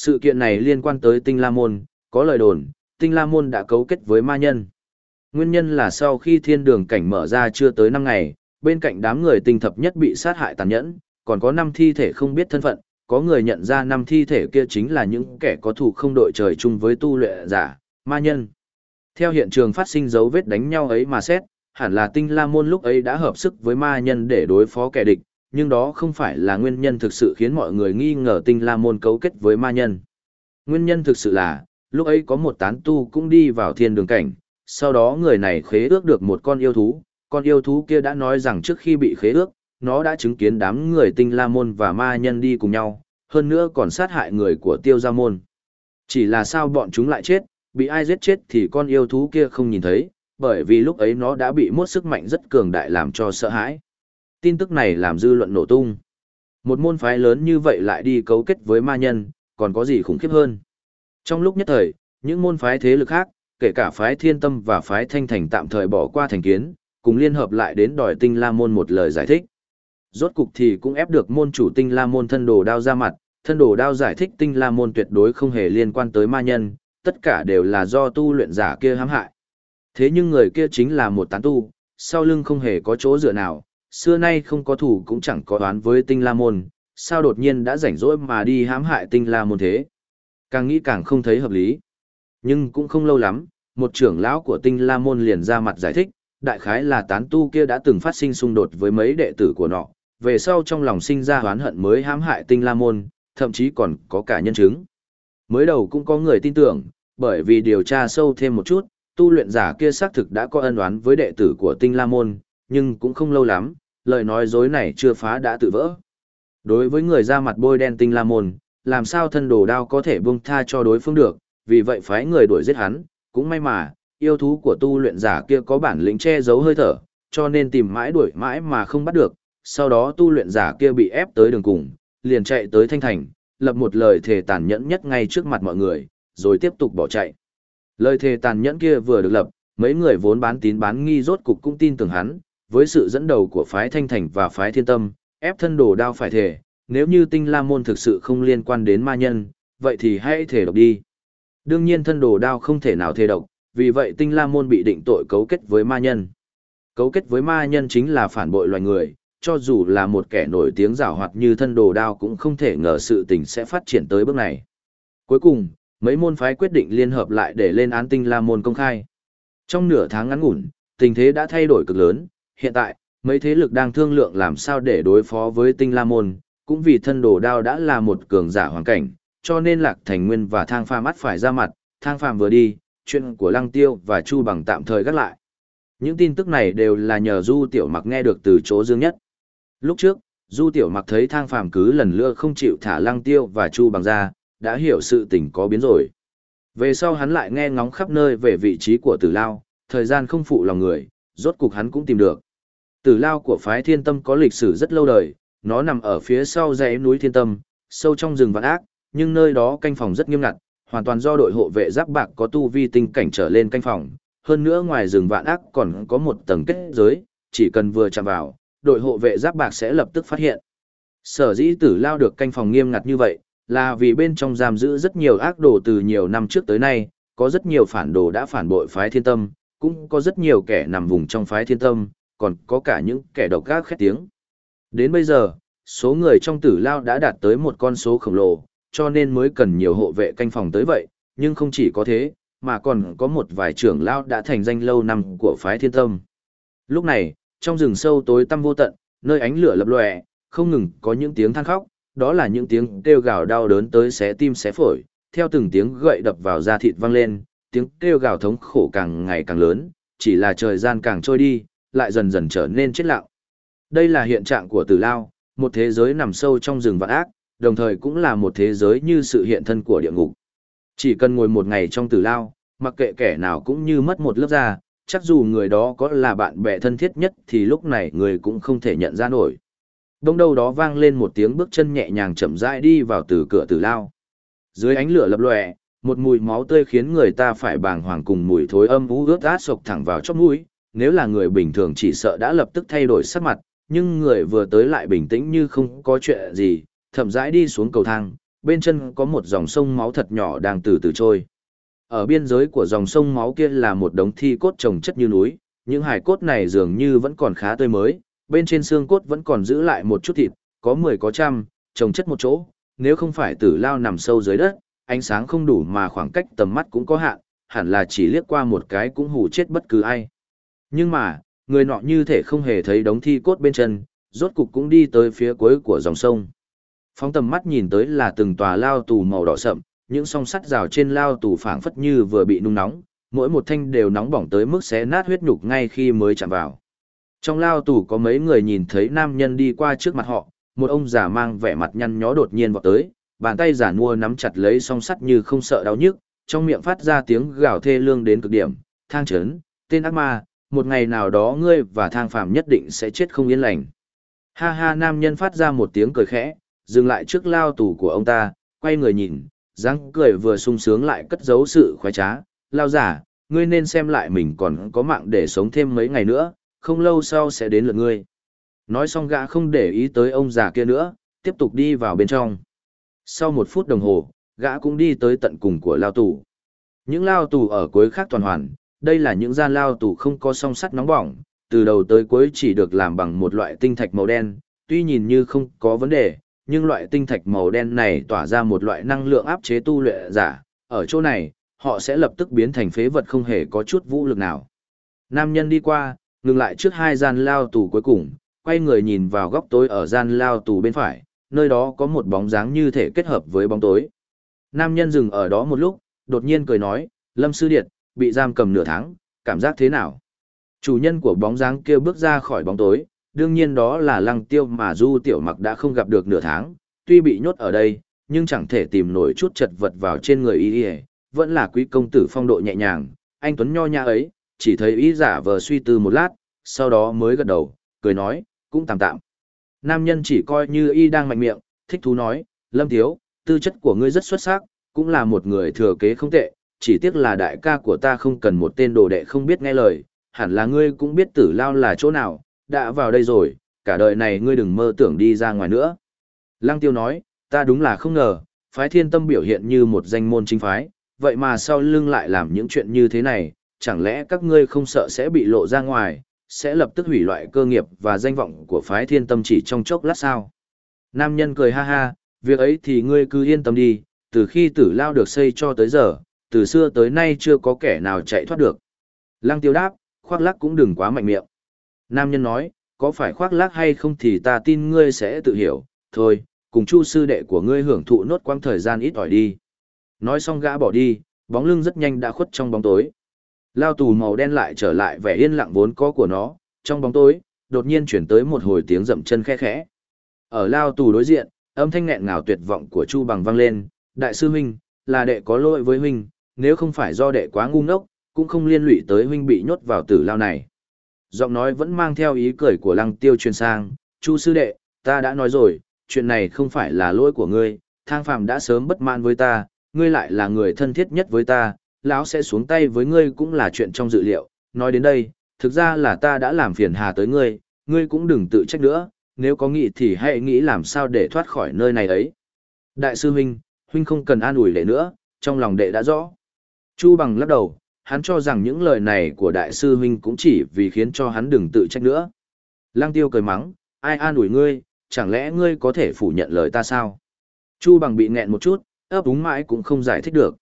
Sự kiện này liên quan tới Tinh La Môn, có lời đồn, Tinh La Môn đã cấu kết với ma nhân. Nguyên nhân là sau khi thiên đường cảnh mở ra chưa tới năm ngày, bên cạnh đám người tinh thập nhất bị sát hại tàn nhẫn, còn có năm thi thể không biết thân phận, có người nhận ra năm thi thể kia chính là những kẻ có thủ không đội trời chung với tu luyện giả, ma nhân. Theo hiện trường phát sinh dấu vết đánh nhau ấy mà xét, hẳn là tinh la môn lúc ấy đã hợp sức với ma nhân để đối phó kẻ địch, nhưng đó không phải là nguyên nhân thực sự khiến mọi người nghi ngờ tinh la môn cấu kết với ma nhân. Nguyên nhân thực sự là, lúc ấy có một tán tu cũng đi vào thiên đường cảnh, sau đó người này khế ước được một con yêu thú, con yêu thú kia đã nói rằng trước khi bị khế ước, nó đã chứng kiến đám người tinh la môn và ma nhân đi cùng nhau, hơn nữa còn sát hại người của tiêu gia môn. Chỉ là sao bọn chúng lại chết, bị ai giết chết thì con yêu thú kia không nhìn thấy, bởi vì lúc ấy nó đã bị mốt sức mạnh rất cường đại làm cho sợ hãi. Tin tức này làm dư luận nổ tung. Một môn phái lớn như vậy lại đi cấu kết với ma nhân, còn có gì khủng khiếp hơn. Trong lúc nhất thời, những môn phái thế lực khác, kể cả phái thiên tâm và phái thanh thành tạm thời bỏ qua thành kiến, cùng liên hợp lại đến đòi tinh la môn một lời giải thích. Rốt cục thì cũng ép được môn chủ tinh la môn thân đồ đao ra mặt, thân đồ đao giải thích tinh la môn tuyệt đối không hề liên quan tới ma nhân, tất cả đều là do tu luyện giả kia hãm hại. Thế nhưng người kia chính là một tán tu, sau lưng không hề có chỗ dựa nào, xưa nay không có thủ cũng chẳng có đoán với tinh la môn, sao đột nhiên đã rảnh rỗi mà đi hãm hại tinh la môn thế. Càng nghĩ càng không thấy hợp lý. Nhưng cũng không lâu lắm, một trưởng lão của tinh la môn liền ra mặt giải thích, đại khái là tán tu kia đã từng phát sinh xung đột với mấy đệ tử của nọ, về sau trong lòng sinh ra oán hận mới hãm hại tinh la môn, thậm chí còn có cả nhân chứng. Mới đầu cũng có người tin tưởng, bởi vì điều tra sâu thêm một chút, tu luyện giả kia xác thực đã có ân oán với đệ tử của tinh la môn, nhưng cũng không lâu lắm, lời nói dối này chưa phá đã tự vỡ. Đối với người ra mặt bôi đen tinh la môn, làm sao thân đồ đao có thể buông tha cho đối phương được, vì vậy phái người đuổi giết hắn, cũng may mà, yêu thú của tu luyện giả kia có bản lĩnh che giấu hơi thở, cho nên tìm mãi đuổi mãi mà không bắt được, sau đó tu luyện giả kia bị ép tới đường cùng, liền chạy tới thanh thành, lập một lời thề tàn nhẫn nhất ngay trước mặt mọi người, rồi tiếp tục bỏ chạy. Lời thề tàn nhẫn kia vừa được lập, mấy người vốn bán tín bán nghi rốt cục cũng tin tưởng hắn, với sự dẫn đầu của phái thanh thành và phái thiên tâm, ép thân đồ đao phải thề, nếu như tinh la môn thực sự không liên quan đến ma nhân, vậy thì hãy thề độc đi. Đương nhiên thân đồ đao không thể nào thề độc, vì vậy tinh la môn bị định tội cấu kết với ma nhân. Cấu kết với ma nhân chính là phản bội loài người, cho dù là một kẻ nổi tiếng rào hoạt như thân đồ đao cũng không thể ngờ sự tình sẽ phát triển tới bước này. Cuối cùng, mấy môn phái quyết định liên hợp lại để lên án tinh la môn công khai. Trong nửa tháng ngắn ngủn, tình thế đã thay đổi cực lớn, hiện tại, mấy thế lực đang thương lượng làm sao để đối phó với tinh la môn, cũng vì thân đồ đao đã là một cường giả hoàn cảnh, cho nên lạc thành nguyên và thang phàm mắt phải ra mặt, thang phàm vừa đi, chuyện của lăng tiêu và chu bằng tạm thời gác lại. Những tin tức này đều là nhờ du tiểu mặc nghe được từ chỗ dương nhất. Lúc trước, Du Tiểu Mặc thấy thang phàm cứ lần lưa không chịu thả lăng tiêu và chu bằng ra, đã hiểu sự tình có biến rồi. Về sau hắn lại nghe ngóng khắp nơi về vị trí của tử lao, thời gian không phụ lòng người, rốt cục hắn cũng tìm được. Tử lao của phái thiên tâm có lịch sử rất lâu đời, nó nằm ở phía sau dãy núi thiên tâm, sâu trong rừng vạn ác, nhưng nơi đó canh phòng rất nghiêm ngặt, hoàn toàn do đội hộ vệ giáp bạc có tu vi tinh cảnh trở lên canh phòng. Hơn nữa ngoài rừng vạn ác còn có một tầng kết giới, chỉ cần vừa chạm vào, đội hộ vệ giáp bạc sẽ lập tức phát hiện. Sở dĩ tử lao được canh phòng nghiêm ngặt như vậy, là vì bên trong giam giữ rất nhiều ác đồ từ nhiều năm trước tới nay, có rất nhiều phản đồ đã phản bội phái thiên tâm, cũng có rất nhiều kẻ nằm vùng trong phái thiên tâm, còn có cả những kẻ độc ác khét tiếng. Đến bây giờ, số người trong tử lao đã đạt tới một con số khổng lồ, cho nên mới cần nhiều hộ vệ canh phòng tới vậy, nhưng không chỉ có thế, mà còn có một vài trưởng lao đã thành danh lâu năm của phái thiên tâm. Lúc này, trong rừng sâu tối tăm vô tận, nơi ánh lửa lập lòe, không ngừng có những tiếng than khóc, đó là những tiếng kêu gào đau đớn tới xé tim xé phổi, theo từng tiếng gậy đập vào da thịt vang lên, tiếng kêu gào thống khổ càng ngày càng lớn, chỉ là thời gian càng trôi đi, lại dần dần trở nên chết lặng. Đây là hiện trạng của Tử Lao, một thế giới nằm sâu trong rừng vạn ác, đồng thời cũng là một thế giới như sự hiện thân của địa ngục. Chỉ cần ngồi một ngày trong Tử Lao, mặc kệ kẻ nào cũng như mất một lớp da, chắc dù người đó có là bạn bè thân thiết nhất thì lúc này người cũng không thể nhận ra nổi. Đông đâu đó vang lên một tiếng bước chân nhẹ nhàng chậm rãi đi vào từ cửa tử lao. Dưới ánh lửa lập lòe, một mùi máu tươi khiến người ta phải bàng hoàng cùng mùi thối âm u ướt át sộc thẳng vào chóp mũi, nếu là người bình thường chỉ sợ đã lập tức thay đổi sắc mặt, nhưng người vừa tới lại bình tĩnh như không có chuyện gì, thậm rãi đi xuống cầu thang, bên chân có một dòng sông máu thật nhỏ đang từ từ trôi. Ở biên giới của dòng sông máu kia là một đống thi cốt trồng chất như núi, những hài cốt này dường như vẫn còn khá tươi mới, bên trên xương cốt vẫn còn giữ lại một chút thịt, có 10 có trăm, trồng chất một chỗ, nếu không phải tử lao nằm sâu dưới đất, ánh sáng không đủ mà khoảng cách tầm mắt cũng có hạn, hẳn là chỉ liếc qua một cái cũng hù chết bất cứ ai. Nhưng mà, người nọ như thể không hề thấy đống thi cốt bên chân, rốt cục cũng đi tới phía cuối của dòng sông. Phóng tầm mắt nhìn tới là từng tòa lao tù màu đỏ sậm, những song sắt rào trên lao tù phảng phất như vừa bị nung nóng, mỗi một thanh đều nóng bỏng tới mức xé nát huyết nhục ngay khi mới chạm vào. Trong lao tù có mấy người nhìn thấy nam nhân đi qua trước mặt họ, một ông già mang vẻ mặt nhăn nhó đột nhiên vọt tới, bàn tay giả nua nắm chặt lấy song sắt như không sợ đau nhức, trong miệng phát ra tiếng gào thê lương đến cực điểm, thang chấn, tên ác ma, một ngày nào đó ngươi và thang phàm nhất định sẽ chết không yên lành. Ha ha nam nhân phát ra một tiếng cười khẽ, dừng lại trước lao tù của ông ta, quay người nhìn, dáng cười vừa sung sướng lại cất giấu sự khoái trá, lao giả, ngươi nên xem lại mình còn có mạng để sống thêm mấy ngày nữa, không lâu sau sẽ đến lượt ngươi. Nói xong gã không để ý tới ông già kia nữa, tiếp tục đi vào bên trong. Sau một phút đồng hồ, gã cũng đi tới tận cùng của lao tù. Những lao tù ở cuối khác toàn hoàn, đây là những gian lao tù không có song sắt nóng bỏng, từ đầu tới cuối chỉ được làm bằng một loại tinh thạch màu đen, tuy nhìn như không có vấn đề, nhưng loại tinh thạch màu đen này tỏa ra một loại năng lượng áp chế tu luyện giả, ở chỗ này, họ sẽ lập tức biến thành phế vật không hề có chút vũ lực nào. Nam nhân đi qua, ngừng lại trước hai gian lao tù cuối cùng, quay người nhìn vào góc tối ở gian lao tù bên phải, nơi đó có một bóng dáng như thể kết hợp với bóng tối. Nam nhân dừng ở đó một lúc, đột nhiên cười nói, Lâm Sư Điệt, bị giam cầm nửa tháng, cảm giác thế nào? Chủ nhân của bóng dáng kia bước ra khỏi bóng tối, đương nhiên đó là lăng tiêu mà Du Tiểu Mặc đã không gặp được nửa tháng, tuy bị nhốt ở đây, nhưng chẳng thể tìm nổi chút chật vật vào trên người y vẫn là quý công tử phong độ nhẹ nhàng, anh Tuấn nho nhã ấy, chỉ thấy ý giả vờ suy tư một lát, sau đó mới gật đầu, cười nói, cũng tạm tạm. Nam nhân chỉ coi như y đang mạnh miệng, thích thú nói, Lâm Thiếu, tư chất của ngươi rất xuất sắc, cũng là một người thừa kế không tệ, chỉ tiếc là đại ca của ta không cần một tên đồ đệ không biết nghe lời, hẳn là ngươi cũng biết tử lao là chỗ nào, đã vào đây rồi, cả đời này ngươi đừng mơ tưởng đi ra ngoài nữa. Lăng tiêu nói, ta đúng là không ngờ, phái thiên tâm biểu hiện như một danh môn chính phái, vậy mà sau lưng lại làm những chuyện như thế này, chẳng lẽ các ngươi không sợ sẽ bị lộ ra ngoài, sẽ lập tức hủy loại cơ nghiệp và danh vọng của phái thiên tâm chỉ trong chốc lát sao. Nam nhân cười ha ha, việc ấy thì ngươi cứ yên tâm đi, từ khi tử lao được xây cho tới giờ, từ xưa tới nay chưa có kẻ nào chạy thoát được. Lăng tiêu đáp, khoác lác cũng đừng quá mạnh miệng. Nam nhân nói, có phải khoác lác hay không thì ta tin ngươi sẽ tự hiểu, thôi, cùng chu sư đệ của ngươi hưởng thụ nốt quãng thời gian ít ỏi đi. Nói xong gã bỏ đi, bóng lưng rất nhanh đã khuất trong bóng tối. Lao tù màu đen lại trở lại vẻ yên lặng vốn có của nó, trong bóng tối, đột nhiên chuyển tới một hồi tiếng dậm chân khe khẽ. Ở lao tù đối diện, âm thanh nghẹn ngào tuyệt vọng của Chu Bằng vang lên, "Đại sư huynh, là đệ có lỗi với huynh, nếu không phải do đệ quá ngu ngốc, cũng không liên lụy tới huynh bị nhốt vào tử lao này." Giọng nói vẫn mang theo ý cười của Lăng Tiêu truyền sang, "Chu sư đệ, ta đã nói rồi, chuyện này không phải là lỗi của ngươi, Thang Phàm đã sớm bất mãn với ta, ngươi lại là người thân thiết nhất với ta, lão sẽ xuống tay với ngươi cũng là chuyện trong dự liệu, nói đến đây, thực ra là ta đã làm phiền hà tới ngươi, ngươi cũng đừng tự trách nữa, nếu có nghĩ thì hãy nghĩ làm sao để thoát khỏi nơi này ấy. Đại sư huynh, huynh không cần an ủi lệ nữa, trong lòng đệ đã rõ. Chu bằng lắc đầu, hắn cho rằng những lời này của đại sư huynh cũng chỉ vì khiến cho hắn đừng tự trách nữa. Lăng tiêu cười mắng, ai an ủi ngươi, chẳng lẽ ngươi có thể phủ nhận lời ta sao? Chu bằng bị nghẹn một chút, ấp úng mãi cũng không giải thích được.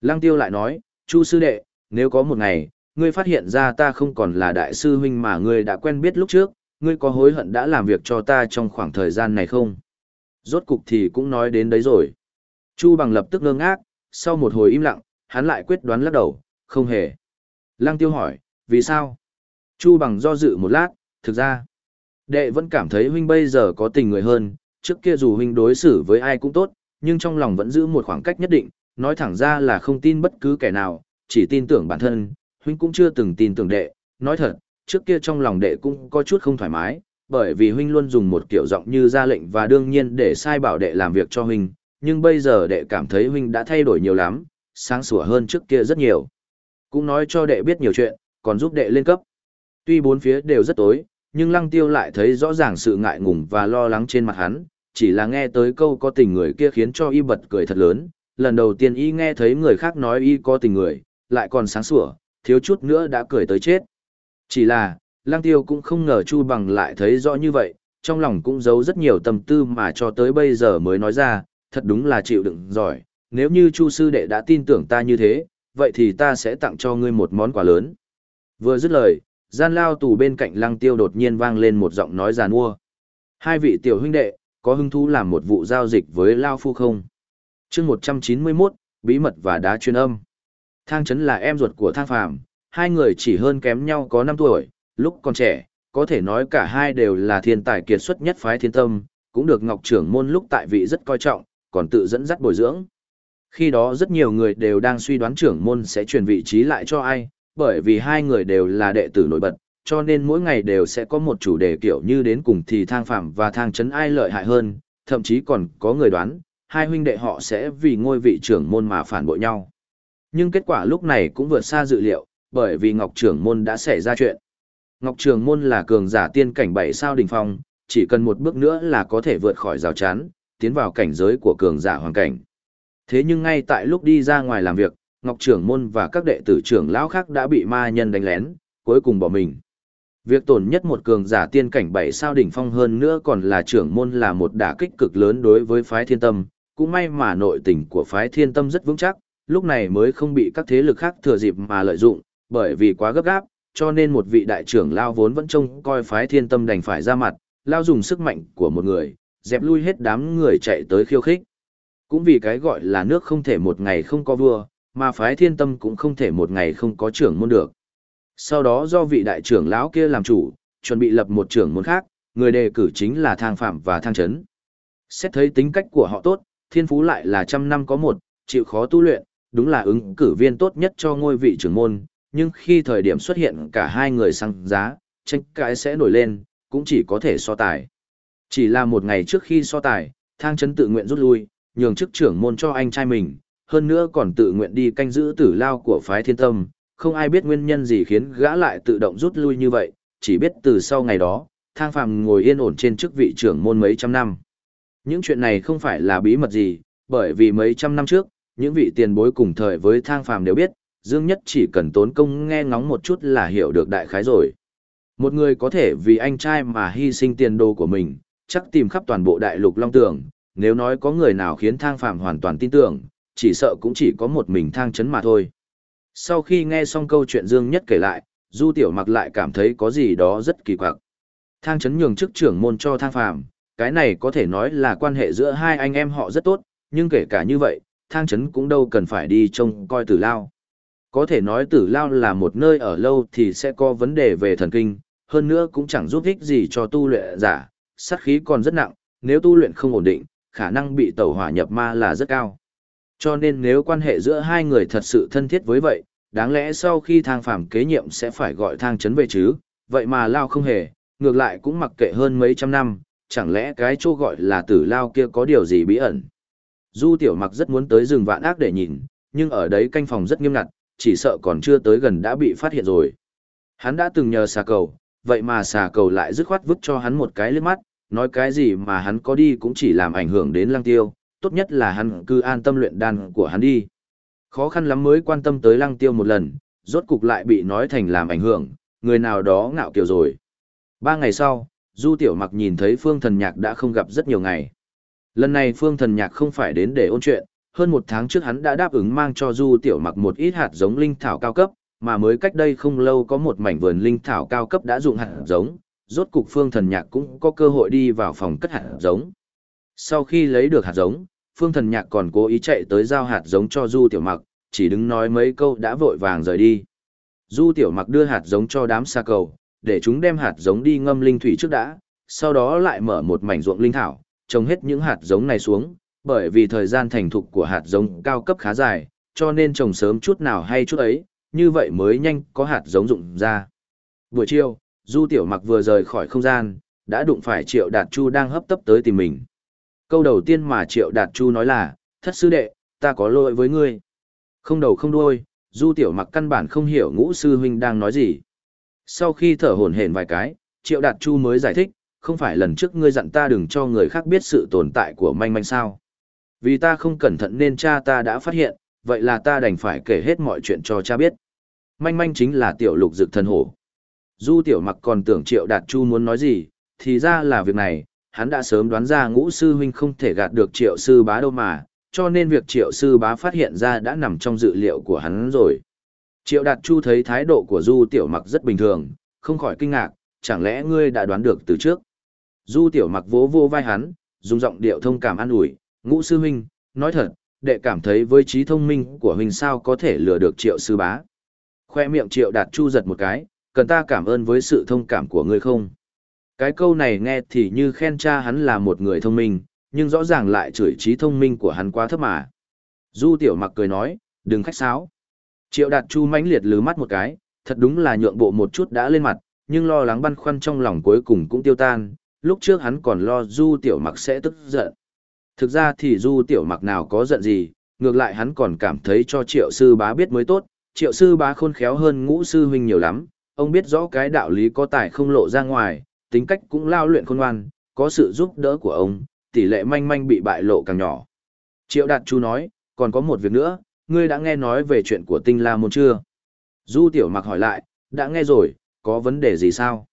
Lăng tiêu lại nói, Chu sư đệ, nếu có một ngày, ngươi phát hiện ra ta không còn là đại sư huynh mà ngươi đã quen biết lúc trước, ngươi có hối hận đã làm việc cho ta trong khoảng thời gian này không? Rốt cục thì cũng nói đến đấy rồi. Chu bằng lập tức ngơ ngác, sau một hồi im lặng, hắn lại quyết đoán lắc đầu, không hề. Lăng tiêu hỏi, vì sao? Chu bằng do dự một lát, thực ra, đệ vẫn cảm thấy huynh bây giờ có tình người hơn, trước kia dù huynh đối xử với ai cũng tốt, nhưng trong lòng vẫn giữ một khoảng cách nhất định, nói thẳng ra là không tin bất cứ kẻ nào, chỉ tin tưởng bản thân, huynh cũng chưa từng tin tưởng đệ, nói thật, trước kia trong lòng đệ cũng có chút không thoải mái, bởi vì huynh luôn dùng một kiểu giọng như ra lệnh và đương nhiên để sai bảo đệ làm việc cho huynh, nhưng bây giờ đệ cảm thấy huynh đã thay đổi nhiều lắm, sáng sủa hơn trước kia rất nhiều. Cũng nói cho đệ biết nhiều chuyện, còn giúp đệ lên cấp. Tuy bốn phía đều rất tối, nhưng lăng tiêu lại thấy rõ ràng sự ngại ngùng và lo lắng trên mặt hắn, chỉ là nghe tới câu có tình người kia khiến cho y bật cười thật lớn, lần đầu tiên y nghe thấy người khác nói y có tình người, lại còn sáng sủa, thiếu chút nữa đã cười tới chết. Chỉ là, lang tiêu cũng không ngờ Chu Bằng lại thấy rõ như vậy, trong lòng cũng giấu rất nhiều tâm tư mà cho tới bây giờ mới nói ra, thật đúng là chịu đựng giỏi, nếu như Chu sư đệ đã tin tưởng ta như thế, vậy thì ta sẽ tặng cho ngươi một món quà lớn. Vừa dứt lời, gian lao tù bên cạnh lăng tiêu đột nhiên vang lên một giọng nói giàn mua. Hai vị tiểu huynh đệ, có hứng thú làm một vụ giao dịch với Lao Phu không? chương 191, bí mật và đá chuyên âm. Thang Trấn là em ruột của Thang Phàm, hai người chỉ hơn kém nhau có 5 tuổi, lúc còn trẻ, có thể nói cả hai đều là thiên tài kiệt xuất nhất phái thiên tâm, cũng được Ngọc trưởng môn lúc tại vị rất coi trọng, còn tự dẫn dắt bồi dưỡng. Khi đó rất nhiều người đều đang suy đoán trưởng môn sẽ chuyển vị trí lại cho ai, bởi vì hai người đều là đệ tử nổi bật, cho nên mỗi ngày đều sẽ có một chủ đề kiểu như đến cùng thì thang phạm và thang chấn ai lợi hại hơn, thậm chí còn có người đoán, hai huynh đệ họ sẽ vì ngôi vị trưởng môn mà phản bội nhau. Nhưng kết quả lúc này cũng vượt xa dự liệu, bởi vì Ngọc trưởng môn đã xảy ra chuyện. Ngọc trưởng môn là cường giả tiên cảnh bảy sao đỉnh phong, chỉ cần một bước nữa là có thể vượt khỏi rào chắn, tiến vào cảnh giới của cường giả hoàng cảnh. Thế nhưng ngay tại lúc đi ra ngoài làm việc, Ngọc trưởng môn và các đệ tử trưởng lão khác đã bị ma nhân đánh lén, cuối cùng bỏ mình. Việc tổn nhất một cường giả tiên cảnh bảy sao đỉnh phong hơn nữa còn là trưởng môn là một đả kích cực lớn đối với phái thiên tâm, cũng may mà nội tình của phái thiên tâm rất vững chắc, lúc này mới không bị các thế lực khác thừa dịp mà lợi dụng, bởi vì quá gấp gáp, cho nên một vị đại trưởng lao vốn vẫn trông coi phái thiên tâm đành phải ra mặt, lao dùng sức mạnh của một người, dẹp lui hết đám người chạy tới khiêu khích. Cũng vì cái gọi là nước không thể một ngày không có vua, mà phái thiên tâm cũng không thể một ngày không có trưởng môn được. Sau đó do vị đại trưởng lão kia làm chủ, chuẩn bị lập một trưởng môn khác, người đề cử chính là thang phạm và thang chấn. Xét thấy tính cách của họ tốt, thiên phú lại là trăm năm có một, chịu khó tu luyện, đúng là ứng cử viên tốt nhất cho ngôi vị trưởng môn, nhưng khi thời điểm xuất hiện cả hai người sang giá, tranh cãi sẽ nổi lên, cũng chỉ có thể so tài. Chỉ là một ngày trước khi so tài, thang chấn tự nguyện rút lui, nhường chức trưởng môn cho anh trai mình, hơn nữa còn tự nguyện đi canh giữ tử lao của phái thiên tâm, không ai biết nguyên nhân gì khiến gã lại tự động rút lui như vậy, chỉ biết từ sau ngày đó, thang phàm ngồi yên ổn trên chức vị trưởng môn mấy trăm năm. Những chuyện này không phải là bí mật gì, bởi vì mấy trăm năm trước, những vị tiền bối cùng thời với thang phàm đều biết, Dương Nhất chỉ cần tốn công nghe ngóng một chút là hiểu được đại khái rồi. Một người có thể vì anh trai mà hy sinh tiền đồ của mình, chắc tìm khắp toàn bộ đại lục long tường, nếu nói có người nào khiến thang phàm hoàn toàn tin tưởng, chỉ sợ cũng chỉ có một mình thang chấn mà thôi. Sau khi nghe xong câu chuyện Dương Nhất kể lại, Du Tiểu Mặc lại cảm thấy có gì đó rất kỳ quặc. Thang chấn nhường chức trưởng môn cho thang phàm, cái này có thể nói là quan hệ giữa hai anh em họ rất tốt, nhưng kể cả như vậy, thang chấn cũng đâu cần phải đi trông coi tử lao. Có thể nói tử lao là một nơi ở lâu thì sẽ có vấn đề về thần kinh, hơn nữa cũng chẳng giúp ích gì cho tu luyện giả, sát khí còn rất nặng, nếu tu luyện không ổn định, khả năng bị tẩu hỏa nhập ma là rất cao. Cho nên nếu quan hệ giữa hai người thật sự thân thiết với vậy, đáng lẽ sau khi thang phàm kế nhiệm sẽ phải gọi thang chấn về chứ, vậy mà lao không hề, ngược lại cũng mặc kệ hơn mấy trăm năm, chẳng lẽ cái chỗ gọi là tử lao kia có điều gì bí ẩn. Du tiểu mặc rất muốn tới rừng vạn ác để nhìn, nhưng ở đấy canh phòng rất nghiêm ngặt, chỉ sợ còn chưa tới gần đã bị phát hiện rồi. Hắn đã từng nhờ xà cầu, vậy mà xà cầu lại dứt khoát vứt cho hắn một cái liếc mắt, nói cái gì mà hắn có đi cũng chỉ làm ảnh hưởng đến lăng tiêu, tốt nhất là hắn cứ an tâm luyện đan của hắn đi. Khó khăn lắm mới quan tâm tới lăng tiêu một lần, rốt cục lại bị nói thành làm ảnh hưởng, người nào đó ngạo kiểu rồi. Ba ngày sau, Du Tiểu Mặc nhìn thấy Phương Thần Nhạc đã không gặp rất nhiều ngày. Lần này Phương Thần Nhạc không phải đến để ôn chuyện, hơn một tháng trước hắn đã đáp ứng mang cho Du Tiểu Mặc một ít hạt giống linh thảo cao cấp, mà mới cách đây không lâu có một mảnh vườn linh thảo cao cấp đã dụng hạt giống, rốt cục Phương Thần Nhạc cũng có cơ hội đi vào phòng cất hạt giống. Sau khi lấy được hạt giống, Phương Thần Nhạc còn cố ý chạy tới giao hạt giống cho Du Tiểu Mặc, chỉ đứng nói mấy câu đã vội vàng rời đi. Du Tiểu Mặc đưa hạt giống cho đám xa cầu, để chúng đem hạt giống đi ngâm linh thủy trước đã, sau đó lại mở một mảnh ruộng linh thảo, trồng hết những hạt giống này xuống, bởi vì thời gian thành thục của hạt giống cao cấp khá dài, cho nên trồng sớm chút nào hay chút ấy, như vậy mới nhanh có hạt giống dụng ra. Buổi chiều, Du Tiểu Mặc vừa rời khỏi không gian, đã đụng phải Triệu Đạt Chu đang hấp tấp tới tìm mình. Câu đầu tiên mà Triệu Đạt Chu nói là, thất sư đệ, ta có lỗi với ngươi. Không đầu không đuôi, Du Tiểu Mặc căn bản không hiểu ngũ sư huynh đang nói gì. Sau khi thở hổn hển vài cái, Triệu Đạt Chu mới giải thích, không phải lần trước ngươi dặn ta đừng cho người khác biết sự tồn tại của manh manh sao. Vì ta không cẩn thận nên cha ta đã phát hiện, vậy là ta đành phải kể hết mọi chuyện cho cha biết. Manh manh chính là tiểu lục dực thần hổ. Du tiểu mặc còn tưởng triệu đạt chu muốn nói gì, thì ra là việc này, hắn đã sớm đoán ra ngũ sư huynh không thể gạt được triệu sư bá đâu mà, cho nên việc triệu sư bá phát hiện ra đã nằm trong dự liệu của hắn rồi. Triệu đạt chu thấy thái độ của du tiểu mặc rất bình thường, không khỏi kinh ngạc, chẳng lẽ ngươi đã đoán được từ trước. Du tiểu mặc vỗ vô vai hắn, dùng giọng điệu thông cảm an ủi, ngũ sư huynh, nói thật, đệ cảm thấy với trí thông minh của huynh sao có thể lừa được triệu sư bá. Khoe miệng triệu đạt chu giật một cái, cần ta cảm ơn với sự thông cảm của ngươi không? Cái câu này nghe thì như khen cha hắn là một người thông minh, nhưng rõ ràng lại chửi trí thông minh của hắn quá thấp mà. Du tiểu mặc cười nói, đừng khách sáo. Triệu đạt chu mãnh liệt lứ mắt một cái, thật đúng là nhượng bộ một chút đã lên mặt, nhưng lo lắng băn khoăn trong lòng cuối cùng cũng tiêu tan, lúc trước hắn còn lo du tiểu mặc sẽ tức giận. Thực ra thì du tiểu mặc nào có giận gì, ngược lại hắn còn cảm thấy cho triệu sư bá biết mới tốt, triệu sư bá khôn khéo hơn ngũ sư huynh nhiều lắm, ông biết rõ cái đạo lý có tài không lộ ra ngoài, tính cách cũng lao luyện khôn ngoan, có sự giúp đỡ của ông, tỷ lệ manh manh bị bại lộ càng nhỏ. Triệu Đạt Chu nói, còn có một việc nữa, ngươi đã nghe nói về chuyện của tinh la môn chưa? Du Tiểu Mặc hỏi lại, đã nghe rồi, có vấn đề gì sao?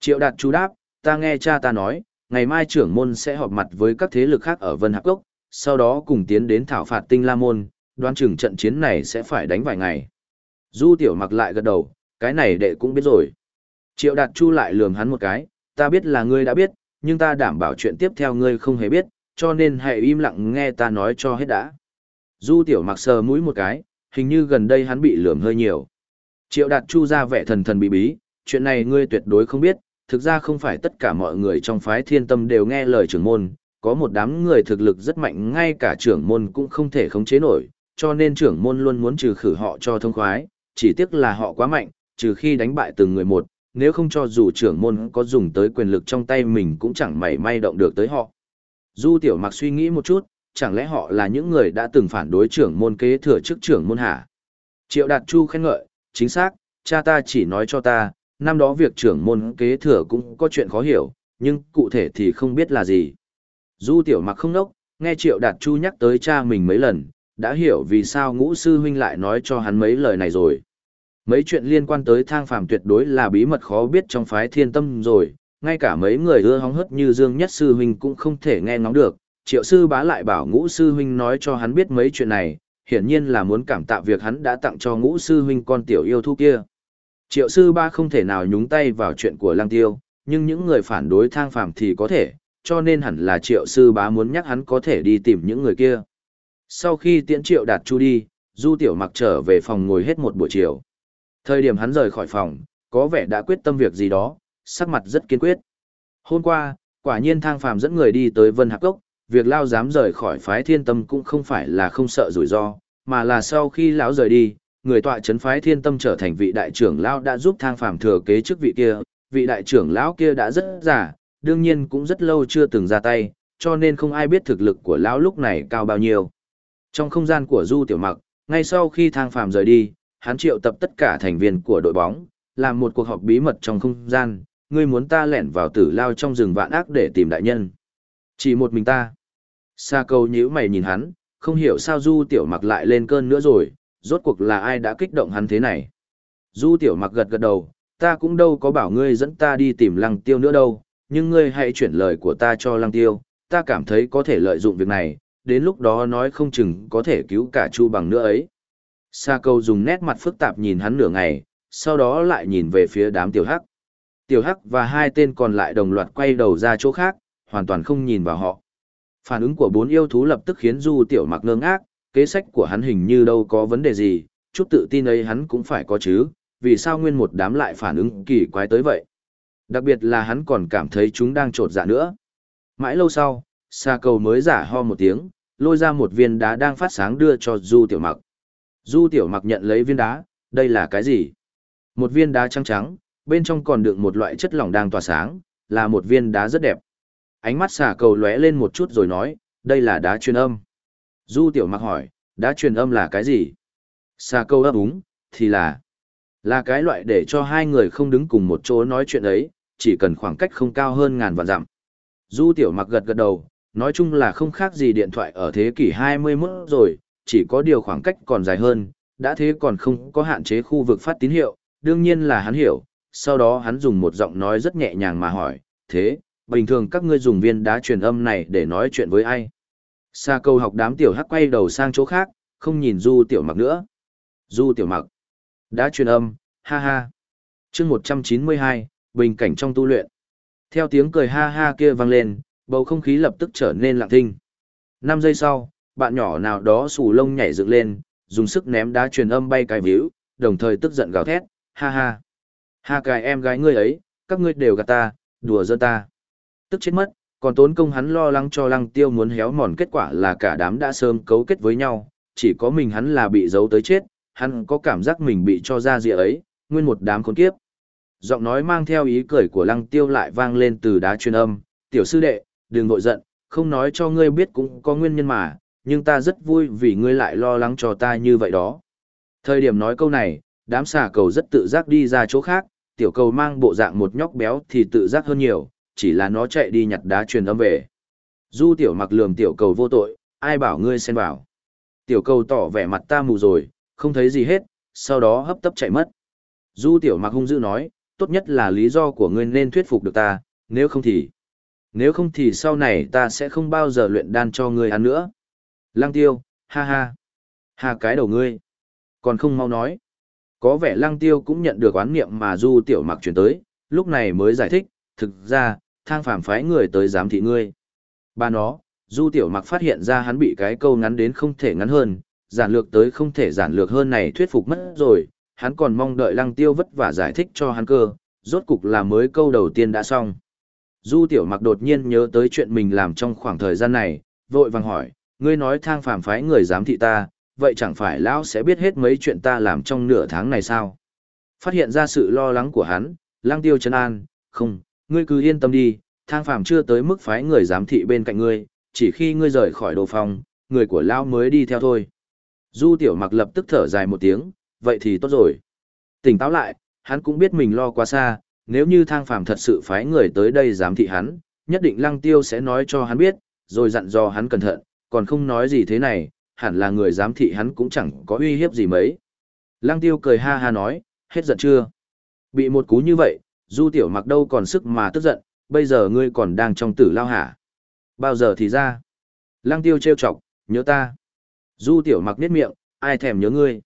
Triệu Đạt Chu đáp, ta nghe cha ta nói, ngày mai trưởng môn sẽ họp mặt với các thế lực khác ở Vân Hạc Cốc, sau đó cùng tiến đến thảo phạt tinh la môn, đoán chừng trận chiến này sẽ phải đánh vài ngày. Du Tiểu Mặc lại gật đầu, cái này đệ cũng biết rồi. Triệu Đạt Chu lại lườm hắn một cái, ta biết là ngươi đã biết, nhưng ta đảm bảo chuyện tiếp theo ngươi không hề biết, cho nên hãy im lặng nghe ta nói cho hết đã. Du tiểu mặc sờ mũi một cái, hình như gần đây hắn bị lườm hơi nhiều. Triệu đạt chu ra vẻ thần thần bí bí, chuyện này ngươi tuyệt đối không biết, thực ra không phải tất cả mọi người trong phái thiên tâm đều nghe lời trưởng môn, có một đám người thực lực rất mạnh ngay cả trưởng môn cũng không thể khống chế nổi, cho nên trưởng môn luôn muốn trừ khử họ cho thông khoái, chỉ tiếc là họ quá mạnh, trừ khi đánh bại từng người một, nếu không cho dù trưởng môn có dùng tới quyền lực trong tay mình cũng chẳng mảy may động được tới họ. Du tiểu mặc suy nghĩ một chút, chẳng lẽ họ là những người đã từng phản đối trưởng môn kế thừa chức trưởng môn hả? Triệu Đạt Chu khen ngợi, chính xác, cha ta chỉ nói cho ta, năm đó việc trưởng môn kế thừa cũng có chuyện khó hiểu, nhưng cụ thể thì không biết là gì. Du tiểu mặc không nốc, nghe Triệu Đạt Chu nhắc tới cha mình mấy lần, đã hiểu vì sao ngũ sư huynh lại nói cho hắn mấy lời này rồi. Mấy chuyện liên quan tới thang phàm tuyệt đối là bí mật khó biết trong phái thiên tâm rồi, ngay cả mấy người ưa hóng hớt như Dương Nhất Sư Huynh cũng không thể nghe ngóng được. Triệu Sư bá lại bảo Ngũ Sư Huynh nói cho hắn biết mấy chuyện này, hiển nhiên là muốn cảm tạ việc hắn đã tặng cho Ngũ Sư Huynh con tiểu yêu thú kia. Triệu Sư ba không thể nào nhúng tay vào chuyện của Lang Tiêu, nhưng những người phản đối thang phàm thì có thể, cho nên hẳn là Triệu Sư bá muốn nhắc hắn có thể đi tìm những người kia. Sau khi tiễn Triệu Đạt Chu đi, Du Tiểu Mặc trở về phòng ngồi hết một buổi chiều. Thời điểm hắn rời khỏi phòng, có vẻ đã quyết tâm việc gì đó, sắc mặt rất kiên quyết. Hôm qua, quả nhiên thang phàm dẫn người đi tới Vân Hạc Cốc, việc lao dám rời khỏi phái thiên tâm cũng không phải là không sợ rủi ro, mà là sau khi lão rời đi, người tọa chấn phái thiên tâm trở thành vị đại trưởng lão đã giúp thang phàm thừa kế chức vị kia, vị đại trưởng lão kia đã rất già, đương nhiên cũng rất lâu chưa từng ra tay, cho nên không ai biết thực lực của lão lúc này cao bao nhiêu. Trong không gian của Du Tiểu Mặc, ngay sau khi thang phàm rời đi, hắn triệu tập tất cả thành viên của đội bóng, làm một cuộc họp bí mật trong không gian, ngươi muốn ta lẻn vào tử lao trong rừng vạn ác để tìm đại nhân. Chỉ một mình ta. Sa câu nhíu mày nhìn hắn, không hiểu sao Du Tiểu Mặc lại lên cơn nữa rồi, rốt cuộc là ai đã kích động hắn thế này. Du Tiểu Mặc gật gật đầu, ta cũng đâu có bảo ngươi dẫn ta đi tìm lăng tiêu nữa đâu, nhưng ngươi hãy chuyển lời của ta cho lăng tiêu, ta cảm thấy có thể lợi dụng việc này, đến lúc đó nói không chừng có thể cứu cả Chu bằng nữa ấy. Sa câu dùng nét mặt phức tạp nhìn hắn nửa ngày, sau đó lại nhìn về phía đám tiểu hắc. Tiểu hắc và hai tên còn lại đồng loạt quay đầu ra chỗ khác, hoàn toàn không nhìn vào họ. Phản ứng của bốn yêu thú lập tức khiến Du Tiểu Mặc ngơ ngác, kế sách của hắn hình như đâu có vấn đề gì, chút tự tin ấy hắn cũng phải có chứ, vì sao nguyên một đám lại phản ứng kỳ quái tới vậy. Đặc biệt là hắn còn cảm thấy chúng đang trột dạ nữa. Mãi lâu sau, Sa cầu mới giả ho một tiếng, lôi ra một viên đá đang phát sáng đưa cho Du Tiểu Mặc. Du tiểu mặc nhận lấy viên đá, đây là cái gì? Một viên đá trắng trắng, bên trong còn đựng một loại chất lỏng đang tỏa sáng, là một viên đá rất đẹp. Ánh mắt xả cầu lóe lên một chút rồi nói, đây là đá truyền âm. Du tiểu mặc hỏi, đá truyền âm là cái gì? Xà cầu ấp úng, thì là, là cái loại để cho hai người không đứng cùng một chỗ nói chuyện ấy, chỉ cần khoảng cách không cao hơn ngàn vạn dặm. Du tiểu mặc gật gật đầu, nói chung là không khác gì điện thoại ở thế kỷ 21 rồi, chỉ có điều khoảng cách còn dài hơn, đã thế còn không có hạn chế khu vực phát tín hiệu, đương nhiên là hắn hiểu, sau đó hắn dùng một giọng nói rất nhẹ nhàng mà hỏi, thế, bình thường các ngươi dùng viên đá truyền âm này để nói chuyện với ai? Sa câu học đám tiểu hắc quay đầu sang chỗ khác, không nhìn du tiểu mặc nữa. Du tiểu mặc. Đá truyền âm, ha ha. chương 192, bình cảnh trong tu luyện. Theo tiếng cười ha ha kia vang lên, bầu không khí lập tức trở nên lặng thinh. 5 giây sau, bạn nhỏ nào đó sù lông nhảy dựng lên, dùng sức ném đá truyền âm bay cái víu, đồng thời tức giận gào thét, ha ha. Ha cái em gái ngươi ấy, các ngươi đều gạt ta, đùa giỡn ta. Tức chết mất, còn tốn công hắn lo lắng cho lăng tiêu muốn héo mòn kết quả là cả đám đã sớm cấu kết với nhau, chỉ có mình hắn là bị giấu tới chết, hắn có cảm giác mình bị cho ra rịa ấy, nguyên một đám khốn kiếp. Giọng nói mang theo ý cười của lăng tiêu lại vang lên từ đá truyền âm, tiểu sư đệ, đừng vội giận, không nói cho ngươi biết cũng có nguyên nhân mà, nhưng ta rất vui vì ngươi lại lo lắng cho ta như vậy đó. Thời điểm nói câu này, đám xà cầu rất tự giác đi ra chỗ khác, tiểu cầu mang bộ dạng một nhóc béo thì tự giác hơn nhiều, chỉ là nó chạy đi nhặt đá truyền âm về. Du tiểu mặc lườm tiểu cầu vô tội, ai bảo ngươi xen vào. Tiểu cầu tỏ vẻ mặt ta mù rồi, không thấy gì hết, sau đó hấp tấp chạy mất. Du tiểu mặc hung dữ nói, tốt nhất là lý do của ngươi nên thuyết phục được ta, nếu không thì... Nếu không thì sau này ta sẽ không bao giờ luyện đan cho ngươi ăn nữa. Lăng tiêu, ha ha. Ha cái đầu ngươi. Còn không mau nói. Có vẻ lăng tiêu cũng nhận được oán niệm mà du tiểu mặc chuyển tới, lúc này mới giải thích, thực ra, thang phàm phái người tới giám thị ngươi. Ba nó, du tiểu mặc phát hiện ra hắn bị cái câu ngắn đến không thể ngắn hơn, giản lược tới không thể giản lược hơn này thuyết phục mất rồi, hắn còn mong đợi lăng tiêu vất vả giải thích cho hắn cơ, rốt cục là mới câu đầu tiên đã xong. Du tiểu mặc đột nhiên nhớ tới chuyện mình làm trong khoảng thời gian này, vội vàng hỏi, ngươi nói thang phàm phái người giám thị ta, vậy chẳng phải lão sẽ biết hết mấy chuyện ta làm trong nửa tháng này sao? Phát hiện ra sự lo lắng của hắn, lăng tiêu chân an, không, ngươi cứ yên tâm đi, thang phàm chưa tới mức phái người giám thị bên cạnh ngươi, chỉ khi ngươi rời khỏi đồ phòng, người của lão mới đi theo thôi. Du tiểu mặc lập tức thở dài một tiếng, vậy thì tốt rồi. Tỉnh táo lại, hắn cũng biết mình lo quá xa, nếu như thang phàm thật sự phái người tới đây giám thị hắn, nhất định lăng tiêu sẽ nói cho hắn biết, rồi dặn dò hắn cẩn thận, còn không nói gì thế này, hẳn là người giám thị hắn cũng chẳng có uy hiếp gì mấy. Lăng tiêu cười ha ha nói, hết giận chưa? Bị một cú như vậy, du tiểu mặc đâu còn sức mà tức giận, bây giờ ngươi còn đang trong tử lao hả? Bao giờ thì ra? Lăng tiêu trêu chọc, nhớ ta. Du tiểu mặc niết miệng, ai thèm nhớ ngươi.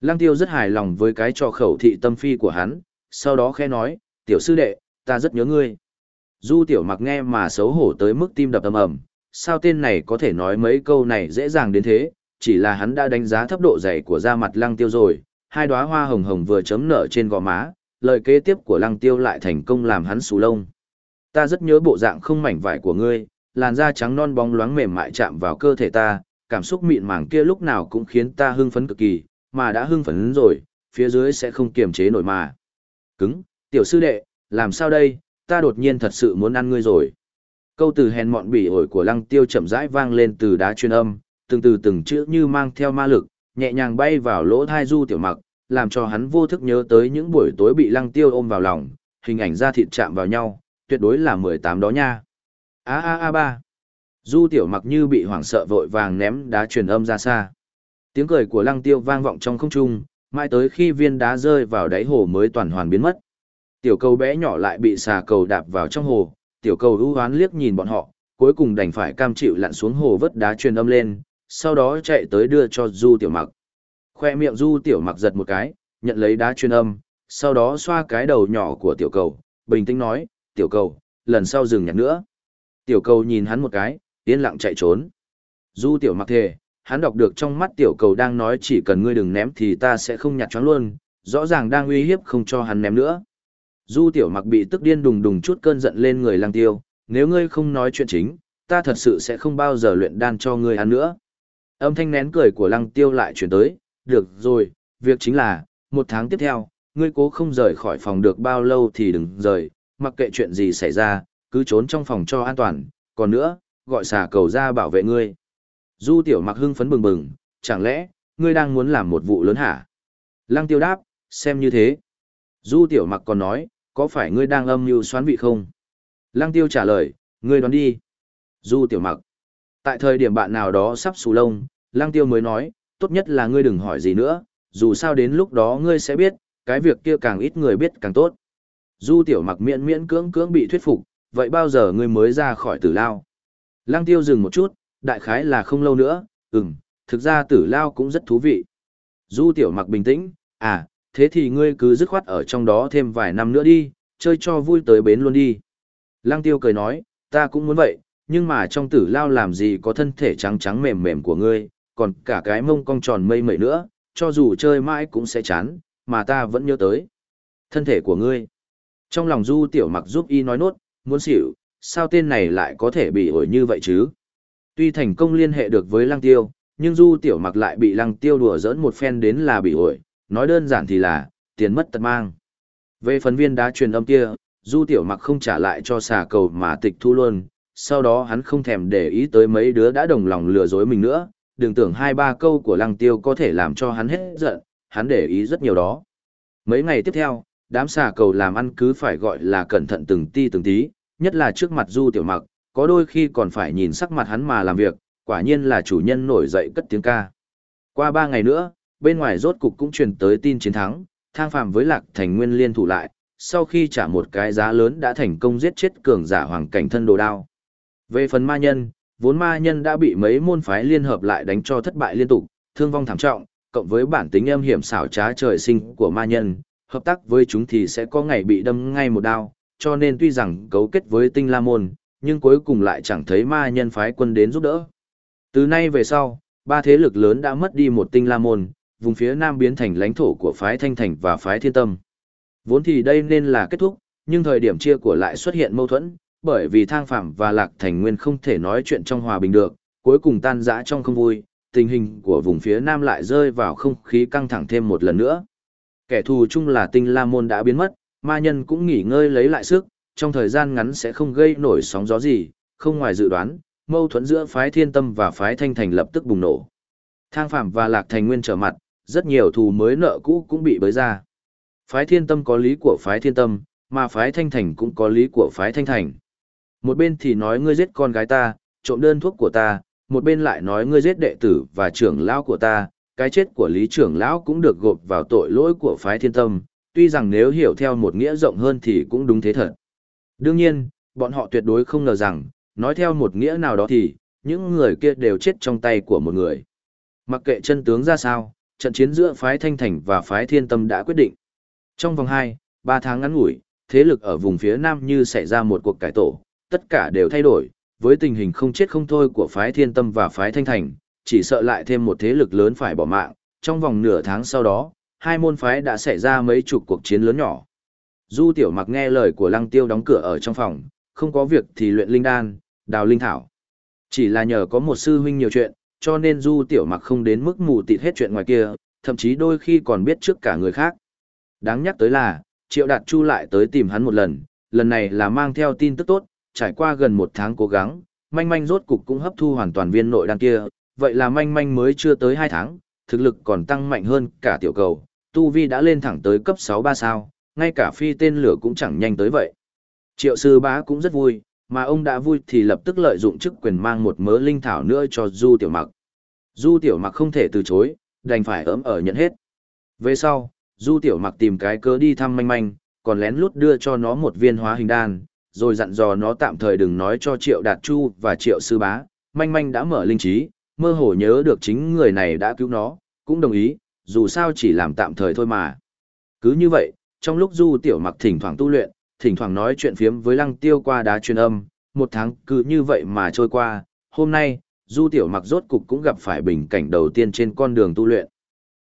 Lăng tiêu rất hài lòng với cái trò khẩu thị tâm phi của hắn, sau đó khẽ nói, tiểu sư đệ, ta rất nhớ ngươi. Du tiểu mặc nghe mà xấu hổ tới mức tim đập ầm ầm, sao tên này có thể nói mấy câu này dễ dàng đến thế, chỉ là hắn đã đánh giá thấp độ dày của da mặt lăng tiêu rồi, hai đóa hoa hồng hồng vừa chấm nở trên gò má, lời kế tiếp của lăng tiêu lại thành công làm hắn xù lông. Ta rất nhớ bộ dạng không mảnh vải của ngươi, làn da trắng non bóng loáng mềm mại chạm vào cơ thể ta, cảm xúc mịn màng kia lúc nào cũng khiến ta hưng phấn cực kỳ, mà đã hưng phấn rồi, phía dưới sẽ không kiềm chế nổi mà. Cứng, tiểu sư đệ, làm sao đây, ta đột nhiên thật sự muốn ăn ngươi rồi. Câu từ hèn mọn bỉ ổi của lăng tiêu chậm rãi vang lên từ đá chuyên âm, từng từ từng chữ như mang theo ma lực, nhẹ nhàng bay vào lỗ thai du tiểu mặc, làm cho hắn vô thức nhớ tới những buổi tối bị lăng tiêu ôm vào lòng, hình ảnh da thịt chạm vào nhau, tuyệt đối là 18 đó nha. A a a ba. Du tiểu mặc như bị hoảng sợ vội vàng ném đá truyền âm ra xa. Tiếng cười của lăng tiêu vang vọng trong không trung, mãi tới khi viên đá rơi vào đáy hồ mới toàn hoàn biến mất. Tiểu cầu bé nhỏ lại bị xà cầu đạp vào trong hồ, tiểu cầu ưu hoán liếc nhìn bọn họ, cuối cùng đành phải cam chịu lặn xuống hồ vớt đá truyền âm lên, sau đó chạy tới đưa cho Du tiểu mặc. Khoe miệng Du tiểu mặc giật một cái, nhận lấy đá truyền âm, sau đó xoa cái đầu nhỏ của tiểu cầu, bình tĩnh nói, tiểu cầu, lần sau dừng nhặt nữa. Tiểu cầu nhìn hắn một cái, yên lặng chạy trốn. Du tiểu mặc thề, hắn đọc được trong mắt tiểu cầu đang nói chỉ cần ngươi đừng ném thì ta sẽ không nhặt choáng luôn, rõ ràng đang uy hiếp không cho hắn ném nữa. Du tiểu mặc bị tức điên đùng đùng chút cơn giận lên người lang tiêu, nếu ngươi không nói chuyện chính, ta thật sự sẽ không bao giờ luyện đan cho ngươi ăn nữa. Âm thanh nén cười của lăng tiêu lại chuyển tới, được rồi, việc chính là, một tháng tiếp theo, ngươi cố không rời khỏi phòng được bao lâu thì đừng rời, mặc kệ chuyện gì xảy ra, cứ trốn trong phòng cho an toàn, còn nữa, gọi xà cầu ra bảo vệ ngươi. Du tiểu mặc hưng phấn bừng bừng, chẳng lẽ, ngươi đang muốn làm một vụ lớn hả? Lăng tiêu đáp, xem như thế. Du tiểu mặc còn nói, có phải ngươi đang âm mưu xoán vị không? Lăng tiêu trả lời, ngươi đoán đi. Du tiểu mặc. Tại thời điểm bạn nào đó sắp xù lông, Lăng tiêu mới nói, tốt nhất là ngươi đừng hỏi gì nữa, dù sao đến lúc đó ngươi sẽ biết, cái việc kia càng ít người biết càng tốt. Du tiểu mặc miễn miễn cưỡng cưỡng bị thuyết phục, vậy bao giờ ngươi mới ra khỏi tử lao? Lăng tiêu dừng một chút, đại khái là không lâu nữa, ừm, thực ra tử lao cũng rất thú vị. Du tiểu mặc bình tĩnh, à, thế thì ngươi cứ dứt khoát ở trong đó thêm vài năm nữa đi, chơi cho vui tới bến luôn đi. Lăng tiêu cười nói, ta cũng muốn vậy, nhưng mà trong tử lao làm gì có thân thể trắng trắng mềm mềm của ngươi, còn cả cái mông cong tròn mây mẩy nữa, cho dù chơi mãi cũng sẽ chán, mà ta vẫn nhớ tới. Thân thể của ngươi. Trong lòng du tiểu mặc giúp y nói nốt, muốn xỉu, sao tên này lại có thể bị ổi như vậy chứ? Tuy thành công liên hệ được với lăng tiêu, nhưng du tiểu mặc lại bị lăng tiêu đùa dỡn một phen đến là bị ổi, nói đơn giản thì là, tiền mất tật mang. Về phần viên đá truyền âm kia, du tiểu mặc không trả lại cho xà cầu mà tịch thu luôn, sau đó hắn không thèm để ý tới mấy đứa đã đồng lòng lừa dối mình nữa, đừng tưởng hai ba câu của lăng tiêu có thể làm cho hắn hết giận, hắn để ý rất nhiều đó. Mấy ngày tiếp theo, đám xà cầu làm ăn cứ phải gọi là cẩn thận từng ti từng tí, nhất là trước mặt du tiểu mặc, có đôi khi còn phải nhìn sắc mặt hắn mà làm việc, quả nhiên là chủ nhân nổi dậy cất tiếng ca. Qua ba ngày nữa, bên ngoài rốt cục cũng truyền tới tin chiến thắng, thang phàm với lạc thành nguyên liên thủ lại, sau khi trả một cái giá lớn đã thành công giết chết cường giả hoàng cảnh thân đồ đao. Về phần ma nhân, vốn ma nhân đã bị mấy môn phái liên hợp lại đánh cho thất bại liên tục, thương vong thảm trọng, cộng với bản tính âm hiểm xảo trá trời sinh của ma nhân, hợp tác với chúng thì sẽ có ngày bị đâm ngay một đao, cho nên tuy rằng cấu kết với tinh la môn, nhưng cuối cùng lại chẳng thấy ma nhân phái quân đến giúp đỡ. Từ nay về sau, ba thế lực lớn đã mất đi một tinh la môn, vùng phía nam biến thành lãnh thổ của phái thanh thành và phái thiên tâm. Vốn thì đây nên là kết thúc, nhưng thời điểm chia của lại xuất hiện mâu thuẫn, bởi vì thang phạm và lạc thành nguyên không thể nói chuyện trong hòa bình được, cuối cùng tan rã trong không vui, tình hình của vùng phía nam lại rơi vào không khí căng thẳng thêm một lần nữa. Kẻ thù chung là tinh la môn đã biến mất, ma nhân cũng nghỉ ngơi lấy lại sức, trong thời gian ngắn sẽ không gây nổi sóng gió gì, không ngoài dự đoán, mâu thuẫn giữa phái thiên tâm và phái thanh thành lập tức bùng nổ. Thang phạm và lạc thành nguyên trở mặt, rất nhiều thù mới nợ cũ cũng bị bới ra. Phái thiên tâm có lý của phái thiên tâm, mà phái thanh thành cũng có lý của phái thanh thành. Một bên thì nói ngươi giết con gái ta, trộm đơn thuốc của ta, một bên lại nói ngươi giết đệ tử và trưởng lão của ta, cái chết của lý trưởng lão cũng được gộp vào tội lỗi của phái thiên tâm, tuy rằng nếu hiểu theo một nghĩa rộng hơn thì cũng đúng thế thật. Đương nhiên, bọn họ tuyệt đối không ngờ rằng, nói theo một nghĩa nào đó thì, những người kia đều chết trong tay của một người. Mặc kệ chân tướng ra sao, trận chiến giữa phái Thanh Thành và phái Thiên Tâm đã quyết định. Trong vòng 2, 3 tháng ngắn ngủi, thế lực ở vùng phía Nam như xảy ra một cuộc cải tổ, tất cả đều thay đổi, với tình hình không chết không thôi của phái Thiên Tâm và phái Thanh Thành, chỉ sợ lại thêm một thế lực lớn phải bỏ mạng, trong vòng nửa tháng sau đó, hai môn phái đã xảy ra mấy chục cuộc chiến lớn nhỏ. Du Tiểu Mặc nghe lời của Lăng Tiêu đóng cửa ở trong phòng, không có việc thì luyện linh đan, đào linh thảo. Chỉ là nhờ có một sư huynh nhiều chuyện, cho nên Du Tiểu Mặc không đến mức mù tịt hết chuyện ngoài kia, thậm chí đôi khi còn biết trước cả người khác. Đáng nhắc tới là, Triệu Đạt Chu lại tới tìm hắn một lần, lần này là mang theo tin tức tốt, trải qua gần một tháng cố gắng, manh manh rốt cục cũng hấp thu hoàn toàn viên nội đan kia, vậy là manh manh mới chưa tới hai tháng, thực lực còn tăng mạnh hơn cả tiểu cầu, tu vi đã lên thẳng tới cấp 6-3 sao, ngay cả phi tên lửa cũng chẳng nhanh tới vậy. Triệu sư bá cũng rất vui, mà ông đã vui thì lập tức lợi dụng chức quyền mang một mớ linh thảo nữa cho Du Tiểu Mặc. Du Tiểu Mặc không thể từ chối, đành phải ấm ở nhận hết. Về sau, Du Tiểu Mặc tìm cái cớ đi thăm manh manh, còn lén lút đưa cho nó một viên hóa hình đan, rồi dặn dò nó tạm thời đừng nói cho Triệu Đạt Chu và Triệu Sư Bá, manh manh đã mở linh trí, mơ hồ nhớ được chính người này đã cứu nó, cũng đồng ý, dù sao chỉ làm tạm thời thôi mà. Cứ như vậy, trong lúc Du Tiểu Mặc thỉnh thoảng tu luyện, thỉnh thoảng nói chuyện phiếm với Lăng Tiêu qua đá truyền âm, một tháng cứ như vậy mà trôi qua, hôm nay, Du Tiểu Mặc rốt cục cũng gặp phải bình cảnh đầu tiên trên con đường tu luyện.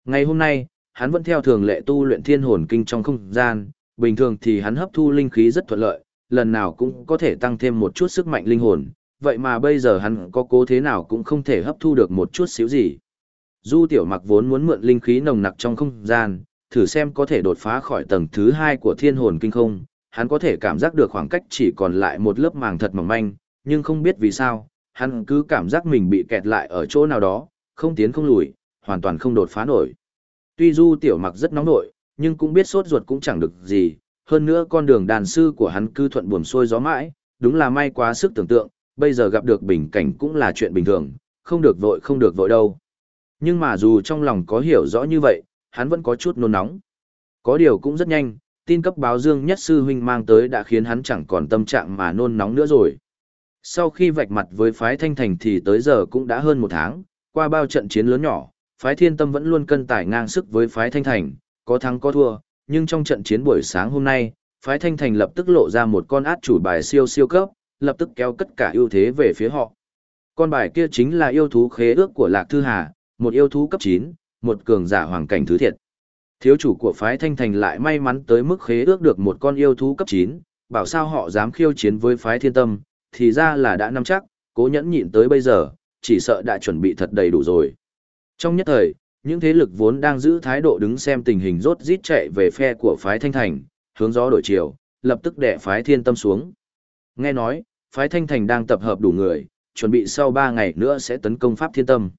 Ngày hôm nay, hắn vẫn theo thường lệ tu luyện thiên hồn kinh trong không gian, bình thường thì hắn hấp thu linh khí rất thuận lợi, lần nào cũng có thể tăng thêm một chút sức mạnh linh hồn, vậy mà bây giờ hắn có cố thế nào cũng không thể hấp thu được một chút xíu gì. Du Tiểu Mặc vốn muốn mượn linh khí nồng nặc trong không gian, thử xem có thể đột phá khỏi tầng thứ hai của thiên hồn kinh không, hắn có thể cảm giác được khoảng cách chỉ còn lại một lớp màng thật mỏng manh, nhưng không biết vì sao, hắn cứ cảm giác mình bị kẹt lại ở chỗ nào đó, không tiến không lùi, hoàn toàn không đột phá nổi. Tuy Du Tiểu Mặc rất nóng nổi, nhưng cũng biết sốt ruột cũng chẳng được gì, hơn nữa con đường đàn sư của hắn cứ thuận buồm xuôi gió mãi, đúng là may quá sức tưởng tượng, bây giờ gặp được bình cảnh cũng là chuyện bình thường, không được vội không được vội đâu. Nhưng mà dù trong lòng có hiểu rõ như vậy, hắn vẫn có chút nôn nóng. Có điều cũng rất nhanh, tin cấp báo Dương Nhất Sư Huynh mang tới đã khiến hắn chẳng còn tâm trạng mà nôn nóng nữa rồi. Sau khi vạch mặt với phái Thanh Thành thì tới giờ cũng đã hơn một tháng, qua bao trận chiến lớn nhỏ, phái Thiên Tâm vẫn luôn cân tải ngang sức với phái Thanh Thành, có thắng có thua, nhưng trong trận chiến buổi sáng hôm nay, phái Thanh Thành lập tức lộ ra một con át chủ bài siêu siêu cấp, lập tức kéo tất cả ưu thế về phía họ. Con bài kia chính là yêu thú khế ước của Lạc Thư Hà, một yêu thú cấp 9, một cường giả hoàng cảnh thứ thiệt. Thiếu chủ của phái Thanh Thành lại may mắn tới mức khế ước được một con yêu thú cấp 9, bảo sao họ dám khiêu chiến với phái Thiên Tâm, thì ra là đã nắm chắc, cố nhẫn nhịn tới bây giờ, chỉ sợ đã chuẩn bị thật đầy đủ rồi. Trong nhất thời, những thế lực vốn đang giữ thái độ đứng xem tình hình rốt rít chạy về phe của phái Thanh Thành, hướng gió đổi chiều, lập tức đè phái Thiên Tâm xuống. Nghe nói, phái Thanh Thành đang tập hợp đủ người, chuẩn bị sau 3 ngày nữa sẽ tấn công Pháp Thiên Tâm.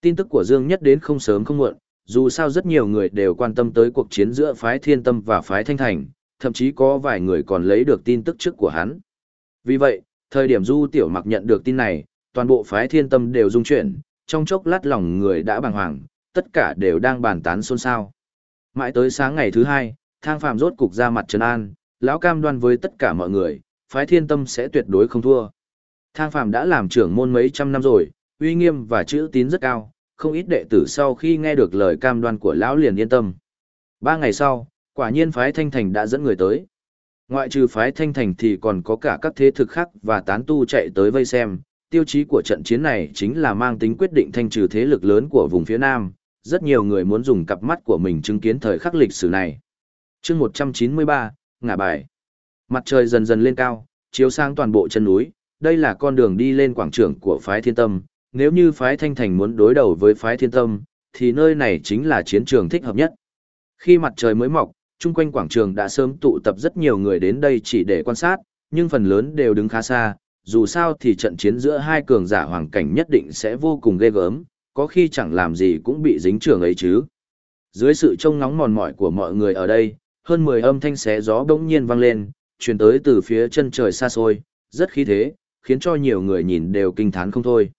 Tin tức của Dương Nhất đến không sớm không muộn, dù sao rất nhiều người đều quan tâm tới cuộc chiến giữa phái Thiên Tâm và phái Thanh Thành, thậm chí có vài người còn lấy được tin tức trước của hắn. Vì vậy, thời điểm Du Tiểu Mặc nhận được tin này, toàn bộ phái Thiên Tâm đều rung chuyển, trong chốc lát lòng người đã bàng hoàng, tất cả đều đang bàn tán xôn xao. Mãi tới sáng ngày thứ hai, Thang Phàm rốt cục ra mặt trấn an, lão cam đoan với tất cả mọi người, phái Thiên Tâm sẽ tuyệt đối không thua. Thang Phàm đã làm trưởng môn mấy trăm năm rồi, uy nghiêm và chữ tín rất cao, không ít đệ tử sau khi nghe được lời cam đoan của lão liền yên tâm. Ba ngày sau, quả nhiên phái Thanh Thành đã dẫn người tới. Ngoại trừ phái Thanh Thành thì còn có cả các thế thực khác và tán tu chạy tới vây xem. Tiêu chí của trận chiến này chính là mang tính quyết định thanh trừ thế lực lớn của vùng phía Nam. Rất nhiều người muốn dùng cặp mắt của mình chứng kiến thời khắc lịch sử này. chương 193, ngả bài. Mặt trời dần dần lên cao, chiếu sang toàn bộ chân núi. Đây là con đường đi lên quảng trường của phái thiên tâm, nếu như phái thanh thành muốn đối đầu với phái thiên tâm, thì nơi này chính là chiến trường thích hợp nhất. Khi mặt trời mới mọc, chung quanh quảng trường đã sớm tụ tập rất nhiều người đến đây chỉ để quan sát, nhưng phần lớn đều đứng khá xa, dù sao thì trận chiến giữa hai cường giả hoàng cảnh nhất định sẽ vô cùng ghê gớm, có khi chẳng làm gì cũng bị dính trường ấy chứ. Dưới sự trông nóng mòn mỏi của mọi người ở đây, hơn 10 âm thanh xé gió bỗng nhiên vang lên, truyền tới từ phía chân trời xa xôi, rất khí thế, khiến cho nhiều người nhìn đều kinh thán không thôi.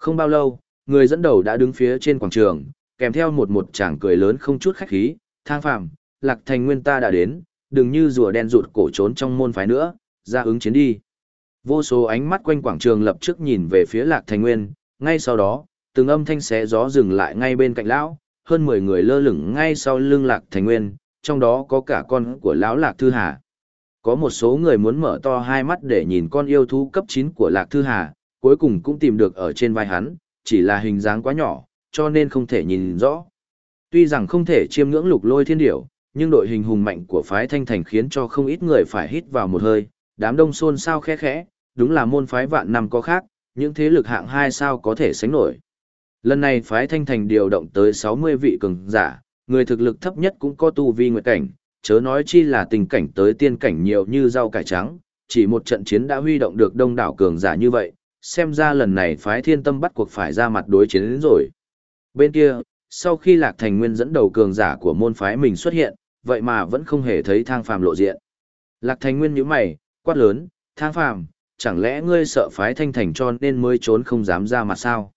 Không bao lâu, người dẫn đầu đã đứng phía trên quảng trường, kèm theo một một chàng cười lớn không chút khách khí, thang phạm, lạc thành nguyên ta đã đến, đừng như rùa đen rụt cổ trốn trong môn phái nữa, ra ứng chiến đi. Vô số ánh mắt quanh quảng trường lập tức nhìn về phía lạc thành nguyên, ngay sau đó, từng âm thanh xé gió dừng lại ngay bên cạnh lão, hơn 10 người lơ lửng ngay sau lưng lạc thành nguyên, trong đó có cả con của lão lạc thư hà. Có một số người muốn mở to hai mắt để nhìn con yêu thú cấp 9 của lạc thư hà, cuối cùng cũng tìm được ở trên vai hắn, chỉ là hình dáng quá nhỏ, cho nên không thể nhìn rõ. Tuy rằng không thể chiêm ngưỡng lục lôi thiên điểu, nhưng đội hình hùng mạnh của phái thanh thành khiến cho không ít người phải hít vào một hơi, đám đông xôn xao khẽ khẽ, đúng là môn phái vạn năm có khác, những thế lực hạng hai sao có thể sánh nổi. Lần này phái thanh thành điều động tới 60 vị cường giả, người thực lực thấp nhất cũng có tu vi nguyệt cảnh, chớ nói chi là tình cảnh tới tiên cảnh nhiều như rau cải trắng, chỉ một trận chiến đã huy động được đông đảo cường giả như vậy, xem ra lần này phái thiên tâm bắt cuộc phải ra mặt đối chiến đến rồi. Bên kia, sau khi Lạc Thành Nguyên dẫn đầu cường giả của môn phái mình xuất hiện, vậy mà vẫn không hề thấy thang phàm lộ diện. Lạc Thành Nguyên nhíu mày, quát lớn, thang phàm, chẳng lẽ ngươi sợ phái thanh thành cho nên mới trốn không dám ra mặt sao?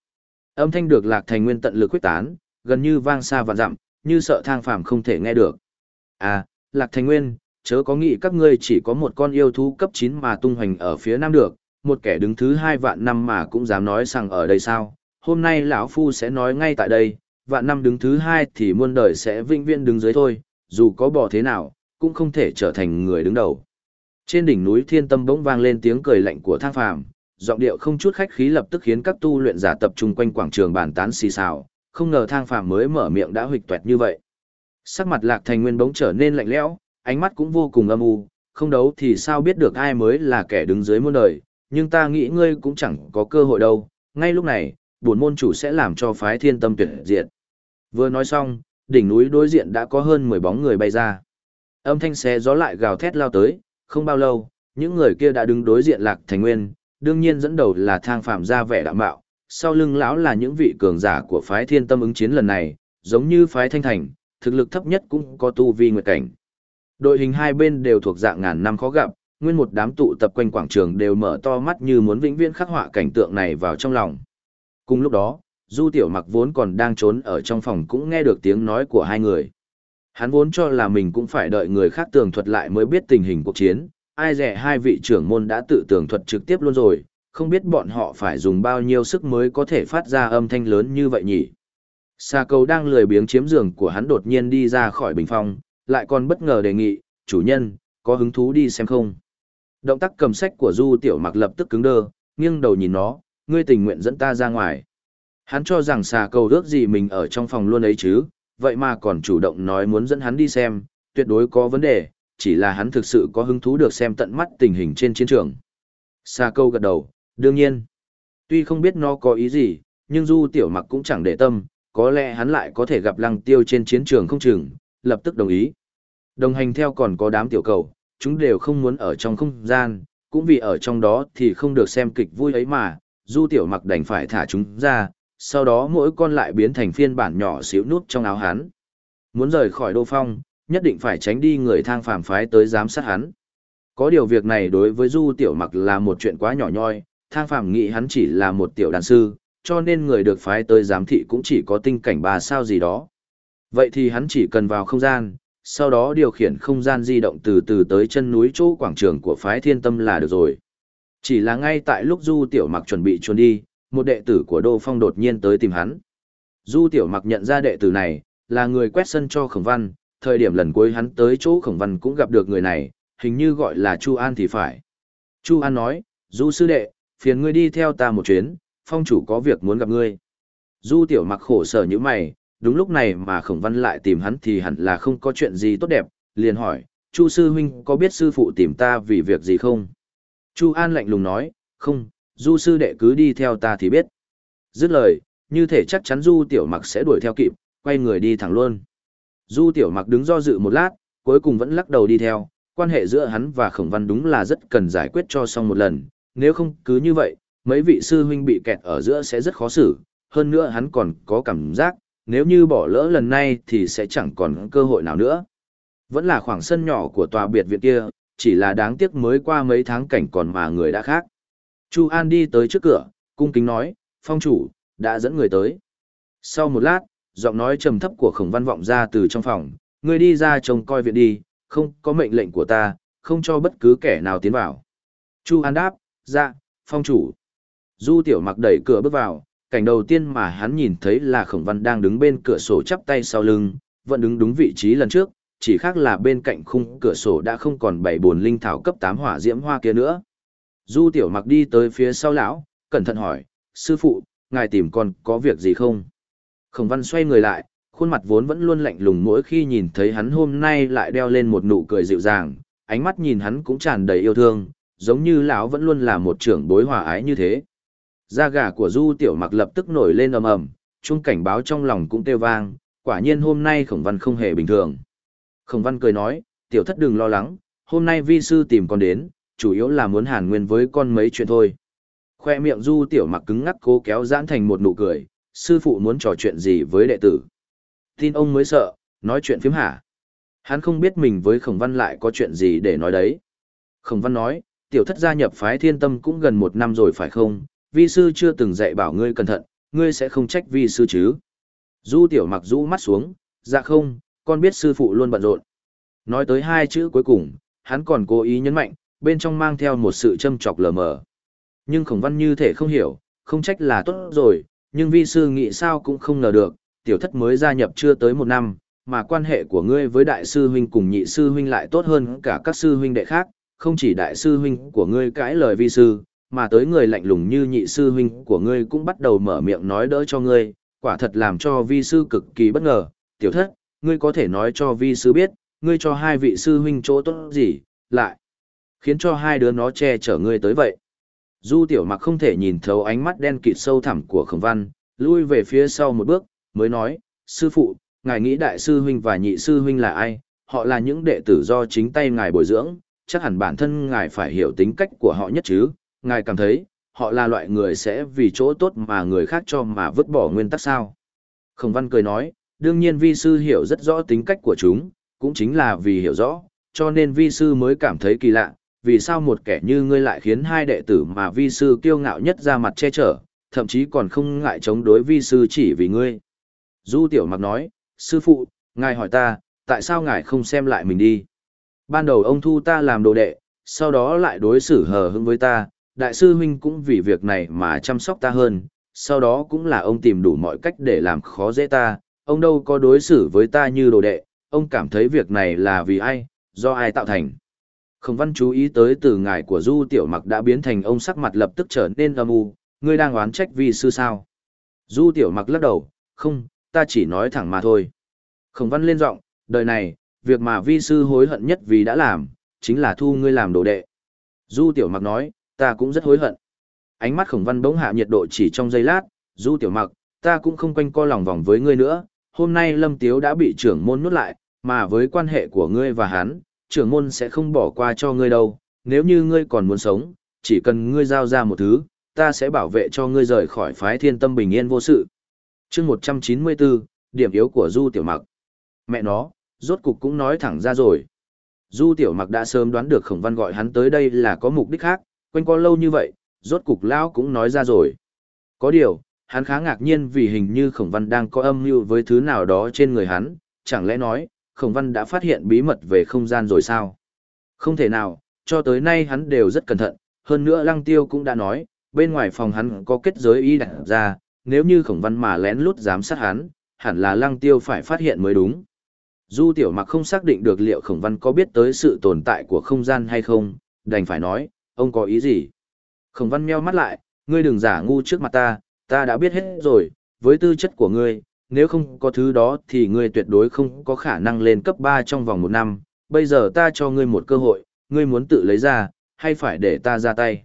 Âm thanh được Lạc Thành Nguyên tận lực quyết tán, gần như vang xa vạn dặm, như sợ thang phàm không thể nghe được. À, Lạc Thành Nguyên, chớ có nghĩ các ngươi chỉ có một con yêu thú cấp 9 mà tung hoành ở phía nam được, một kẻ đứng thứ hai vạn năm mà cũng dám nói rằng ở đây sao? Hôm nay lão phu sẽ nói ngay tại đây, vạn năm đứng thứ hai thì muôn đời sẽ vinh viễn đứng dưới thôi, dù có bỏ thế nào, cũng không thể trở thành người đứng đầu. Trên đỉnh núi thiên tâm bỗng vang lên tiếng cười lạnh của thang phàm, giọng điệu không chút khách khí lập tức khiến các tu luyện giả tập trung quanh quảng trường bàn tán xì xào, không ngờ thang phàm mới mở miệng đã huỵch toẹt như vậy. Sắc mặt lạc thành nguyên bỗng trở nên lạnh lẽo, ánh mắt cũng vô cùng âm u, không đấu thì sao biết được ai mới là kẻ đứng dưới muôn đời, nhưng ta nghĩ ngươi cũng chẳng có cơ hội đâu, ngay lúc này, bổn môn chủ sẽ làm cho phái thiên tâm tuyệt diệt. Vừa nói xong, đỉnh núi đối diện đã có hơn 10 bóng người bay ra. Âm thanh xé gió lại gào thét lao tới, không bao lâu, những người kia đã đứng đối diện Lạc Thành Nguyên, đương nhiên dẫn đầu là thang phạm gia vẻ đạm bạo, sau lưng lão là những vị cường giả của phái thiên tâm ứng chiến lần này, giống như phái thanh thành, thực lực thấp nhất cũng có tu vi nguyệt cảnh. Đội hình hai bên đều thuộc dạng ngàn năm khó gặp, nguyên một đám tụ tập quanh quảng trường đều mở to mắt như muốn vĩnh viễn khắc họa cảnh tượng này vào trong lòng. Cùng lúc đó, Du Tiểu Mặc vốn còn đang trốn ở trong phòng cũng nghe được tiếng nói của hai người. Hắn vốn cho là mình cũng phải đợi người khác tường thuật lại mới biết tình hình cuộc chiến, ai dè hai vị trưởng môn đã tự tường thuật trực tiếp luôn rồi, không biết bọn họ phải dùng bao nhiêu sức mới có thể phát ra âm thanh lớn như vậy nhỉ. Sa cầu đang lười biếng chiếm giường của hắn đột nhiên đi ra khỏi bình phong, lại còn bất ngờ đề nghị, chủ nhân, có hứng thú đi xem không? Động tác cầm sách của Du Tiểu Mặc lập tức cứng đơ, nghiêng đầu nhìn nó, ngươi tình nguyện dẫn ta ra ngoài. Hắn cho rằng xà cầu ước gì mình ở trong phòng luôn ấy chứ, vậy mà còn chủ động nói muốn dẫn hắn đi xem, tuyệt đối có vấn đề, chỉ là hắn thực sự có hứng thú được xem tận mắt tình hình trên chiến trường. Xà cầu gật đầu, đương nhiên. Tuy không biết nó có ý gì, nhưng Du Tiểu Mặc cũng chẳng để tâm, có lẽ hắn lại có thể gặp lăng tiêu trên chiến trường không chừng, lập tức đồng ý. Đồng hành theo còn có đám tiểu cầu, chúng đều không muốn ở trong không gian, cũng vì ở trong đó thì không được xem kịch vui ấy mà, du tiểu mặc đành phải thả chúng ra, sau đó mỗi con lại biến thành phiên bản nhỏ xíu nút trong áo hắn. Muốn rời khỏi đô phong, nhất định phải tránh đi người thang phàm phái tới giám sát hắn. Có điều việc này đối với du tiểu mặc là một chuyện quá nhỏ nhoi, thang phàm nghĩ hắn chỉ là một tiểu đàn sư, cho nên người được phái tới giám thị cũng chỉ có tinh cảnh bà sao gì đó. Vậy thì hắn chỉ cần vào không gian, sau đó điều khiển không gian di động từ từ tới chân núi chỗ quảng trường của phái thiên tâm là được rồi. Chỉ là ngay tại lúc Du Tiểu Mặc chuẩn bị chuồn đi, một đệ tử của Đô Phong đột nhiên tới tìm hắn. Du Tiểu Mặc nhận ra đệ tử này, là người quét sân cho Khổng Văn, thời điểm lần cuối hắn tới chỗ Khổng Văn cũng gặp được người này, hình như gọi là Chu An thì phải. Chu An nói, Du sư đệ, phiền ngươi đi theo ta một chuyến, phong chủ có việc muốn gặp ngươi. Du Tiểu Mặc khổ sở như mày, đúng lúc này mà khổng văn lại tìm hắn thì hẳn là không có chuyện gì tốt đẹp, liền hỏi, Chu sư huynh có biết sư phụ tìm ta vì việc gì không? Chu An lạnh lùng nói, không, du sư đệ cứ đi theo ta thì biết. Dứt lời, như thể chắc chắn du tiểu mặc sẽ đuổi theo kịp, quay người đi thẳng luôn. Du tiểu mặc đứng do dự một lát, cuối cùng vẫn lắc đầu đi theo, quan hệ giữa hắn và khổng văn đúng là rất cần giải quyết cho xong một lần, nếu không cứ như vậy, mấy vị sư huynh bị kẹt ở giữa sẽ rất khó xử, hơn nữa hắn còn có cảm giác, nếu như bỏ lỡ lần này thì sẽ chẳng còn cơ hội nào nữa. Vẫn là khoảng sân nhỏ của tòa biệt viện kia, chỉ là đáng tiếc mới qua mấy tháng cảnh còn mà người đã khác. Chu An đi tới trước cửa, cung kính nói, phong chủ, đã dẫn người tới. Sau một lát, giọng nói trầm thấp của khổng văn vọng ra từ trong phòng, người đi ra trông coi viện đi, không có mệnh lệnh của ta, không cho bất cứ kẻ nào tiến vào. Chu An đáp, dạ, phong chủ. Du tiểu mặc đẩy cửa bước vào, cảnh đầu tiên mà hắn nhìn thấy là khổng văn đang đứng bên cửa sổ chắp tay sau lưng, vẫn đứng đúng vị trí lần trước, chỉ khác là bên cạnh khung cửa sổ đã không còn bảy bồn linh thảo cấp tám hỏa diễm hoa kia nữa. Du tiểu mặc đi tới phía sau lão, cẩn thận hỏi, sư phụ, ngài tìm con có việc gì không? Khổng văn xoay người lại, khuôn mặt vốn vẫn luôn lạnh lùng mỗi khi nhìn thấy hắn hôm nay lại đeo lên một nụ cười dịu dàng, ánh mắt nhìn hắn cũng tràn đầy yêu thương, giống như lão vẫn luôn là một trưởng bối hòa ái như thế. Da gà của Du Tiểu Mặc lập tức nổi lên ầm ầm, chuông cảnh báo trong lòng cũng kêu vang, quả nhiên hôm nay Khổng Văn không hề bình thường. Khổng Văn cười nói, tiểu thất đừng lo lắng, hôm nay vi sư tìm con đến, chủ yếu là muốn hàn nguyên với con mấy chuyện thôi. Khoe miệng Du Tiểu Mặc cứng ngắc cố kéo giãn thành một nụ cười, sư phụ muốn trò chuyện gì với đệ tử. Tin ông mới sợ, nói chuyện phiếm hả. Hắn không biết mình với Khổng Văn lại có chuyện gì để nói đấy. Khổng Văn nói, tiểu thất gia nhập phái thiên tâm cũng gần một năm rồi phải không, vi sư chưa từng dạy bảo ngươi cẩn thận, ngươi sẽ không trách vi sư chứ. Du tiểu mặc rũ mắt xuống, dạ không, con biết sư phụ luôn bận rộn. Nói tới hai chữ cuối cùng, hắn còn cố ý nhấn mạnh, bên trong mang theo một sự châm chọc lờ mờ. Nhưng khổng văn như thể không hiểu, không trách là tốt rồi, nhưng vi sư nghĩ sao cũng không ngờ được, tiểu thất mới gia nhập chưa tới một năm, mà quan hệ của ngươi với đại sư huynh cùng nhị sư huynh lại tốt hơn cả các sư huynh đệ khác, không chỉ đại sư huynh của ngươi cãi lời vi sư, mà tới người lạnh lùng như nhị sư huynh của ngươi cũng bắt đầu mở miệng nói đỡ cho ngươi, quả thật làm cho vi sư cực kỳ bất ngờ, tiểu thất, ngươi có thể nói cho vi sư biết, ngươi cho hai vị sư huynh chỗ tốt gì, lại, khiến cho hai đứa nó che chở ngươi tới vậy. Du tiểu mặc không thể nhìn thấu ánh mắt đen kịt sâu thẳm của khổng văn, lui về phía sau một bước, mới nói, sư phụ, ngài nghĩ đại sư huynh và nhị sư huynh là ai, họ là những đệ tử do chính tay ngài bồi dưỡng, chắc hẳn bản thân ngài phải hiểu tính cách của họ nhất chứ, ngài cảm thấy, họ là loại người sẽ vì chỗ tốt mà người khác cho mà vứt bỏ nguyên tắc sao. Khổng văn cười nói, đương nhiên vi sư hiểu rất rõ tính cách của chúng, cũng chính là vì hiểu rõ, cho nên vi sư mới cảm thấy kỳ lạ, vì sao một kẻ như ngươi lại khiến hai đệ tử mà vi sư kiêu ngạo nhất ra mặt che chở, thậm chí còn không ngại chống đối vi sư chỉ vì ngươi. Du tiểu mặc nói, sư phụ, ngài hỏi ta, tại sao ngài không xem lại mình đi? Ban đầu ông thu ta làm đồ đệ, sau đó lại đối xử hờ hững với ta, đại sư huynh cũng vì việc này mà chăm sóc ta hơn, sau đó cũng là ông tìm đủ mọi cách để làm khó dễ ta, ông đâu có đối xử với ta như đồ đệ, ông cảm thấy việc này là vì ai, do ai tạo thành. Khổng văn chú ý tới từ ngài của Du Tiểu Mặc đã biến thành ông sắc mặt lập tức trở nên âm u, ngươi đang oán trách vì sư sao. Du Tiểu Mặc lắc đầu, không, ta chỉ nói thẳng mà thôi. Khổng văn lên giọng, đời này, việc mà vi sư hối hận nhất vì đã làm, chính là thu ngươi làm đồ đệ. Du Tiểu Mặc nói, ta cũng rất hối hận. Ánh mắt khổng văn bỗng hạ nhiệt độ chỉ trong giây lát, Du Tiểu Mặc, ta cũng không quanh co lòng vòng với ngươi nữa, hôm nay Lâm Tiếu đã bị trưởng môn nuốt lại, mà với quan hệ của ngươi và hắn, trưởng môn sẽ không bỏ qua cho ngươi đâu, nếu như ngươi còn muốn sống, chỉ cần ngươi giao ra một thứ, ta sẽ bảo vệ cho ngươi rời khỏi phái thiên tâm bình yên vô sự. chương 194, điểm yếu của Du Tiểu Mặc. Mẹ nó, rốt cục cũng nói thẳng ra rồi. Du Tiểu Mặc đã sớm đoán được Khổng Văn gọi hắn tới đây là có mục đích khác, quanh co lâu như vậy, rốt cục lão cũng nói ra rồi. Có điều, hắn khá ngạc nhiên vì hình như Khổng Văn đang có âm mưu với thứ nào đó trên người hắn, chẳng lẽ nói, Khổng Văn đã phát hiện bí mật về không gian rồi sao? Không thể nào, cho tới nay hắn đều rất cẩn thận, hơn nữa Lăng Tiêu cũng đã nói, bên ngoài phòng hắn có kết giới y đặt ra, nếu như Khổng Văn mà lén lút giám sát hắn, hẳn là Lăng Tiêu phải phát hiện mới đúng. Du Tiểu Mặc không xác định được liệu Khổng Văn có biết tới sự tồn tại của không gian hay không, đành phải nói, ông có ý gì? Khổng Văn meo mắt lại, ngươi đừng giả ngu trước mặt ta, ta đã biết hết rồi, với tư chất của ngươi, nếu không có thứ đó thì ngươi tuyệt đối không có khả năng lên cấp 3 trong vòng một năm, bây giờ ta cho ngươi một cơ hội, ngươi muốn tự lấy ra, hay phải để ta ra tay.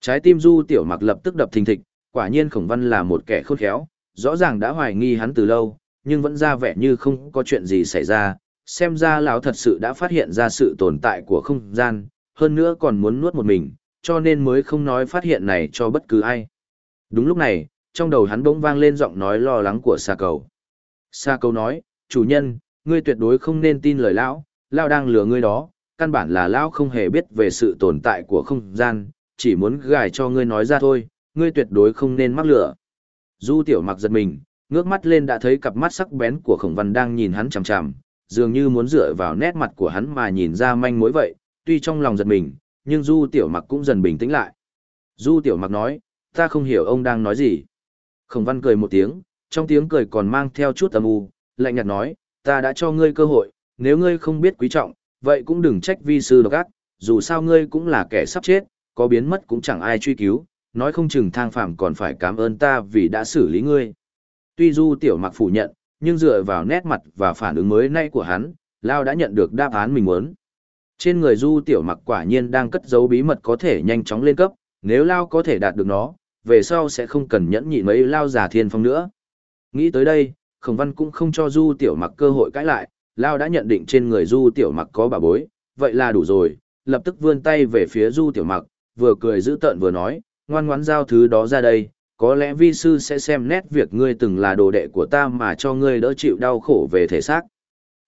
Trái tim Du Tiểu Mặc lập tức đập thình thịch, quả nhiên Khổng Văn là một kẻ khôn khéo, rõ ràng đã hoài nghi hắn từ lâu, nhưng vẫn ra vẻ như không có chuyện gì xảy ra, xem ra lão thật sự đã phát hiện ra sự tồn tại của không gian, hơn nữa còn muốn nuốt một mình, cho nên mới không nói phát hiện này cho bất cứ ai. Đúng lúc này, trong đầu hắn bỗng vang lên giọng nói lo lắng của Sa Cầu. Sa Cầu nói, chủ nhân, ngươi tuyệt đối không nên tin lời lão, lão đang lừa ngươi đó, căn bản là lão không hề biết về sự tồn tại của không gian, chỉ muốn gài cho ngươi nói ra thôi, ngươi tuyệt đối không nên mắc lừa. Du tiểu mặc giật mình, ngước mắt lên đã thấy cặp mắt sắc bén của khổng văn đang nhìn hắn chằm chằm, dường như muốn dựa vào nét mặt của hắn mà nhìn ra manh mối vậy, tuy trong lòng giật mình, nhưng du tiểu mặc cũng dần bình tĩnh lại. Du tiểu mặc nói, ta không hiểu ông đang nói gì. Khổng văn cười một tiếng, trong tiếng cười còn mang theo chút âm u, lạnh nhạt nói, ta đã cho ngươi cơ hội, nếu ngươi không biết quý trọng, vậy cũng đừng trách vi sư độc ác, dù sao ngươi cũng là kẻ sắp chết, có biến mất cũng chẳng ai truy cứu, nói không chừng thang phạm còn phải cảm ơn ta vì đã xử lý ngươi. Tuy du tiểu mặc phủ nhận, nhưng dựa vào nét mặt và phản ứng mới nay của hắn, Lao đã nhận được đáp án mình muốn. Trên người du tiểu mặc quả nhiên đang cất giấu bí mật có thể nhanh chóng lên cấp, nếu Lao có thể đạt được nó, về sau sẽ không cần nhẫn nhịn mấy Lao giả thiên phong nữa. Nghĩ tới đây, khổng văn cũng không cho du tiểu mặc cơ hội cãi lại, Lao đã nhận định trên người du tiểu mặc có bà bối, vậy là đủ rồi, lập tức vươn tay về phía du tiểu mặc, vừa cười giữ tợn vừa nói, ngoan ngoãn giao thứ đó ra đây, có lẽ vi sư sẽ xem nét việc ngươi từng là đồ đệ của ta mà cho ngươi đỡ chịu đau khổ về thể xác.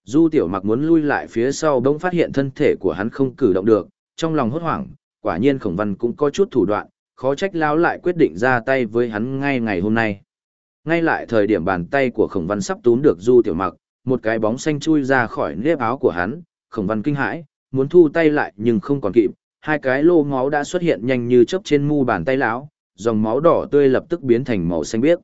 Du tiểu mặc muốn lui lại phía sau bỗng phát hiện thân thể của hắn không cử động được, trong lòng hốt hoảng, quả nhiên khổng văn cũng có chút thủ đoạn, khó trách lao lại quyết định ra tay với hắn ngay ngày hôm nay. Ngay lại thời điểm bàn tay của khổng văn sắp túm được du tiểu mặc, một cái bóng xanh chui ra khỏi nếp áo của hắn, khổng văn kinh hãi, muốn thu tay lại nhưng không còn kịp, hai cái lô máu đã xuất hiện nhanh như chớp trên mu bàn tay lão, dòng máu đỏ tươi lập tức biến thành màu xanh biếc.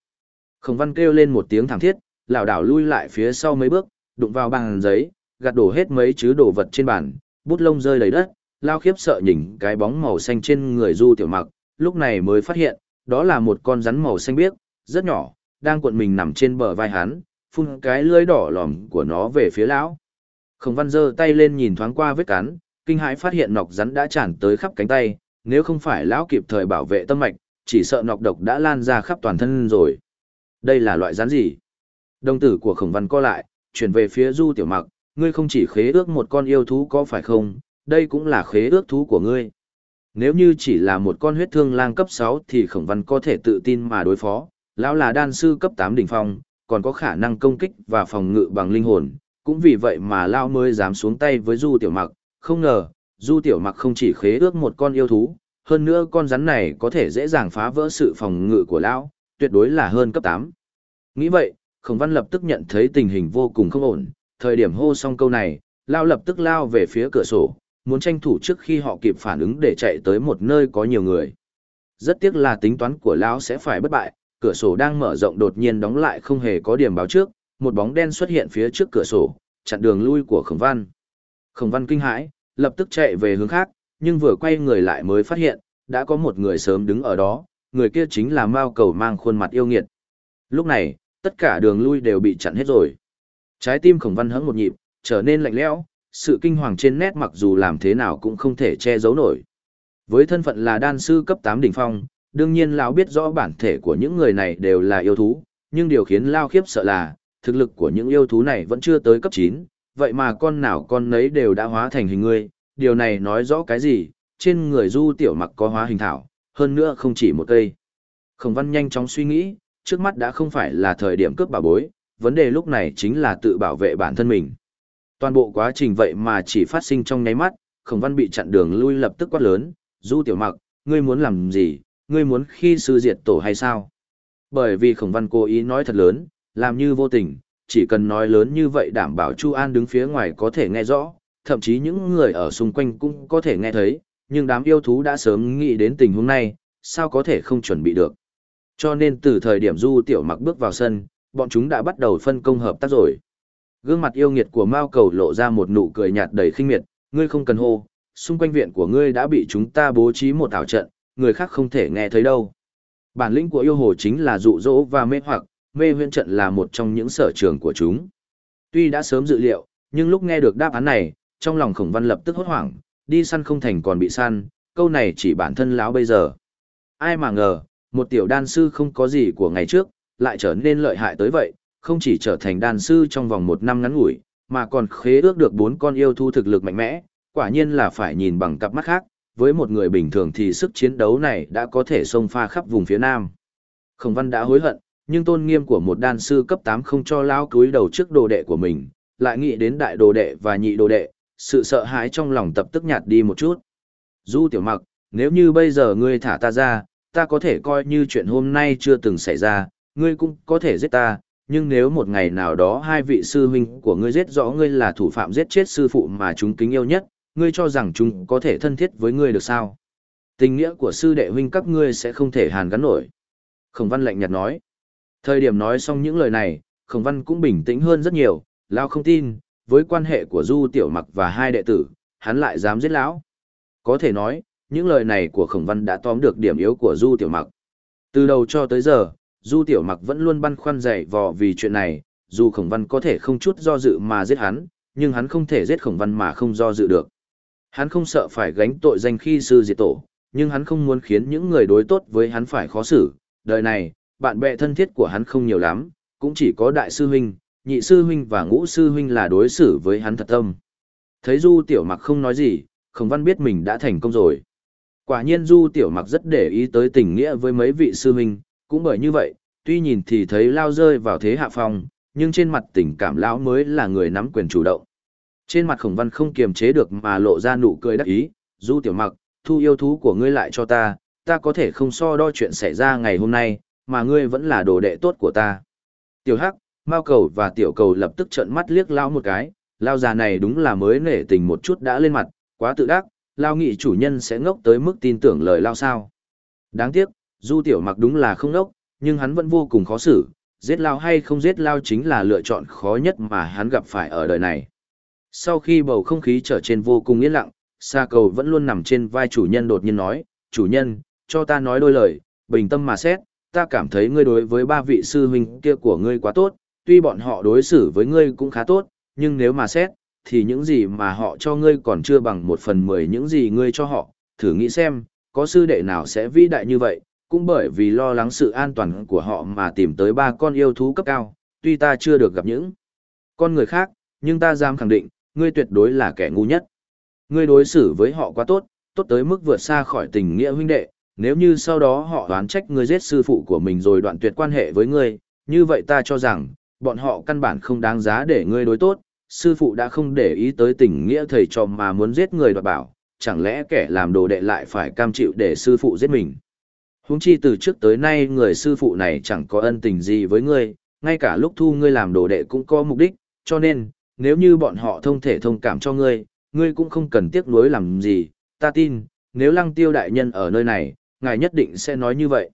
Khổng Văn kêu lên một tiếng thảm thiết, lảo đảo lui lại phía sau mấy bước, đụng vào bàn giấy, gạt đổ hết mấy chứ đồ vật trên bàn, bút lông rơi đầy đất, lao khiếp sợ nhìn cái bóng màu xanh trên người Du Tiểu Mặc, lúc này mới phát hiện, đó là một con rắn màu xanh biếc, rất nhỏ, đang cuộn mình nằm trên bờ vai hắn, phun cái lưỡi đỏ lòm của nó về phía lão. Khổng Văn giơ tay lên nhìn thoáng qua vết cắn, kinh hãi phát hiện nọc rắn đã tràn tới khắp cánh tay, nếu không phải lão kịp thời bảo vệ tâm mạch, chỉ sợ nọc độc đã lan ra khắp toàn thân rồi. Đây là loại rắn gì? Đồng tử của khổng văn co lại, chuyển về phía du tiểu mặc, ngươi không chỉ khế ước một con yêu thú có phải không, đây cũng là khế ước thú của ngươi. Nếu như chỉ là một con huyết thương lang cấp 6 thì khổng văn có thể tự tin mà đối phó, lão là đan sư cấp 8 đỉnh phong, còn có khả năng công kích và phòng ngự bằng linh hồn, cũng vì vậy mà lão mới dám xuống tay với du tiểu mặc, Không ngờ, Du Tiểu Mặc không chỉ khế ước một con yêu thú, hơn nữa con rắn này có thể dễ dàng phá vỡ sự phòng ngự của lão, tuyệt đối là hơn cấp 8. Nghĩ vậy, Khổng Văn lập tức nhận thấy tình hình vô cùng không ổn, thời điểm hô xong câu này, lao lập tức lao về phía cửa sổ, muốn tranh thủ trước khi họ kịp phản ứng để chạy tới một nơi có nhiều người. Rất tiếc là tính toán của lão sẽ phải bất bại, cửa sổ đang mở rộng đột nhiên đóng lại không hề có điểm báo trước, một bóng đen xuất hiện phía trước cửa sổ, chặn đường lui của Khổng Văn. Khổng Văn kinh hãi, lập tức chạy về hướng khác, nhưng vừa quay người lại mới phát hiện, đã có một người sớm đứng ở đó, người kia chính là Mao Cầu mang khuôn mặt yêu nghiệt. Lúc này, tất cả đường lui đều bị chặn hết rồi. Trái tim Khổng Văn hững một nhịp, trở nên lạnh lẽo, sự kinh hoàng trên nét mặc dù làm thế nào cũng không thể che giấu nổi. Với thân phận là đan sư cấp 8 đỉnh phong, đương nhiên lão biết rõ bản thể của những người này đều là yêu thú, nhưng điều khiến lao khiếp sợ là, thực lực của những yêu thú này vẫn chưa tới cấp 9, vậy mà con nào con nấy đều đã hóa thành hình người, điều này nói rõ cái gì, trên người du tiểu mặc có hóa hình thảo, hơn nữa không chỉ một cây. Khổng văn nhanh chóng suy nghĩ, trước mắt đã không phải là thời điểm cướp bảo bối, vấn đề lúc này chính là tự bảo vệ bản thân mình. Toàn bộ quá trình vậy mà chỉ phát sinh trong nháy mắt, khổng văn bị chặn đường lui lập tức quát lớn, du tiểu mặc, ngươi muốn làm gì, ngươi muốn khi sư diệt tổ hay sao? Bởi vì khổng văn cố ý nói thật lớn, làm như vô tình, chỉ cần nói lớn như vậy đảm bảo Chu An đứng phía ngoài có thể nghe rõ, thậm chí những người ở xung quanh cũng có thể nghe thấy, nhưng đám yêu thú đã sớm nghĩ đến tình huống này, sao có thể không chuẩn bị được. Cho nên từ thời điểm Du Tiểu Mặc bước vào sân, bọn chúng đã bắt đầu phân công hợp tác rồi. Gương mặt yêu nghiệt của Mao Cầu lộ ra một nụ cười nhạt đầy khinh miệt, ngươi không cần hô, xung quanh viện của ngươi đã bị chúng ta bố trí một ảo trận, người khác không thể nghe thấy đâu. Bản lĩnh của yêu hồ chính là dụ dỗ và mê hoặc, mê huyễn trận là một trong những sở trường của chúng. Tuy đã sớm dự liệu, nhưng lúc nghe được đáp án này, trong lòng khổng văn lập tức hốt hoảng, đi săn không thành còn bị săn, câu này chỉ bản thân lão bây giờ. Ai mà ngờ, một tiểu đan sư không có gì của ngày trước, lại trở nên lợi hại tới vậy, không chỉ trở thành đan sư trong vòng một năm ngắn ngủi, mà còn khế ước được bốn con yêu thu thực lực mạnh mẽ, quả nhiên là phải nhìn bằng cặp mắt khác, với một người bình thường thì sức chiến đấu này đã có thể xông pha khắp vùng phía nam. Khổng văn đã hối hận, nhưng tôn nghiêm của một đan sư cấp 8 không cho lao cúi đầu trước đồ đệ của mình, lại nghĩ đến đại đồ đệ và nhị đồ đệ, sự sợ hãi trong lòng tập tức nhạt đi một chút. Du tiểu mặc, nếu như bây giờ ngươi thả ta ra, ta có thể coi như chuyện hôm nay chưa từng xảy ra, ngươi cũng có thể giết ta, nhưng nếu một ngày nào đó hai vị sư huynh của ngươi giết rõ ngươi là thủ phạm giết chết sư phụ mà chúng kính yêu nhất, ngươi cho rằng chúng có thể thân thiết với ngươi được sao? Tình nghĩa của sư đệ huynh các ngươi sẽ không thể hàn gắn nổi. Khổng văn lạnh nhạt nói. Thời điểm nói xong những lời này, Khổng văn cũng bình tĩnh hơn rất nhiều, lao không tin, với quan hệ của Du Tiểu Mặc và hai đệ tử, hắn lại dám giết lão. Có thể nói, những lời này của Khổng Văn đã tóm được điểm yếu của Du Tiểu Mặc. Từ đầu cho tới giờ, Du Tiểu Mặc vẫn luôn băn khoăn dày vò vì chuyện này, dù Khổng Văn có thể không chút do dự mà giết hắn, nhưng hắn không thể giết Khổng Văn mà không do dự được. Hắn không sợ phải gánh tội danh khi sư diệt tổ, nhưng hắn không muốn khiến những người đối tốt với hắn phải khó xử. Đời này, bạn bè thân thiết của hắn không nhiều lắm, cũng chỉ có đại sư huynh, nhị sư huynh và ngũ sư huynh là đối xử với hắn thật tâm. Thấy Du Tiểu Mặc không nói gì, Khổng Văn biết mình đã thành công rồi. Quả nhiên Du Tiểu Mặc rất để ý tới tình nghĩa với mấy vị sư huynh, cũng bởi như vậy, tuy nhìn thì thấy Lao rơi vào thế hạ phong, nhưng trên mặt tình cảm Lão mới là người nắm quyền chủ động. Trên mặt Khổng Văn không kiềm chế được mà lộ ra nụ cười đắc ý, Du Tiểu Mặc, thu yêu thú của ngươi lại cho ta, ta có thể không so đo chuyện xảy ra ngày hôm nay, mà ngươi vẫn là đồ đệ tốt của ta. Tiểu Hắc, Mao cầu và tiểu cầu lập tức trợn mắt liếc lão một cái, lao già này đúng là mới nể tình một chút đã lên mặt, quá tự đắc, lao nghị chủ nhân sẽ ngốc tới mức tin tưởng lời lao sao. Đáng tiếc, du tiểu mặc đúng là không ngốc, nhưng hắn vẫn vô cùng khó xử, giết lao hay không giết lao chính là lựa chọn khó nhất mà hắn gặp phải ở đời này. Sau khi bầu không khí trở trên vô cùng yên lặng, Sa cầu vẫn luôn nằm trên vai chủ nhân đột nhiên nói, chủ nhân, cho ta nói đôi lời, bình tâm mà xét, ta cảm thấy ngươi đối với ba vị sư huynh kia của ngươi quá tốt, tuy bọn họ đối xử với ngươi cũng khá tốt, nhưng nếu mà xét, thì những gì mà họ cho ngươi còn chưa bằng một phần mười những gì ngươi cho họ, thử nghĩ xem, có sư đệ nào sẽ vĩ đại như vậy, cũng bởi vì lo lắng sự an toàn của họ mà tìm tới ba con yêu thú cấp cao, tuy ta chưa được gặp những con người khác, nhưng ta dám khẳng định, ngươi tuyệt đối là kẻ ngu nhất. Ngươi đối xử với họ quá tốt, tốt tới mức vượt xa khỏi tình nghĩa huynh đệ, nếu như sau đó họ đoán trách ngươi giết sư phụ của mình rồi đoạn tuyệt quan hệ với ngươi, như vậy ta cho rằng, bọn họ căn bản không đáng giá để ngươi đối tốt, sư phụ đã không để ý tới tình nghĩa thầy trò mà muốn giết người đoạt bảo, chẳng lẽ kẻ làm đồ đệ lại phải cam chịu để sư phụ giết mình. Huống chi từ trước tới nay người sư phụ này chẳng có ân tình gì với ngươi, ngay cả lúc thu ngươi làm đồ đệ cũng có mục đích, cho nên, nếu như bọn họ thông thể thông cảm cho ngươi, ngươi cũng không cần tiếc nuối làm gì, ta tin, nếu lăng tiêu đại nhân ở nơi này, ngài nhất định sẽ nói như vậy.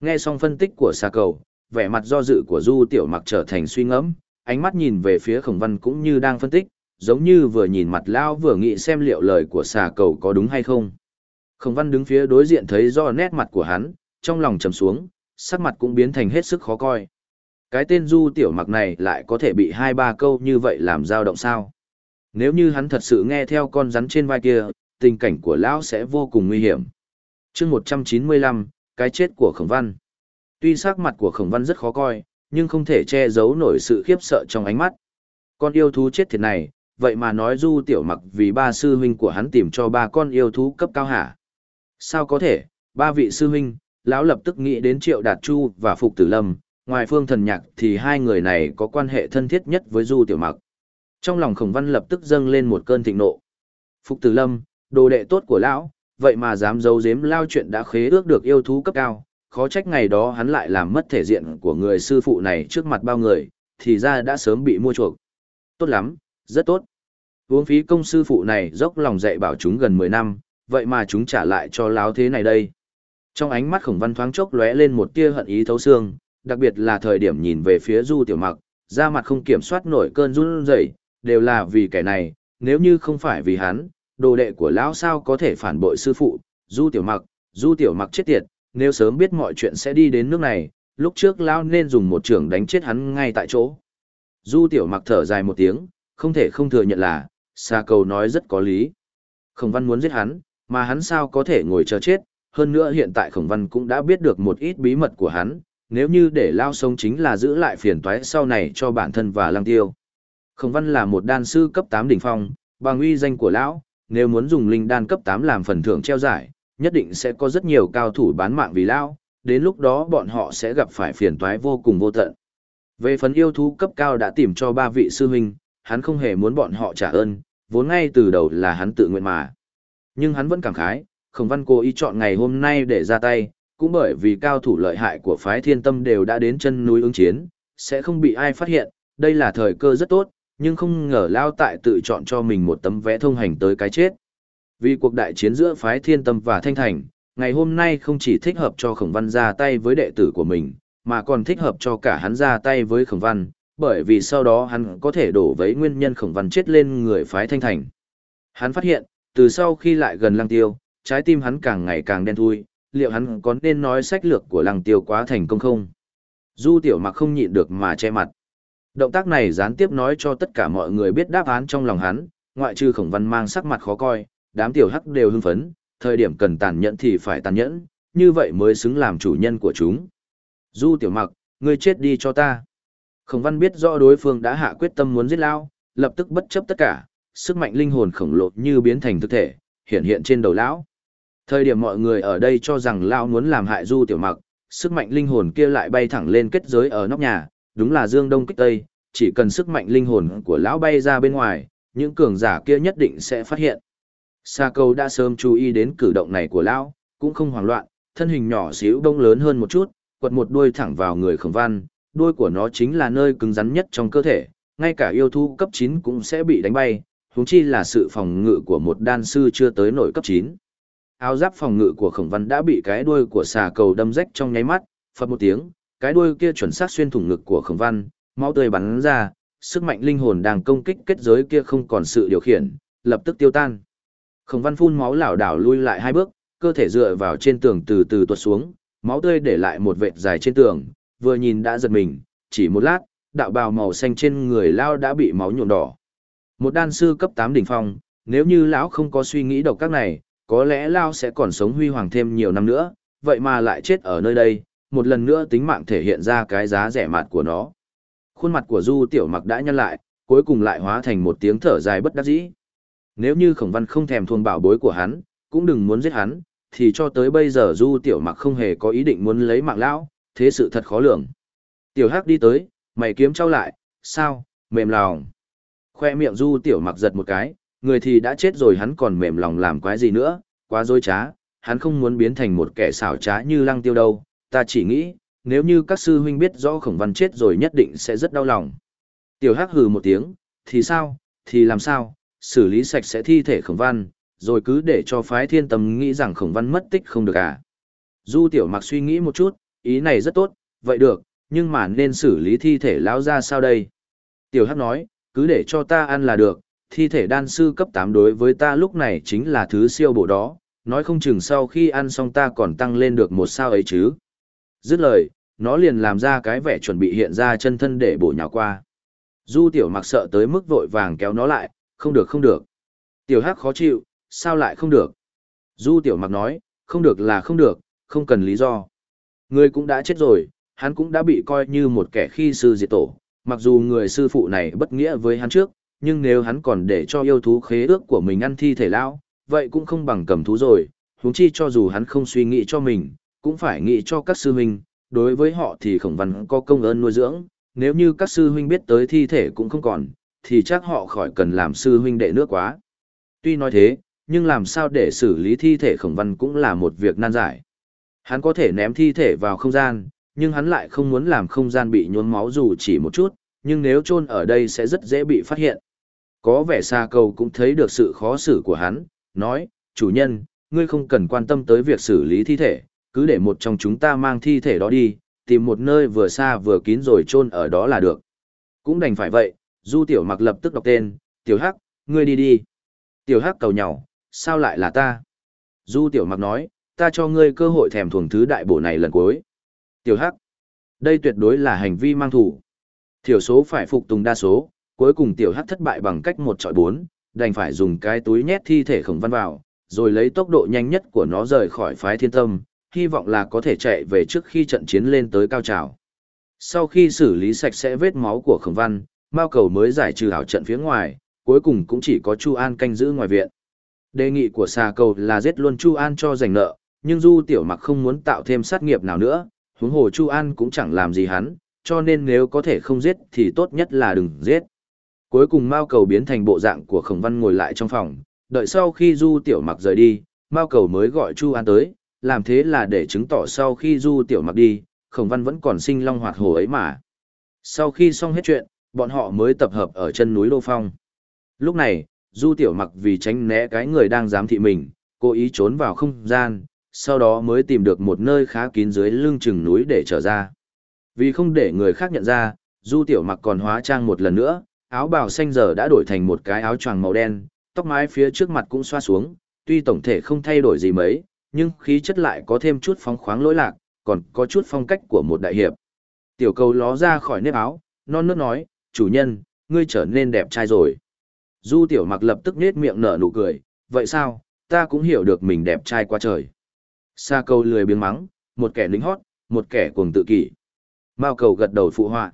Nghe xong phân tích của xà cầu, vẻ mặt do dự của Du Tiểu Mặc trở thành suy ngẫm, ánh mắt nhìn về phía Khổng Văn cũng như đang phân tích, giống như vừa nhìn mặt Lão vừa nghĩ xem liệu lời của xà cầu có đúng hay không. Khổng Văn đứng phía đối diện thấy do nét mặt của hắn, trong lòng trầm xuống, sắc mặt cũng biến thành hết sức khó coi. Cái tên Du Tiểu Mặc này lại có thể bị hai ba câu như vậy làm dao động sao? Nếu như hắn thật sự nghe theo con rắn trên vai kia, tình cảnh của lão sẽ vô cùng nguy hiểm. Chương 195, cái chết của Khổng Văn. Tuy sắc mặt của Khổng Văn rất khó coi, nhưng không thể che giấu nổi sự khiếp sợ trong ánh mắt. Con yêu thú chết thiệt này, vậy mà nói Du Tiểu Mặc vì ba sư huynh của hắn tìm cho ba con yêu thú cấp cao hả? Sao có thể, ba vị sư huynh, lão lập tức nghĩ đến Triệu Đạt Chu và Phục Tử Lâm, ngoài Phương Thần Nhạc thì hai người này có quan hệ thân thiết nhất với Du Tiểu Mặc. Trong lòng Khổng Văn lập tức dâng lên một cơn thịnh nộ. Phục Tử Lâm, đồ đệ tốt của lão, vậy mà dám giấu giếm lao chuyện đã khế ước được yêu thú cấp cao, khó trách ngày đó hắn lại làm mất thể diện của người sư phụ này trước mặt bao người, thì ra đã sớm bị mua chuộc. Tốt lắm, rất tốt. Uống phí công sư phụ này dốc lòng dạy bảo chúng gần 10 năm, vậy mà chúng trả lại cho láo thế này đây. Trong ánh mắt khổng văn thoáng chốc lóe lên một tia hận ý thấu xương, đặc biệt là thời điểm nhìn về phía du tiểu mặc, da mặt không kiểm soát nổi cơn run rẩy, đều là vì kẻ này, nếu như không phải vì hắn, đồ đệ của lão sao có thể phản bội sư phụ, du tiểu mặc, du tiểu mặc chết tiệt, nếu sớm biết mọi chuyện sẽ đi đến nước này, lúc trước lão nên dùng một trường đánh chết hắn ngay tại chỗ. Du tiểu mặc thở dài một tiếng, không thể không thừa nhận là, xa cầu nói rất có lý. Khổng văn muốn giết hắn, mà hắn sao có thể ngồi chờ chết, hơn nữa hiện tại khổng văn cũng đã biết được một ít bí mật của hắn, nếu như để lao sống chính là giữ lại phiền toái sau này cho bản thân và lăng tiêu. Khổng văn là một đan sư cấp 8 đỉnh phong, bằng uy danh của lão, nếu muốn dùng linh đan cấp 8 làm phần thưởng treo giải, nhất định sẽ có rất nhiều cao thủ bán mạng vì lao. đến lúc đó bọn họ sẽ gặp phải phiền toái vô cùng vô tận. Về phần yêu thú cấp cao đã tìm cho ba vị sư huynh, hắn không hề muốn bọn họ trả ơn, vốn ngay từ đầu là hắn tự nguyện mà. Nhưng hắn vẫn cảm khái, khổng văn cố ý chọn ngày hôm nay để ra tay, cũng bởi vì cao thủ lợi hại của phái thiên tâm đều đã đến chân núi ứng chiến, sẽ không bị ai phát hiện, đây là thời cơ rất tốt, nhưng không ngờ lao tại tự chọn cho mình một tấm vé thông hành tới cái chết. Vì cuộc đại chiến giữa phái thiên tâm và thanh thành, ngày hôm nay không chỉ thích hợp cho khổng văn ra tay với đệ tử của mình, mà còn thích hợp cho cả hắn ra tay với khổng văn, bởi vì sau đó hắn có thể đổ vấy nguyên nhân khổng văn chết lên người phái thanh thành. Hắn phát hiện, từ sau khi lại gần lăng tiêu, trái tim hắn càng ngày càng đen thui, liệu hắn có nên nói sách lược của lăng tiêu quá thành công không? Du tiểu mặc không nhịn được mà che mặt. Động tác này gián tiếp nói cho tất cả mọi người biết đáp án trong lòng hắn, ngoại trừ khổng văn mang sắc mặt khó coi, đám tiểu hắc đều hưng phấn, thời điểm cần tàn nhẫn thì phải tàn nhẫn, như vậy mới xứng làm chủ nhân của chúng. Du tiểu mặc, ngươi chết đi cho ta. Khổng văn biết rõ đối phương đã hạ quyết tâm muốn giết lao, lập tức bất chấp tất cả, sức mạnh linh hồn khổng lồ như biến thành thực thể, hiện hiện trên đầu lão. Thời điểm mọi người ở đây cho rằng lão muốn làm hại Du Tiểu Mặc, sức mạnh linh hồn kia lại bay thẳng lên kết giới ở nóc nhà, đúng là dương đông kích tây, chỉ cần sức mạnh linh hồn của lão bay ra bên ngoài, những cường giả kia nhất định sẽ phát hiện. Sa Câu đã sớm chú ý đến cử động này của lão, cũng không hoảng loạn, thân hình nhỏ xíu đông lớn hơn một chút, quật một đuôi thẳng vào người Khổng Văn, đuôi của nó chính là nơi cứng rắn nhất trong cơ thể, ngay cả yêu thú cấp 9 cũng sẽ bị đánh bay, huống chi là sự phòng ngự của một đan sư chưa tới nổi cấp 9. Áo giáp phòng ngự của Khổng Văn đã bị cái đuôi của xà cầu đâm rách trong nháy mắt, phập một tiếng, cái đuôi kia chuẩn xác xuyên thủng ngực của Khổng Văn, máu tươi bắn ra, sức mạnh linh hồn đang công kích kết giới kia không còn sự điều khiển, lập tức tiêu tan. Khổng Văn phun máu lảo đảo lui lại hai bước, cơ thể dựa vào trên tường từ từ tuột xuống, máu tươi để lại một vệt dài trên tường, vừa nhìn đã giật mình, chỉ một lát, đạo bào màu xanh trên người lao đã bị máu nhuộm đỏ. Một đan sư cấp 8 đỉnh phong, nếu như lão không có suy nghĩ độc các này, có lẽ lao sẽ còn sống huy hoàng thêm nhiều năm nữa, vậy mà lại chết ở nơi đây, một lần nữa tính mạng thể hiện ra cái giá rẻ mạt của nó. Khuôn mặt của Du Tiểu Mặc đã nhăn lại, cuối cùng lại hóa thành một tiếng thở dài bất đắc dĩ. Nếu như Khổng Văn không thèm thuồng bảo bối của hắn, cũng đừng muốn giết hắn, thì cho tới bây giờ Du Tiểu Mặc không hề có ý định muốn lấy mạng lão, thế sự thật khó lường. Tiểu Hắc đi tới, mày kiếm trao lại, sao, mềm lòng. Khoe miệng du tiểu mặc giật một cái, người thì đã chết rồi hắn còn mềm lòng làm quái gì nữa, quá dối trá, hắn không muốn biến thành một kẻ xảo trá như lăng tiêu đâu, ta chỉ nghĩ, nếu như các sư huynh biết rõ khổng văn chết rồi nhất định sẽ rất đau lòng. Tiểu hắc hừ một tiếng, thì sao, thì làm sao, xử lý sạch sẽ thi thể khổng văn, rồi cứ để cho phái thiên tâm nghĩ rằng khổng văn mất tích không được à. Du tiểu mặc suy nghĩ một chút, ý này rất tốt, vậy được, nhưng mà nên xử lý thi thể lão ra sao đây? Tiểu hắc nói, cứ để cho ta ăn là được, thi thể đan sư cấp 8 đối với ta lúc này chính là thứ siêu bộ đó, nói không chừng sau khi ăn xong ta còn tăng lên được một sao ấy chứ. Dứt lời, nó liền làm ra cái vẻ chuẩn bị hiện ra chân thân để bổ nhào qua. Du tiểu mặc sợ tới mức vội vàng kéo nó lại, không được không được. Tiểu hắc khó chịu, sao lại không được? Du tiểu mặc nói, không được là không được, không cần lý do. Người cũng đã chết rồi, hắn cũng đã bị coi như một kẻ khi sư diệt tổ, mặc dù người sư phụ này bất nghĩa với hắn trước, nhưng nếu hắn còn để cho yêu thú khế ước của mình ăn thi thể lao vậy cũng không bằng cầm thú rồi, huống chi cho dù hắn không suy nghĩ cho mình, cũng phải nghĩ cho các sư huynh, đối với họ thì khổng văn có công ơn nuôi dưỡng, nếu như các sư huynh biết tới thi thể cũng không còn, thì chắc họ khỏi cần làm sư huynh đệ nước quá. Tuy nói thế, nhưng làm sao để xử lý thi thể khổng văn cũng là một việc nan giải. Hắn có thể ném thi thể vào không gian, nhưng hắn lại không muốn làm không gian bị nhuốm máu dù chỉ một chút, nhưng nếu chôn ở đây sẽ rất dễ bị phát hiện. Có vẻ xa cầu cũng thấy được sự khó xử của hắn, nói, chủ nhân, ngươi không cần quan tâm tới việc xử lý thi thể, cứ để một trong chúng ta mang thi thể đó đi, tìm một nơi vừa xa vừa kín rồi chôn ở đó là được. Cũng đành phải vậy, Du Tiểu Mặc lập tức đọc tên, Tiểu Hắc, ngươi đi đi. Tiểu Hắc cầu nhỏ, sao lại là ta? Du Tiểu Mặc nói, ta cho ngươi cơ hội thèm thuồng thứ đại bổ này lần cuối. Tiểu Hắc, đây tuyệt đối là hành vi mang thủ. Thiểu số phải phục tùng đa số, cuối cùng Tiểu Hắc thất bại bằng cách một trọi bốn, đành phải dùng cái túi nhét thi thể khổng văn vào, rồi lấy tốc độ nhanh nhất của nó rời khỏi phái thiên tâm, hy vọng là có thể chạy về trước khi trận chiến lên tới cao trào. Sau khi xử lý sạch sẽ vết máu của khổng văn, Mao cầu mới giải trừ hảo trận phía ngoài, cuối cùng cũng chỉ có Chu An canh giữ ngoài viện. Đề nghị của xà cầu là giết luôn Chu An cho giành nợ, nhưng Du Tiểu Mặc không muốn tạo thêm sát nghiệp nào nữa, huống hồ Chu An cũng chẳng làm gì hắn, cho nên nếu có thể không giết thì tốt nhất là đừng giết. Cuối cùng Mao cầu biến thành bộ dạng của Khổng Văn ngồi lại trong phòng, đợi sau khi Du Tiểu Mặc rời đi, Mao cầu mới gọi Chu An tới, làm thế là để chứng tỏ sau khi Du Tiểu Mặc đi, Khổng Văn vẫn còn sinh long hoạt hồ ấy mà. Sau khi xong hết chuyện, bọn họ mới tập hợp ở chân núi Lô Phong. Lúc này, Du Tiểu Mặc vì tránh né cái người đang giám thị mình, cố ý trốn vào không gian, sau đó mới tìm được một nơi khá kín dưới lưng chừng núi để trở ra. Vì không để người khác nhận ra, Du Tiểu Mặc còn hóa trang một lần nữa, áo bào xanh giờ đã đổi thành một cái áo choàng màu đen, tóc mái phía trước mặt cũng xoa xuống, tuy tổng thể không thay đổi gì mấy, nhưng khí chất lại có thêm chút phóng khoáng lỗi lạc, còn có chút phong cách của một đại hiệp. Tiểu cầu ló ra khỏi nếp áo, non nước nói, chủ nhân, ngươi trở nên đẹp trai rồi. Du tiểu mặc lập tức nết miệng nở nụ cười, vậy sao, ta cũng hiểu được mình đẹp trai qua trời. Sa cầu lười biếng mắng, một kẻ lính hót, một kẻ cuồng tự kỷ. Mao cầu gật đầu phụ họa.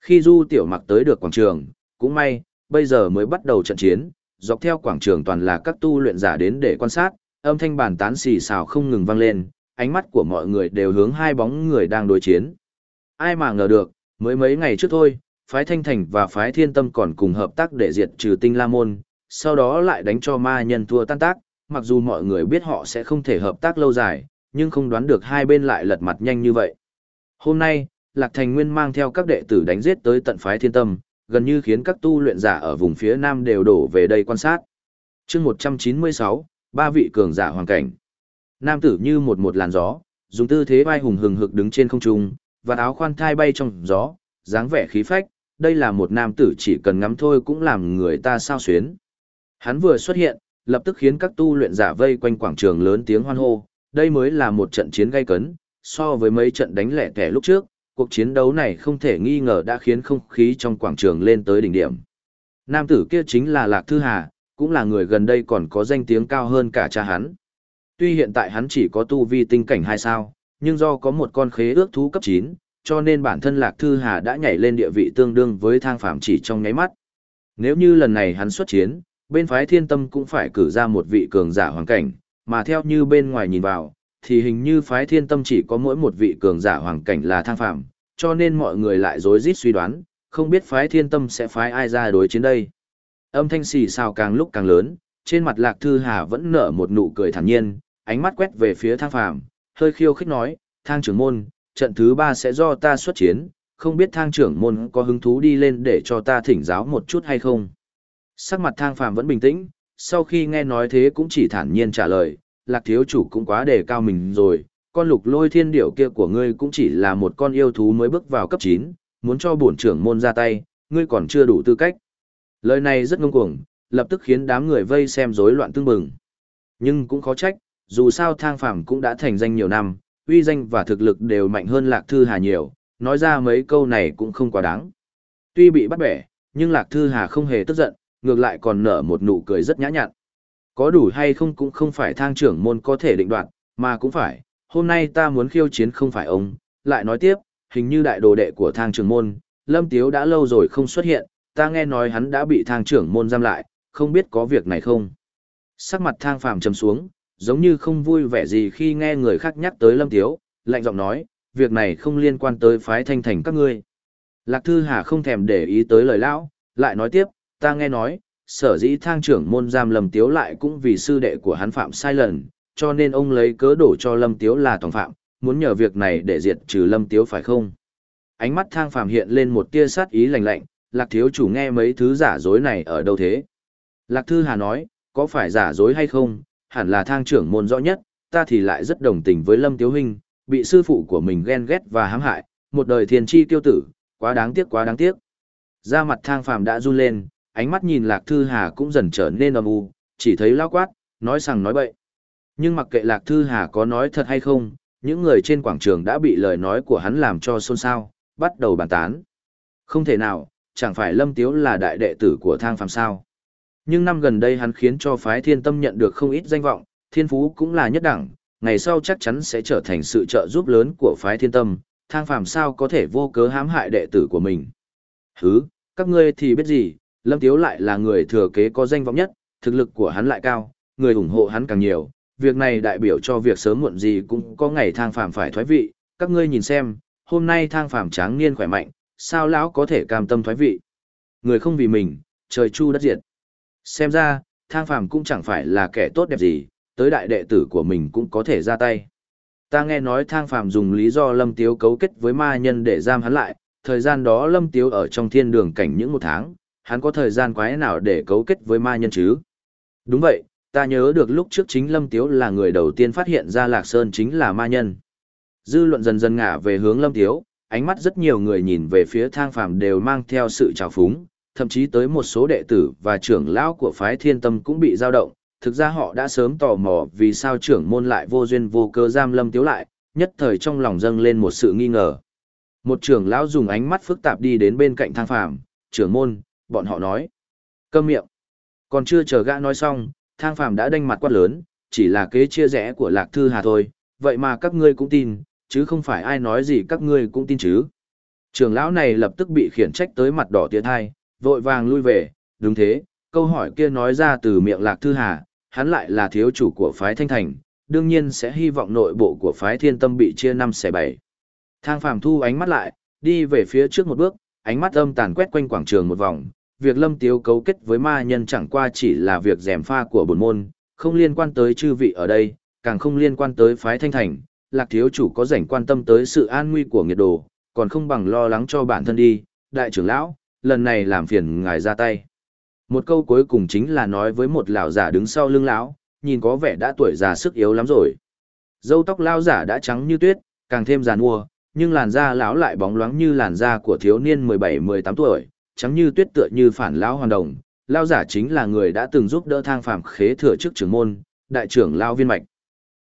Khi du tiểu mặc tới được quảng trường, cũng may, bây giờ mới bắt đầu trận chiến, dọc theo quảng trường toàn là các tu luyện giả đến để quan sát, âm thanh bàn tán xì xào không ngừng vang lên, ánh mắt của mọi người đều hướng hai bóng người đang đối chiến. Ai mà ngờ được, mới mấy ngày trước thôi, phái Thanh Thành và phái Thiên Tâm còn cùng hợp tác để diệt trừ tinh La Môn, sau đó lại đánh cho ma nhân thua tan tác, mặc dù mọi người biết họ sẽ không thể hợp tác lâu dài, nhưng không đoán được hai bên lại lật mặt nhanh như vậy. Hôm nay, Lạc Thành Nguyên mang theo các đệ tử đánh giết tới tận phái Thiên Tâm, gần như khiến các tu luyện giả ở vùng phía Nam đều đổ về đây quan sát. chương 196, ba vị cường giả hoàn cảnh. Nam tử như một một làn gió, dùng tư thế vai hùng hừng hực đứng trên không trung, và áo khoan thai bay trong gió, dáng vẻ khí phách, đây là một nam tử chỉ cần ngắm thôi cũng làm người ta sao xuyến. Hắn vừa xuất hiện, lập tức khiến các tu luyện giả vây quanh quảng trường lớn tiếng hoan hô, đây mới là một trận chiến gay cấn, so với mấy trận đánh lẻ tẻ lúc trước, cuộc chiến đấu này không thể nghi ngờ đã khiến không khí trong quảng trường lên tới đỉnh điểm. Nam tử kia chính là Lạc Thư Hà, cũng là người gần đây còn có danh tiếng cao hơn cả cha hắn. Tuy hiện tại hắn chỉ có tu vi tinh cảnh hai sao, nhưng do có một con khế ước thú cấp 9, cho nên bản thân Lạc Thư Hà đã nhảy lên địa vị tương đương với thang phạm chỉ trong nháy mắt. Nếu như lần này hắn xuất chiến, bên phái thiên tâm cũng phải cử ra một vị cường giả hoàng cảnh, mà theo như bên ngoài nhìn vào, thì hình như phái thiên tâm chỉ có mỗi một vị cường giả hoàng cảnh là thang phạm, cho nên mọi người lại rối rít suy đoán, không biết phái thiên tâm sẽ phái ai ra đối chiến đây. Âm thanh xì xào càng lúc càng lớn, trên mặt Lạc Thư Hà vẫn nở một nụ cười thản nhiên, ánh mắt quét về phía thang phàm, hơi khiêu khích nói, thang trưởng môn, trận thứ ba sẽ do ta xuất chiến, không biết thang trưởng môn có hứng thú đi lên để cho ta thỉnh giáo một chút hay không. Sắc mặt thang phàm vẫn bình tĩnh, sau khi nghe nói thế cũng chỉ thản nhiên trả lời, lạc thiếu chủ cũng quá đề cao mình rồi, con lục lôi thiên điểu kia của ngươi cũng chỉ là một con yêu thú mới bước vào cấp 9, muốn cho bổn trưởng môn ra tay, ngươi còn chưa đủ tư cách. Lời này rất ngông cuồng, lập tức khiến đám người vây xem rối loạn tương bừng. Nhưng cũng khó trách, dù sao thang phàm cũng đã thành danh nhiều năm, uy danh và thực lực đều mạnh hơn Lạc Thư Hà nhiều, nói ra mấy câu này cũng không quá đáng. Tuy bị bắt bẻ, nhưng Lạc Thư Hà không hề tức giận, ngược lại còn nở một nụ cười rất nhã nhặn. Có đủ hay không cũng không phải thang trưởng môn có thể định đoạt, mà cũng phải, hôm nay ta muốn khiêu chiến không phải ông, lại nói tiếp, hình như đại đồ đệ của thang trưởng môn, Lâm Tiếu đã lâu rồi không xuất hiện, ta nghe nói hắn đã bị thang trưởng môn giam lại, không biết có việc này không. Sắc mặt thang phàm trầm xuống, giống như không vui vẻ gì khi nghe người khác nhắc tới Lâm Tiếu, lạnh giọng nói, việc này không liên quan tới phái thanh thành các ngươi. Lạc Thư Hà không thèm để ý tới lời lão, lại nói tiếp, ta nghe nói, sở dĩ thang trưởng môn giam Lâm Tiếu lại cũng vì sư đệ của hắn phạm sai lần, cho nên ông lấy cớ đổ cho Lâm Tiếu là tổng phạm, muốn nhờ việc này để diệt trừ Lâm Tiếu phải không? Ánh mắt thang Phạm hiện lên một tia sát ý lạnh lạnh, Lạc thiếu chủ nghe mấy thứ giả dối này ở đâu thế? Lạc Thư Hà nói, có phải giả dối hay không, hẳn là thang trưởng môn rõ nhất, ta thì lại rất đồng tình với Lâm Tiếu Huynh, bị sư phụ của mình ghen ghét và hãm hại, một đời thiền chi tiêu tử, quá đáng tiếc quá đáng tiếc. Da mặt thang phàm đã run lên, ánh mắt nhìn Lạc Thư Hà cũng dần trở nên âm u, chỉ thấy lao quát, nói rằng nói bậy. Nhưng mặc kệ Lạc Thư Hà có nói thật hay không, những người trên quảng trường đã bị lời nói của hắn làm cho xôn xao, bắt đầu bàn tán. Không thể nào, chẳng phải Lâm Tiếu là đại đệ tử của thang phàm sao. Nhưng năm gần đây hắn khiến cho phái thiên tâm nhận được không ít danh vọng, thiên phú cũng là nhất đẳng, ngày sau chắc chắn sẽ trở thành sự trợ giúp lớn của phái thiên tâm, thang phàm sao có thể vô cớ hãm hại đệ tử của mình. Hứ, các ngươi thì biết gì, Lâm Tiếu lại là người thừa kế có danh vọng nhất, thực lực của hắn lại cao, người ủng hộ hắn càng nhiều, việc này đại biểu cho việc sớm muộn gì cũng có ngày thang phàm phải thoái vị, các ngươi nhìn xem, hôm nay thang phàm tráng niên khỏe mạnh, sao lão có thể cam tâm thoái vị. Người không vì mình, trời chu đất diệt. Xem ra, thang phàm cũng chẳng phải là kẻ tốt đẹp gì, tới đại đệ tử của mình cũng có thể ra tay. Ta nghe nói thang phàm dùng lý do Lâm Tiếu cấu kết với ma nhân để giam hắn lại, thời gian đó Lâm Tiếu ở trong thiên đường cảnh những một tháng, hắn có thời gian quái nào để cấu kết với ma nhân chứ? Đúng vậy, ta nhớ được lúc trước chính Lâm Tiếu là người đầu tiên phát hiện ra Lạc Sơn chính là ma nhân. Dư luận dần dần ngả về hướng Lâm Tiếu, ánh mắt rất nhiều người nhìn về phía thang phàm đều mang theo sự trào phúng, thậm chí tới một số đệ tử và trưởng lão của phái thiên tâm cũng bị dao động, thực ra họ đã sớm tò mò vì sao trưởng môn lại vô duyên vô cơ giam lâm tiếu lại, nhất thời trong lòng dâng lên một sự nghi ngờ. Một trưởng lão dùng ánh mắt phức tạp đi đến bên cạnh thang phàm, trưởng môn, bọn họ nói. Câm miệng. Còn chưa chờ gã nói xong, thang phàm đã đanh mặt quát lớn, chỉ là kế chia rẽ của lạc thư hà thôi, vậy mà các ngươi cũng tin, chứ không phải ai nói gì các ngươi cũng tin chứ. Trưởng lão này lập tức bị khiển trách tới mặt đỏ tiệt hai, vội vàng lui về, đúng thế, câu hỏi kia nói ra từ miệng lạc thư hà, hắn lại là thiếu chủ của phái thanh thành, đương nhiên sẽ hy vọng nội bộ của phái thiên tâm bị chia năm xẻ bảy. Thang phàm thu ánh mắt lại, đi về phía trước một bước, ánh mắt âm tàn quét quanh quảng trường một vòng, việc lâm tiếu cấu kết với ma nhân chẳng qua chỉ là việc rèm pha của bổn môn, không liên quan tới chư vị ở đây, càng không liên quan tới phái thanh thành, lạc thiếu chủ có rảnh quan tâm tới sự an nguy của nghiệt đồ, còn không bằng lo lắng cho bản thân đi, đại trưởng lão, lần này làm phiền ngài ra tay. Một câu cuối cùng chính là nói với một lão giả đứng sau lưng lão, nhìn có vẻ đã tuổi già sức yếu lắm rồi. Dâu tóc lão giả đã trắng như tuyết, càng thêm giàn mua, nhưng làn da lão lại bóng loáng như làn da của thiếu niên 17-18 tuổi, trắng như tuyết tựa như phản lão hoàn đồng. Lão giả chính là người đã từng giúp đỡ thang phàm khế thừa trước trưởng môn, đại trưởng lão viên mạch.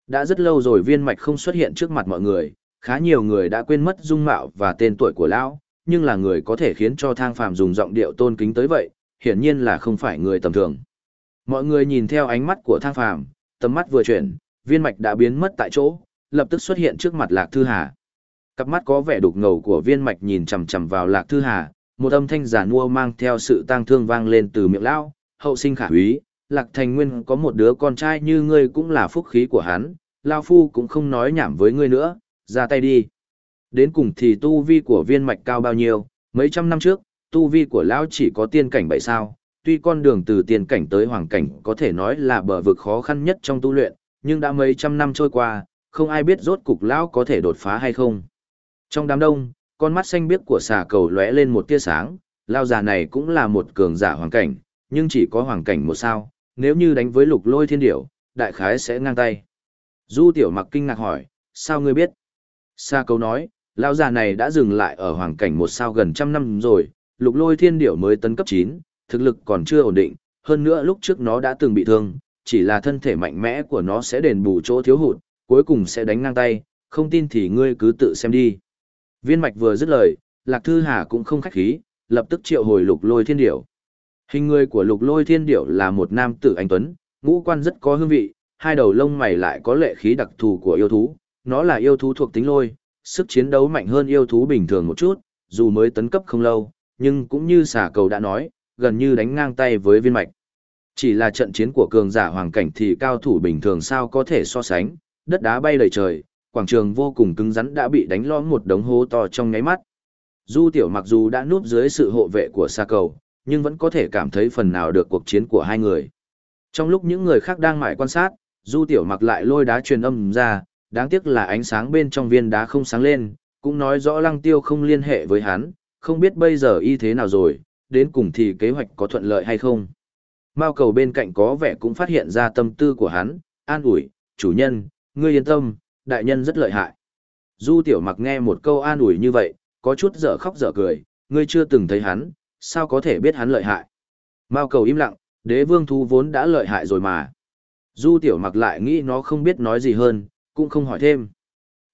Đã rất lâu rồi viên mạch không xuất hiện trước mặt mọi người, khá nhiều người đã quên mất dung mạo và tên tuổi của lão, nhưng là người có thể khiến cho thang phàm dùng giọng điệu tôn kính tới vậy, hiển nhiên là không phải người tầm thường. Mọi người nhìn theo ánh mắt của thang phàm, tầm mắt vừa chuyển, viên mạch đã biến mất tại chỗ, lập tức xuất hiện trước mặt Lạc Thư Hà. Cặp mắt có vẻ đục ngầu của viên mạch nhìn chằm chằm vào Lạc Thư Hà, một âm thanh giả nua mang theo sự tang thương vang lên từ miệng lão, hậu sinh khả úy, Lạc Thành Nguyên có một đứa con trai như ngươi cũng là phúc khí của hắn, Lao Phu cũng không nói nhảm với ngươi nữa, ra tay đi. Đến cùng thì tu vi của viên mạch cao bao nhiêu, mấy trăm năm trước, tu vi của lão chỉ có tiên cảnh bảy sao, tuy con đường từ tiên cảnh tới hoàng cảnh có thể nói là bờ vực khó khăn nhất trong tu luyện, nhưng đã mấy trăm năm trôi qua, không ai biết rốt cục lão có thể đột phá hay không. Trong đám đông, con mắt xanh biếc của xà cầu lóe lên một tia sáng, lão già này cũng là một cường giả hoàng cảnh, nhưng chỉ có hoàng cảnh một sao, nếu như đánh với lục lôi thiên điểu, đại khái sẽ ngang tay. Du tiểu mặc kinh ngạc hỏi, sao ngươi biết? Xà cầu nói, Lão già này đã dừng lại ở hoàng cảnh một sao gần trăm năm rồi, lục lôi thiên điểu mới tấn cấp 9, thực lực còn chưa ổn định, hơn nữa lúc trước nó đã từng bị thương, chỉ là thân thể mạnh mẽ của nó sẽ đền bù chỗ thiếu hụt, cuối cùng sẽ đánh ngang tay, không tin thì ngươi cứ tự xem đi. Viên mạch vừa dứt lời, Lạc Thư Hà cũng không khách khí, lập tức triệu hồi lục lôi thiên điểu. Hình người của lục lôi thiên điểu là một nam tử anh Tuấn, ngũ quan rất có hương vị, hai đầu lông mày lại có lệ khí đặc thù của yêu thú, nó là yêu thú thuộc tính lôi, sức chiến đấu mạnh hơn yêu thú bình thường một chút, dù mới tấn cấp không lâu, nhưng cũng như xà cầu đã nói, gần như đánh ngang tay với viên mạch. Chỉ là trận chiến của cường giả hoàng cảnh thì cao thủ bình thường sao có thể so sánh, đất đá bay đầy trời, quảng trường vô cùng cứng rắn đã bị đánh lõm một đống hố to trong nháy mắt. Du tiểu mặc dù đã núp dưới sự hộ vệ của Sa cầu, nhưng vẫn có thể cảm thấy phần nào được cuộc chiến của hai người. Trong lúc những người khác đang mải quan sát, Du tiểu mặc lại lôi đá truyền âm ra, đáng tiếc là ánh sáng bên trong viên đá không sáng lên, cũng nói rõ lăng tiêu không liên hệ với hắn, không biết bây giờ y thế nào rồi, đến cùng thì kế hoạch có thuận lợi hay không. Mao cầu bên cạnh có vẻ cũng phát hiện ra tâm tư của hắn, an ủi, chủ nhân, ngươi yên tâm, đại nhân rất lợi hại. Du tiểu mặc nghe một câu an ủi như vậy, có chút dở khóc dở cười, ngươi chưa từng thấy hắn, sao có thể biết hắn lợi hại. Mao cầu im lặng, đế vương thú vốn đã lợi hại rồi mà. Du tiểu mặc lại nghĩ nó không biết nói gì hơn, cũng không hỏi thêm.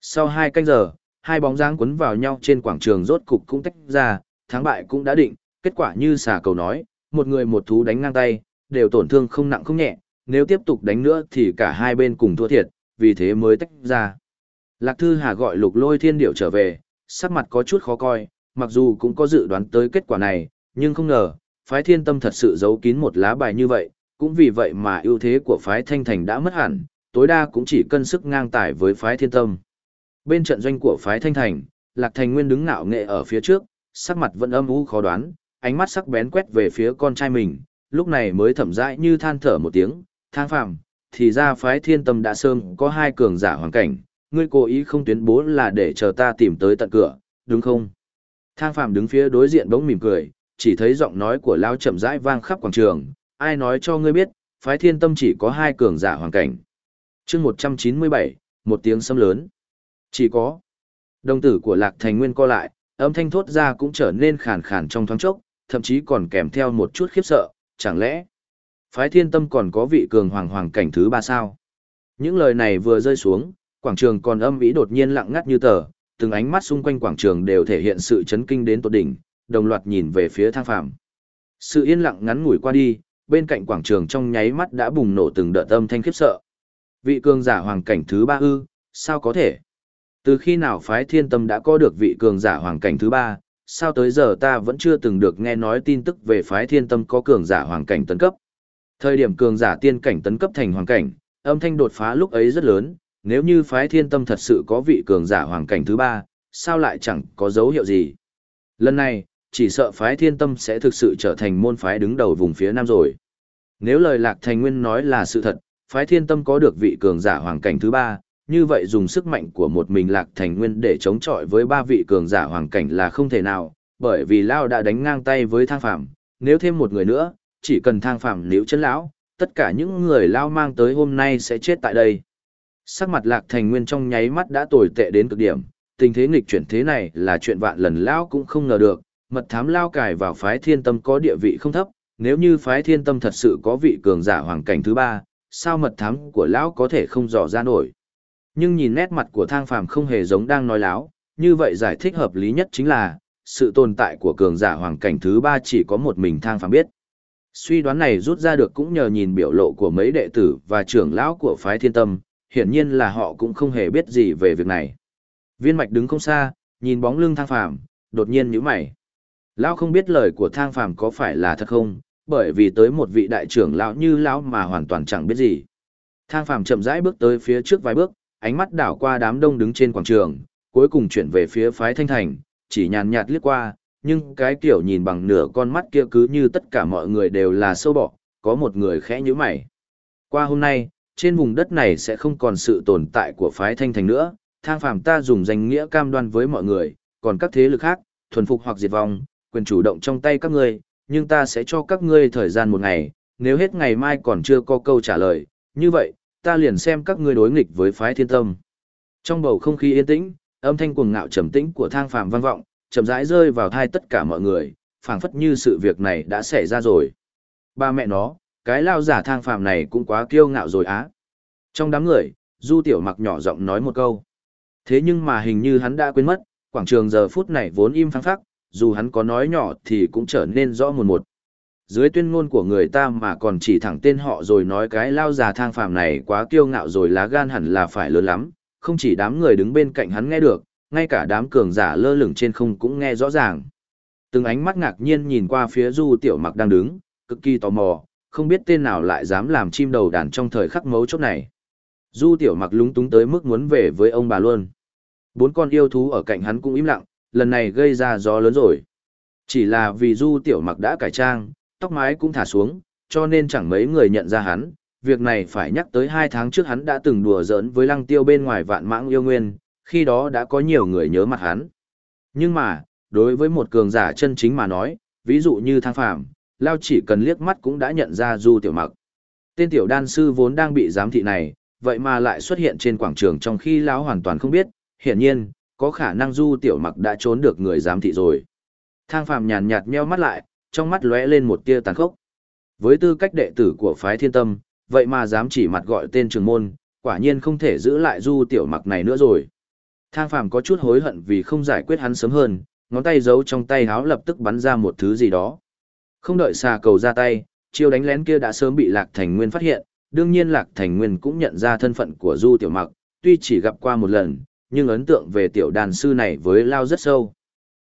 Sau hai canh giờ, hai bóng dáng quấn vào nhau trên quảng trường rốt cục cũng tách ra, thắng bại cũng đã định, kết quả như xà cầu nói, một người một thú đánh ngang tay, đều tổn thương không nặng không nhẹ, nếu tiếp tục đánh nữa thì cả hai bên cùng thua thiệt, vì thế mới tách ra. Lạc Thư Hà gọi lục lôi thiên điểu trở về, sắc mặt có chút khó coi, mặc dù cũng có dự đoán tới kết quả này, nhưng không ngờ, phái thiên tâm thật sự giấu kín một lá bài như vậy, cũng vì vậy mà ưu thế của phái thanh thành đã mất hẳn, tối đa cũng chỉ cân sức ngang tài với phái thiên tâm. Bên trận doanh của phái thanh thành, Lạc Thành Nguyên đứng ngạo nghệ ở phía trước, sắc mặt vẫn âm u khó đoán, ánh mắt sắc bén quét về phía con trai mình, lúc này mới thẩm dãi như than thở một tiếng, thang Phạm, thì ra phái thiên tâm đã sơm có hai cường giả hoàn cảnh, ngươi cố ý không tuyên bố là để chờ ta tìm tới tận cửa, đúng không? Thang Phạm đứng phía đối diện bỗng mỉm cười, chỉ thấy giọng nói của lao chậm rãi vang khắp quảng trường, ai nói cho ngươi biết, phái thiên tâm chỉ có hai cường giả hoàn cảnh chương 197, một tiếng sấm lớn. Chỉ có. Đồng tử của lạc thành nguyên co lại, âm thanh thốt ra cũng trở nên khàn khàn trong thoáng chốc, thậm chí còn kèm theo một chút khiếp sợ, chẳng lẽ phái thiên tâm còn có vị cường hoàng hoàng cảnh thứ ba sao? Những lời này vừa rơi xuống, quảng trường còn âm vĩ đột nhiên lặng ngắt như tờ, từng ánh mắt xung quanh quảng trường đều thể hiện sự chấn kinh đến tột đỉnh, đồng loạt nhìn về phía thang phàm. Sự yên lặng ngắn ngủi qua đi, bên cạnh quảng trường trong nháy mắt đã bùng nổ từng đợt âm thanh khiếp sợ. Vị cường giả hoàng cảnh thứ ba ư, sao có thể? Từ khi nào phái thiên tâm đã có được vị cường giả hoàng cảnh thứ ba, sao tới giờ ta vẫn chưa từng được nghe nói tin tức về phái thiên tâm có cường giả hoàng cảnh tấn cấp. Thời điểm cường giả tiên cảnh tấn cấp thành hoàng cảnh, âm thanh đột phá lúc ấy rất lớn, nếu như phái thiên tâm thật sự có vị cường giả hoàng cảnh thứ ba, sao lại chẳng có dấu hiệu gì. Lần này, chỉ sợ phái thiên tâm sẽ thực sự trở thành môn phái đứng đầu vùng phía nam rồi. Nếu lời lạc thành nguyên nói là sự thật, phái thiên tâm có được vị cường giả hoàng cảnh thứ ba, như vậy dùng sức mạnh của một mình lạc thành nguyên để chống chọi với ba vị cường giả hoàng cảnh là không thể nào, bởi vì Lao đã đánh ngang tay với thang phạm, nếu thêm một người nữa, chỉ cần thang phạm níu chân lão, tất cả những người Lao mang tới hôm nay sẽ chết tại đây. Sắc mặt lạc thành nguyên trong nháy mắt đã tồi tệ đến cực điểm, tình thế nghịch chuyển thế này là chuyện vạn lần Lao cũng không ngờ được, mật thám Lao cài vào phái thiên tâm có địa vị không thấp, nếu như phái thiên tâm thật sự có vị cường giả hoàng cảnh thứ ba, sao mật thám của Lão có thể không dò ra nổi. Nhưng nhìn nét mặt của thang phàm không hề giống đang nói láo, như vậy giải thích hợp lý nhất chính là, sự tồn tại của cường giả hoàng cảnh thứ ba chỉ có một mình thang phàm biết. Suy đoán này rút ra được cũng nhờ nhìn biểu lộ của mấy đệ tử và trưởng lão của phái thiên tâm, hiển nhiên là họ cũng không hề biết gì về việc này. Viên mạch đứng không xa, nhìn bóng lưng thang phàm, đột nhiên nhíu mày. Lão không biết lời của thang phàm có phải là thật không, bởi vì tới một vị đại trưởng lão như lão mà hoàn toàn chẳng biết gì. Thang phàm chậm rãi bước tới phía trước vài bước, ánh mắt đảo qua đám đông đứng trên quảng trường, cuối cùng chuyển về phía phái thanh thành, chỉ nhàn nhạt liếc qua, nhưng cái kiểu nhìn bằng nửa con mắt kia cứ như tất cả mọi người đều là sâu bọ, có một người khẽ như mày. Qua hôm nay, trên vùng đất này sẽ không còn sự tồn tại của phái thanh thành nữa, thang phàm ta dùng danh nghĩa cam đoan với mọi người, còn các thế lực khác, thuần phục hoặc diệt vong, quyền chủ động trong tay các ngươi, nhưng ta sẽ cho các ngươi thời gian một ngày, nếu hết ngày mai còn chưa có câu trả lời, như vậy, ta liền xem các ngươi đối nghịch với phái thiên tâm. Trong bầu không khí yên tĩnh, âm thanh cuồng ngạo trầm tĩnh của thang phàm vang vọng, chậm rãi rơi vào thai tất cả mọi người, phảng phất như sự việc này đã xảy ra rồi. Ba mẹ nó, cái lao giả thang phàm này cũng quá kiêu ngạo rồi á. Trong đám người, Du Tiểu Mặc nhỏ giọng nói một câu. Thế nhưng mà hình như hắn đã quên mất, quảng trường giờ phút này vốn im phăng phắc, dù hắn có nói nhỏ thì cũng trở nên rõ một một. Dưới tuyên ngôn của người ta mà còn chỉ thẳng tên họ rồi nói cái lao già thang phàm này quá kiêu ngạo rồi lá gan hẳn là phải lớn lắm, không chỉ đám người đứng bên cạnh hắn nghe được, ngay cả đám cường giả lơ lửng trên không cũng nghe rõ ràng. Từng ánh mắt ngạc nhiên nhìn qua phía Du Tiểu Mặc đang đứng, cực kỳ tò mò, không biết tên nào lại dám làm chim đầu đàn trong thời khắc mấu chốt này. Du Tiểu Mặc lúng túng tới mức muốn về với ông bà luôn. Bốn con yêu thú ở cạnh hắn cũng im lặng, lần này gây ra gió lớn rồi. Chỉ là vì Du Tiểu Mặc đã cải trang, tóc mái cũng thả xuống, cho nên chẳng mấy người nhận ra hắn. Việc này phải nhắc tới hai tháng trước hắn đã từng đùa giỡn với lăng tiêu bên ngoài vạn mãng yêu nguyên, khi đó đã có nhiều người nhớ mặt hắn. Nhưng mà, đối với một cường giả chân chính mà nói, ví dụ như thang phàm, Lao chỉ cần liếc mắt cũng đã nhận ra Du Tiểu Mặc. Tên tiểu đan sư vốn đang bị giám thị này, vậy mà lại xuất hiện trên quảng trường trong khi Lão hoàn toàn không biết, hiển nhiên, có khả năng Du Tiểu Mặc đã trốn được người giám thị rồi. Thang phàm nhàn nhạt meo mắt lại, trong mắt lóe lên một tia tàn khốc. Với tư cách đệ tử của phái thiên tâm, vậy mà dám chỉ mặt gọi tên trường môn, quả nhiên không thể giữ lại Du Tiểu Mặc này nữa rồi. Thang phàm có chút hối hận vì không giải quyết hắn sớm hơn, ngón tay giấu trong tay háo lập tức bắn ra một thứ gì đó. Không đợi xà cầu ra tay, chiêu đánh lén kia đã sớm bị Lạc Thành Nguyên phát hiện, đương nhiên Lạc Thành Nguyên cũng nhận ra thân phận của Du Tiểu Mặc, tuy chỉ gặp qua một lần, nhưng ấn tượng về tiểu đàn sư này với Lao rất sâu.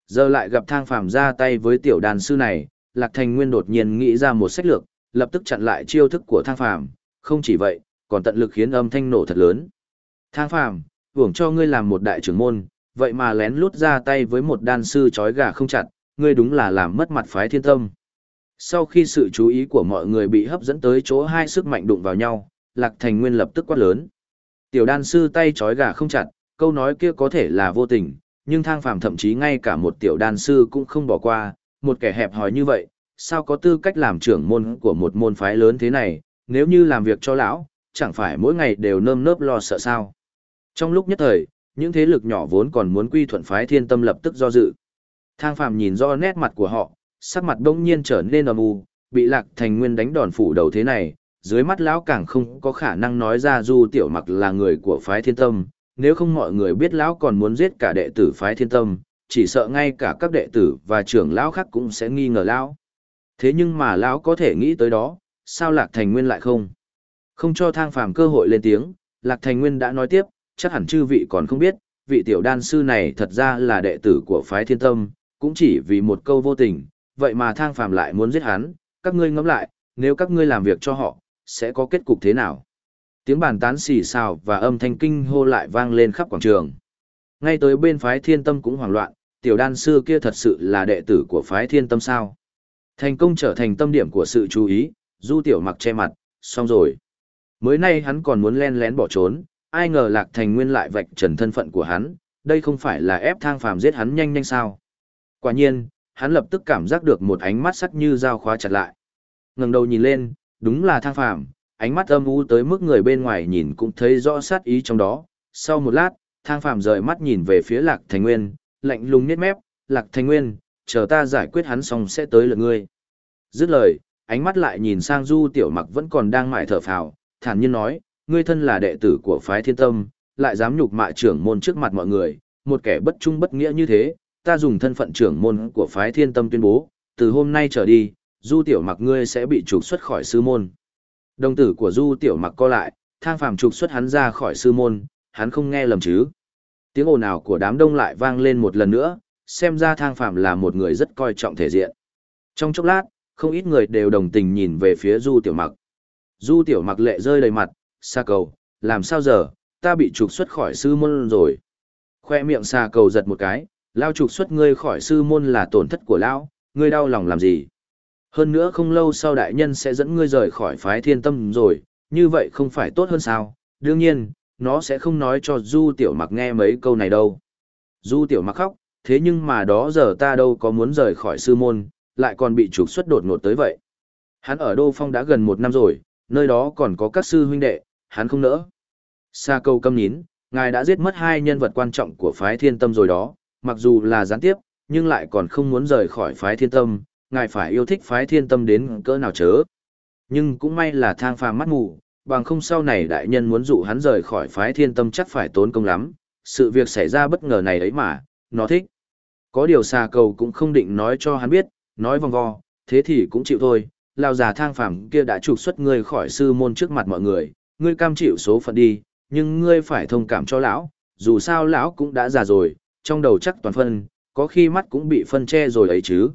Giờ lại gặp thang phàm ra tay với tiểu đàn sư này, Lạc Thành Nguyên đột nhiên nghĩ ra một sách lược, lập tức chặn lại chiêu thức của thang phàm, không chỉ vậy, còn tận lực khiến âm thanh nổ thật lớn. Thang phàm, hưởng cho ngươi làm một đại trưởng môn, vậy mà lén lút ra tay với một đan sư chói gà không chặt, ngươi đúng là làm mất mặt phái thiên tâm. Sau khi sự chú ý của mọi người bị hấp dẫn tới chỗ hai sức mạnh đụng vào nhau, Lạc Thành Nguyên lập tức quát lớn. Tiểu đan sư tay chói gà không chặt, câu nói kia có thể là vô tình, nhưng thang phàm thậm chí ngay cả một tiểu đan sư cũng không bỏ qua, một kẻ hẹp hòi như vậy, sao có tư cách làm trưởng môn của một môn phái lớn thế này, nếu như làm việc cho lão, chẳng phải mỗi ngày đều nơm nớp lo sợ sao. Trong lúc nhất thời, những thế lực nhỏ vốn còn muốn quy thuận phái thiên tâm lập tức do dự. Thang phàm nhìn do nét mặt của họ, sắc mặt đông nhiên trở nên âm u, bị lạc thành nguyên đánh đòn phủ đầu thế này, dưới mắt lão càng không có khả năng nói ra du tiểu mặc là người của phái thiên tâm, nếu không mọi người biết lão còn muốn giết cả đệ tử phái thiên tâm, chỉ sợ ngay cả các đệ tử và trưởng lão khác cũng sẽ nghi ngờ lão. Thế nhưng mà lão có thể nghĩ tới đó, sao lạc thành nguyên lại không? Không cho thang phàm cơ hội lên tiếng, lạc thành nguyên đã nói tiếp, chắc hẳn chư vị còn không biết, vị tiểu đan sư này thật ra là đệ tử của phái thiên tâm, cũng chỉ vì một câu vô tình, vậy mà thang phàm lại muốn giết hắn, các ngươi ngẫm lại, nếu các ngươi làm việc cho họ, sẽ có kết cục thế nào? Tiếng bàn tán xì xào và âm thanh kinh hô lại vang lên khắp quảng trường. Ngay tới bên phái thiên tâm cũng hoảng loạn, tiểu đan sư kia thật sự là đệ tử của phái thiên tâm sao? Thành công trở thành tâm điểm của sự chú ý, du tiểu mặc che mặt, xong rồi. Mới nay hắn còn muốn len lén bỏ trốn, ai ngờ lạc thành nguyên lại vạch trần thân phận của hắn, đây không phải là ép thang phàm giết hắn nhanh nhanh sao. Quả nhiên, hắn lập tức cảm giác được một ánh mắt sắc như dao khóa chặt lại. ngẩng đầu nhìn lên, đúng là thang phàm, ánh mắt âm u tới mức người bên ngoài nhìn cũng thấy rõ sát ý trong đó. Sau một lát, thang phàm rời mắt nhìn về phía lạc thành nguyên, lạnh lùng nhếch mép, lạc thành nguyên, chờ ta giải quyết hắn xong sẽ tới lượt ngươi. Dứt lời, ánh mắt lại nhìn sang du tiểu mặc vẫn còn đang mải thở phào, thản nhiên nói, ngươi thân là đệ tử của phái thiên tâm, lại dám nhục mạ trưởng môn trước mặt mọi người, một kẻ bất trung bất nghĩa như thế, ta dùng thân phận trưởng môn của phái thiên tâm tuyên bố, từ hôm nay trở đi, du tiểu mặc ngươi sẽ bị trục xuất khỏi sư môn. Đồng tử của du tiểu mặc co lại, thang phàm trục xuất hắn ra khỏi sư môn, hắn không nghe lầm chứ. Tiếng ồn ào của đám đông lại vang lên một lần nữa, xem ra thang phàm là một người rất coi trọng thể diện. Trong chốc lát, không ít người đều đồng tình nhìn về phía du tiểu mặc. Du tiểu mặc lệ rơi đầy mặt, xa cầu, làm sao giờ, ta bị trục xuất khỏi sư môn rồi. Khoe miệng xa cầu giật một cái, lao trục xuất ngươi khỏi sư môn là tổn thất của lão, ngươi đau lòng làm gì? Hơn nữa không lâu sau đại nhân sẽ dẫn ngươi rời khỏi phái thiên tâm rồi, như vậy không phải tốt hơn sao? Đương nhiên, nó sẽ không nói cho Du Tiểu Mặc nghe mấy câu này đâu. Du Tiểu Mặc khóc, thế nhưng mà đó giờ ta đâu có muốn rời khỏi sư môn, lại còn bị trục xuất đột ngột tới vậy. Hắn ở Đô Phong đã gần một năm rồi, nơi đó còn có các sư huynh đệ, hắn không nỡ. Sa câu câm nín, ngài đã giết mất hai nhân vật quan trọng của phái thiên tâm rồi đó, mặc dù là gián tiếp, nhưng lại còn không muốn rời khỏi phái thiên tâm, ngài phải yêu thích phái thiên tâm đến cỡ nào chớ. Nhưng cũng may là thang phàm mắt mù, bằng không sau này đại nhân muốn dụ hắn rời khỏi phái thiên tâm chắc phải tốn công lắm, sự việc xảy ra bất ngờ này ấy mà, nó thích. Có điều xà cầu cũng không định nói cho hắn biết, nói vòng vo, thế thì cũng chịu thôi, lao già thang phàm kia đã trục xuất ngươi khỏi sư môn trước mặt mọi người, ngươi cam chịu số phận đi, nhưng ngươi phải thông cảm cho lão, dù sao lão cũng đã già rồi, trong đầu chắc toàn phân, có khi mắt cũng bị phân che rồi ấy chứ.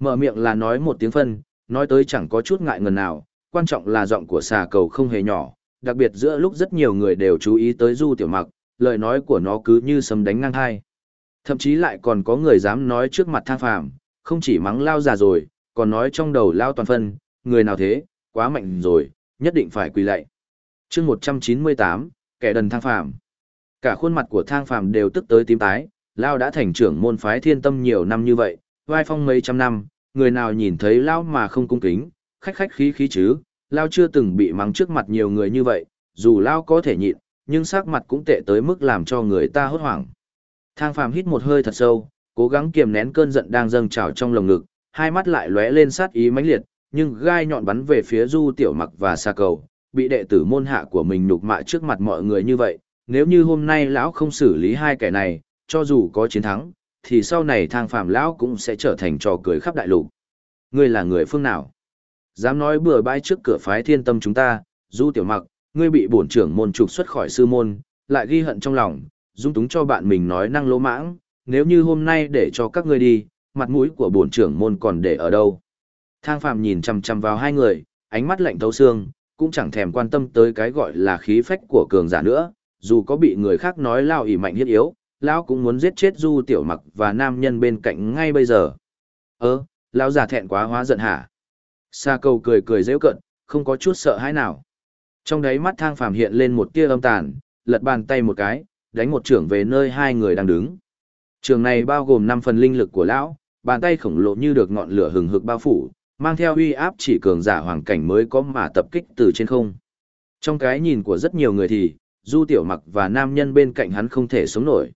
Mở miệng là nói một tiếng phân, nói tới chẳng có chút ngại ngần nào, quan trọng là giọng của xà cầu không hề nhỏ, đặc biệt giữa lúc rất nhiều người đều chú ý tới Du Tiểu Mặc, lời nói của nó cứ như sấm đánh ngang hai. Thậm chí lại còn có người dám nói trước mặt tha phàm, không chỉ mắng lao già rồi, còn nói trong đầu lao toàn phân, người nào thế, quá mạnh rồi, nhất định phải quỳ lạy. chương 198, kẻ đần thang phàm. Cả khuôn mặt của thang phàm đều tức tới tím tái, lao đã thành trưởng môn phái thiên tâm nhiều năm như vậy, vai phong mấy trăm năm, người nào nhìn thấy Lão mà không cung kính, khách khách khí khí chứ, Lão chưa từng bị mắng trước mặt nhiều người như vậy, dù Lão có thể nhịn, nhưng sắc mặt cũng tệ tới mức làm cho người ta hốt hoảng. Thang phàm hít một hơi thật sâu, cố gắng kiềm nén cơn giận đang dâng trào trong lồng ngực, hai mắt lại lóe lên sát ý mãnh liệt, nhưng gai nhọn bắn về phía Du Tiểu Mặc và Sa Cầu, bị đệ tử môn hạ của mình nhục mạ trước mặt mọi người như vậy, nếu như hôm nay lão không xử lý hai kẻ này, cho dù có chiến thắng, thì sau này thang phàm lão cũng sẽ trở thành trò cười khắp đại lục. Ngươi là người phương nào? Dám nói bừa bãi trước cửa phái thiên tâm chúng ta, Du Tiểu Mặc, ngươi bị bổn trưởng môn trục xuất khỏi sư môn, lại ghi hận trong lòng, dung túng cho bạn mình nói năng lỗ mãng, nếu như hôm nay để cho các ngươi đi, mặt mũi của bổn trưởng môn còn để ở đâu. Thang Phạm nhìn chằm chằm vào hai người, ánh mắt lạnh thấu xương, cũng chẳng thèm quan tâm tới cái gọi là khí phách của cường giả nữa, dù có bị người khác nói lao ỉ mạnh hiết yếu, lão cũng muốn giết chết Du Tiểu Mặc và nam nhân bên cạnh ngay bây giờ. Ơ, lão già thẹn quá hóa giận hả? Sa cầu cười cười dễ cận, không có chút sợ hãi nào. Trong đấy mắt thang phàm hiện lên một tia âm tàn, lật bàn tay một cái, đánh một trưởng về nơi hai người đang đứng. Trường này bao gồm năm phần linh lực của lão, bàn tay khổng lồ như được ngọn lửa hừng hực bao phủ, mang theo uy áp chỉ cường giả hoàng cảnh mới có mà tập kích từ trên không. Trong cái nhìn của rất nhiều người thì, Du Tiểu Mặc và nam nhân bên cạnh hắn không thể sống nổi.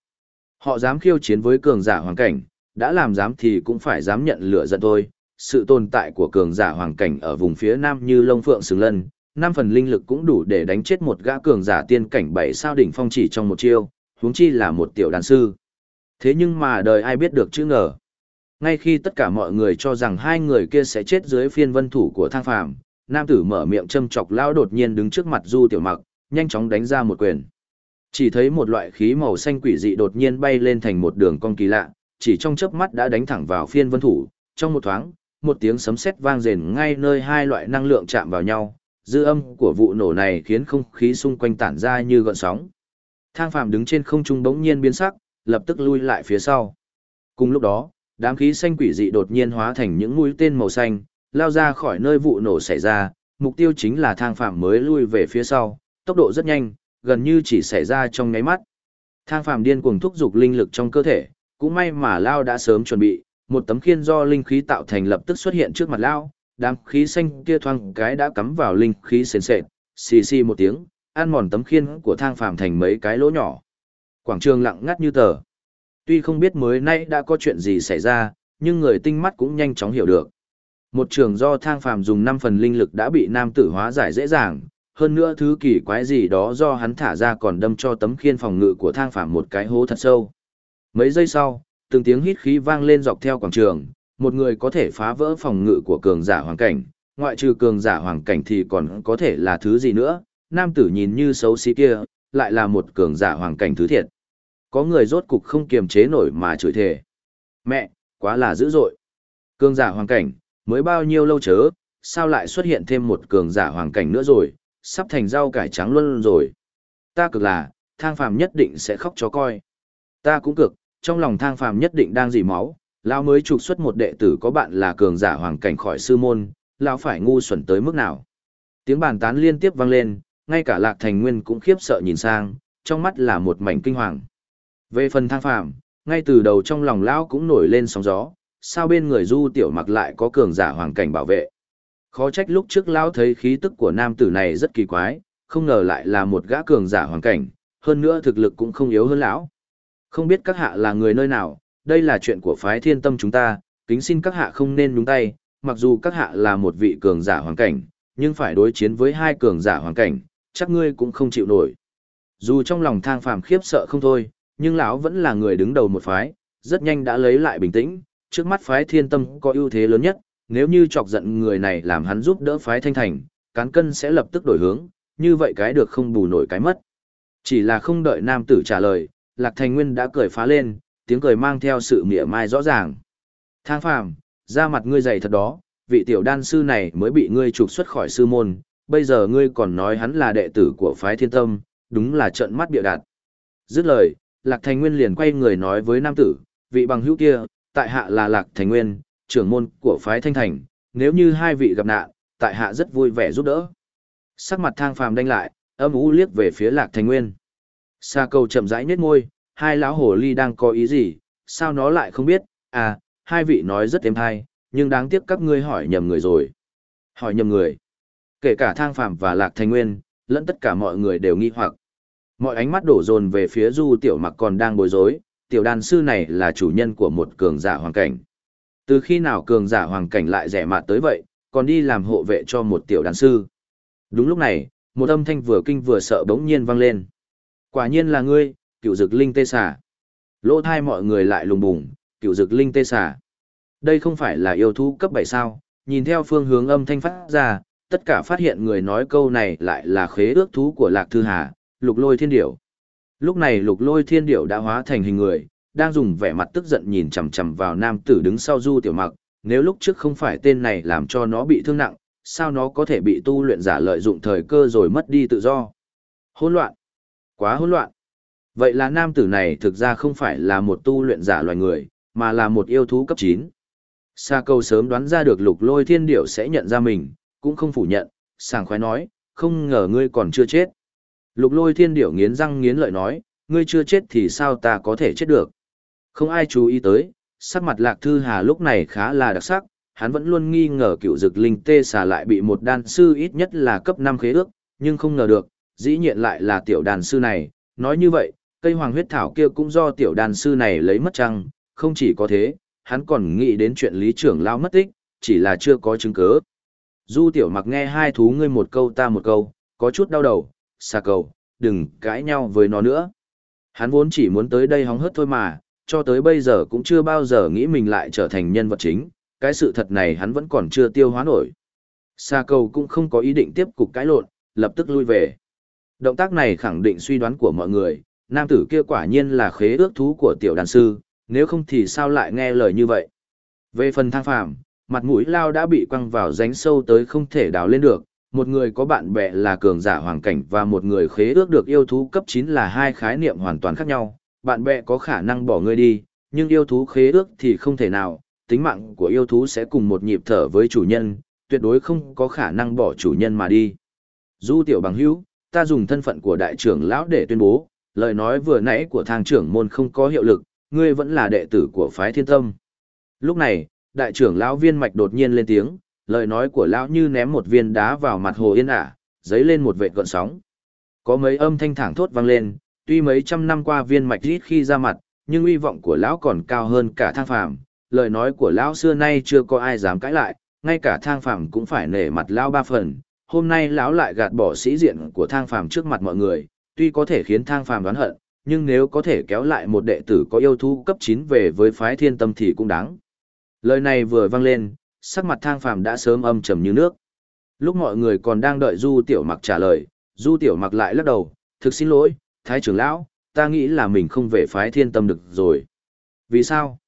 Họ dám khiêu chiến với cường giả hoàng cảnh, đã làm dám thì cũng phải dám nhận lửa giận thôi. Sự tồn tại của cường giả hoàng cảnh ở vùng phía nam như Lông Phượng Sừng Lân, năm phần linh lực cũng đủ để đánh chết một gã cường giả tiên cảnh bảy sao đỉnh phong chỉ trong một chiêu, huống chi là một tiểu đàn sư. Thế nhưng mà đời ai biết được chứ ngờ. Ngay khi tất cả mọi người cho rằng hai người kia sẽ chết dưới phiên vân thủ của thang phàm, nam tử mở miệng châm chọc lao đột nhiên đứng trước mặt du tiểu mặc, nhanh chóng đánh ra một quyền. Chỉ thấy một loại khí màu xanh quỷ dị đột nhiên bay lên thành một đường cong kỳ lạ, chỉ trong chớp mắt đã đánh thẳng vào phiên vân thủ, trong một thoáng, một tiếng sấm sét vang rền ngay nơi hai loại năng lượng chạm vào nhau, dư âm của vụ nổ này khiến không khí xung quanh tản ra như gợn sóng. Thang phàm đứng trên không trung bỗng nhiên biến sắc, lập tức lui lại phía sau. Cùng lúc đó, đám khí xanh quỷ dị đột nhiên hóa thành những mũi tên màu xanh, lao ra khỏi nơi vụ nổ xảy ra, mục tiêu chính là thang phàm mới lui về phía sau, tốc độ rất nhanh, gần như chỉ xảy ra trong nháy mắt. Thang phàm điên cuồng thúc dục linh lực trong cơ thể, cũng may mà lao đã sớm chuẩn bị, một tấm khiên do linh khí tạo thành lập tức xuất hiện trước mặt lao, đám khí xanh kia thoang cái đã cắm vào linh khí sền sệt, xì xì một tiếng, ăn mòn tấm khiên của thang phàm thành mấy cái lỗ nhỏ. Quảng trường lặng ngắt như tờ. Tuy không biết mới nay đã có chuyện gì xảy ra, nhưng người tinh mắt cũng nhanh chóng hiểu được. Một trường do thang phàm dùng 5 phần linh lực đã bị nam tử hóa giải dễ dàng, hơn nữa thứ kỳ quái gì đó do hắn thả ra còn đâm cho tấm khiên phòng ngự của thang phàm một cái hố thật sâu. Mấy giây sau, từng tiếng hít khí vang lên dọc theo quảng trường, một người có thể phá vỡ phòng ngự của cường giả hoàng cảnh, ngoại trừ cường giả hoàng cảnh thì còn có thể là thứ gì nữa, nam tử nhìn như xấu xí kia, lại là một cường giả hoàng cảnh thứ thiệt. Có người rốt cục không kiềm chế nổi mà chửi thề. Mẹ, quá là dữ dội. Cường giả hoàng cảnh, mới bao nhiêu lâu chớ, sao lại xuất hiện thêm một cường giả hoàng cảnh nữa rồi, sắp thành rau cải trắng luôn rồi. Ta cực là, thang phàm nhất định sẽ khóc cho coi. Ta cũng cực, trong lòng thang phàm nhất định đang dỉ máu, lão mới trục xuất một đệ tử có bạn là cường giả hoàng cảnh khỏi sư môn, lão phải ngu xuẩn tới mức nào. Tiếng bàn tán liên tiếp vang lên, ngay cả Lạc Thành Nguyên cũng khiếp sợ nhìn sang, trong mắt là một mảnh kinh hoàng. Về phần thang phàm, ngay từ đầu trong lòng lão cũng nổi lên sóng gió, sao bên người Du Tiểu Mặc lại có cường giả hoàng cảnh bảo vệ. Khó trách lúc trước lão thấy khí tức của nam tử này rất kỳ quái, không ngờ lại là một gã cường giả hoàng cảnh, hơn nữa thực lực cũng không yếu hơn lão. Không biết các hạ là người nơi nào, đây là chuyện của phái thiên tâm chúng ta, kính xin các hạ không nên nhúng tay, mặc dù các hạ là một vị cường giả hoàng cảnh, nhưng phải đối chiến với hai cường giả hoàng cảnh, chắc ngươi cũng không chịu nổi. Dù trong lòng thang phàm khiếp sợ không thôi, nhưng lão vẫn là người đứng đầu một phái, rất nhanh đã lấy lại bình tĩnh, trước mắt phái thiên tâm có ưu thế lớn nhất, nếu như chọc giận người này làm hắn giúp đỡ phái thanh thành, cán cân sẽ lập tức đổi hướng, như vậy cái được không bù nổi cái mất. Chỉ là không đợi nam tử trả lời, Lạc Thành Nguyên đã cười phá lên, tiếng cười mang theo sự mỉa mai rõ ràng. Thang phàm, ra mặt ngươi dày thật đó, vị tiểu đan sư này mới bị ngươi trục xuất khỏi sư môn, bây giờ ngươi còn nói hắn là đệ tử của phái thiên tâm, đúng là trận mắt bịa đặt. Dứt lời, Lạc Thành Nguyên liền quay người nói với nam tử, vị bằng hữu kia, tại hạ là Lạc Thành Nguyên, trưởng môn của phái Thanh Thành, nếu như hai vị gặp nạn, tại hạ rất vui vẻ giúp đỡ. Sắc mặt thang phàm đanh lại, âm u liếc về phía Lạc Thành Nguyên. Sa cầu chậm rãi nhếch môi, hai lão hồ ly đang có ý gì, sao nó lại không biết, à, hai vị nói rất êm hay, nhưng đáng tiếc các ngươi hỏi nhầm người rồi. Hỏi nhầm người. Kể cả thang phàm và Lạc Thành Nguyên, lẫn tất cả mọi người đều nghi hoặc. Mọi ánh mắt đổ dồn về phía Du Tiểu Mặc còn đang bối rối, tiểu đàn sư này là chủ nhân của một cường giả hoàng cảnh. Từ khi nào cường giả hoàng cảnh lại rẻ mạt tới vậy, còn đi làm hộ vệ cho một tiểu đàn sư. Đúng lúc này, một âm thanh vừa kinh vừa sợ bỗng nhiên vang lên. Quả nhiên là ngươi, cựu dực linh tê xà. Lỗ thai mọi người lại lùng bùng, cựu dực linh tê xà. Đây không phải là yêu thú cấp 7 sao, nhìn theo phương hướng âm thanh phát ra, tất cả phát hiện người nói câu này lại là khế ước thú của Lạc Thư Hà, lục lôi thiên điểu. Lúc này lục lôi thiên điểu đã hóa thành hình người, đang dùng vẻ mặt tức giận nhìn chằm chằm vào nam tử đứng sau du tiểu mặc, nếu lúc trước không phải tên này làm cho nó bị thương nặng, sao nó có thể bị tu luyện giả lợi dụng thời cơ rồi mất đi tự do. Hỗn loạn. Quá hỗn loạn. Vậy là nam tử này thực ra không phải là một tu luyện giả loài người, mà là một yêu thú cấp 9. Sa câu sớm đoán ra được lục lôi thiên điểu sẽ nhận ra mình, cũng không phủ nhận, sảng khoái nói, không ngờ ngươi còn chưa chết. Lục lôi thiên điểu nghiến răng nghiến lợi nói, ngươi chưa chết thì sao ta có thể chết được. Không ai chú ý tới, sắc mặt lạc thư hà lúc này khá là đặc sắc, hắn vẫn luôn nghi ngờ cựu dực linh tê xà lại bị một đan sư ít nhất là cấp 5 khế ước, nhưng không ngờ được, dĩ nhiên lại là tiểu đàn sư này, nói như vậy, cây hoàng huyết thảo kia cũng do tiểu đàn sư này lấy mất chăng, không chỉ có thế, hắn còn nghĩ đến chuyện lý trưởng lao mất tích, chỉ là chưa có chứng cứ. Du tiểu mặc nghe hai thú ngươi một câu ta một câu, có chút đau đầu, xa cầu, đừng cãi nhau với nó nữa. Hắn vốn chỉ muốn tới đây hóng hớt thôi mà, cho tới bây giờ cũng chưa bao giờ nghĩ mình lại trở thành nhân vật chính, cái sự thật này hắn vẫn còn chưa tiêu hóa nổi. Sa cầu cũng không có ý định tiếp cục cãi lộn, lập tức lui về. Động tác này khẳng định suy đoán của mọi người, nam tử kia quả nhiên là khế ước thú của tiểu đàn sư, nếu không thì sao lại nghe lời như vậy. Về phần thang phàm, mặt mũi lao đã bị quăng vào ránh sâu tới không thể đào lên được, một người có bạn bè là cường giả hoàng cảnh và một người khế ước được yêu thú cấp 9 là hai khái niệm hoàn toàn khác nhau, bạn bè có khả năng bỏ ngươi đi, nhưng yêu thú khế ước thì không thể nào, tính mạng của yêu thú sẽ cùng một nhịp thở với chủ nhân, tuyệt đối không có khả năng bỏ chủ nhân mà đi. Du tiểu bằng hữu, ta dùng thân phận của đại trưởng lão để tuyên bố, lời nói vừa nãy của thang trưởng môn không có hiệu lực, ngươi vẫn là đệ tử của phái thiên tâm. Lúc này, đại trưởng lão viên mạch đột nhiên lên tiếng, lời nói của lão như ném một viên đá vào mặt hồ yên ả, dấy lên một vệt gợn sóng. Có mấy âm thanh thẳng thốt vang lên, tuy mấy trăm năm qua viên mạch rít khi ra mặt, nhưng uy vọng của lão còn cao hơn cả thang phàm, lời nói của lão xưa nay chưa có ai dám cãi lại, ngay cả thang phàm cũng phải nể mặt lão ba phần. Hôm nay lão lại gạt bỏ sĩ diện của thang phàm trước mặt mọi người, tuy có thể khiến thang phàm đoán hận, nhưng nếu có thể kéo lại một đệ tử có yêu thú cấp 9 về với phái thiên tâm thì cũng đáng. Lời này vừa vang lên, sắc mặt thang phàm đã sớm âm trầm như nước. Lúc mọi người còn đang đợi Du Tiểu Mặc trả lời, Du Tiểu Mặc lại lắc đầu, thực xin lỗi, Thái trưởng lão, ta nghĩ là mình không về phái thiên tâm được rồi. Vì sao?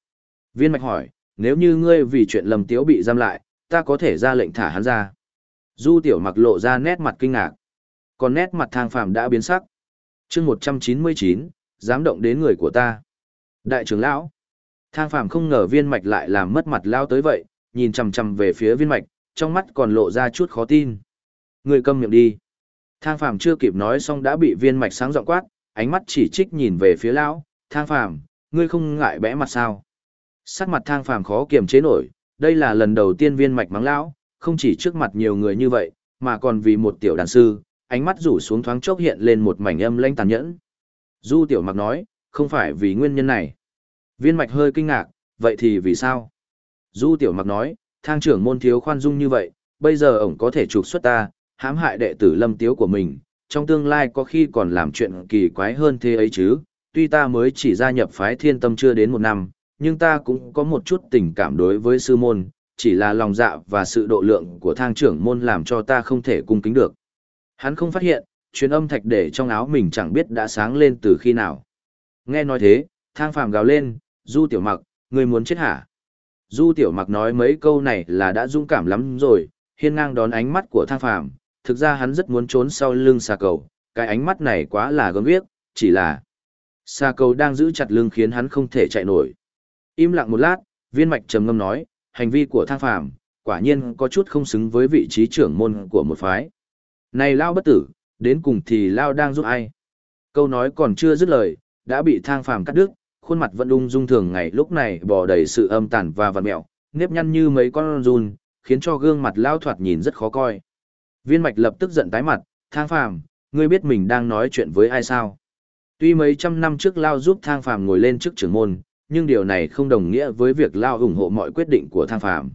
Viên mạch hỏi, nếu như ngươi vì chuyện lầm tiếu bị giam lại, ta có thể ra lệnh thả hắn ra. Du Tiểu Mặc lộ ra nét mặt kinh ngạc. Còn nét mặt thang phàm đã biến sắc. chương 199, dám động đến người của ta. Đại trưởng lão. Thang phàm không ngờ viên mạch lại làm mất mặt lao tới vậy, nhìn chằm chằm về phía viên mạch, trong mắt còn lộ ra chút khó tin. Người câm miệng đi. Thang phàm chưa kịp nói xong đã bị viên mạch sáng giọng quát, ánh mắt chỉ trích nhìn về phía lão, thang phàm, ngươi không ngại bẽ mặt sao. Sắc mặt thang phàm khó kiềm chế nổi, đây là lần đầu tiên viên mạch mắng lão, không chỉ trước mặt nhiều người như vậy, mà còn vì một tiểu đàn sư, ánh mắt rủ xuống thoáng chốc hiện lên một mảnh âm lãnh tàn nhẫn. Du tiểu mặc nói, không phải vì nguyên nhân này. Viên mạch hơi kinh ngạc, vậy thì vì sao? Du tiểu mặc nói, thang trưởng môn thiếu khoan dung như vậy, bây giờ ổng có thể trục xuất ta, hãm hại đệ tử lâm tiếu của mình, trong tương lai có khi còn làm chuyện kỳ quái hơn thế ấy chứ, tuy ta mới chỉ gia nhập phái thiên tâm chưa đến một năm, nhưng ta cũng có một chút tình cảm đối với sư môn, chỉ là lòng dạ và sự độ lượng của thang trưởng môn làm cho ta không thể cung kính được. Hắn không phát hiện, truyền âm thạch để trong áo mình chẳng biết đã sáng lên từ khi nào. Nghe nói thế, thang phàm gào lên, du tiểu mặc, người muốn chết hả? Du tiểu mặc nói mấy câu này là đã dũng cảm lắm rồi, hiên ngang đón ánh mắt của thang phàm, thực ra hắn rất muốn trốn sau lưng xà cầu, cái ánh mắt này quá là gớm ghiếc, chỉ là xà cầu đang giữ chặt lưng khiến hắn không thể chạy nổi. Im lặng một lát, viên mạch trầm ngâm nói, hành vi của thang phàm, quả nhiên có chút không xứng với vị trí trưởng môn của một phái. Này Lao bất tử, đến cùng thì Lao đang giúp ai? Câu nói còn chưa dứt lời, đã bị thang phàm cắt đứt, khuôn mặt vẫn ung dung thường ngày lúc này bò đầy sự âm tàn và vằn mẹo, nếp nhăn như mấy con run, khiến cho gương mặt Lao thoạt nhìn rất khó coi. Viên mạch lập tức giận tái mặt, thang phàm, ngươi biết mình đang nói chuyện với ai sao? Tuy mấy trăm năm trước Lao giúp thang phàm ngồi lên trước trưởng môn, nhưng điều này không đồng nghĩa với việc Lao ủng hộ mọi quyết định của thang phàm.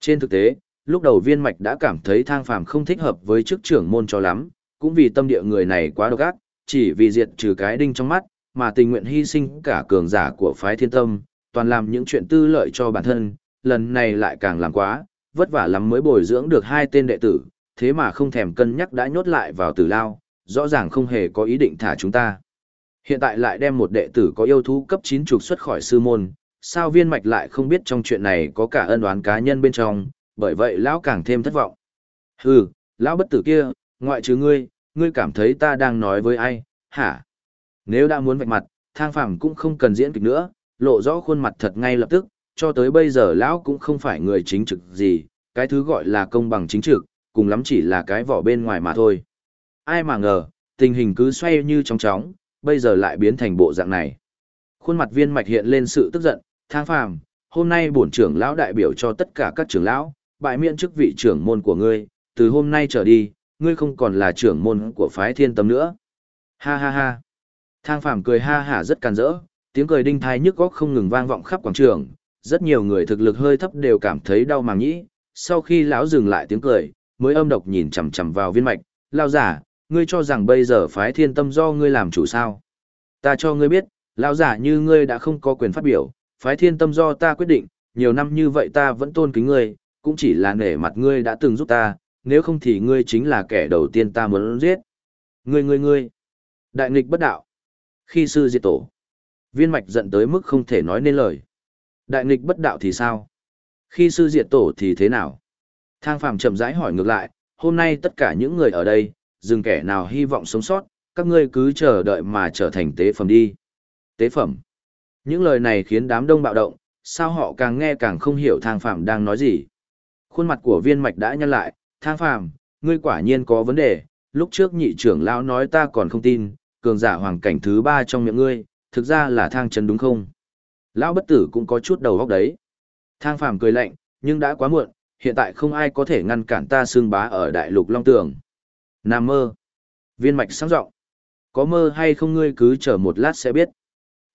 Trên thực tế, lúc đầu viên mạch đã cảm thấy thang phàm không thích hợp với chức trưởng môn cho lắm, cũng vì tâm địa người này quá độc ác, chỉ vì diệt trừ cái đinh trong mắt, mà tình nguyện hy sinh cả cường giả của phái thiên tâm, toàn làm những chuyện tư lợi cho bản thân, lần này lại càng làm quá, vất vả lắm mới bồi dưỡng được hai tên đệ tử, thế mà không thèm cân nhắc đã nhốt lại vào tử lao, rõ ràng không hề có ý định thả chúng ta. Hiện tại lại đem một đệ tử có yêu thú cấp 9 trục xuất khỏi sư môn, sao viên mạch lại không biết trong chuyện này có cả ân oán cá nhân bên trong, bởi vậy lão càng thêm thất vọng. Hừ, lão bất tử kia, ngoại trừ ngươi, ngươi cảm thấy ta đang nói với ai, hả? Nếu đã muốn vạch mặt, thang phàm cũng không cần diễn kịch nữa, lộ rõ khuôn mặt thật ngay lập tức, cho tới bây giờ lão cũng không phải người chính trực gì, cái thứ gọi là công bằng chính trực, cùng lắm chỉ là cái vỏ bên ngoài mà thôi. Ai mà ngờ, tình hình cứ xoay như trong chóng, bây giờ lại biến thành bộ dạng này. Khuôn mặt viên mạch hiện lên sự tức giận, thang phàm, hôm nay bổn trưởng lão đại biểu cho tất cả các trưởng lão, bại miễn chức vị trưởng môn của ngươi, từ hôm nay trở đi, ngươi không còn là trưởng môn của phái thiên tâm nữa. Ha ha ha. Thang phàm cười ha hả rất càn rỡ, tiếng cười đinh thai nhức góc không ngừng vang vọng khắp quảng trường, rất nhiều người thực lực hơi thấp đều cảm thấy đau màng nhĩ, sau khi lão dừng lại tiếng cười, mới âm độc nhìn chằm chằm vào viên mạch, lao giả, ngươi cho rằng bây giờ phái thiên tâm do ngươi làm chủ sao. Ta cho ngươi biết, lão giả như ngươi đã không có quyền phát biểu, phái thiên tâm do ta quyết định, nhiều năm như vậy ta vẫn tôn kính ngươi, cũng chỉ là nể mặt ngươi đã từng giúp ta, nếu không thì ngươi chính là kẻ đầu tiên ta muốn giết. Ngươi ngươi ngươi, đại nghịch bất đạo. Khi sư diệt tổ, viên mạch giận tới mức không thể nói nên lời. Đại nghịch bất đạo thì sao? Khi sư diệt tổ thì thế nào? Thang phàm chậm rãi hỏi ngược lại, hôm nay tất cả những người ở đây, dừng kẻ nào hy vọng sống sót, các ngươi cứ chờ đợi mà trở thành tế phẩm đi. Tế phẩm. Những lời này khiến đám đông bạo động, sao họ càng nghe càng không hiểu thang phàm đang nói gì. Khuôn mặt của viên mạch đã nhăn lại, thang phàm, ngươi quả nhiên có vấn đề, lúc trước nhị trưởng lão nói ta còn không tin, cường giả hoàng cảnh thứ ba trong miệng ngươi, thực ra là thang chân đúng không? Lão bất tử cũng có chút đầu góc đấy. Thang phàm cười lạnh, nhưng đã quá muộn, hiện tại không ai có thể ngăn cản ta xương bá ở đại lục Long Tường. Nam mơ. Viên mạch sáng rộng. Có mơ hay không ngươi cứ chờ một lát sẽ biết.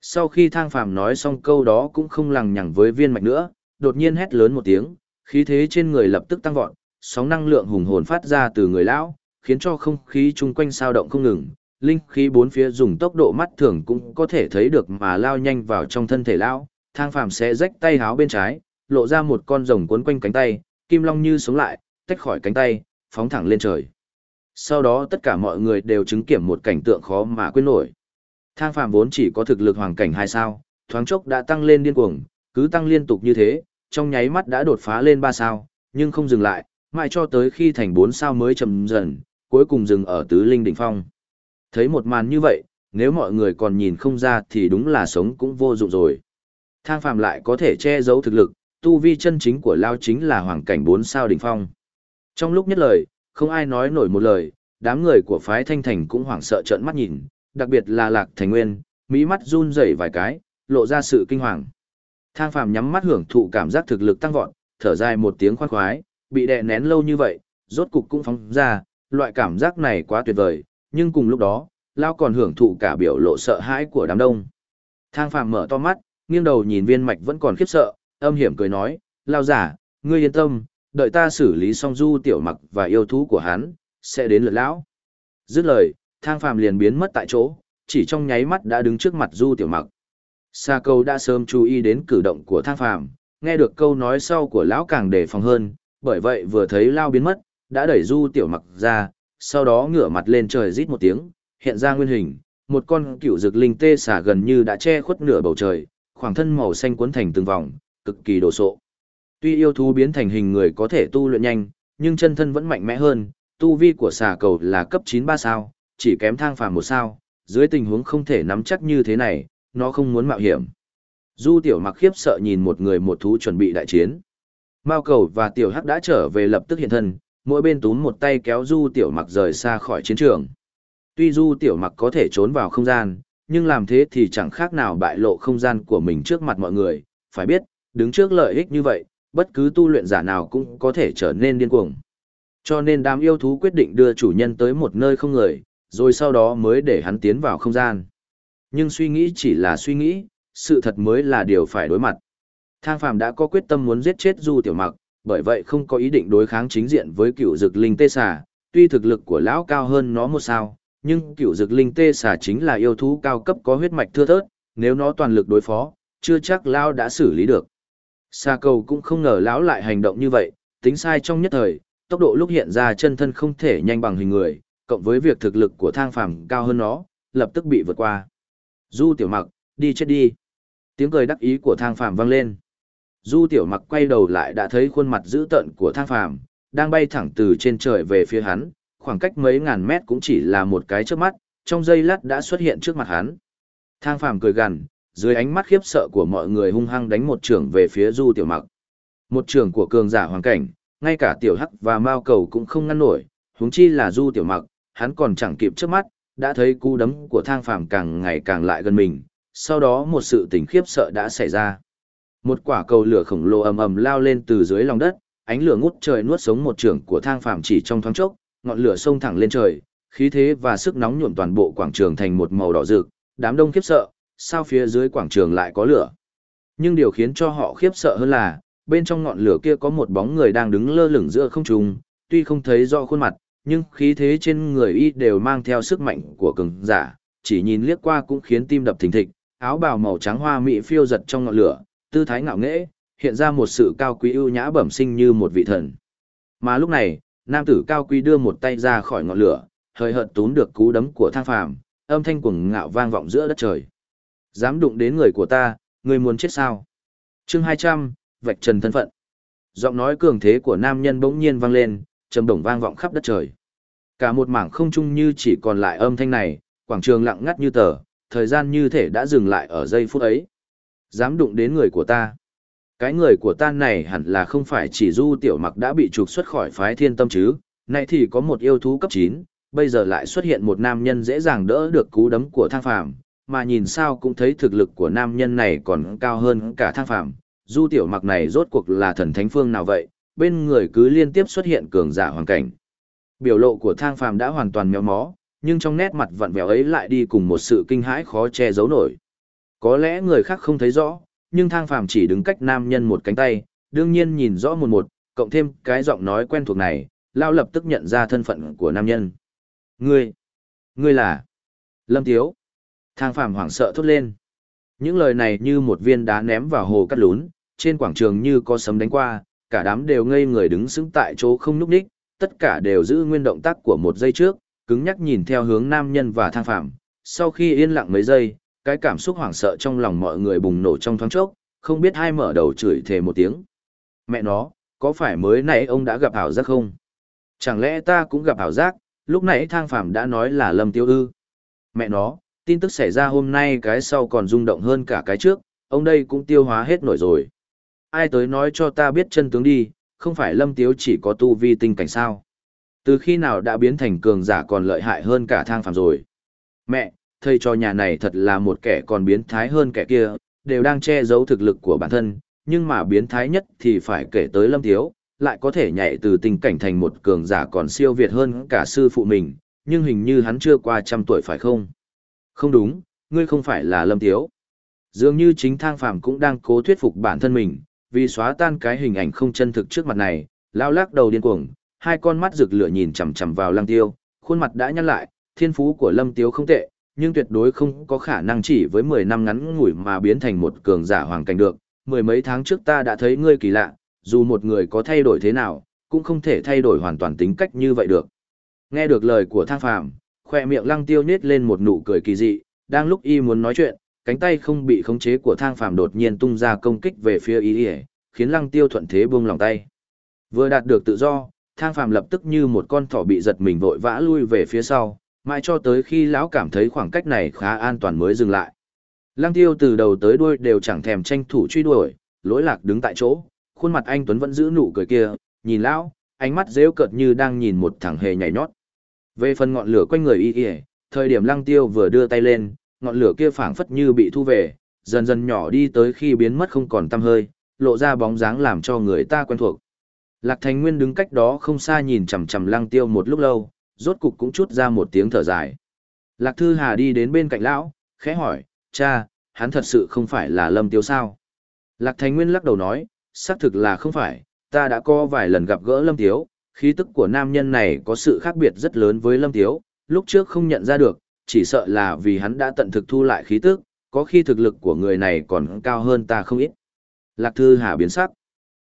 Sau khi thang phàm nói xong câu đó cũng không lằng nhằng với viên mạch nữa, đột nhiên hét lớn một tiếng, khí thế trên người lập tức tăng vọt, sóng năng lượng hùng hồn phát ra từ người lão, khiến cho không khí chung quanh sao động không ngừng, linh khí bốn phía dùng tốc độ mắt thường cũng có thể thấy được mà lao nhanh vào trong thân thể lão, thang phàm sẽ rách tay háo bên trái, lộ ra một con rồng cuốn quanh cánh tay, kim long như sống lại, tách khỏi cánh tay, phóng thẳng lên trời. Sau đó tất cả mọi người đều chứng kiểm một cảnh tượng khó mà quên nổi. Thang phàm vốn chỉ có thực lực hoàng cảnh hai sao, thoáng chốc đã tăng lên điên cuồng, cứ tăng liên tục như thế, trong nháy mắt đã đột phá lên ba sao, nhưng không dừng lại, mãi cho tới khi thành bốn sao mới chậm dần, cuối cùng dừng ở tứ linh đỉnh phong. Thấy một màn như vậy, Nếu mọi người còn nhìn không ra thì đúng là sống cũng vô dụng rồi. Thang phàm lại có thể che giấu thực lực, tu vi chân chính của Lao chính là hoàng cảnh bốn sao đỉnh phong. Trong lúc nhất lời, không ai nói nổi một lời, đám người của phái thanh thành cũng hoảng sợ trợn mắt nhìn, đặc biệt là lạc thành nguyên, mỹ mắt run rẩy vài cái, lộ ra sự kinh hoàng. Thang phàm nhắm mắt hưởng thụ cảm giác thực lực tăng vọt, thở dài một tiếng khoan khoái, bị đè nén lâu như vậy, rốt cục cũng phóng ra, loại cảm giác này quá tuyệt vời, nhưng cùng lúc đó, Lao còn hưởng thụ cả biểu lộ sợ hãi của đám đông. Thang phàm mở to mắt, nghiêng đầu nhìn viên mạch vẫn còn khiếp sợ, âm hiểm cười nói, Lao giả, ngươi yên tâm, đợi ta xử lý xong du tiểu mặc và yêu thú của hắn, sẽ đến lượt lão. Dứt lời, thang phàm liền biến mất tại chỗ, chỉ trong nháy mắt đã đứng trước mặt du tiểu mặc. Sa câu đã sớm chú ý đến cử động của thang phàm, nghe được câu nói sau của lão càng đề phòng hơn, bởi vậy vừa thấy lao biến mất, đã đẩy du tiểu mặc ra, sau đó ngửa mặt lên trời rít một tiếng, hiện ra nguyên hình, một con cựu dược linh tê xả gần như đã che khuất nửa bầu trời, khoảng thân màu xanh cuốn thành từng vòng, cực kỳ đồ sộ. Tuy yêu thú biến thành hình người có thể tu luyện nhanh, nhưng chân thân vẫn mạnh mẽ hơn, tu vi của xà cầu là cấp 93 sao, chỉ kém thang phàm một sao, dưới tình huống không thể nắm chắc như thế này, nó không muốn mạo hiểm. Du tiểu mặc khiếp sợ nhìn một người một thú chuẩn bị đại chiến. Mao cầu và tiểu hắc đã trở về lập tức hiện thân, mỗi bên túm một tay kéo du tiểu mặc rời xa khỏi chiến trường. Tuy du tiểu mặc có thể trốn vào không gian, nhưng làm thế thì chẳng khác nào bại lộ không gian của mình trước mặt mọi người. Phải biết, đứng trước lợi ích như vậy, bất cứ tu luyện giả nào cũng có thể trở nên điên cuồng. Cho nên đám yêu thú quyết định đưa chủ nhân tới một nơi không người, rồi sau đó mới để hắn tiến vào không gian. Nhưng suy nghĩ chỉ là suy nghĩ, sự thật mới là điều phải đối mặt. Thang Phàm đã có quyết tâm muốn giết chết Du Tiểu Mặc, bởi vậy không có ý định đối kháng chính diện với cựu dực linh tê xà, tuy thực lực của lão cao hơn nó một sao, nhưng cựu dực linh tê xà chính là yêu thú cao cấp có huyết mạch thưa thớt, nếu nó toàn lực đối phó, chưa chắc lão đã xử lý được. Sa cầu cũng không ngờ lão lại hành động như vậy, tính sai trong nhất thời, tốc độ lúc hiện ra chân thân không thể nhanh bằng hình người, cộng với việc thực lực của thang phàm cao hơn nó, lập tức bị vượt qua. Du tiểu mặc, đi chết đi. Tiếng cười đắc ý của thang phàm vang lên. Du tiểu mặc quay đầu lại đã thấy khuôn mặt dữ tợn của thang phàm, đang bay thẳng từ trên trời về phía hắn, khoảng cách mấy ngàn mét cũng chỉ là một cái trước mắt, trong giây lát đã xuất hiện trước mặt hắn. Thang phàm cười gằn, dưới ánh mắt khiếp sợ của mọi người hung hăng đánh một trưởng về phía du tiểu mặc. Một trưởng của cường giả hoàng cảnh, ngay cả tiểu hắc và mao cầu cũng không ngăn nổi, huống chi là du tiểu mặc, hắn còn chẳng kịp trước mắt, đã thấy cú đấm của thang phàm càng ngày càng lại gần mình, sau đó một sự tình khiếp sợ đã xảy ra. Một quả cầu lửa khổng lồ ầm ầm lao lên từ dưới lòng đất, ánh lửa ngút trời nuốt sống một trưởng của thang phàm chỉ trong thoáng chốc, ngọn lửa xông thẳng lên trời, khí thế và sức nóng nhuộm toàn bộ quảng trường thành một màu đỏ rực, đám đông khiếp sợ, sao phía dưới quảng trường lại có lửa. Nhưng điều khiến cho họ khiếp sợ hơn là, bên trong ngọn lửa kia có một bóng người đang đứng lơ lửng giữa không trung, tuy không thấy rõ khuôn mặt, nhưng khí thế trên người y đều mang theo sức mạnh của cường giả, chỉ nhìn liếc qua cũng khiến tim đập thình thịch, áo bào màu trắng hoa mỹ phiêu giật trong ngọn lửa, tư thái ngạo nghễ, hiện ra một sự cao quý ưu nhã bẩm sinh như một vị thần. Mà lúc này, nam tử cao quý đưa một tay ra khỏi ngọn lửa, hơi hợt tún được cú đấm của thang phàm, âm thanh cuồng ngạo vang vọng giữa đất trời. Dám đụng đến người của ta, người muốn chết sao? Chương 200, vạch trần thân phận. Giọng nói cường thế của nam nhân bỗng nhiên vang lên, trầm đồng vang vọng khắp đất trời. Cả một mảng không trung như chỉ còn lại âm thanh này, quảng trường lặng ngắt như tờ, thời gian như thể đã dừng lại ở giây phút ấy. Dám đụng đến người của ta. Cái người của ta này hẳn là không phải chỉ du tiểu mặc đã bị trục xuất khỏi phái thiên tâm chứ, nay thì có một yêu thú cấp 9, bây giờ lại xuất hiện một nam nhân dễ dàng đỡ được cú đấm của thang phàm, mà nhìn sao cũng thấy thực lực của nam nhân này còn cao hơn cả thang phàm. Du tiểu mặc này rốt cuộc là thần thánh phương nào vậy, bên người cứ liên tiếp xuất hiện cường giả hoàn cảnh. Biểu lộ của thang phàm đã hoàn toàn méo mó, nhưng trong nét mặt vặn vẹo ấy lại đi cùng một sự kinh hãi khó che giấu nổi. Có lẽ người khác không thấy rõ, nhưng thang phàm chỉ đứng cách nam nhân một cánh tay, đương nhiên nhìn rõ một một, cộng thêm cái giọng nói quen thuộc này, lao lập tức nhận ra thân phận của nam nhân. Ngươi, ngươi là Lâm Tiếu. Thang phàm hoảng sợ thốt lên. Những lời này như một viên đá ném vào hồ cắt lún, trên quảng trường như có sấm đánh qua, cả đám đều ngây người đứng sững tại chỗ không núp đích, tất cả đều giữ nguyên động tác của một giây trước, cứng nhắc nhìn theo hướng nam nhân và thang phàm. Sau khi yên lặng mấy giây, cái cảm xúc hoảng sợ trong lòng mọi người bùng nổ trong thoáng chốc, không biết hai mở đầu chửi thề một tiếng. Mẹ nó, có phải mới nãy ông đã gặp ảo giác không? Chẳng lẽ ta cũng gặp ảo giác, lúc nãy thang phàm đã nói là lâm tiêu ư? Mẹ nó, Tin tức xảy ra hôm nay cái sau còn rung động hơn cả cái trước, ông đây cũng tiêu hóa hết nổi rồi. Ai tới nói cho ta biết chân tướng đi, không phải Lâm Tiếu chỉ có tu vi tinh cảnh sao. Từ khi nào đã biến thành cường giả còn lợi hại hơn cả thang phàm rồi. Mẹ, thầy cho nhà này thật là một kẻ còn biến thái hơn kẻ kia, đều đang che giấu thực lực của bản thân, nhưng mà biến thái nhất thì phải kể tới Lâm Tiếu, lại có thể nhảy từ tình cảnh thành một cường giả còn siêu việt hơn cả sư phụ mình, nhưng hình như hắn chưa qua trăm tuổi phải không? Không đúng, ngươi không phải là Lâm Tiếu. Dường như chính thang phàm cũng đang cố thuyết phục bản thân mình, vì xóa tan cái hình ảnh không chân thực trước mặt này, lao lắc đầu điên cuồng, hai con mắt rực lửa nhìn chằm chằm vào Lăng Tiêu, khuôn mặt đã nhăn lại, thiên phú của Lâm Tiếu không tệ, nhưng tuyệt đối không có khả năng chỉ với 10 năm ngắn ngủi mà biến thành một cường giả hoàng cảnh được. Mười mấy tháng trước ta đã thấy ngươi kỳ lạ, dù một người có thay đổi thế nào, cũng không thể thay đổi hoàn toàn tính cách như vậy được. Nghe được lời của thang phàm, khoe miệng lăng tiêu nết lên một nụ cười kỳ dị, đang lúc y muốn nói chuyện, cánh tay không bị khống chế của thang phàm đột nhiên tung ra công kích về phía y, khiến lăng tiêu thuận thế buông lòng tay. Vừa đạt được tự do, thang phàm lập tức như một con thỏ bị giật mình vội vã lui về phía sau, mãi cho tới khi lão cảm thấy khoảng cách này khá an toàn mới dừng lại. Lăng tiêu từ đầu tới đuôi đều chẳng thèm tranh thủ truy đuổi, lỗi lạc đứng tại chỗ, khuôn mặt anh Tuấn vẫn giữ nụ cười kia, nhìn lão, ánh mắt rêu cợt như đang nhìn một thằng hề nhảy nhót. Về phần ngọn lửa quanh người y y, thời điểm lăng tiêu vừa đưa tay lên, ngọn lửa kia phảng phất như bị thu về, dần dần nhỏ đi tới khi biến mất không còn tăm hơi, lộ ra bóng dáng làm cho người ta quen thuộc. Lạc Thành Nguyên đứng cách đó không xa nhìn chằm chằm lăng tiêu một lúc lâu, rốt cục cũng chút ra một tiếng thở dài. Lạc Thư Hà đi đến bên cạnh lão, khẽ hỏi, cha, hắn thật sự không phải là lâm tiêu sao? Lạc Thành Nguyên lắc đầu nói, xác thực là không phải, ta đã có vài lần gặp gỡ lâm tiếu, khí tức của nam nhân này có sự khác biệt rất lớn với lâm tiếu, lúc trước không nhận ra được, chỉ sợ là vì hắn đã tận thực thu lại khí tức, có khi thực lực của người này còn cao hơn ta không ít. Lạc Thư Hà biến sắc.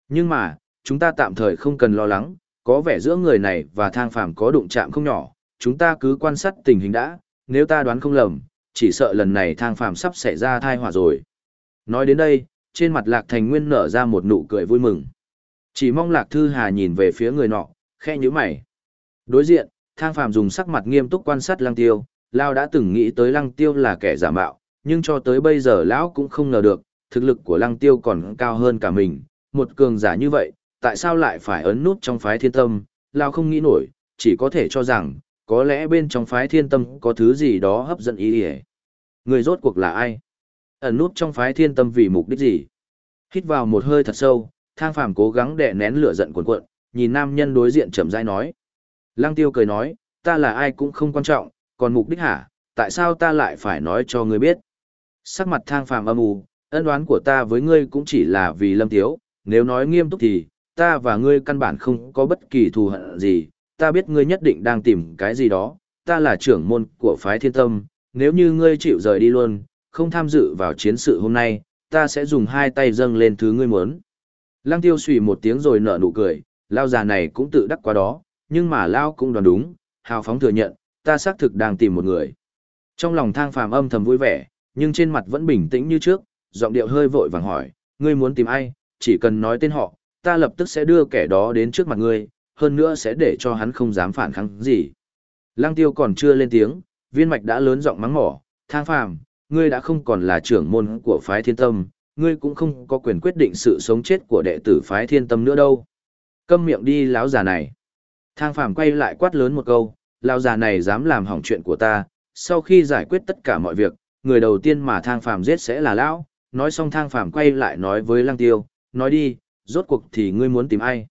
Nhưng mà, chúng ta tạm thời không cần lo lắng, có vẻ giữa người này và thang phàm có đụng chạm không nhỏ, chúng ta cứ quan sát tình hình đã, nếu ta đoán không lầm, chỉ sợ lần này thang phàm sắp xảy ra thai họa rồi. Nói đến đây, trên mặt Lạc Thành Nguyên nở ra một nụ cười vui mừng. Chỉ mong Lạc Thư Hà nhìn về phía người nọ, khe như mày. Đối diện, thang phàm dùng sắc mặt nghiêm túc quan sát lăng tiêu, Lao đã từng nghĩ tới lăng tiêu là kẻ giả mạo, nhưng cho tới bây giờ Lão cũng không ngờ được, thực lực của lăng tiêu còn cao hơn cả mình, một cường giả như vậy, tại sao lại phải ấn nút trong phái thiên tâm, Lao không nghĩ nổi, chỉ có thể cho rằng, có lẽ bên trong phái thiên tâm có thứ gì đó hấp dẫn ý ỉa. Người rốt cuộc là ai? Ẩn nút trong phái thiên tâm vì mục đích gì? Hít vào một hơi thật sâu thang phàm cố gắng đè nén lửa giận cuồn cuộn nhìn nam nhân đối diện chậm rãi nói. Lăng tiêu cười nói ta là ai cũng không quan trọng còn mục đích hả? Tại sao ta lại phải nói cho ngươi biết? Sắc mặt thang phàm âm u ân đoán của ta với ngươi cũng chỉ là vì lâm tiếu. Nếu nói nghiêm túc thì ta và ngươi căn bản không có bất kỳ thù hận gì. Ta biết ngươi nhất định đang tìm cái gì đó, ta là trưởng môn của phái thiên tâm, nếu như ngươi chịu rời đi luôn, không tham dự vào chiến sự hôm nay, ta sẽ dùng hai tay dâng lên thứ ngươi muốn. Lăng tiêu xùy một tiếng rồi nở nụ cười, lao già này cũng tự đắc quá đó, nhưng mà lao cũng đoán đúng, hào phóng thừa nhận, ta xác thực đang tìm một người. Trong lòng thang phàm âm thầm vui vẻ, nhưng trên mặt vẫn bình tĩnh như trước, giọng điệu hơi vội vàng hỏi, ngươi muốn tìm ai, chỉ cần nói tên họ, ta lập tức sẽ đưa kẻ đó đến trước mặt ngươi, hơn nữa sẽ để cho hắn không dám phản kháng gì. Lăng tiêu còn chưa lên tiếng, viên mạch đã lớn giọng mắng mỏ, thang phàm, ngươi đã không còn là trưởng môn của phái thiên tâm, ngươi cũng không có quyền quyết định sự sống chết của đệ tử phái thiên tâm nữa đâu. Câm miệng đi lão già này. Thang phàm quay lại quát lớn một câu, lão già này dám làm hỏng chuyện của ta, sau khi giải quyết tất cả mọi việc, người đầu tiên mà thang phàm giết sẽ là lão. Nói xong thang phàm quay lại nói với lăng tiêu, nói đi, rốt cuộc thì ngươi muốn tìm ai?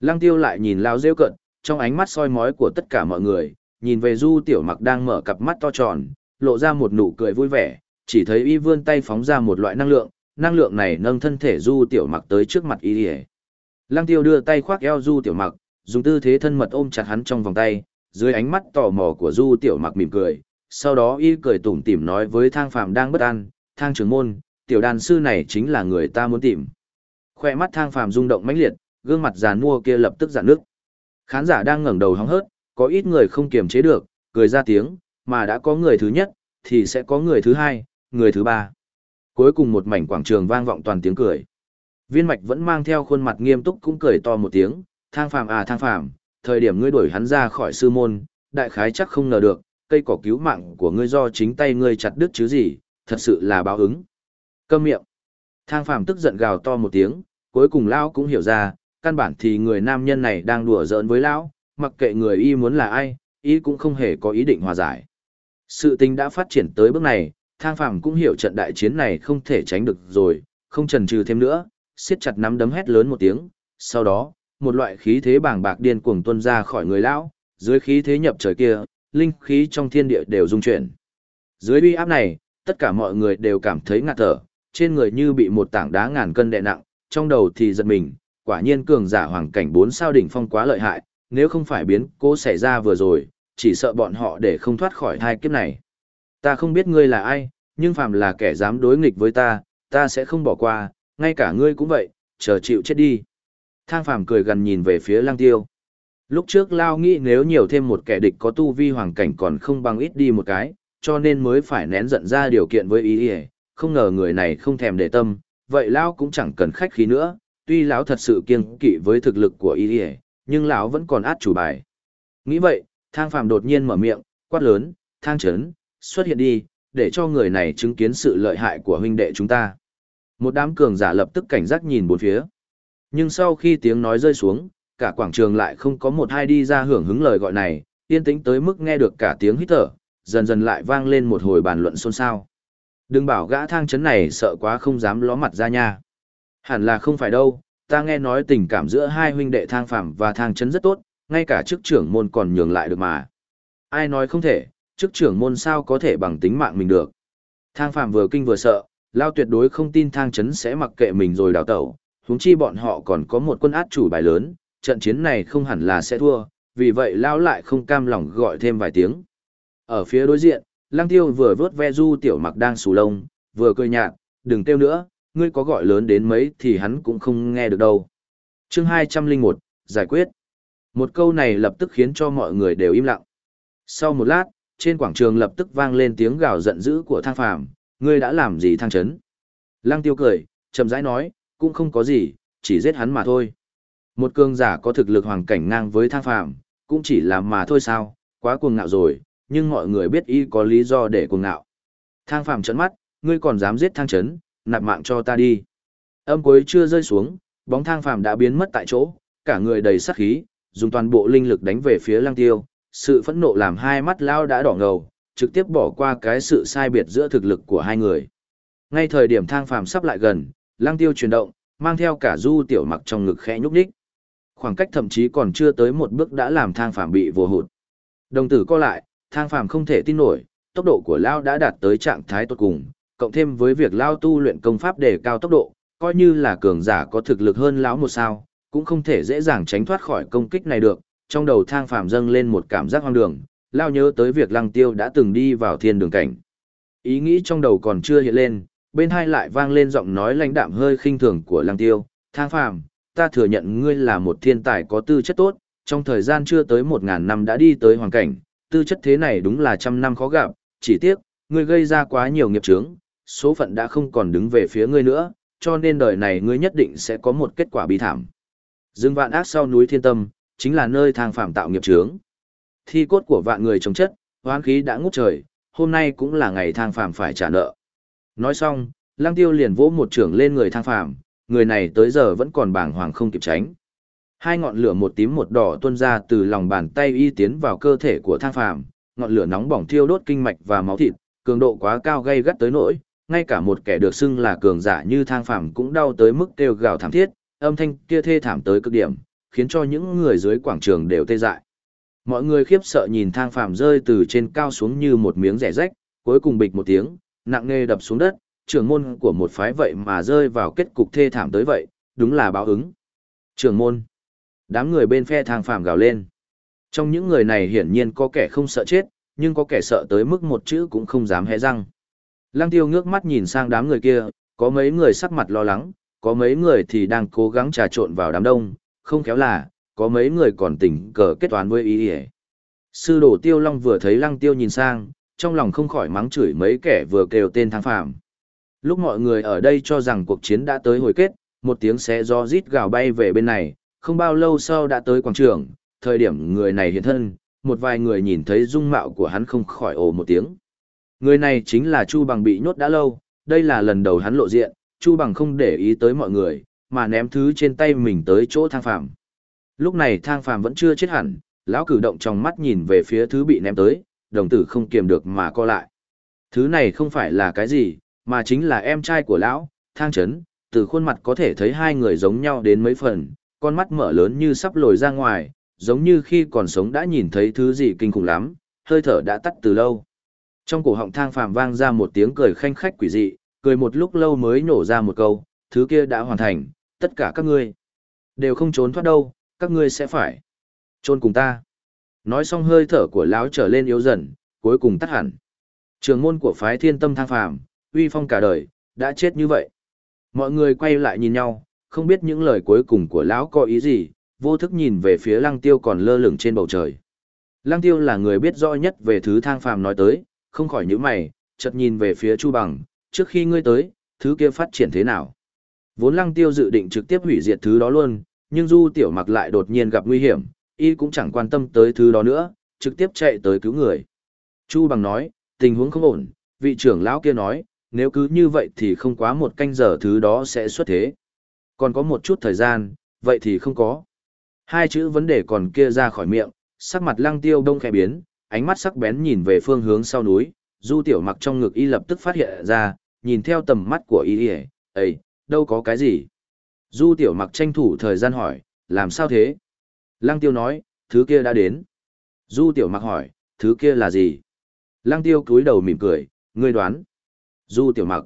Lăng tiêu lại nhìn Lão rêu cận, trong ánh mắt soi mói của tất cả mọi người, nhìn về du tiểu mặc đang mở cặp mắt to tròn, lộ ra một nụ cười vui vẻ, chỉ thấy y vươn tay phóng ra một loại năng lượng, năng lượng này nâng thân thể du tiểu mặc tới trước mặt y Lăng tiêu đưa tay khoác eo du tiểu mặc, dùng tư thế thân mật ôm chặt hắn trong vòng tay, dưới ánh mắt tò mò của du tiểu mặc mỉm cười, sau đó y cười tủm tỉm nói với thang phàm đang bất an, thang trưởng môn, tiểu đàn sư này chính là người ta muốn tìm. Khoe mắt thang phàm rung động mãnh liệt, gương mặt già nua kia lập tức giãn nước. Khán giả đang ngẩng đầu hóng hớt, có ít người không kiềm chế được, cười ra tiếng, mà đã có người thứ nhất, thì sẽ có người thứ hai, người thứ ba. Cuối cùng một mảnh quảng trường vang vọng toàn tiếng cười. Viên mạch vẫn mang theo khuôn mặt nghiêm túc cũng cười to một tiếng, thang phàm à thang phàm, thời điểm ngươi đuổi hắn ra khỏi sư môn, đại khái chắc không ngờ được, cây cỏ cứu mạng của ngươi do chính tay ngươi chặt đứt chứ gì, thật sự là báo ứng. Câm miệng. Thang phàm tức giận gào to một tiếng, cuối cùng lão cũng hiểu ra, căn bản thì người nam nhân này đang đùa giỡn với lão, mặc kệ người y muốn là ai, y cũng không hề có ý định hòa giải. Sự tình đã phát triển tới bước này, thang phàm cũng hiểu trận đại chiến này không thể tránh được rồi, không chần chừ thêm nữa, siết chặt nắm đấm hét lớn một tiếng, sau đó, một loại khí thế bàng bạc điên cuồng tuôn ra khỏi người lão, dưới khí thế nhập trời kia, linh khí trong thiên địa đều rung chuyển. Dưới uy áp này, tất cả mọi người đều cảm thấy ngạt thở, trên người như bị một tảng đá ngàn cân đè nặng, trong đầu thì giật mình, quả nhiên cường giả hoàng cảnh 4 sao đỉnh phong quá lợi hại, nếu không phải biến cố xảy ra vừa rồi, chỉ sợ bọn họ để không thoát khỏi hai kiếp này. Ta không biết ngươi là ai, nhưng phàm là kẻ dám đối nghịch với ta, ta sẽ không bỏ qua, ngay cả ngươi cũng vậy, chờ chịu chết đi. Thang phàm cười gần nhìn về phía lang tiêu. Lúc trước Lao nghĩ nếu nhiều thêm một kẻ địch có tu vi hoàng cảnh còn không bằng ít đi một cái, cho nên mới phải nén giận ra điều kiện với ý ý, không ngờ người này không thèm để tâm, vậy Lao cũng chẳng cần khách khí nữa, tuy lão thật sự kiêng kỵ với thực lực của ý ý, nhưng lão vẫn còn át chủ bài. Nghĩ vậy, thang phàm đột nhiên mở miệng, quát lớn, thang chấn, xuất hiện đi, để cho người này chứng kiến sự lợi hại của huynh đệ chúng ta. Một đám cường giả lập tức cảnh giác nhìn bốn phía. Nhưng sau khi tiếng nói rơi xuống, cả quảng trường lại không có một hai đi ra hưởng hứng lời gọi này, yên tĩnh tới mức nghe được cả tiếng hít thở, dần dần lại vang lên một hồi bàn luận xôn xao. Đừng bảo gã thang chấn này sợ quá không dám ló mặt ra nha. Hẳn là không phải đâu, ta nghe nói tình cảm giữa hai huynh đệ thang phạm và thang chấn rất tốt, ngay cả chức trưởng môn còn nhường lại được mà. Ai nói không thể, chức trưởng môn sao có thể bằng tính mạng mình được. Thang phạm vừa kinh vừa sợ, lao tuyệt đối không tin thang chấn sẽ mặc kệ mình rồi đào tẩu, huống chi bọn họ còn có một quân át chủ bài lớn, trận chiến này không hẳn là sẽ thua, vì vậy lao lại không cam lòng gọi thêm vài tiếng. Ở phía đối diện, Lang Tiêu vừa vớt ve du tiểu mặc đang sù lông, vừa cười nhạt, đừng kêu nữa, ngươi có gọi lớn đến mấy thì hắn cũng không nghe được đâu. chương 201, giải quyết. Một câu này lập tức khiến cho mọi người đều im lặng. Sau một lát, trên quảng trường lập tức vang lên tiếng gào giận dữ của thang phàm, ngươi đã làm gì thang chấn. Lăng tiêu cười, chậm rãi nói, cũng không có gì, chỉ giết hắn mà thôi. Một cường giả có thực lực hoàng cảnh ngang với thang phàm, cũng chỉ là mà thôi sao, quá cuồng ngạo rồi, nhưng mọi người biết y có lý do để cuồng ngạo. Thang phàm trấn mắt, ngươi còn dám giết thang chấn, nạp mạng cho ta đi. Âm cuối chưa rơi xuống, bóng thang phàm đã biến mất tại chỗ, cả người đầy sát khí, dùng toàn bộ linh lực đánh về phía lăng tiêu, sự phẫn nộ làm hai mắt lao đã đỏ ngầu, trực tiếp bỏ qua cái sự sai biệt giữa thực lực của hai người. Ngay thời điểm thang phàm sắp lại gần, lăng tiêu chuyển động, mang theo cả du tiểu mặc trong ngực khẽ nhúc nhích. Khoảng cách thậm chí còn chưa tới một bước đã làm thang phàm bị vô hụt. Đồng tử co lại, thang phàm không thể tin nổi, tốc độ của Lao đã đạt tới trạng thái tốt cùng, cộng thêm với việc Lao tu luyện công pháp để cao tốc độ, coi như là cường giả có thực lực hơn lão một sao, cũng không thể dễ dàng tránh thoát khỏi công kích này được. Trong đầu thang phàm dâng lên một cảm giác hoang đường, Lao nhớ tới việc lăng tiêu đã từng đi vào thiên đường cảnh. Ý nghĩ trong đầu còn chưa hiện lên, bên hai lại vang lên giọng nói lãnh đạm hơi khinh thường của lăng tiêu, thang phàm, ta thừa nhận ngươi là một thiên tài có tư chất tốt, trong thời gian chưa tới một ngàn năm đã đi tới hoàn cảnh, tư chất thế này đúng là trăm năm khó gặp, chỉ tiếc, ngươi gây ra quá nhiều nghiệp chướng, số phận đã không còn đứng về phía ngươi nữa, cho nên đời này ngươi nhất định sẽ có một kết quả bi thảm. Dương vạn ác sau núi thiên tâm, chính là nơi thang phạm tạo nghiệp chướng. Thi cốt của vạn người chống chất, hoán khí đã ngút trời, hôm nay cũng là ngày thang phạm phải trả nợ. Nói xong, lăng tiêu liền vỗ một trưởng lên người thang phạm, người này tới giờ vẫn còn bàng hoàng không kịp tránh. Hai ngọn lửa một tím một đỏ tuôn ra từ lòng bàn tay y tiến vào cơ thể của thang phàm, ngọn lửa nóng bỏng thiêu đốt kinh mạch và máu thịt, cường độ quá cao gây gắt tới nỗi, ngay cả một kẻ được xưng là cường giả như thang phàm cũng đau tới mức kêu gào thảm thiết, âm thanh kia thê thảm tới cực điểm, khiến cho những người dưới quảng trường đều tê dại. Mọi người khiếp sợ nhìn thang phàm rơi từ trên cao xuống như một miếng rẻ rách, cuối cùng bịch một tiếng, nặng nề đập xuống đất, trưởng môn của một phái vậy mà rơi vào kết cục thê thảm tới vậy, đúng là báo ứng. Trưởng môn. Đám người bên phe thang phàm gào lên. Trong những người này hiển nhiên có kẻ không sợ chết, nhưng có kẻ sợ tới mức một chữ cũng không dám hé răng. Lăng tiêu ngước mắt nhìn sang đám người kia, có mấy người sắc mặt lo lắng, có mấy người thì đang cố gắng trà trộn vào đám đông, không khéo là, có mấy người còn tỉnh cờ kết toán với ý ý. Sư đổ tiêu long vừa thấy lăng tiêu nhìn sang, trong lòng không khỏi mắng chửi mấy kẻ vừa kêu tên thang phàm. Lúc mọi người ở đây cho rằng cuộc chiến đã tới hồi kết, một tiếng xé gió rít gào bay về bên này, không bao lâu sau đã tới quảng trường, thời điểm người này hiện thân, một vài người nhìn thấy dung mạo của hắn không khỏi ồ một tiếng. Người này chính là Chu Bằng bị nhốt đã lâu, đây là lần đầu hắn lộ diện, Chu Bằng không để ý tới mọi người, mà ném thứ trên tay mình tới chỗ thang phàm. Lúc này thang phàm vẫn chưa chết hẳn, lão cử động trong mắt nhìn về phía thứ bị ném tới, đồng tử không kiềm được mà co lại. Thứ này không phải là cái gì, mà chính là em trai của lão, thang chấn, từ khuôn mặt có thể thấy hai người giống nhau đến mấy phần, con mắt mở lớn như sắp lồi ra ngoài, giống như khi còn sống đã nhìn thấy thứ gì kinh khủng lắm, hơi thở đã tắt từ lâu. Trong cổ họng thang phàm vang ra một tiếng cười khanh khách quỷ dị, cười một lúc lâu mới nổ ra một câu, thứ kia đã hoàn thành, tất cả các ngươi đều không trốn thoát đâu, các ngươi sẽ phải chôn cùng ta. Nói xong hơi thở của lão trở lên yếu dần, cuối cùng tắt hẳn. Trường môn của phái thiên tâm thang phàm, uy phong cả đời, đã chết như vậy. Mọi người quay lại nhìn nhau, không biết những lời cuối cùng của lão có ý gì, vô thức nhìn về phía lăng tiêu còn lơ lửng trên bầu trời. Lăng tiêu là người biết rõ nhất về thứ thang phàm nói tới, không khỏi những mày, chợt nhìn về phía Chu Bằng, trước khi ngươi tới, thứ kia phát triển thế nào. Vốn lăng tiêu dự định trực tiếp hủy diệt thứ đó luôn, nhưng Du Tiểu Mặc lại đột nhiên gặp nguy hiểm, y cũng chẳng quan tâm tới thứ đó nữa, trực tiếp chạy tới cứu người. Chu Bằng nói, tình huống không ổn, vị trưởng lão kia nói, nếu cứ như vậy thì không quá một canh giờ thứ đó sẽ xuất thế. Còn có một chút thời gian, vậy thì không có. Hai chữ vấn đề còn kia ra khỏi miệng, sắc mặt lăng tiêu đông khẽ biến, ánh mắt sắc bén nhìn về phương hướng sau núi, du tiểu mặc trong ngực y lập tức phát hiện ra, nhìn theo tầm mắt của y y, ấy, đâu có cái gì. Du tiểu mặc tranh thủ thời gian hỏi, làm sao thế? Lăng tiêu nói, thứ kia đã đến. Du tiểu mặc hỏi, thứ kia là gì? Lăng tiêu cúi đầu mỉm cười, ngươi đoán. Du tiểu mặc.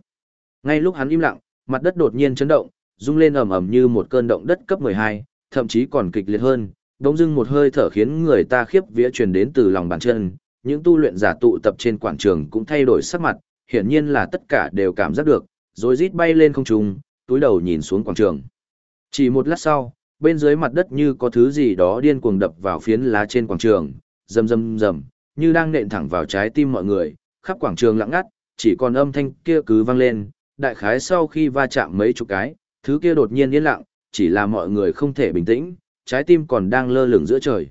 Ngay lúc hắn im lặng, mặt đất đột nhiên chấn động, rung lên ầm ầm như một cơn động đất cấp 12, thậm chí còn kịch liệt hơn. Đống dưng một hơi thở khiến người ta khiếp vía truyền đến từ lòng bàn chân, những tu luyện giả tụ tập trên quảng trường cũng thay đổi sắc mặt, hiển nhiên là tất cả đều cảm giác được, rồi rít bay lên không trung, túi đầu nhìn xuống quảng trường. Chỉ một lát sau, bên dưới mặt đất như có thứ gì đó điên cuồng đập vào phiến lá trên quảng trường, rầm rầm rầm, như đang nện thẳng vào trái tim mọi người, khắp quảng trường lặng ngắt, chỉ còn âm thanh kia cứ vang lên, đại khái sau khi va chạm mấy chục cái, thứ kia đột nhiên yên lặng, chỉ là mọi người không thể bình tĩnh, trái tim còn đang lơ lửng giữa trời.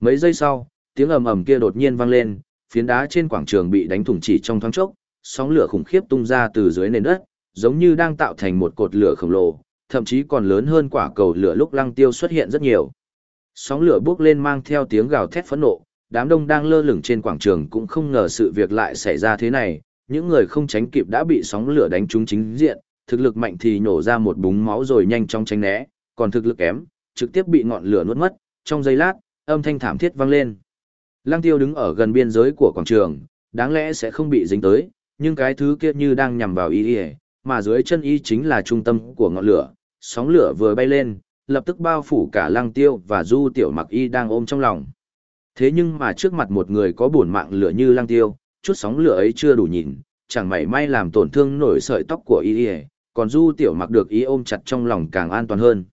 Mấy giây sau, tiếng ầm ầm kia đột nhiên vang lên, phiến đá trên quảng trường bị đánh thủng chỉ trong thoáng chốc, sóng lửa khủng khiếp tung ra từ dưới nền đất, giống như đang tạo thành một cột lửa khổng lồ, thậm chí còn lớn hơn quả cầu lửa lúc lăng tiêu xuất hiện rất nhiều. Sóng lửa bốc lên mang theo tiếng gào thét phẫn nộ, đám đông đang lơ lửng trên quảng trường cũng không ngờ sự việc lại xảy ra thế này, những người không tránh kịp đã bị sóng lửa đánh trúng chính diện, thực lực mạnh thì nổ ra một búng máu rồi nhanh chóng tránh né, còn thực lực kém, trực tiếp bị ngọn lửa nuốt mất, trong giây lát, âm thanh thảm thiết vang lên. Lăng Tiêu đứng ở gần biên giới của quảng trường, đáng lẽ sẽ không bị dính tới, nhưng cái thứ kia như đang nhằm vào y y, mà dưới chân y chính là trung tâm của ngọn lửa, sóng lửa vừa bay lên, lập tức bao phủ cả Lăng Tiêu và Du Tiểu Mặc y đang ôm trong lòng. Thế nhưng mà trước mặt một người có bổn mạng lửa như Lăng Tiêu, chút sóng lửa ấy chưa đủ nhìn, chẳng mảy may làm tổn thương nổi sợi tóc của y y, còn Du Tiểu Mặc được y ôm chặt trong lòng càng an toàn hơn.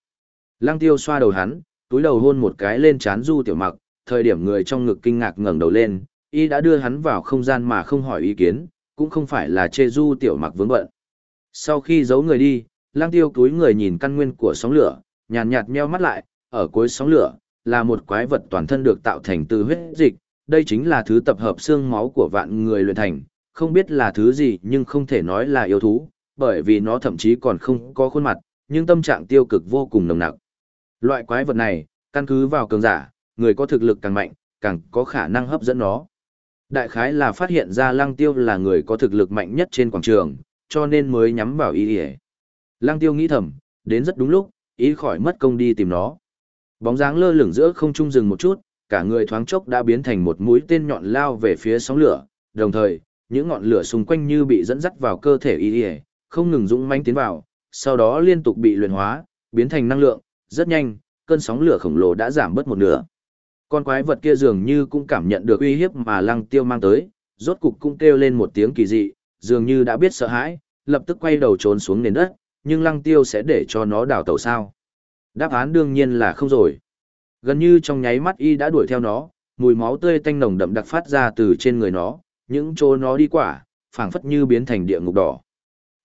Lăng Tiêu xoa đầu hắn, túi đầu hôn một cái lên trán Du Tiểu Mặc, thời điểm người trong ngực kinh ngạc ngẩng đầu lên, y đã đưa hắn vào không gian mà không hỏi ý kiến, cũng không phải là chê Du Tiểu Mặc vướng bận. Sau khi giấu người đi, Lang Tiêu túi người nhìn căn nguyên của sóng lửa, nhàn nhạt meo mắt lại, ở cuối sóng lửa là một quái vật toàn thân được tạo thành từ huyết dịch, đây chính là thứ tập hợp xương máu của vạn người luyện thành, không biết là thứ gì nhưng không thể nói là yêu thú, bởi vì nó thậm chí còn không có khuôn mặt, nhưng tâm trạng tiêu cực vô cùng nồng nặc. Loại quái vật này, căn cứ vào cường giả, người có thực lực càng mạnh, càng có khả năng hấp dẫn nó. Đại khái là phát hiện ra Lăng Tiêu là người có thực lực mạnh nhất trên quảng trường, cho nên mới nhắm vào ý ỉa Lăng Tiêu nghĩ thầm, đến rất đúng lúc, ý khỏi mất công đi tìm nó. Bóng dáng lơ lửng giữa không trung dừng một chút, cả người thoáng chốc đã biến thành một mũi tên nhọn lao về phía sóng lửa, đồng thời, những ngọn lửa xung quanh như bị dẫn dắt vào cơ thể y ỉa không ngừng dũng mãnh tiến vào, sau đó liên tục bị luyện hóa, biến thành năng lượng, rất nhanh, cơn sóng lửa khổng lồ đã giảm bớt một nửa. Con quái vật kia dường như cũng cảm nhận được uy hiếp mà Lăng Tiêu mang tới, rốt cục cũng kêu lên một tiếng kỳ dị, dường như đã biết sợ hãi, lập tức quay đầu trốn xuống nền đất, nhưng Lăng Tiêu sẽ để cho nó đào tẩu sao? Đáp án đương nhiên là không rồi. Gần như trong nháy mắt y đã đuổi theo nó, mùi máu tươi tanh nồng đậm đặc phát ra từ trên người nó, những chỗ nó đi quả, phảng phất như biến thành địa ngục đỏ.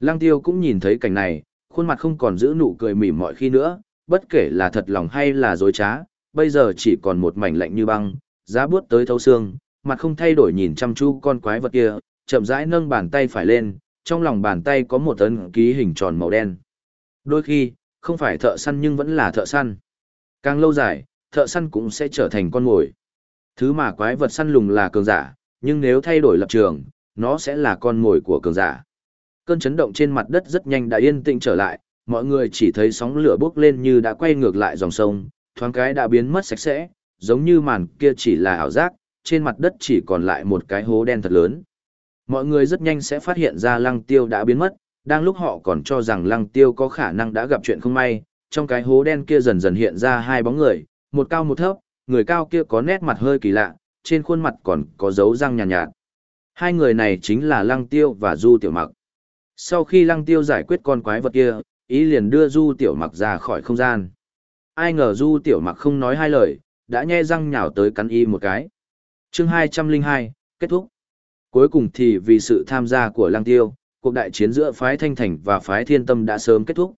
Lăng tiêu cũng nhìn thấy cảnh này, khuôn mặt không còn giữ nụ cười mỉm mọi khi nữa, bất kể là thật lòng hay là dối trá, bây giờ chỉ còn một mảnh lạnh như băng, giá buốt tới thấu xương, mặt không thay đổi nhìn chăm chú con quái vật kia, chậm rãi nâng bàn tay phải lên, trong lòng bàn tay có một ấn ký hình tròn màu đen. Đôi khi, không phải thợ săn nhưng vẫn là thợ săn. Càng lâu dài, thợ săn cũng sẽ trở thành con mồi. Thứ mà quái vật săn lùng là cường giả, nhưng nếu thay đổi lập trường, nó sẽ là con mồi của cường giả. Cơn chấn động trên mặt đất rất nhanh đã yên tĩnh trở lại, mọi người chỉ thấy sóng lửa bốc lên như đã quay ngược lại dòng sông, thoáng cái đã biến mất sạch sẽ, giống như màn kia chỉ là ảo giác, trên mặt đất chỉ còn lại một cái hố đen thật lớn. Mọi người rất nhanh sẽ phát hiện ra lăng tiêu đã biến mất, đang lúc họ còn cho rằng lăng tiêu có khả năng đã gặp chuyện không may, trong cái hố đen kia dần dần hiện ra hai bóng người, một cao một thấp, người cao kia có nét mặt hơi kỳ lạ, trên khuôn mặt còn có dấu răng nhàn nhạt, nhạt. Hai người này chính là lăng tiêu và du tiểu mặc. Sau khi lăng tiêu giải quyết con quái vật kia, ý liền đưa du tiểu mặc ra khỏi không gian. Ai ngờ du tiểu mặc không nói hai lời, đã nhe răng nhào tới cắn y một cái. chương 202, kết thúc. Cuối cùng thì vì sự tham gia của lăng tiêu, cuộc đại chiến giữa phái Thanh Thành và phái Thiên Tâm đã sớm kết thúc.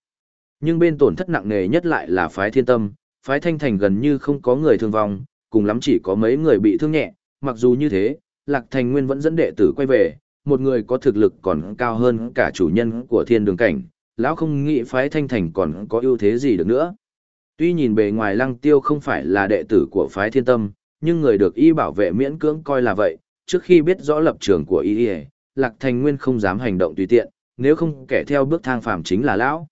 Nhưng bên tổn thất nặng nề nhất lại là phái Thiên Tâm, phái Thanh Thành gần như không có người thương vong, cùng lắm chỉ có mấy người bị thương nhẹ, mặc dù như thế, Lạc Thành Nguyên vẫn dẫn đệ tử quay về, một người có thực lực còn cao hơn cả chủ nhân của thiên đường cảnh, lão không nghĩ phái Thanh Thành còn có ưu thế gì được nữa. Tuy nhìn bề ngoài Lăng Tiêu không phải là đệ tử của phái Thiên Tâm, nhưng người được y bảo vệ miễn cưỡng coi là vậy, trước khi biết rõ lập trường của y, Lạc Thành Nguyên không dám hành động tùy tiện, nếu không kẻ theo bước thang phàm chính là lão.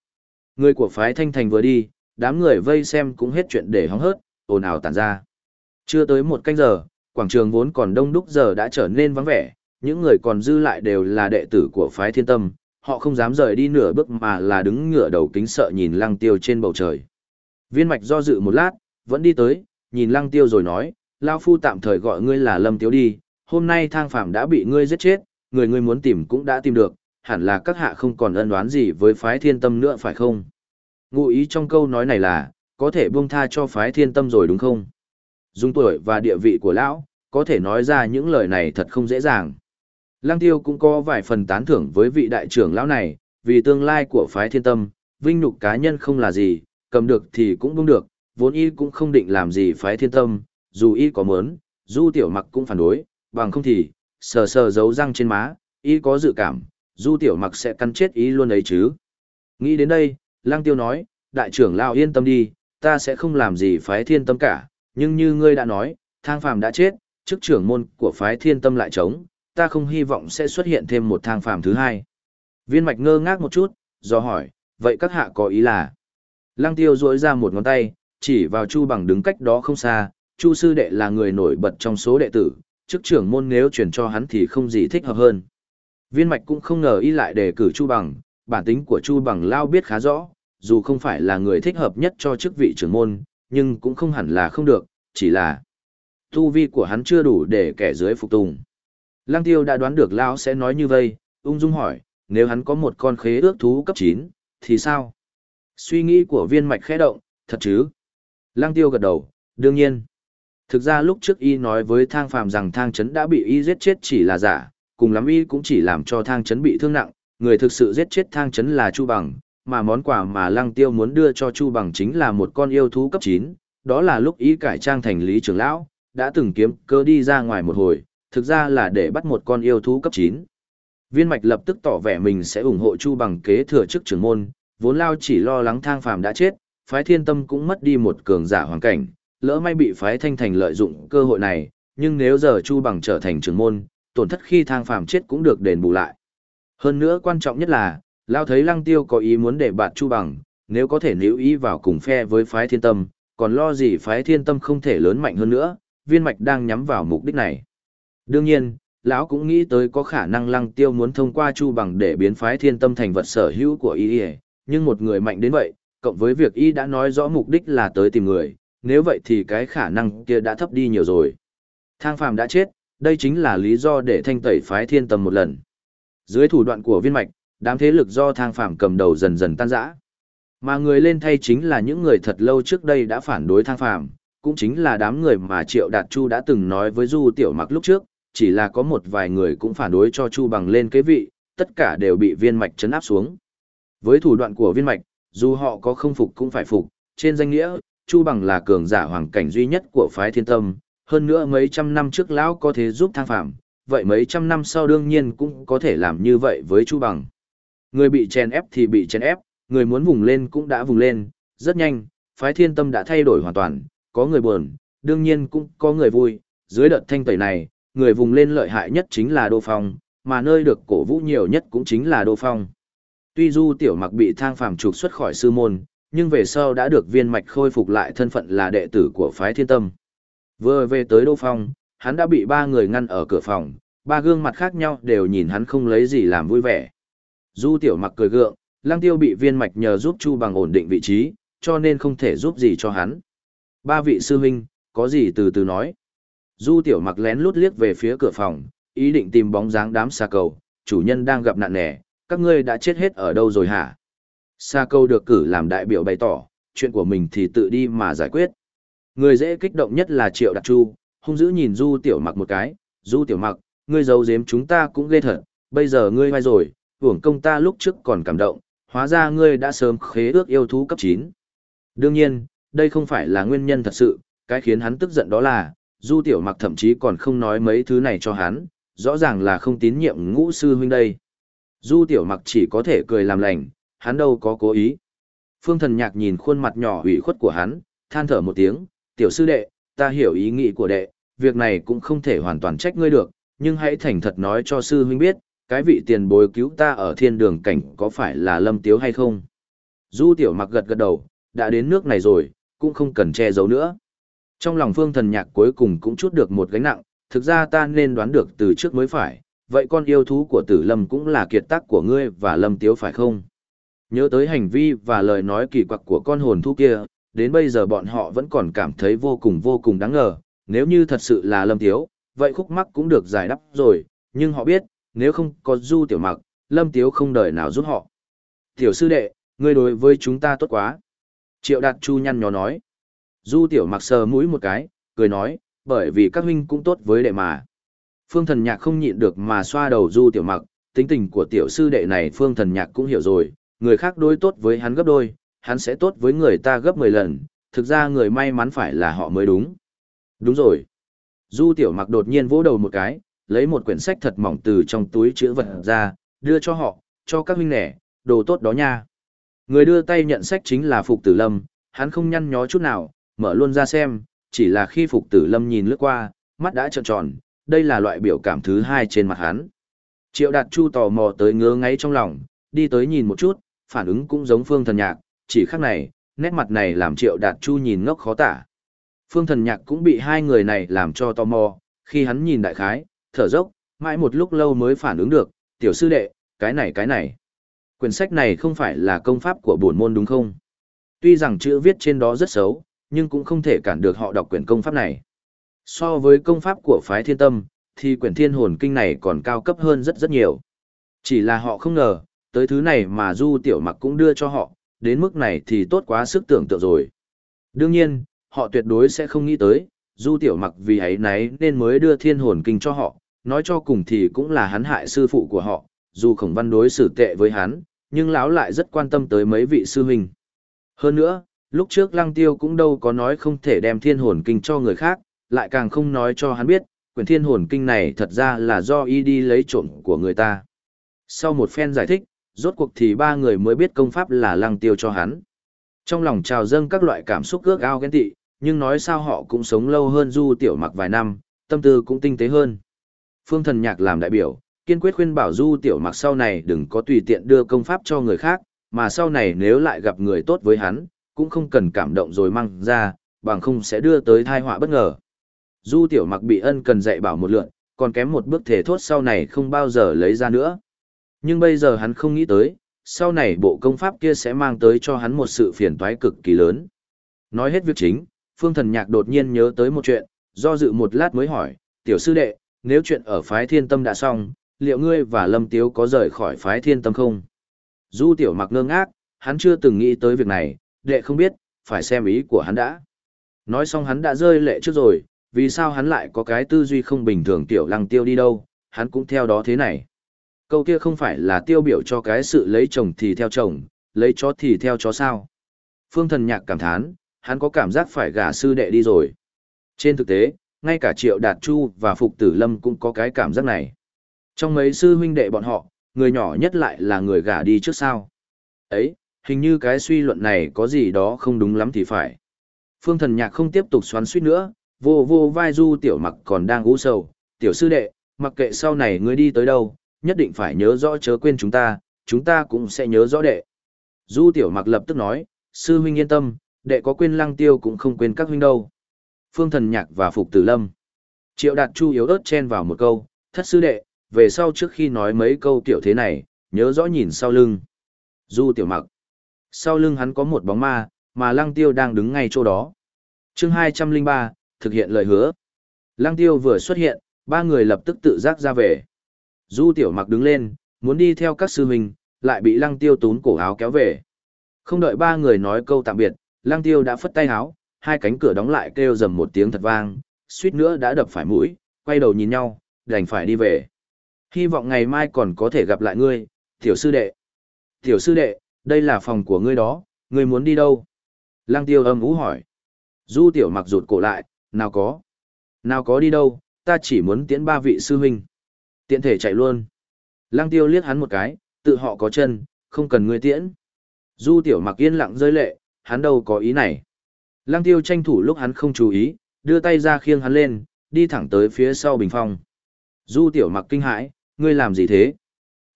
Người của phái Thanh Thành vừa đi, đám người vây xem cũng hết chuyện để hóng hớt, ồn ào tản ra. Chưa tới một canh giờ, quảng trường vốn còn đông đúc giờ đã trở nên vắng vẻ, những người còn dư lại đều là đệ tử của phái thiên tâm, họ không dám rời đi nửa bước mà là đứng ngửa đầu kính sợ nhìn lăng tiêu trên bầu trời. Viên mạch do dự một lát, vẫn đi tới, nhìn lăng tiêu rồi nói, Lao Phu tạm thời gọi ngươi là lâm tiêu đi, hôm nay thang phạm đã bị ngươi giết chết, người ngươi muốn tìm cũng đã tìm được, hẳn là các hạ không còn ân đoán gì với phái thiên tâm nữa phải không? Ngụ ý trong câu nói này là, có thể buông tha cho phái thiên tâm rồi đúng không? Dung tuổi và địa vị của lão, có thể nói ra những lời này thật không dễ dàng. Lăng tiêu cũng có vài phần tán thưởng với vị đại trưởng lão này, vì tương lai của phái thiên tâm, vinh nhục cá nhân không là gì, cầm được thì cũng buông được, vốn y cũng không định làm gì phái thiên tâm, dù y có muốn, du tiểu mặc cũng phản đối, bằng không thì, sờ sờ giấu răng trên má, y có dự cảm, du tiểu mặc sẽ cắn chết ý luôn ấy chứ. Nghĩ đến đây, Lăng Tiêu nói, đại trưởng lão yên tâm đi, ta sẽ không làm gì phái thiên tâm cả, nhưng như ngươi đã nói, thang phàm đã chết, chức trưởng môn của phái thiên tâm lại trống, ta không hy vọng sẽ xuất hiện thêm một thang phàm thứ hai. Viên mạch ngơ ngác một chút, do hỏi, vậy các hạ có ý là? Lăng tiêu duỗi ra một ngón tay, chỉ vào Chu bằng đứng cách đó không xa, Chu sư đệ là người nổi bật trong số đệ tử, chức trưởng môn nếu chuyển cho hắn thì không gì thích hợp hơn. Viên mạch cũng không ngờ y lại đề cử Chu bằng, bản tính của Chu bằng lao biết khá rõ, dù không phải là người thích hợp nhất cho chức vị trưởng môn, nhưng cũng không hẳn là không được, chỉ là tu vi của hắn chưa đủ để kẻ dưới phục tùng. Lăng tiêu đã đoán được Lão sẽ nói như vậy, ung dung hỏi, nếu hắn có một con khế ước thú cấp 9, thì sao? Suy nghĩ của viên mạch khẽ động, thật chứ? Lăng tiêu gật đầu, đương nhiên. Thực ra lúc trước y nói với thang phàm rằng thang chấn đã bị y giết chết chỉ là giả, cùng lắm y cũng chỉ làm cho thang chấn bị thương nặng, người thực sự giết chết thang chấn là Chu Bằng, mà món quà mà lăng tiêu muốn đưa cho Chu Bằng chính là một con yêu thú cấp 9, đó là lúc y cải trang thành lý trưởng lão, đã từng kiếm cơ đi ra ngoài một hồi, thực ra là để bắt một con yêu thú cấp 9. Viên mạch lập tức tỏ vẻ mình sẽ ủng hộ Chu bằng kế thừa chức trưởng môn, vốn lao chỉ lo lắng thang phàm đã chết, phái thiên tâm cũng mất đi một cường giả hoàn cảnh, lỡ may bị phái thanh thành lợi dụng cơ hội này, nhưng nếu giờ Chu bằng trở thành trưởng môn, tổn thất khi thang phàm chết cũng được đền bù lại. Hơn nữa quan trọng nhất là, lao thấy lăng tiêu có ý muốn để bạt Chu bằng, nếu có thể níu ý vào cùng phe với phái thiên tâm, còn lo gì phái thiên tâm không thể lớn mạnh hơn nữa, viên mạch đang nhắm vào mục đích này. Đương nhiên, lão cũng nghĩ tới có khả năng lăng tiêu muốn thông qua chu bằng để biến phái thiên tâm thành vật sở hữu của y nhưng một người mạnh đến vậy, cộng với việc y đã nói rõ mục đích là tới tìm người, nếu vậy thì cái khả năng kia đã thấp đi nhiều rồi. Thang phàm đã chết, đây chính là lý do để thanh tẩy phái thiên Tầm một lần. Dưới thủ đoạn của viên mạch, đám thế lực do thang phàm cầm đầu dần dần tan rã. Mà người lên thay chính là những người thật lâu trước đây đã phản đối thang phàm, cũng chính là đám người mà Triệu Đạt Chu đã từng nói với Du Tiểu Mặc lúc trước, chỉ là có một vài người cũng phản đối cho Chu bằng lên kế vị, tất cả đều bị viên mạch chấn áp xuống. Với thủ đoạn của viên mạch, dù họ có không phục cũng phải phục, trên danh nghĩa, Chu bằng là cường giả hoàng cảnh duy nhất của phái thiên tâm, hơn nữa mấy trăm năm trước lão có thể giúp thang phạm, vậy mấy trăm năm sau đương nhiên cũng có thể làm như vậy với Chu Bằng. Người bị chèn ép thì bị chèn ép, người muốn vùng lên cũng đã vùng lên, rất nhanh, phái thiên tâm đã thay đổi hoàn toàn, có người buồn, đương nhiên cũng có người vui, dưới đợt thanh tẩy này, người vùng lên lợi hại nhất chính là Đô Phong, mà nơi được cổ vũ nhiều nhất cũng chính là Đô Phong. Tuy Du Tiểu Mặc bị thang phàm trục xuất khỏi sư môn, nhưng về sau đã được viên mạch khôi phục lại thân phận là đệ tử của phái thiên tâm. Vừa về tới Đô Phong, hắn đã bị ba người ngăn ở cửa phòng, ba gương mặt khác nhau đều nhìn hắn không lấy gì làm vui vẻ. Du Tiểu Mặc cười gượng, Lăng Tiêu bị viên mạch nhờ giúp Chu bằng ổn định vị trí, cho nên không thể giúp gì cho hắn. Ba vị sư huynh, có gì từ từ nói. Du Tiểu Mặc lén lút liếc về phía cửa phòng, ý định tìm bóng dáng đám xa cầu, chủ nhân đang gặp nạn nẻ, các ngươi đã chết hết ở đâu rồi hả? Sa câu được cử làm đại biểu bày tỏ, chuyện của mình thì tự đi mà giải quyết. Người dễ kích động nhất là Triệu Đạt Chu, hung dữ nhìn Du Tiểu Mặc một cái, Du Tiểu Mặc, ngươi giấu giếm chúng ta cũng ghê thật, bây giờ ngươi vai rồi, hưởng công ta lúc trước còn cảm động, hóa ra ngươi đã sớm khế ước yêu thú cấp 9. Đương nhiên, đây không phải là nguyên nhân thật sự, cái khiến hắn tức giận đó là, Du Tiểu Mặc thậm chí còn không nói mấy thứ này cho hắn, rõ ràng là không tín nhiệm ngũ sư huynh đây. Du Tiểu Mặc chỉ có thể cười làm lành, hắn đâu có cố ý. Phương Thần Nhạc nhìn khuôn mặt nhỏ ủy khuất của hắn, than thở một tiếng, "Tiểu sư đệ, ta hiểu ý nghĩ của đệ, việc này cũng không thể hoàn toàn trách ngươi được, nhưng hãy thành thật nói cho sư huynh biết, cái vị tiền bối cứu ta ở thiên đường cảnh có phải là Lâm Tiếu hay không?" Du Tiểu Mặc gật gật đầu, đã đến nước này rồi, cũng không cần che giấu nữa. Trong lòng Phương Thần Nhạc cuối cùng cũng chút được một gánh nặng, thực ra ta nên đoán được từ trước mới phải, vậy con yêu thú của tử lâm cũng là kiệt tác của ngươi và lâm tiếu phải không? Nhớ tới hành vi và lời nói kỳ quặc của con hồn thú kia, đến bây giờ bọn họ vẫn còn cảm thấy vô cùng vô cùng đáng ngờ, nếu như thật sự là lâm tiếu, vậy khúc mắc cũng được giải đáp rồi, nhưng họ biết, nếu không có du tiểu mặc, lâm tiếu không đời nào giúp họ. Tiểu sư đệ, ngươi đối với chúng ta tốt quá. Triệu đạt chu nhăn nhó nói. Du tiểu mặc sờ mũi một cái, cười nói, bởi vì các huynh cũng tốt với đệ mà. Phương thần nhạc không nhịn được mà xoa đầu du tiểu mặc, tính tình của tiểu sư đệ này phương thần nhạc cũng hiểu rồi, người khác đối tốt với hắn gấp đôi, hắn sẽ tốt với người ta gấp 10 lần, thực ra người may mắn phải là họ mới đúng. Đúng rồi. Du tiểu mặc đột nhiên vỗ đầu một cái, lấy một quyển sách thật mỏng từ trong túi chữ vật ra, đưa cho họ, cho các huynh nẻ, đồ tốt đó nha. Người đưa tay nhận sách chính là Phục Tử Lâm, hắn không nhăn nhó chút nào, mở luôn ra xem, chỉ là khi Phục Tử Lâm nhìn lướt qua, mắt đã trợn tròn, đây là loại biểu cảm thứ hai trên mặt hắn. Triệu Đạt Chu tò mò tới ngứa ngáy trong lòng, đi tới nhìn một chút, phản ứng cũng giống Phương Thần Nhạc, chỉ khác này, nét mặt này làm Triệu Đạt Chu nhìn ngốc khó tả. Phương Thần Nhạc cũng bị hai người này làm cho tò mò, khi hắn nhìn đại khái, thở dốc, mãi một lúc lâu mới phản ứng được, tiểu sư đệ, cái này cái này. Quyển sách này không phải là công pháp của bổn môn đúng không? Tuy rằng chữ viết trên đó rất xấu, nhưng cũng không thể cản được họ đọc quyển công pháp này. So với công pháp của phái thiên tâm, thì quyển thiên hồn kinh này còn cao cấp hơn rất rất nhiều. Chỉ là họ không ngờ, tới thứ này mà du tiểu mặc cũng đưa cho họ, đến mức này thì tốt quá sức tưởng tượng rồi. Đương nhiên, họ tuyệt đối sẽ không nghĩ tới, du tiểu mặc vì ấy nấy nên mới đưa thiên hồn kinh cho họ, nói cho cùng thì cũng là hắn hại sư phụ của họ, dù khổng văn đối xử tệ với hắn, nhưng lão lại rất quan tâm tới mấy vị sư huynh. Hơn nữa, lúc trước lăng tiêu cũng đâu có nói không thể đem thiên hồn kinh cho người khác, lại càng không nói cho hắn biết, quyển thiên hồn kinh này thật ra là do y đi lấy trộm của người ta. Sau một phen giải thích, rốt cuộc thì ba người mới biết công pháp là lăng tiêu cho hắn. Trong lòng trào dâng các loại cảm xúc ước ao ghen tị, nhưng nói sao họ cũng sống lâu hơn du tiểu mặc vài năm, tâm tư cũng tinh tế hơn. Phương thần nhạc làm đại biểu, kiên quyết khuyên bảo du tiểu mặc sau này đừng có tùy tiện đưa công pháp cho người khác, mà sau này nếu lại gặp người tốt với hắn, cũng không cần cảm động rồi mang ra, bằng không sẽ đưa tới thai họa bất ngờ. Du tiểu mặc bị ân cần dạy bảo một lượn, còn kém một bước thể thốt sau này không bao giờ lấy ra nữa. Nhưng bây giờ hắn không nghĩ tới, sau này bộ công pháp kia sẽ mang tới cho hắn một sự phiền toái cực kỳ lớn. Nói hết việc chính, Phương Thần Nhạc đột nhiên nhớ tới một chuyện, do dự một lát mới hỏi, tiểu sư đệ, nếu chuyện ở phái thiên tâm đã xong, liệu ngươi và Lâm Tiếu có rời khỏi phái thiên tâm không? Du tiểu mặc ngơ ngác, hắn chưa từng nghĩ tới việc này, đệ không biết, phải xem ý của hắn đã. Nói xong hắn đã rơi lệ trước rồi, vì sao hắn lại có cái tư duy không bình thường tiểu lăng tiêu đi đâu, hắn cũng theo đó thế này. Câu kia không phải là tiêu biểu cho cái sự lấy chồng thì theo chồng, lấy chó thì theo chó sao. Phương thần nhạc cảm thán, hắn có cảm giác phải gả sư đệ đi rồi. Trên thực tế, ngay cả Triệu Đạt Chu và Phục Tử Lâm cũng có cái cảm giác này. Trong mấy sư huynh đệ bọn họ, người nhỏ nhất lại là người gả đi trước sao. Ấy, hình như cái suy luận này có gì đó không đúng lắm thì phải. Phương thần nhạc không tiếp tục xoắn suýt nữa, vô vô vai du tiểu mặc còn đang u sầu, tiểu sư đệ, mặc kệ sau này ngươi đi tới đâu, nhất định phải nhớ rõ chớ quên chúng ta, chúng ta cũng sẽ nhớ rõ đệ. Du tiểu mặc lập tức nói, sư huynh yên tâm, đệ có quên lăng tiêu cũng không quên các huynh đâu. Phương thần nhạc và phục tử lâm. Triệu đạt chu yếu ớt chen vào một câu, thất sư đệ, về sau trước khi nói mấy câu tiểu thế này, nhớ rõ nhìn sau lưng. Du tiểu mặc. Sau lưng hắn có một bóng ma, mà lăng tiêu đang đứng ngay chỗ đó. chương 203, thực hiện lời hứa. Lăng tiêu vừa xuất hiện, ba người lập tức tự giác ra về. Du tiểu mặc đứng lên, muốn đi theo các sư huynh, lại bị lăng tiêu tún cổ áo kéo về. Không đợi ba người nói câu tạm biệt, lăng tiêu đã phất tay áo, hai cánh cửa đóng lại kêu dầm một tiếng thật vang, suýt nữa đã đập phải mũi, quay đầu nhìn nhau, đành phải đi về. Hy vọng ngày mai còn có thể gặp lại ngươi, tiểu sư đệ. Tiểu sư đệ, đây là phòng của ngươi đó, ngươi muốn đi đâu? Lăng tiêu âm ú hỏi. Du tiểu mặc rụt cổ lại, nào có. Nào có đi đâu, ta chỉ muốn tiễn ba vị sư huynh. Tiện thể chạy luôn. Lăng tiêu liếc hắn một cái, tự họ có chân, không cần ngươi tiễn. Du tiểu mặc yên lặng rơi lệ, hắn đâu có ý này. Lăng tiêu tranh thủ lúc hắn không chú ý, đưa tay ra khiêng hắn lên, đi thẳng tới phía sau bình phong. Du tiểu mặc kinh hãi, ngươi làm gì thế?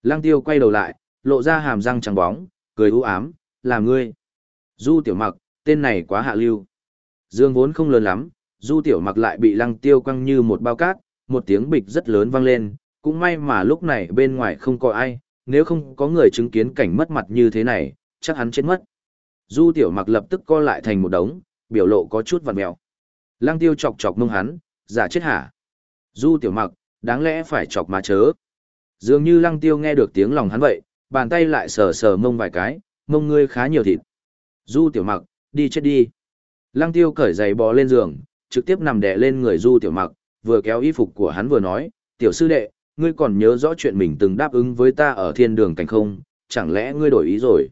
Lăng tiêu quay đầu lại, lộ ra hàm răng trắng bóng, cười u ám, làm ngươi. Du tiểu mặc, tên này quá hạ lưu. Dương vốn không lớn lắm, du tiểu mặc lại bị lăng tiêu quăng như một bao cát, một tiếng bịch rất lớn vang lên, cũng may mà lúc này bên ngoài không có ai, nếu không có người chứng kiến cảnh mất mặt như thế này, chắc hắn chết mất. Du tiểu mặc lập tức co lại thành một đống, biểu lộ có chút vằn mèo. Lăng tiêu chọc chọc mông hắn, giả chết hả? Du tiểu mặc, đáng lẽ phải chọc mà chớ. Dường như lăng tiêu nghe được tiếng lòng hắn vậy, bàn tay lại sờ sờ mông vài cái, mông ngươi khá nhiều thịt. Du tiểu mặc, đi chết đi. Lăng tiêu cởi giày bò lên giường, trực tiếp nằm đè lên người du tiểu mặc, vừa kéo y phục của hắn vừa nói, tiểu sư đệ, ngươi còn nhớ rõ chuyện mình từng đáp ứng với ta ở thiên đường cảnh không, chẳng lẽ ngươi đổi ý rồi?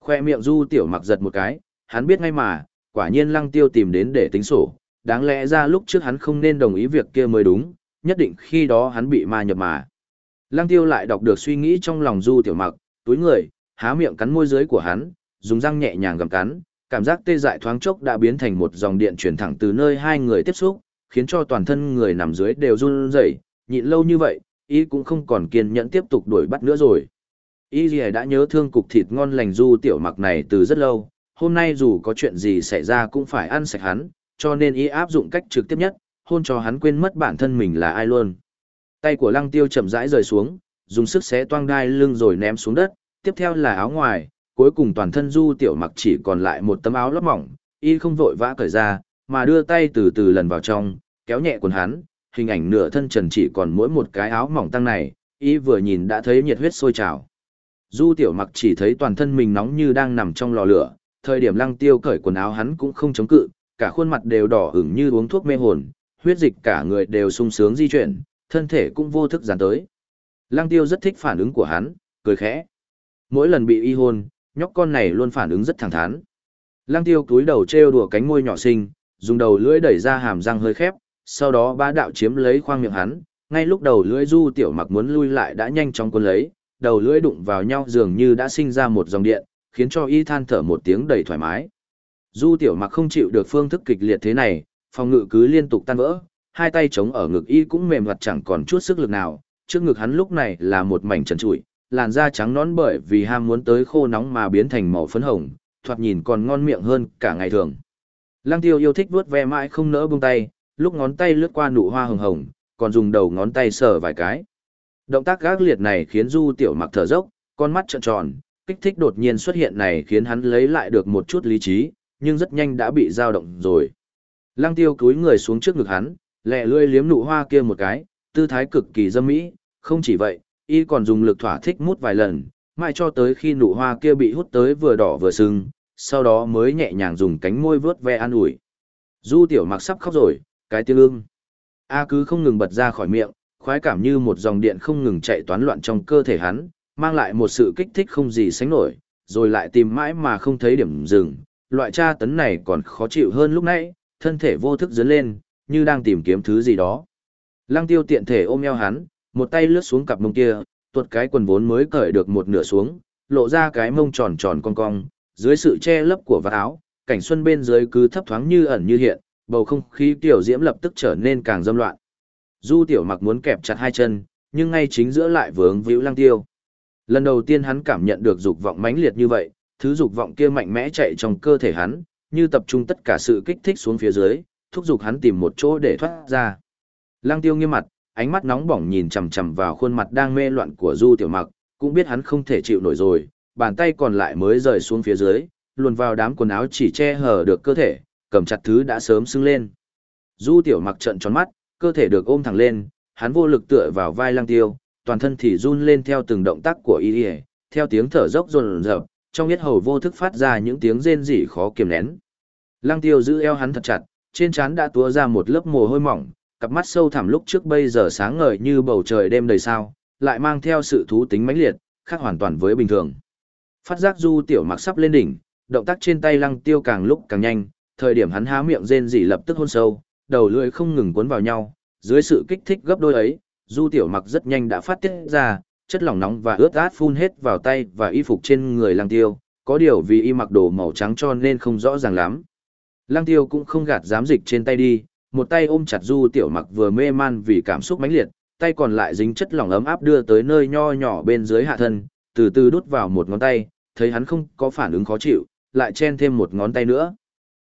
Khoe miệng du tiểu mặc giật một cái, hắn biết ngay mà, quả nhiên lăng tiêu tìm đến để tính sổ, đáng lẽ ra lúc trước hắn không nên đồng ý việc kia mới đúng, nhất định khi đó hắn bị ma nhập mà. Lăng tiêu lại đọc được suy nghĩ trong lòng du tiểu mặc, túi người, há miệng cắn môi dưới của hắn, dùng răng nhẹ nhàng gặm cắn, cảm giác tê dại thoáng chốc đã biến thành một dòng điện chuyển thẳng từ nơi hai người tiếp xúc, khiến cho toàn thân người nằm dưới đều run rẩy, nhịn lâu như vậy, Y cũng không còn kiên nhẫn tiếp tục đuổi bắt nữa rồi. Y gì đã nhớ thương cục thịt ngon lành du tiểu mặc này từ rất lâu, hôm nay dù có chuyện gì xảy ra cũng phải ăn sạch hắn, cho nên y áp dụng cách trực tiếp nhất, hôn cho hắn quên mất bản thân mình là ai luôn. Tay của lăng tiêu chậm rãi rời xuống, dùng sức xé toang đai lưng rồi ném xuống đất, tiếp theo là áo ngoài, cuối cùng toàn thân du tiểu mặc chỉ còn lại một tấm áo lót mỏng, y không vội vã cởi ra, mà đưa tay từ từ lần vào trong, kéo nhẹ quần hắn, hình ảnh nửa thân trần chỉ còn mỗi một cái áo mỏng tăng này, y vừa nhìn đã thấy nhiệt huyết sôi trào. Du tiểu mặc chỉ thấy toàn thân mình nóng như đang nằm trong lò lửa, thời điểm lăng tiêu cởi quần áo hắn cũng không chống cự, cả khuôn mặt đều đỏ ửng như uống thuốc mê hồn, huyết dịch cả người đều sung sướng di chuyển, thân thể cũng vô thức dán tới. Lăng tiêu rất thích phản ứng của hắn, cười khẽ. Mỗi lần bị y hôn, nhóc con này luôn phản ứng rất thẳng thắn. Lăng tiêu cúi đầu trêu đùa cánh môi nhỏ xinh, dùng đầu lưỡi đẩy ra hàm răng hơi khép, sau đó bá đạo chiếm lấy khoang miệng hắn, ngay lúc đầu lưỡi du tiểu mặc muốn lui lại đã nhanh chóng cuốn lấy, đầu lưỡi đụng vào nhau dường như đã sinh ra một dòng điện, khiến cho y than thở một tiếng đầy thoải mái. Du tiểu mặc không chịu được phương thức kịch liệt thế này, phòng ngự cứ liên tục tan vỡ, hai tay chống ở ngực y cũng mềm mặt chẳng còn chút sức lực nào, trước ngực hắn lúc này là một mảnh trần trụi, làn da trắng nõn bởi vì ham muốn tới khô nóng mà biến thành màu phấn hồng, thoạt nhìn còn ngon miệng hơn cả ngày thường. Lăng tiêu yêu thích vuốt ve mãi không nỡ buông tay, lúc ngón tay lướt qua nụ hoa hồng hồng, còn dùng đầu ngón tay sờ vài cái. Động tác gác liệt này khiến Du Tiểu Mặc thở dốc, con mắt trợn tròn, kích thích đột nhiên xuất hiện này khiến hắn lấy lại được một chút lý trí, nhưng rất nhanh đã bị dao động rồi. Lăng tiêu cúi người xuống trước ngực hắn, lẹ lươi liếm nụ hoa kia một cái, tư thái cực kỳ dâm mỹ, không chỉ vậy, y còn dùng lực thỏa thích mút vài lần, mãi cho tới khi nụ hoa kia bị hút tới vừa đỏ vừa sưng, sau đó mới nhẹ nhàng dùng cánh môi vớt ve an ủi. Du tiểu mặc sắp khóc rồi, cái tiếng ưng. A cứ không ngừng bật ra khỏi miệng, khoái cảm như một dòng điện không ngừng chạy toán loạn trong cơ thể hắn, mang lại một sự kích thích không gì sánh nổi, rồi lại tìm mãi mà không thấy điểm dừng. Loại tra tấn này còn khó chịu hơn lúc nãy, thân thể vô thức dấn lên, như đang tìm kiếm thứ gì đó. Lăng tiêu tiện thể ôm eo hắn, một tay lướt xuống cặp mông kia, tuột cái quần vốn mới cởi được một nửa xuống, lộ ra cái mông tròn tròn cong cong, dưới sự che lấp của vạt áo, cảnh xuân bên dưới cứ thấp thoáng như ẩn như hiện, bầu không khí tiểu diễm lập tức trở nên càng dâm loạn. Du tiểu mặc muốn kẹp chặt hai chân, nhưng ngay chính giữa lại vướng víu lăng tiêu. Lần đầu tiên hắn cảm nhận được dục vọng mãnh liệt như vậy, thứ dục vọng kia mạnh mẽ chạy trong cơ thể hắn, như tập trung tất cả sự kích thích xuống phía dưới, thúc giục hắn tìm một chỗ để thoát ra. Lăng tiêu nghiêm mặt, ánh mắt nóng bỏng nhìn chằm chằm vào khuôn mặt đang mê loạn của Du Tiểu Mặc, cũng biết hắn không thể chịu nổi rồi, bàn tay còn lại mới rời xuống phía dưới, luồn vào đám quần áo chỉ che hở được cơ thể, cầm chặt thứ đã sớm sưng lên. Du Tiểu Mặc trận tròn mắt, cơ thể được ôm thẳng lên, hắn vô lực tựa vào vai Lăng Tiêu, toàn thân thì run lên theo từng động tác của y, theo tiếng thở dốc rồn rập, trong yết hầu vô thức phát ra những tiếng rên rỉ khó kiềm nén. Lăng Tiêu giữ eo hắn thật chặt, trên trán đã túa ra một lớp mồ hôi mỏng, cặp mắt sâu thẳm lúc trước bây giờ sáng ngời như bầu trời đêm đầy sao, lại mang theo sự thú tính mãnh liệt, khác hoàn toàn với bình thường. Phát giác Du Tiểu Mặc sắp lên đỉnh, động tác trên tay Lăng Tiêu càng lúc càng nhanh, thời điểm hắn há miệng rên rỉ lập tức hôn sâu, đầu lưỡi không ngừng cuốn vào nhau, dưới sự kích thích gấp đôi ấy, Du Tiểu Mặc rất nhanh đã phát tiết ra, chất lỏng nóng và ướt át phun hết vào tay và y phục trên người Lăng Tiêu, có điều vì y mặc đồ màu trắng cho nên không rõ ràng lắm. Lăng Tiêu cũng không gạt dám dịch trên tay đi, một tay ôm chặt Du Tiểu Mặc vừa mê man vì cảm xúc mãnh liệt, tay còn lại dính chất lỏng ấm áp đưa tới nơi nho nhỏ bên dưới hạ thân, từ từ đút vào một ngón tay, thấy hắn không có phản ứng khó chịu, lại chen thêm một ngón tay nữa.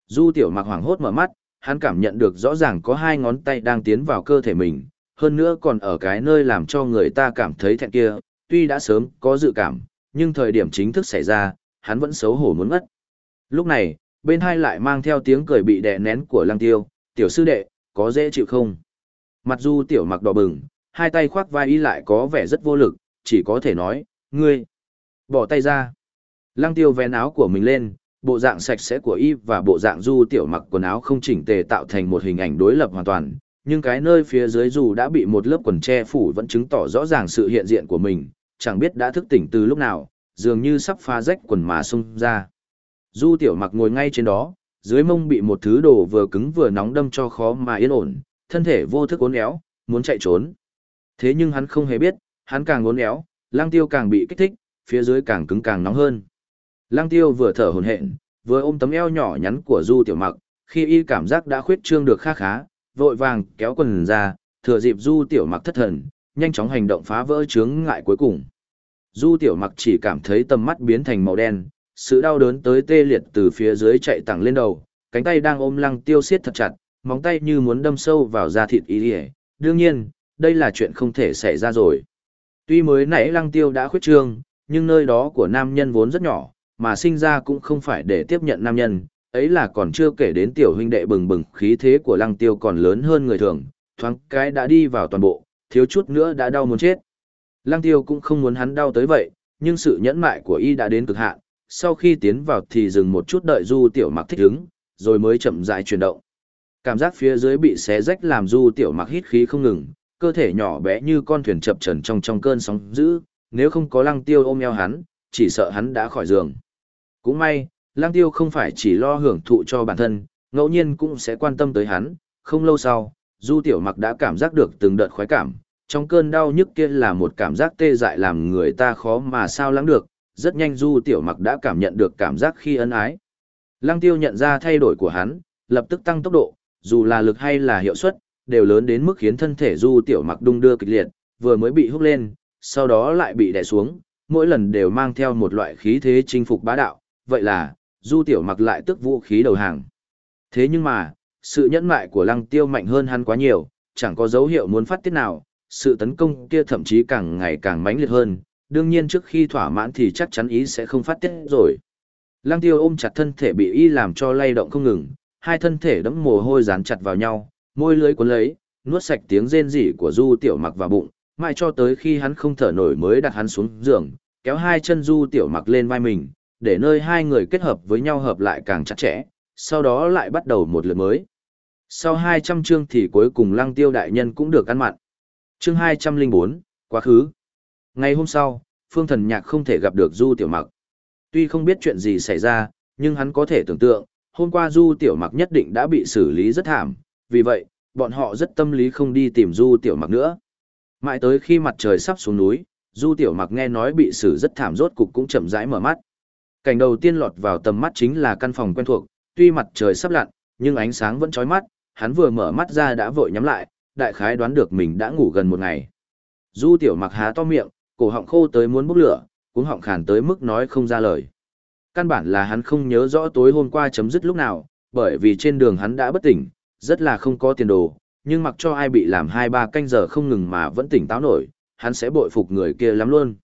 Du Tiểu Mặc hoảng hốt mở mắt, hắn cảm nhận được rõ ràng có hai ngón tay đang tiến vào cơ thể mình, hơn nữa còn ở cái nơi làm cho người ta cảm thấy thẹn kia, tuy đã sớm có dự cảm, nhưng thời điểm chính thức xảy ra, hắn vẫn xấu hổ muốn ngất. Lúc này, bên hai lại mang theo tiếng cười bị đè nén của Lăng Tiêu, "Tiểu sư đệ, có dễ chịu không?" Mặt Du tiểu mặc đỏ bừng, hai tay khoác vai y lại có vẻ rất vô lực, chỉ có thể nói, "Ngươi, bỏ tay ra." Lăng Tiêu vén áo của mình lên, bộ dạng sạch sẽ của y và bộ dạng Du tiểu mặc quần áo không chỉnh tề tạo thành một hình ảnh đối lập hoàn toàn, nhưng cái nơi phía dưới dù đã bị một lớp quần che phủ vẫn chứng tỏ rõ ràng sự hiện diện của mình, chẳng biết đã thức tỉnh từ lúc nào, dường như sắp phá rách quần mà xông ra. Du tiểu mặc ngồi ngay trên đó, dưới mông bị một thứ đồ vừa cứng vừa nóng đâm cho khó mà yên ổn, thân thể vô thức uốn éo, muốn chạy trốn. Thế nhưng hắn không hề biết, hắn càng uốn éo, lang tiêu càng bị kích thích, phía dưới càng cứng càng nóng hơn. Lang tiêu vừa thở hổn hển, vừa ôm tấm eo nhỏ nhắn của Du tiểu mặc, khi y cảm giác đã khuyết trương được khá khá, vội vàng kéo quần ra, thừa dịp Du tiểu mặc thất thần, nhanh chóng hành động phá vỡ chướng ngại cuối cùng. Du tiểu mặc chỉ cảm thấy tầm mắt biến thành màu đen, sự đau đớn tới tê liệt từ phía dưới chạy thẳng lên đầu, cánh tay đang ôm lăng tiêu siết thật chặt, móng tay như muốn đâm sâu vào da thịt ý. Đương nhiên, đây là chuyện không thể xảy ra rồi. Tuy mới nãy lăng tiêu đã khuyết trương, nhưng nơi đó của nam nhân vốn rất nhỏ, mà sinh ra cũng không phải để tiếp nhận nam nhân, ấy là còn chưa kể đến tiểu huynh đệ bừng bừng khí thế của lăng tiêu còn lớn hơn người thường, thoáng cái đã đi vào toàn bộ, thiếu chút nữa đã đau muốn chết. Lăng tiêu cũng không muốn hắn đau tới vậy, nhưng sự nhẫn mại của y đã đến cực hạn, sau khi tiến vào thì dừng một chút đợi du tiểu mặc thích ứng, rồi mới chậm rãi chuyển động. Cảm giác phía dưới bị xé rách làm du tiểu mặc hít khí không ngừng, cơ thể nhỏ bé như con thuyền chập trần trong trong cơn sóng dữ, nếu không có lăng tiêu ôm eo hắn, chỉ sợ hắn đã khỏi giường. Cũng may, Lang tiêu không phải chỉ lo hưởng thụ cho bản thân, ngẫu nhiên cũng sẽ quan tâm tới hắn, không lâu sau, du tiểu mặc đã cảm giác được từng đợt khoái cảm, trong cơn đau nhức kia là một cảm giác tê dại làm người ta khó mà sao lắng được, rất nhanh du tiểu mặc đã cảm nhận được cảm giác khi ân ái. Lăng tiêu nhận ra thay đổi của hắn, lập tức tăng tốc độ, dù là lực hay là hiệu suất, đều lớn đến mức khiến thân thể du tiểu mặc đung đưa kịch liệt, vừa mới bị hút lên, sau đó lại bị đè xuống, mỗi lần đều mang theo một loại khí thế chinh phục bá đạo, vậy là, du tiểu mặc lại tức vũ khí đầu hàng. Thế nhưng mà, sự nhẫn mại của lăng tiêu mạnh hơn hắn quá nhiều, chẳng có dấu hiệu muốn phát tiết nào, sự tấn công kia thậm chí càng ngày càng mãnh liệt hơn, đương nhiên trước khi thỏa mãn thì chắc chắn ý sẽ không phát tiết rồi. Lăng tiêu ôm chặt thân thể bị y làm cho lay động không ngừng, hai thân thể đẫm mồ hôi dán chặt vào nhau, môi lưới cuốn lấy, nuốt sạch tiếng rên rỉ của Du Tiểu Mặc vào bụng, mãi cho tới khi hắn không thở nổi mới đặt hắn xuống giường, kéo hai chân Du Tiểu Mặc lên vai mình, để nơi hai người kết hợp với nhau hợp lại càng chặt chẽ, sau đó lại bắt đầu một lượt mới. Sau 200 chương thì cuối cùng Lăng Tiêu đại nhân cũng được ăn mặn. Chương 204, quá khứ. Ngày hôm sau, Phương Thần Nhạc không thể gặp được Du Tiểu Mặc. Tuy không biết chuyện gì xảy ra, nhưng hắn có thể tưởng tượng, hôm qua Du Tiểu Mặc nhất định đã bị xử lý rất thảm, vì vậy, bọn họ rất tâm lý không đi tìm Du Tiểu Mặc nữa. Mãi tới khi mặt trời sắp xuống núi, Du Tiểu Mặc nghe nói bị xử rất thảm rốt cục cũng chậm rãi mở mắt. Cảnh đầu tiên lọt vào tầm mắt chính là căn phòng quen thuộc, tuy mặt trời sắp lặn, nhưng ánh sáng vẫn chói mắt, hắn vừa mở mắt ra đã vội nhắm lại, đại khái đoán được mình đã ngủ gần một ngày. Du Tiểu Mặc há to miệng, cổ họng khô tới muốn bốc lửa, cuống họng khàn tới mức nói không ra lời. Căn bản là hắn không nhớ rõ tối hôm qua chấm dứt lúc nào, bởi vì trên đường hắn đã bất tỉnh, rất là không có tiền đồ, nhưng mặc cho ai bị làm hai ba canh giờ không ngừng mà vẫn tỉnh táo nổi, hắn sẽ bội phục người kia lắm luôn.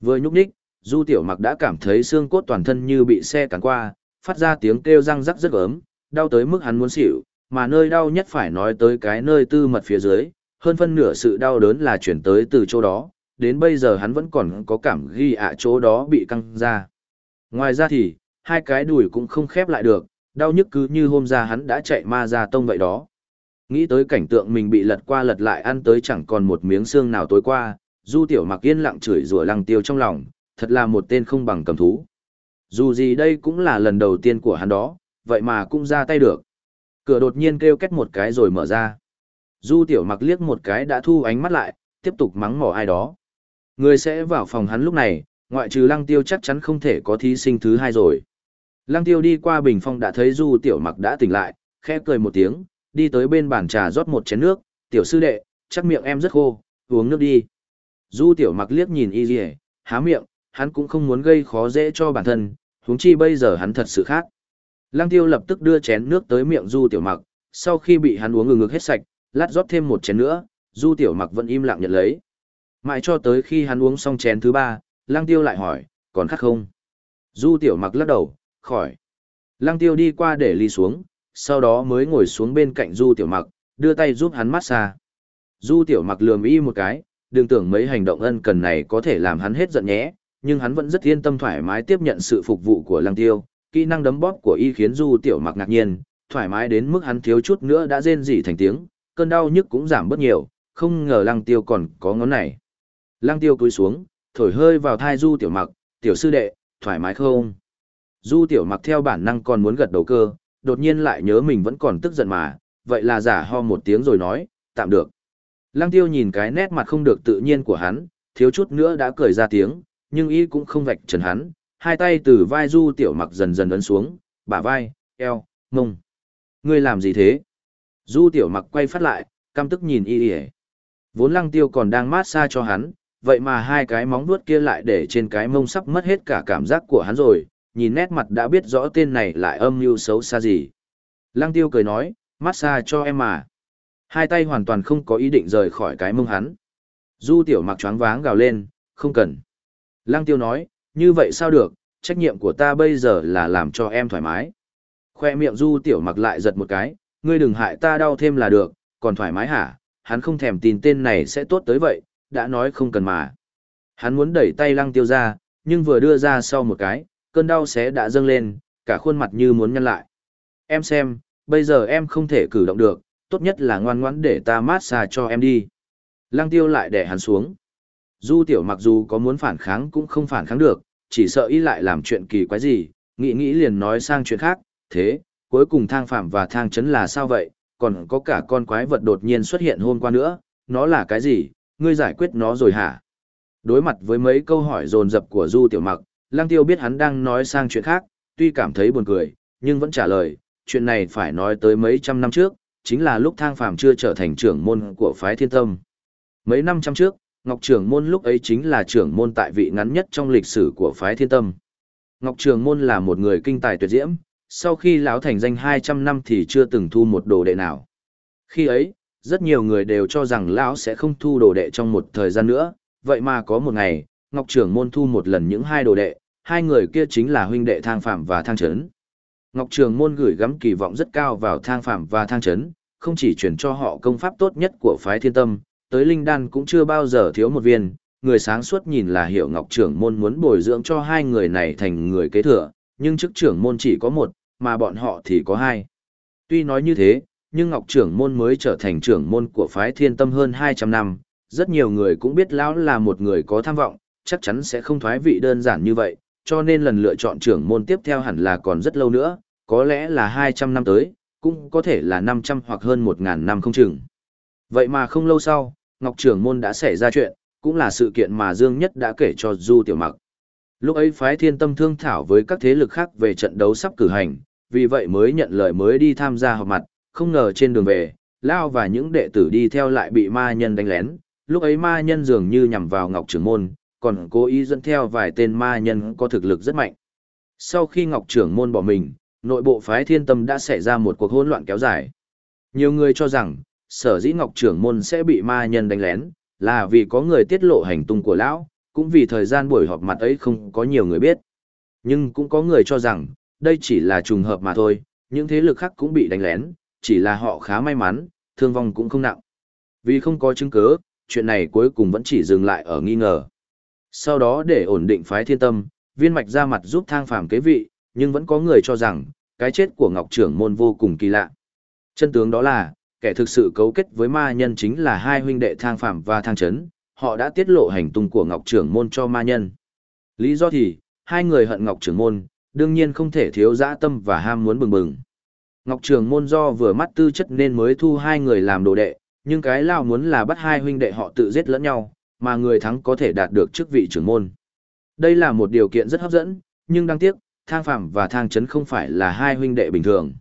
Vừa nhúc nhích, Du Tiểu Mặc đã cảm thấy xương cốt toàn thân như bị xe cắn qua, phát ra tiếng kêu răng rắc rất ớm, đau tới mức hắn muốn xỉu, mà nơi đau nhất phải nói tới cái nơi tư mật phía dưới, hơn phân nửa sự đau đớn là chuyển tới từ chỗ đó, đến bây giờ hắn vẫn còn có cảm ghi ạ chỗ đó bị căng ra. Ngoài ra thì, hai cái đùi cũng không khép lại được, đau nhức cứ như hôm ra hắn đã chạy ma ra tông vậy đó. Nghĩ tới cảnh tượng mình bị lật qua lật lại ăn tới chẳng còn một miếng xương nào tối qua, Du Tiểu Mặc yên lặng chửi rủa lăng tiêu trong lòng, thật là một tên không bằng cầm thú. Dù gì đây cũng là lần đầu tiên của hắn đó, vậy mà cũng ra tay được. Cửa đột nhiên kêu két một cái rồi mở ra. Du Tiểu Mặc liếc một cái đã thu ánh mắt lại, tiếp tục mắng mỏ ai đó. Người sẽ vào phòng hắn lúc này, ngoại trừ lăng tiêu chắc chắn không thể có thí sinh thứ hai rồi. Lăng tiêu đi qua bình phong đã thấy Du Tiểu Mặc đã tỉnh lại, khẽ cười một tiếng, đi tới bên bàn trà rót một chén nước, tiểu sư đệ, chắc miệng em rất khô, uống nước đi. Du Tiểu Mặc liếc nhìn y dì há miệng, hắn cũng không muốn gây khó dễ cho bản thân, huống chi bây giờ hắn thật sự khác. Lăng tiêu lập tức đưa chén nước tới miệng Du Tiểu Mặc, sau khi bị hắn uống ngừng ngực hết sạch, lát rót thêm một chén nữa, Du Tiểu Mặc vẫn im lặng nhận lấy. Mãi cho tới khi hắn uống xong chén thứ ba, Lăng Tiêu lại hỏi, còn khát không? Du Tiểu Mặc lắc đầu, khỏi. Lăng Tiêu đi qua để ly xuống, sau đó mới ngồi xuống bên cạnh Du Tiểu Mặc, đưa tay giúp hắn massage. Du Tiểu Mặc lườm y một cái, đừng tưởng mấy hành động ân cần này có thể làm hắn hết giận nhé, nhưng hắn vẫn rất yên tâm thoải mái tiếp nhận sự phục vụ của Lăng Tiêu. Kỹ năng đấm bóp của y khiến Du Tiểu Mặc ngạc nhiên, thoải mái đến mức hắn thiếu chút nữa đã rên rỉ thành tiếng, cơn đau nhức cũng giảm bớt nhiều, không ngờ Lăng Tiêu còn có ngón này. Lăng Tiêu cúi xuống, thổi hơi vào thai Du Tiểu Mặc, "Tiểu sư đệ, thoải mái không?" Du Tiểu Mặc theo bản năng còn muốn gật đầu cơ, đột nhiên lại nhớ mình vẫn còn tức giận mà, vậy là giả ho một tiếng rồi nói, "Tạm được." Lăng Tiêu nhìn cái nét mặt không được tự nhiên của hắn, thiếu chút nữa đã cười ra tiếng, nhưng y cũng không vạch trần hắn, hai tay từ vai Du Tiểu Mặc dần dần ấn xuống, bả vai, eo, mông. "Ngươi làm gì thế?" Du Tiểu Mặc quay phát lại, căm tức nhìn y y. Vốn Lăng Tiêu còn đang mát xa cho hắn, vậy mà hai cái móng vuốt kia lại để trên cái mông sắp mất hết cả cảm giác của hắn rồi, nhìn nét mặt đã biết rõ tên này lại âm mưu xấu xa gì. Lăng tiêu cười nói, massage cho em mà. Hai tay hoàn toàn không có ý định rời khỏi cái mông hắn. Du tiểu mặc choáng váng gào lên, không cần. Lăng tiêu nói, như vậy sao được, trách nhiệm của ta bây giờ là làm cho em thoải mái. Khoe miệng du tiểu mặc lại giật một cái, ngươi đừng hại ta đau thêm là được, còn thoải mái hả, hắn không thèm tin tên này sẽ tốt tới vậy, đã nói không cần mà. Hắn muốn đẩy tay lăng tiêu ra, nhưng vừa đưa ra sau một cái, cơn đau xé đã dâng lên, cả khuôn mặt như muốn nhăn lại. Em xem, bây giờ em không thể cử động được, tốt nhất là ngoan ngoãn để ta mát xa cho em đi. Lăng tiêu lại để hắn xuống. Du tiểu mặc dù có muốn phản kháng cũng không phản kháng được, chỉ sợ ý lại làm chuyện kỳ quái gì, nghĩ nghĩ liền nói sang chuyện khác, thế, cuối cùng thang phạm và thang chấn là sao vậy, còn có cả con quái vật đột nhiên xuất hiện hôm qua nữa, nó là cái gì, ngươi giải quyết nó rồi hả? Đối mặt với mấy câu hỏi dồn dập của Du Tiểu Mặc, Lăng Tiêu biết hắn đang nói sang chuyện khác, tuy cảm thấy buồn cười, nhưng vẫn trả lời, chuyện này phải nói tới mấy trăm năm trước, chính là lúc Thang Phàm chưa trở thành trưởng môn của phái Thiên Tâm. Mấy năm trăm trước, Ngọc Trường Môn lúc ấy chính là trưởng môn tại vị ngắn nhất trong lịch sử của phái Thiên Tâm. Ngọc Trường Môn là một người kinh tài tuyệt diễm, sau khi lão thành danh 200 năm thì chưa từng thu một đồ đệ nào. Khi ấy, rất nhiều người đều cho rằng lão sẽ không thu đồ đệ trong một thời gian nữa, vậy mà có một ngày, Ngọc Trường môn thu một lần những hai đồ đệ, hai người kia chính là huynh đệ Thang Phạm và Thang Trấn. Ngọc Trường môn gửi gắm kỳ vọng rất cao vào Thang Phạm và Thang Trấn, không chỉ truyền cho họ công pháp tốt nhất của phái Thiên Tâm, tới linh đan cũng chưa bao giờ thiếu một viên, người sáng suốt nhìn là hiểu Ngọc Trưởng môn muốn bồi dưỡng cho hai người này thành người kế thừa, nhưng chức trưởng môn chỉ có một, mà bọn họ thì có hai. Tuy nói như thế, nhưng Ngọc trưởng môn mới trở thành trưởng môn của phái thiên tâm hơn 200 năm, rất nhiều người cũng biết lão là một người có tham vọng, chắc chắn sẽ không thoái vị đơn giản như vậy, cho nên lần lựa chọn trưởng môn tiếp theo hẳn là còn rất lâu nữa, có lẽ là 200 năm tới, cũng có thể là 500 hoặc hơn 1.000 năm không chừng. Vậy mà không lâu sau, Ngọc Trường Môn đã xảy ra chuyện, cũng là sự kiện mà Dương Nhất đã kể cho Du Tiểu Mặc. Lúc ấy phái thiên tâm thương thảo với các thế lực khác về trận đấu sắp cử hành, vì vậy mới nhận lời mới đi tham gia họp mặt, không ngờ trên đường về, Lao và những đệ tử đi theo lại bị ma nhân đánh lén, lúc ấy ma nhân dường như nhằm vào Ngọc Trường Môn, còn cố ý dẫn theo vài tên ma nhân có thực lực rất mạnh. Sau khi Ngọc Trường Môn bỏ mình, nội bộ phái thiên tâm đã xảy ra một cuộc hỗn loạn kéo dài. Nhiều người cho rằng, sở dĩ Ngọc Trưởng Môn sẽ bị ma nhân đánh lén, là vì có người tiết lộ hành tung của lão, cũng vì thời gian buổi họp mặt ấy không có nhiều người biết. Nhưng cũng có người cho rằng, đây chỉ là trùng hợp mà thôi, những thế lực khác cũng bị đánh lén, chỉ là họ khá may mắn, thương vong cũng không nặng. Vì không có chứng cứ, chuyện này cuối cùng vẫn chỉ dừng lại ở nghi ngờ. Sau đó để ổn định phái thiên tâm, viên mạch ra mặt giúp thang phàm kế vị, nhưng vẫn có người cho rằng, cái chết của Ngọc Trưởng Môn vô cùng kỳ lạ. Chân tướng đó là, kẻ thực sự cấu kết với ma nhân chính là hai huynh đệ thang Phạm và thang Trấn. họ đã tiết lộ hành tung của Ngọc Trưởng Môn cho ma nhân. Lý do thì, hai người hận Ngọc Trưởng Môn, đương nhiên không thể thiếu dã tâm và ham muốn bừng bừng. Ngọc Trưởng Môn do vừa mắt tư chất nên mới thu hai người làm đồ đệ, nhưng cái lao muốn là bắt hai huynh đệ họ tự giết lẫn nhau, mà người thắng có thể đạt được chức vị trưởng môn. Đây là một điều kiện rất hấp dẫn, nhưng đáng tiếc, thang phạm và thang Trấn không phải là hai huynh đệ bình thường.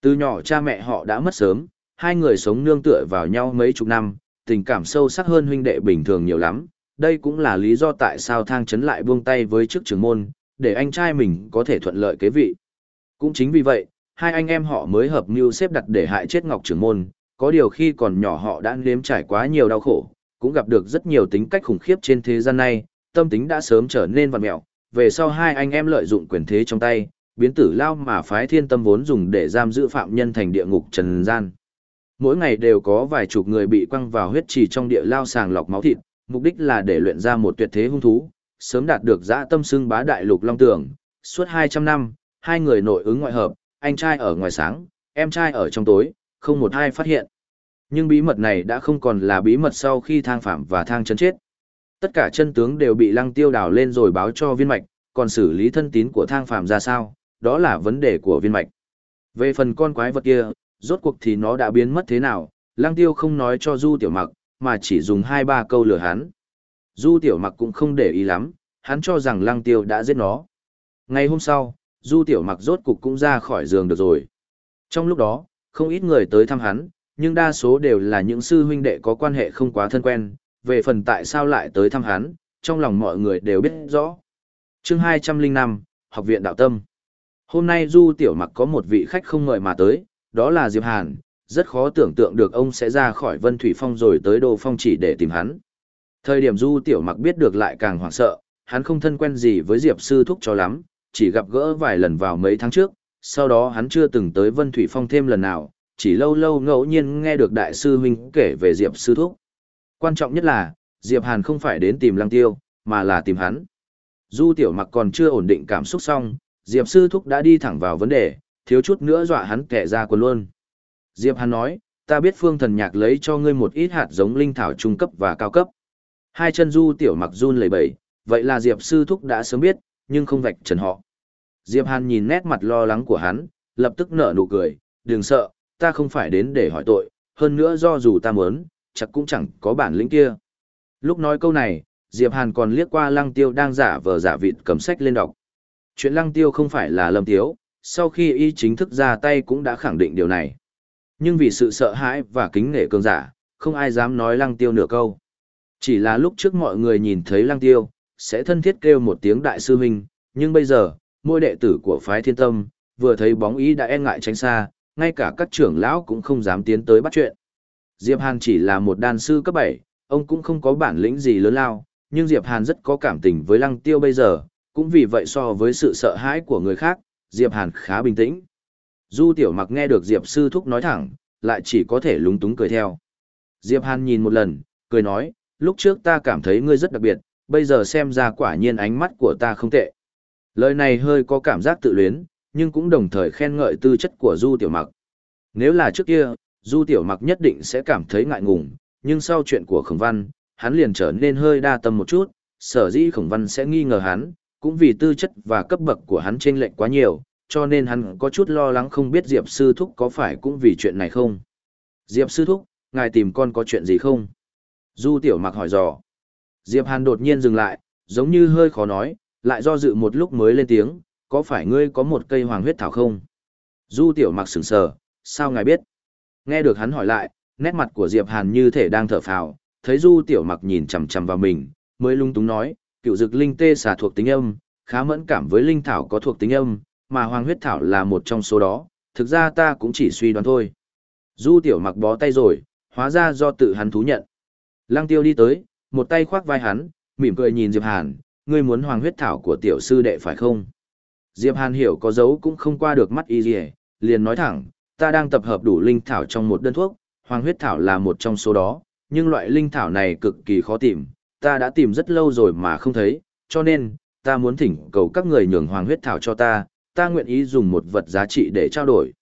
Từ nhỏ cha mẹ họ đã mất sớm, hai người sống nương tựa vào nhau mấy chục năm, tình cảm sâu sắc hơn huynh đệ bình thường nhiều lắm. Đây cũng là lý do tại sao thang chấn lại buông tay với chức trưởng môn, để anh trai mình có thể thuận lợi kế vị. Cũng chính vì vậy, hai anh em họ mới hợp mưu xếp đặt để hại chết Ngọc trưởng môn, có điều khi còn nhỏ họ đã nếm trải quá nhiều đau khổ, cũng gặp được rất nhiều tính cách khủng khiếp trên thế gian này, tâm tính đã sớm trở nên vặn mẹo. Về sau hai anh em lợi dụng quyền thế trong tay, biến tử lao mà phái thiên tâm vốn dùng để giam giữ phạm nhân thành địa ngục trần gian. Mỗi ngày đều có vài chục người bị quăng vào huyết trì trong địa lao sàng lọc máu thịt, mục đích là để luyện ra một tuyệt thế hung thú, sớm đạt được dã tâm xưng bá đại lục long tưởng. Suốt 200 năm, hai người nội ứng ngoại hợp, anh trai ở ngoài sáng, em trai ở trong tối, không một ai phát hiện. Nhưng bí mật này đã không còn là bí mật sau khi thang phạm và thang chân chết. Tất cả chân tướng đều bị lăng tiêu đào lên rồi báo cho viên mạch, còn xử lý thân tín của thang phạm ra sao, đó là vấn đề của viên mạch. Về phần con quái vật kia, rốt cuộc thì nó đã biến mất thế nào, lăng tiêu không nói cho du tiểu mặc, mà chỉ dùng hai ba câu lừa hắn. Du tiểu mặc cũng không để ý lắm, hắn cho rằng lăng tiêu đã giết nó. Ngày hôm sau, du tiểu mặc rốt cục cũng ra khỏi giường được rồi. Trong lúc đó, không ít người tới thăm hắn, nhưng đa số đều là những sư huynh đệ có quan hệ không quá thân quen, về phần tại sao lại tới thăm hắn, trong lòng mọi người đều biết rõ. chương 205, Học viện Đạo Tâm Hôm nay Du Tiểu Mặc có một vị khách không ngợi mà tới, đó là Diệp Hàn, rất khó tưởng tượng được ông sẽ ra khỏi Vân Thủy Phong rồi tới Đô Phong chỉ để tìm hắn. Thời điểm Du Tiểu Mặc biết được lại càng hoảng sợ, hắn không thân quen gì với Diệp Sư Thúc cho lắm, chỉ gặp gỡ vài lần vào mấy tháng trước, sau đó hắn chưa từng tới Vân Thủy Phong thêm lần nào, chỉ lâu lâu ngẫu nhiên nghe được đại sư huynh kể về Diệp sư thúc. Quan trọng nhất là, Diệp Hàn không phải đến tìm Lăng Tiêu, mà là tìm hắn. Du Tiểu Mặc còn chưa ổn định cảm xúc xong, Diệp sư thúc đã đi thẳng vào vấn đề, thiếu chút nữa dọa hắn kẻ ra quần luôn. Diệp Hàn nói, ta biết phương thần nhạc lấy cho ngươi một ít hạt giống linh thảo trung cấp và cao cấp. Hai chân Du Tiểu Mặc run lẩy bẩy, vậy là Diệp sư thúc đã sớm biết, nhưng không vạch trần họ. Diệp Hàn nhìn nét mặt lo lắng của hắn, lập tức nở nụ cười, đừng sợ, ta không phải đến để hỏi tội, hơn nữa do dù ta muốn, chắc cũng chẳng có bản lĩnh kia. Lúc nói câu này, Diệp Hàn còn liếc qua Lăng Tiêu đang giả vờ giả vịt cầm sách lên đọc. Chuyện Lăng Tiêu không phải là Lâm Tiếu, sau khi y chính thức ra tay cũng đã khẳng định điều này. Nhưng vì sự sợ hãi và kính nể cường giả, không ai dám nói Lăng Tiêu nửa câu. Chỉ là lúc trước mọi người nhìn thấy Lăng Tiêu, sẽ thân thiết kêu một tiếng đại sư huynh, nhưng bây giờ, mỗi đệ tử của phái thiên tâm, vừa thấy bóng ý đã e ngại tránh xa, ngay cả các trưởng lão cũng không dám tiến tới bắt chuyện. Diệp Hàn chỉ là một đan sư cấp 7, ông cũng không có bản lĩnh gì lớn lao, nhưng Diệp Hàn rất có cảm tình với Lăng Tiêu bây giờ, cũng vì vậy so với sự sợ hãi của người khác, Diệp Hàn khá bình tĩnh. Du Tiểu Mặc nghe được Diệp Sư Thúc nói thẳng, lại chỉ có thể lúng túng cười theo. Diệp Hàn nhìn một lần, cười nói, lúc trước ta cảm thấy ngươi rất đặc biệt, bây giờ xem ra quả nhiên ánh mắt của ta không tệ. Lời này hơi có cảm giác tự luyến, nhưng cũng đồng thời khen ngợi tư chất của Du Tiểu Mặc. Nếu là trước kia, Du Tiểu Mặc nhất định sẽ cảm thấy ngại ngùng, nhưng sau chuyện của Khổng Văn, hắn liền trở nên hơi đa tâm một chút, sở dĩ Khổng Văn sẽ nghi ngờ hắn, cũng vì tư chất và cấp bậc của hắn chênh lệch quá nhiều, cho nên hắn có chút lo lắng không biết Diệp Sư Thúc có phải cũng vì chuyện này không. Diệp Sư Thúc, ngài tìm con có chuyện gì không? Du Tiểu Mặc hỏi dò. Diệp Hàn đột nhiên dừng lại, giống như hơi khó nói, lại do dự một lúc mới lên tiếng, có phải ngươi có một cây hoàng huyết thảo không? Du Tiểu Mặc sững sờ, sao ngài biết? Nghe được hắn hỏi lại, nét mặt của Diệp Hàn như thể đang thở phào, thấy Du Tiểu Mặc nhìn chằm chằm vào mình, mới lung túng nói, cựu dực linh tê xà thuộc tính âm, khá mẫn cảm với linh thảo có thuộc tính âm, mà hoàng huyết thảo là một trong số đó, thực ra ta cũng chỉ suy đoán thôi. Du Tiểu Mặc bó tay rồi, hóa ra do tự hắn thú nhận. Lăng Tiêu đi tới, một tay khoác vai hắn, mỉm cười nhìn Diệp Hàn, ngươi muốn hoàng huyết thảo của tiểu sư đệ phải không? Diệp Hàn hiểu có dấu cũng không qua được mắt y gì, liền nói thẳng, ta đang tập hợp đủ linh thảo trong một đơn thuốc, hoàng huyết thảo là một trong số đó, nhưng loại linh thảo này cực kỳ khó tìm, ta đã tìm rất lâu rồi mà không thấy, cho nên, ta muốn thỉnh cầu các người nhường hoàng huyết thảo cho ta, ta nguyện ý dùng một vật giá trị để trao đổi.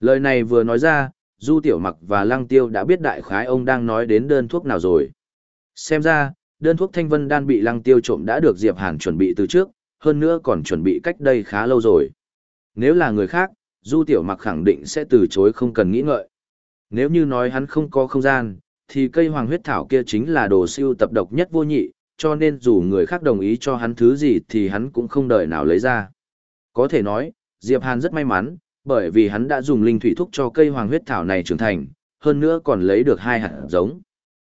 Lời này vừa nói ra, Du Tiểu Mặc và Lăng Tiêu đã biết đại khái ông đang nói đến đơn thuốc nào rồi. Xem ra, đơn thuốc thanh vân đan bị Lăng Tiêu trộm đã được Diệp Hàn chuẩn bị từ trước, hơn nữa còn chuẩn bị cách đây khá lâu rồi. Nếu là người khác, Du Tiểu Mặc khẳng định sẽ từ chối không cần nghĩ ngợi. Nếu như nói hắn không có không gian, thì cây hoàng huyết thảo kia chính là đồ siêu tập độc nhất vô nhị, cho nên dù người khác đồng ý cho hắn thứ gì thì hắn cũng không đợi nào lấy ra. Có thể nói, Diệp Hàn rất may mắn, bởi vì hắn đã dùng linh thủy thúc cho cây hoàng huyết thảo này trưởng thành, hơn nữa còn lấy được hai hạt giống.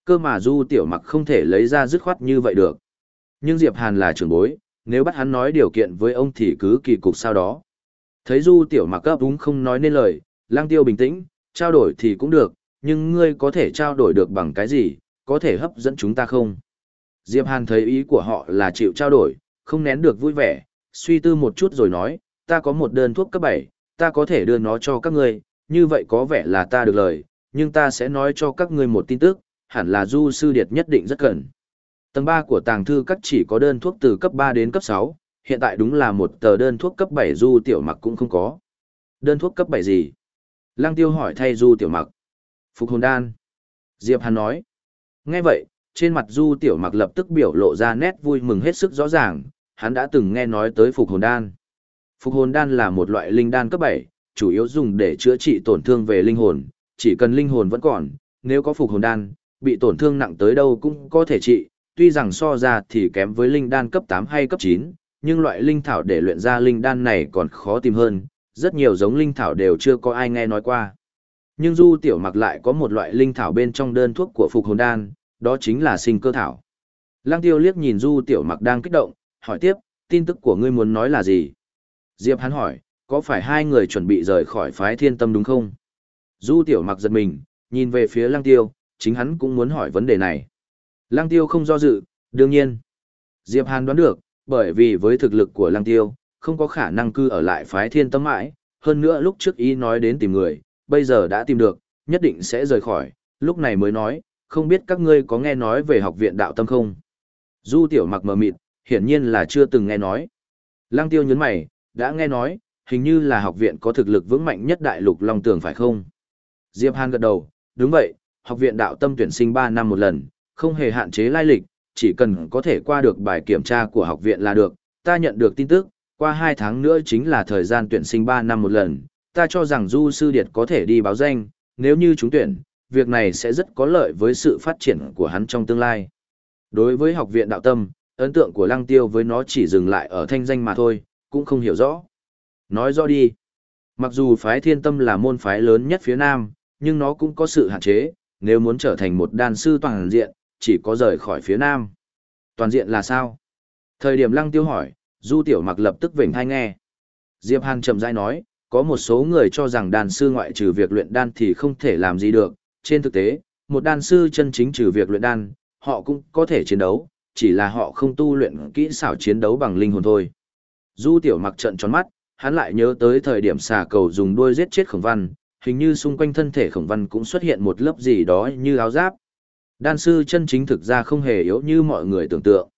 Cơ mà Du Tiểu Mặc không thể lấy ra dứt khoát như vậy được. Nhưng Diệp Hàn là trưởng bối, nếu bắt hắn nói điều kiện với ông thì cứ kỳ cục sau đó. Thấy Du Tiểu Mặc gấp đúng không nói nên lời, Lang Tiêu bình tĩnh, trao đổi thì cũng được, nhưng ngươi có thể trao đổi được bằng cái gì, có thể hấp dẫn chúng ta không? Diệp Hàn thấy ý của họ là chịu trao đổi, không nén được vui vẻ, suy tư một chút rồi nói, ta có một đơn thuốc cấp 7, ta có thể đưa nó cho các ngươi, như vậy có vẻ là ta được lời, nhưng ta sẽ nói cho các ngươi một tin tức, hẳn là Du Sư Điệt nhất định rất cần. Tầng 3 của tàng thư các chỉ có đơn thuốc từ cấp 3 đến cấp 6, hiện tại đúng là một tờ đơn thuốc cấp 7 Du Tiểu Mặc cũng không có. Đơn thuốc cấp 7 gì? Lăng Tiêu hỏi thay Du Tiểu Mặc. Phục hồn đan. Diệp Hàn nói. Nghe vậy, trên mặt Du Tiểu Mặc lập tức biểu lộ ra nét vui mừng hết sức rõ ràng, hắn đã từng nghe nói tới phục hồn đan. Phục hồn đan là một loại linh đan cấp 7, chủ yếu dùng để chữa trị tổn thương về linh hồn, chỉ cần linh hồn vẫn còn, nếu có phục hồn đan, bị tổn thương nặng tới đâu cũng có thể trị, tuy rằng so ra thì kém với linh đan cấp 8 hay cấp 9, nhưng loại linh thảo để luyện ra linh đan này còn khó tìm hơn, rất nhiều giống linh thảo đều chưa có ai nghe nói qua. Nhưng Du Tiểu Mặc lại có một loại linh thảo bên trong đơn thuốc của phục hồn đan, đó chính là sinh cơ thảo. Lăng Tiêu liếc nhìn Du Tiểu Mặc đang kích động, hỏi tiếp, tin tức của ngươi muốn nói là gì? Diệp hắn hỏi, có phải hai người chuẩn bị rời khỏi phái thiên tâm đúng không? Du Tiểu Mặc giật mình, nhìn về phía Lăng Tiêu, chính hắn cũng muốn hỏi vấn đề này. Lăng Tiêu không do dự, đương nhiên. Diệp Hàn đoán được, bởi vì với thực lực của Lăng Tiêu, không có khả năng cư ở lại phái thiên tâm mãi, hơn nữa lúc trước ý nói đến tìm người, bây giờ đã tìm được, nhất định sẽ rời khỏi, lúc này mới nói, không biết các ngươi có nghe nói về học viện đạo tâm không? Du tiểu mặc mờ mịt, hiển nhiên là chưa từng nghe nói. Lăng tiêu nhấn mày, đã nghe nói, hình như là học viện có thực lực vững mạnh nhất đại lục Long Tường phải không? Diệp Hàn gật đầu, đúng vậy, học viện đạo tâm tuyển sinh 3 năm một lần, không hề hạn chế lai lịch, chỉ cần có thể qua được bài kiểm tra của học viện là được. Ta nhận được tin tức, qua 2 tháng nữa chính là thời gian tuyển sinh 3 năm một lần, ta cho rằng Du Sư Điệt có thể đi báo danh, nếu như chúng tuyển, việc này sẽ rất có lợi với sự phát triển của hắn trong tương lai. Đối với học viện đạo tâm, ấn tượng của Lăng Tiêu với nó chỉ dừng lại ở thanh danh mà thôi, cũng không hiểu rõ. Nói rõ đi. Mặc dù phái thiên tâm là môn phái lớn nhất phía Nam, nhưng nó cũng có sự hạn chế, nếu muốn trở thành một đan sư toàn diện, chỉ có rời khỏi phía Nam. Toàn diện là sao? Thời điểm Lăng Tiêu hỏi, Du Tiểu Mặc lập tức vểnh thai nghe. Diệp Hàn chậm rãi nói, có một số người cho rằng đan sư ngoại trừ việc luyện đan thì không thể làm gì được. Trên thực tế, một đan sư chân chính trừ việc luyện đan, họ cũng có thể chiến đấu, chỉ là họ không tu luyện kỹ xảo chiến đấu bằng linh hồn thôi. Du tiểu mặc trận tròn mắt, hắn lại nhớ tới thời điểm xà cầu dùng đuôi giết chết khổng văn, hình như xung quanh thân thể khổng văn cũng xuất hiện một lớp gì đó như áo giáp. Đan sư chân chính thực ra không hề yếu như mọi người tưởng tượng.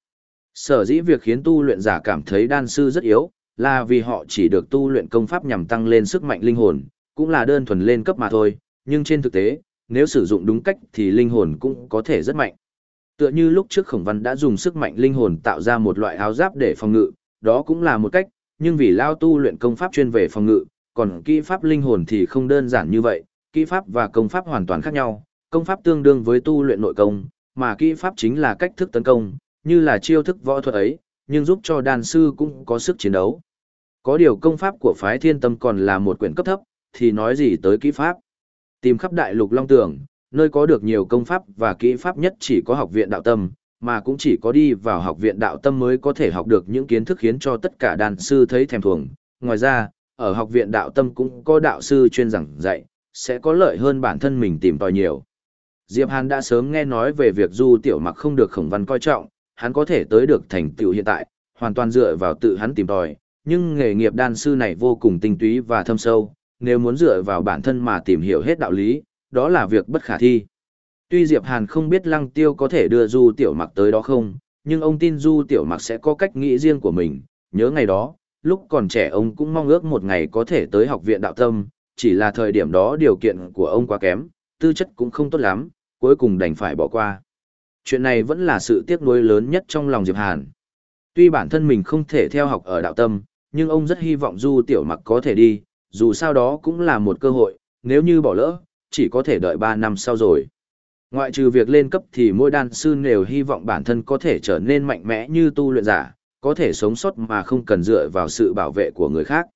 Sở dĩ việc khiến tu luyện giả cảm thấy đan sư rất yếu, là vì họ chỉ được tu luyện công pháp nhằm tăng lên sức mạnh linh hồn, cũng là đơn thuần lên cấp mà thôi, nhưng trên thực tế, nếu sử dụng đúng cách thì linh hồn cũng có thể rất mạnh. Tựa như lúc trước Khổng Văn đã dùng sức mạnh linh hồn tạo ra một loại áo giáp để phòng ngự, đó cũng là một cách, nhưng vì lao tu luyện công pháp chuyên về phòng ngự, còn kỹ pháp linh hồn thì không đơn giản như vậy, kỹ pháp và công pháp hoàn toàn khác nhau, công pháp tương đương với tu luyện nội công, mà kỹ pháp chính là cách thức tấn công, như là chiêu thức võ thuật ấy, nhưng giúp cho đàn sư cũng có sức chiến đấu. Có điều công pháp của phái thiên tâm còn là một quyển cấp thấp, thì nói gì tới kỹ pháp. Tìm khắp đại lục long tường, nơi có được nhiều công pháp và kỹ pháp nhất chỉ có học viện đạo tâm, mà cũng chỉ có đi vào học viện đạo tâm mới có thể học được những kiến thức khiến cho tất cả đàn sư thấy thèm thuồng. Ngoài ra, ở học viện đạo tâm cũng có đạo sư chuyên giảng dạy, sẽ có lợi hơn bản thân mình tìm tòi nhiều. Diệp Hàn đã sớm nghe nói về việc Du Tiểu Mặc không được Khổng Văn coi trọng, hắn có thể tới được thành tựu hiện tại, hoàn toàn dựa vào tự hắn tìm tòi, nhưng nghề nghiệp đan sư này vô cùng tinh túy và thâm sâu, nếu muốn dựa vào bản thân mà tìm hiểu hết đạo lý, đó là việc bất khả thi. Tuy Diệp Hàn không biết Lăng Tiêu có thể đưa Du Tiểu Mặc tới đó không, nhưng ông tin Du Tiểu Mặc sẽ có cách nghĩ riêng của mình, nhớ ngày đó, lúc còn trẻ ông cũng mong ước một ngày có thể tới học viện đạo tâm, chỉ là thời điểm đó điều kiện của ông quá kém, tư chất cũng không tốt lắm, cuối cùng đành phải bỏ qua. Chuyện này vẫn là sự tiếc nuối lớn nhất trong lòng Diệp Hàn. Tuy bản thân mình không thể theo học ở đạo tâm, nhưng ông rất hy vọng Du Tiểu Mặc có thể đi, dù sao đó cũng là một cơ hội, nếu như bỏ lỡ, chỉ có thể đợi 3 năm sau rồi. Ngoại trừ việc lên cấp thì mỗi đan sư đều hy vọng bản thân có thể trở nên mạnh mẽ như tu luyện giả, có thể sống sót mà không cần dựa vào sự bảo vệ của người khác.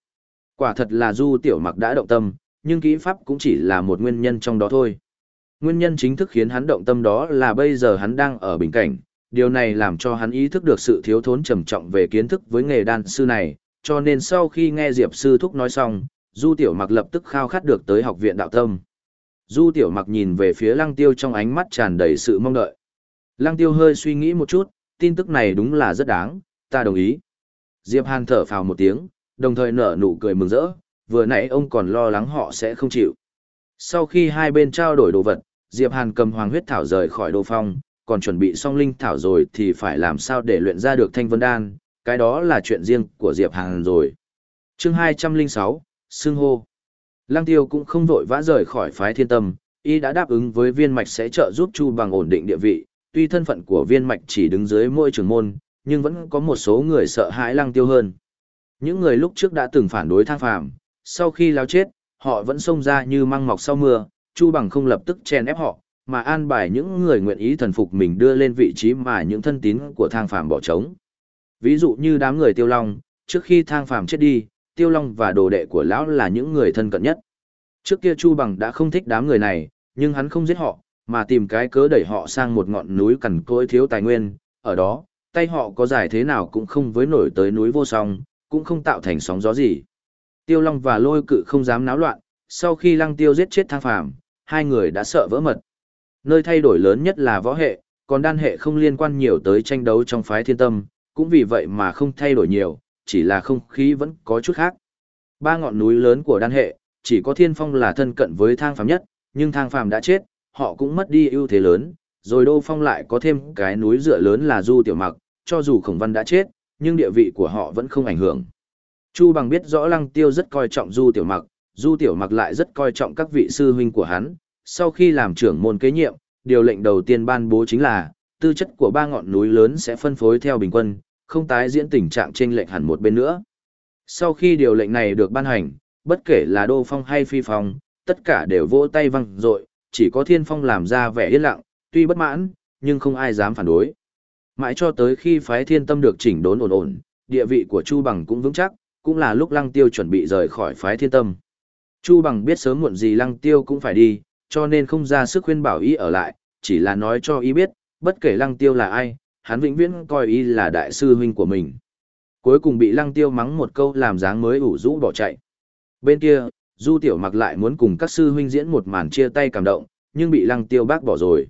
Quả thật là Du Tiểu Mặc đã động tâm, nhưng kỹ pháp cũng chỉ là một nguyên nhân trong đó thôi. Nguyên nhân chính thức khiến hắn động tâm đó là bây giờ hắn đang ở bình cảnh, điều này làm cho hắn ý thức được sự thiếu thốn trầm trọng về kiến thức với nghề đan sư này, cho nên sau khi nghe Diệp sư thúc nói xong, Du Tiểu Mặc lập tức khao khát được tới học viện đạo tâm. Du Tiểu Mặc nhìn về phía Lăng Tiêu trong ánh mắt tràn đầy sự mong đợi. Lăng Tiêu hơi suy nghĩ một chút, tin tức này đúng là rất đáng, ta đồng ý. Diệp Hàn thở phào một tiếng, đồng thời nở nụ cười mừng rỡ, vừa nãy ông còn lo lắng họ sẽ không chịu. Sau khi hai bên trao đổi đồ vật, Diệp Hàn cầm hoàng huyết thảo rời khỏi đô phong, còn chuẩn bị xong linh thảo rồi thì phải làm sao để luyện ra được thanh vân đan, cái đó là chuyện riêng của Diệp Hàn rồi. Chương 206, Sương Hô Lăng Tiêu cũng không vội vã rời khỏi phái thiên tâm, y đã đáp ứng với viên mạch sẽ trợ giúp Chu bằng ổn định địa vị, tuy thân phận của viên mạch chỉ đứng dưới môi trường môn, nhưng vẫn có một số người sợ hãi Lăng Tiêu hơn. Những người lúc trước đã từng phản đối thang phàm, sau khi lao chết, họ vẫn xông ra như măng mọc sau mưa, Chu bằng không lập tức chen ép họ, mà an bài những người nguyện ý thần phục mình đưa lên vị trí mà những thân tín của thang phàm bỏ trống. Ví dụ như đám người tiêu long, trước khi thang phàm chết đi, tiêu long và đồ đệ của lão là những người thân cận nhất. Trước kia Chu Bằng đã không thích đám người này, nhưng hắn không giết họ, mà tìm cái cớ đẩy họ sang một ngọn núi cằn cỗi thiếu tài nguyên, ở đó, tay họ có dài thế nào cũng không với nổi tới núi vô song, cũng không tạo thành sóng gió gì. Tiêu Long và Lôi Cự không dám náo loạn, sau khi Lăng Tiêu giết chết thang phàm, hai người đã sợ vỡ mật. Nơi thay đổi lớn nhất là võ hệ, còn đan hệ không liên quan nhiều tới tranh đấu trong phái thiên tâm, cũng vì vậy mà không thay đổi nhiều, chỉ là không khí vẫn có chút khác. Ba ngọn núi lớn của đan hệ, chỉ có thiên phong là thân cận với thang phàm nhất, nhưng thang phàm đã chết, họ cũng mất đi ưu thế lớn, rồi đô phong lại có thêm cái núi dựa lớn là du tiểu mặc, cho dù khổng văn đã chết, nhưng địa vị của họ vẫn không ảnh hưởng. Chu bằng biết rõ lăng tiêu rất coi trọng du tiểu mặc, du tiểu mặc lại rất coi trọng các vị sư huynh của hắn, sau khi làm trưởng môn kế nhiệm, điều lệnh đầu tiên ban bố chính là, tư chất của ba ngọn núi lớn sẽ phân phối theo bình quân, không tái diễn tình trạng chênh lệch hẳn một bên nữa. Sau khi điều lệnh này được ban hành, bất kể là Đô Phong hay Phi Phong, tất cả đều vỗ tay văng rội, chỉ có Thiên Phong làm ra vẻ yên lặng, tuy bất mãn, nhưng không ai dám phản đối. Mãi cho tới khi phái Thiên Tâm được chỉnh đốn ổn ổn, địa vị của Chu Bằng cũng vững chắc, cũng là lúc Lăng Tiêu chuẩn bị rời khỏi phái Thiên Tâm. Chu Bằng biết sớm muộn gì Lăng Tiêu cũng phải đi, cho nên không ra sức khuyên bảo ý ở lại, chỉ là nói cho ý biết, bất kể Lăng Tiêu là ai, hắn vĩnh viễn coi y là đại sư huynh của mình. Cuối cùng bị lăng tiêu mắng một câu làm dáng mới ủ rũ bỏ chạy. Bên kia, Du Tiểu Mặc lại muốn cùng các sư huynh diễn một màn chia tay cảm động, nhưng bị lăng tiêu bác bỏ rồi.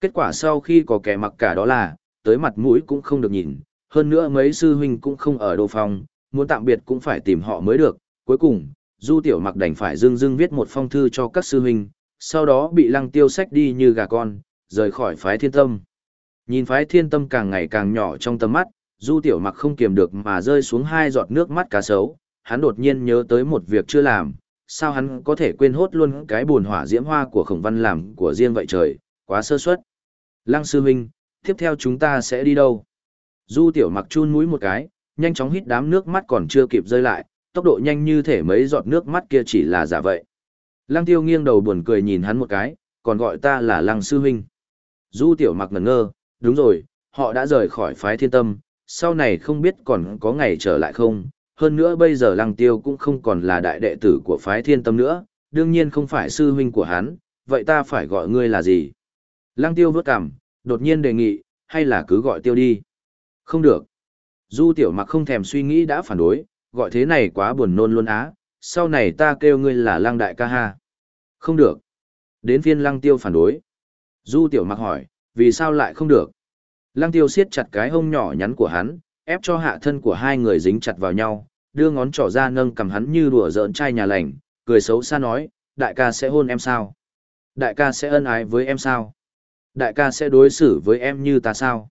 Kết quả sau khi có kẻ mặc cả đó là, tới mặt mũi cũng không được nhìn, hơn nữa mấy sư huynh cũng không ở đô phòng, muốn tạm biệt cũng phải tìm họ mới được. Cuối cùng, Du Tiểu Mặc đành phải dưng dưng viết một phong thư cho các sư huynh, sau đó bị lăng tiêu sách đi như gà con, rời khỏi phái thiên tâm. Nhìn phái thiên tâm càng ngày càng nhỏ trong tầm mắt, du tiểu mặc không kiềm được mà rơi xuống hai giọt nước mắt cá sấu, hắn đột nhiên nhớ tới một việc chưa làm, sao hắn có thể quên hốt luôn cái buồn hỏa diễm hoa của khổng văn làm của riêng vậy trời, quá sơ suất. Lăng sư huynh, tiếp theo chúng ta sẽ đi đâu? Du tiểu mặc chun mũi một cái, nhanh chóng hít đám nước mắt còn chưa kịp rơi lại, tốc độ nhanh như thể mấy giọt nước mắt kia chỉ là giả vậy. Lăng tiêu nghiêng đầu buồn cười nhìn hắn một cái, còn gọi ta là lăng sư huynh. Du tiểu mặc ngẩn ngơ, đúng rồi, họ đã rời khỏi phái thiên tâm, sau này không biết còn có ngày trở lại không, hơn nữa bây giờ lăng tiêu cũng không còn là đại đệ tử của phái thiên tâm nữa, đương nhiên không phải sư huynh của hắn, vậy ta phải gọi ngươi là gì? Lăng tiêu vớt cằm, đột nhiên đề nghị, hay là cứ gọi tiêu đi? Không được. Du tiểu mặc không thèm suy nghĩ đã phản đối, gọi thế này quá buồn nôn luôn á, sau này ta kêu ngươi là lăng đại ca ha. Không được. Đến phiên lăng tiêu phản đối. Du tiểu mặc hỏi, vì sao lại không được? Lăng tiêu siết chặt cái hông nhỏ nhắn của hắn, ép cho hạ thân của hai người dính chặt vào nhau, đưa ngón trỏ ra nâng cầm hắn như đùa giỡn trai nhà lành, cười xấu xa nói, đại ca sẽ hôn em sao? Đại ca sẽ ân ái với em sao? Đại ca sẽ đối xử với em như ta sao?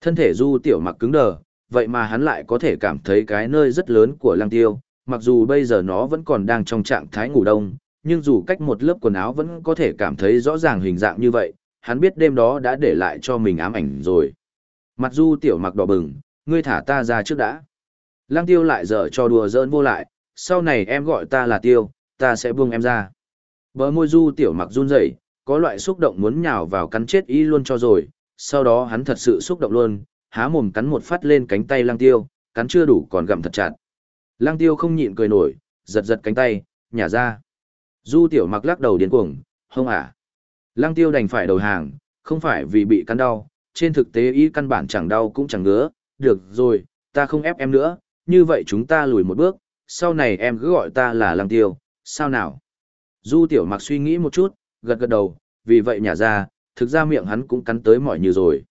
Thân thể du tiểu mặc cứng đờ, vậy mà hắn lại có thể cảm thấy cái nơi rất lớn của lăng tiêu, mặc dù bây giờ nó vẫn còn đang trong trạng thái ngủ đông, nhưng dù cách một lớp quần áo vẫn có thể cảm thấy rõ ràng hình dạng như vậy, hắn biết đêm đó đã để lại cho mình ám ảnh rồi. Mặt du tiểu mặc đỏ bừng, ngươi thả ta ra trước đã. Lăng tiêu lại dở cho đùa giỡn vô lại, sau này em gọi ta là tiêu, ta sẽ buông em ra. Bờ môi du tiểu mặc run rẩy, có loại xúc động muốn nhào vào cắn chết y luôn cho rồi, sau đó hắn thật sự xúc động luôn, há mồm cắn một phát lên cánh tay lăng tiêu, cắn chưa đủ còn gặm thật chặt. Lăng tiêu không nhịn cười nổi, giật giật cánh tay, nhả ra. Du tiểu mặc lắc đầu điên cuồng, không à. Lăng tiêu đành phải đầu hàng, không phải vì bị cắn đau, trên thực tế ý căn bản chẳng đau cũng chẳng ngứa, được rồi, ta không ép em nữa, như vậy chúng ta lùi một bước, sau này em cứ gọi ta là lăng tiêu, sao nào? Du tiểu mặc suy nghĩ một chút, gật gật đầu, vì vậy nhả ra, thực ra miệng hắn cũng cắn tới mỏi như rồi.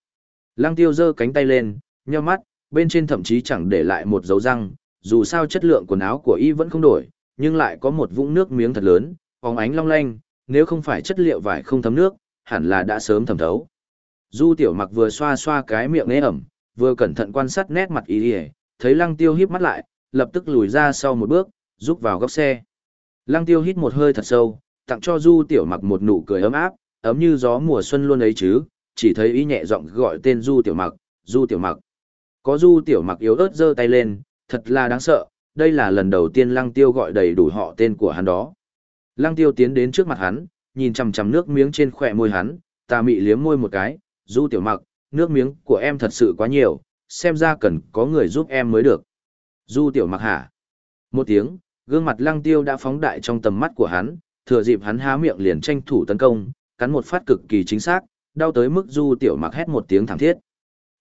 Lăng tiêu giơ cánh tay lên, nheo mắt, bên trên thậm chí chẳng để lại một dấu răng, dù sao chất lượng quần áo của y vẫn không đổi, nhưng lại có một vũng nước miếng thật lớn, phóng ánh long lanh, nếu không phải chất liệu vải không thấm nước, hẳn là đã sớm thẩm thấu. Du tiểu mặc vừa xoa xoa cái miệng nế ẩm, vừa cẩn thận quan sát nét mặt y thấy lăng tiêu híp mắt lại, lập tức lùi ra sau một bước, rút vào góc xe. Lăng tiêu hít một hơi thật sâu, tặng cho du tiểu mặc một nụ cười ấm áp, ấm như gió mùa xuân luôn ấy chứ, chỉ thấy ý nhẹ giọng gọi tên du tiểu mặc, du tiểu mặc. Có du tiểu mặc yếu ớt giơ tay lên, thật là đáng sợ, đây là lần đầu tiên lăng tiêu gọi đầy đủ họ tên của hắn đó. Lăng tiêu tiến đến trước mặt hắn, nhìn chằm chằm nước miếng trên khỏe môi hắn, ta mị liếm môi một cái, du tiểu mặc, nước miếng của em thật sự quá nhiều, xem ra cần có người giúp em mới được. Du tiểu mặc hả? Một tiếng, gương mặt lăng tiêu đã phóng đại trong tầm mắt của hắn, thừa dịp hắn há miệng liền tranh thủ tấn công, cắn một phát cực kỳ chính xác, đau tới mức du tiểu mặc hét một tiếng thảm thiết.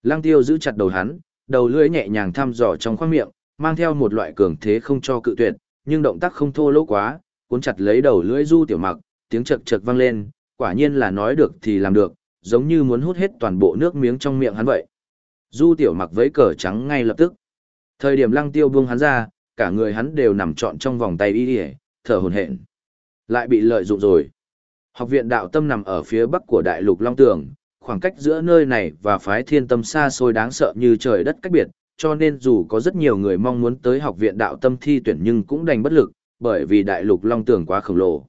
Lăng tiêu giữ chặt đầu hắn, đầu lưỡi nhẹ nhàng thăm dò trong khoang miệng, mang theo một loại cường thế không cho cự tuyệt, nhưng động tác không thô lỗ quá, cuốn chặt lấy đầu lưỡi du tiểu mặc, tiếng chật chật vang lên, quả nhiên là nói được thì làm được, giống như muốn hút hết toàn bộ nước miếng trong miệng hắn vậy. Du tiểu mặc với cờ trắng ngay lập tức. Thời điểm lăng tiêu buông hắn ra, cả người hắn đều nằm trọn trong vòng tay y ỉa, thở hồn hển. Lại bị lợi dụng rồi. Học viện đạo tâm nằm ở phía bắc của đại lục Long Tường, khoảng cách giữa nơi này và phái thiên tâm xa xôi đáng sợ như trời đất cách biệt, cho nên dù có rất nhiều người mong muốn tới học viện đạo tâm thi tuyển nhưng cũng đành bất lực, bởi vì đại lục Long Tường quá khổng lồ.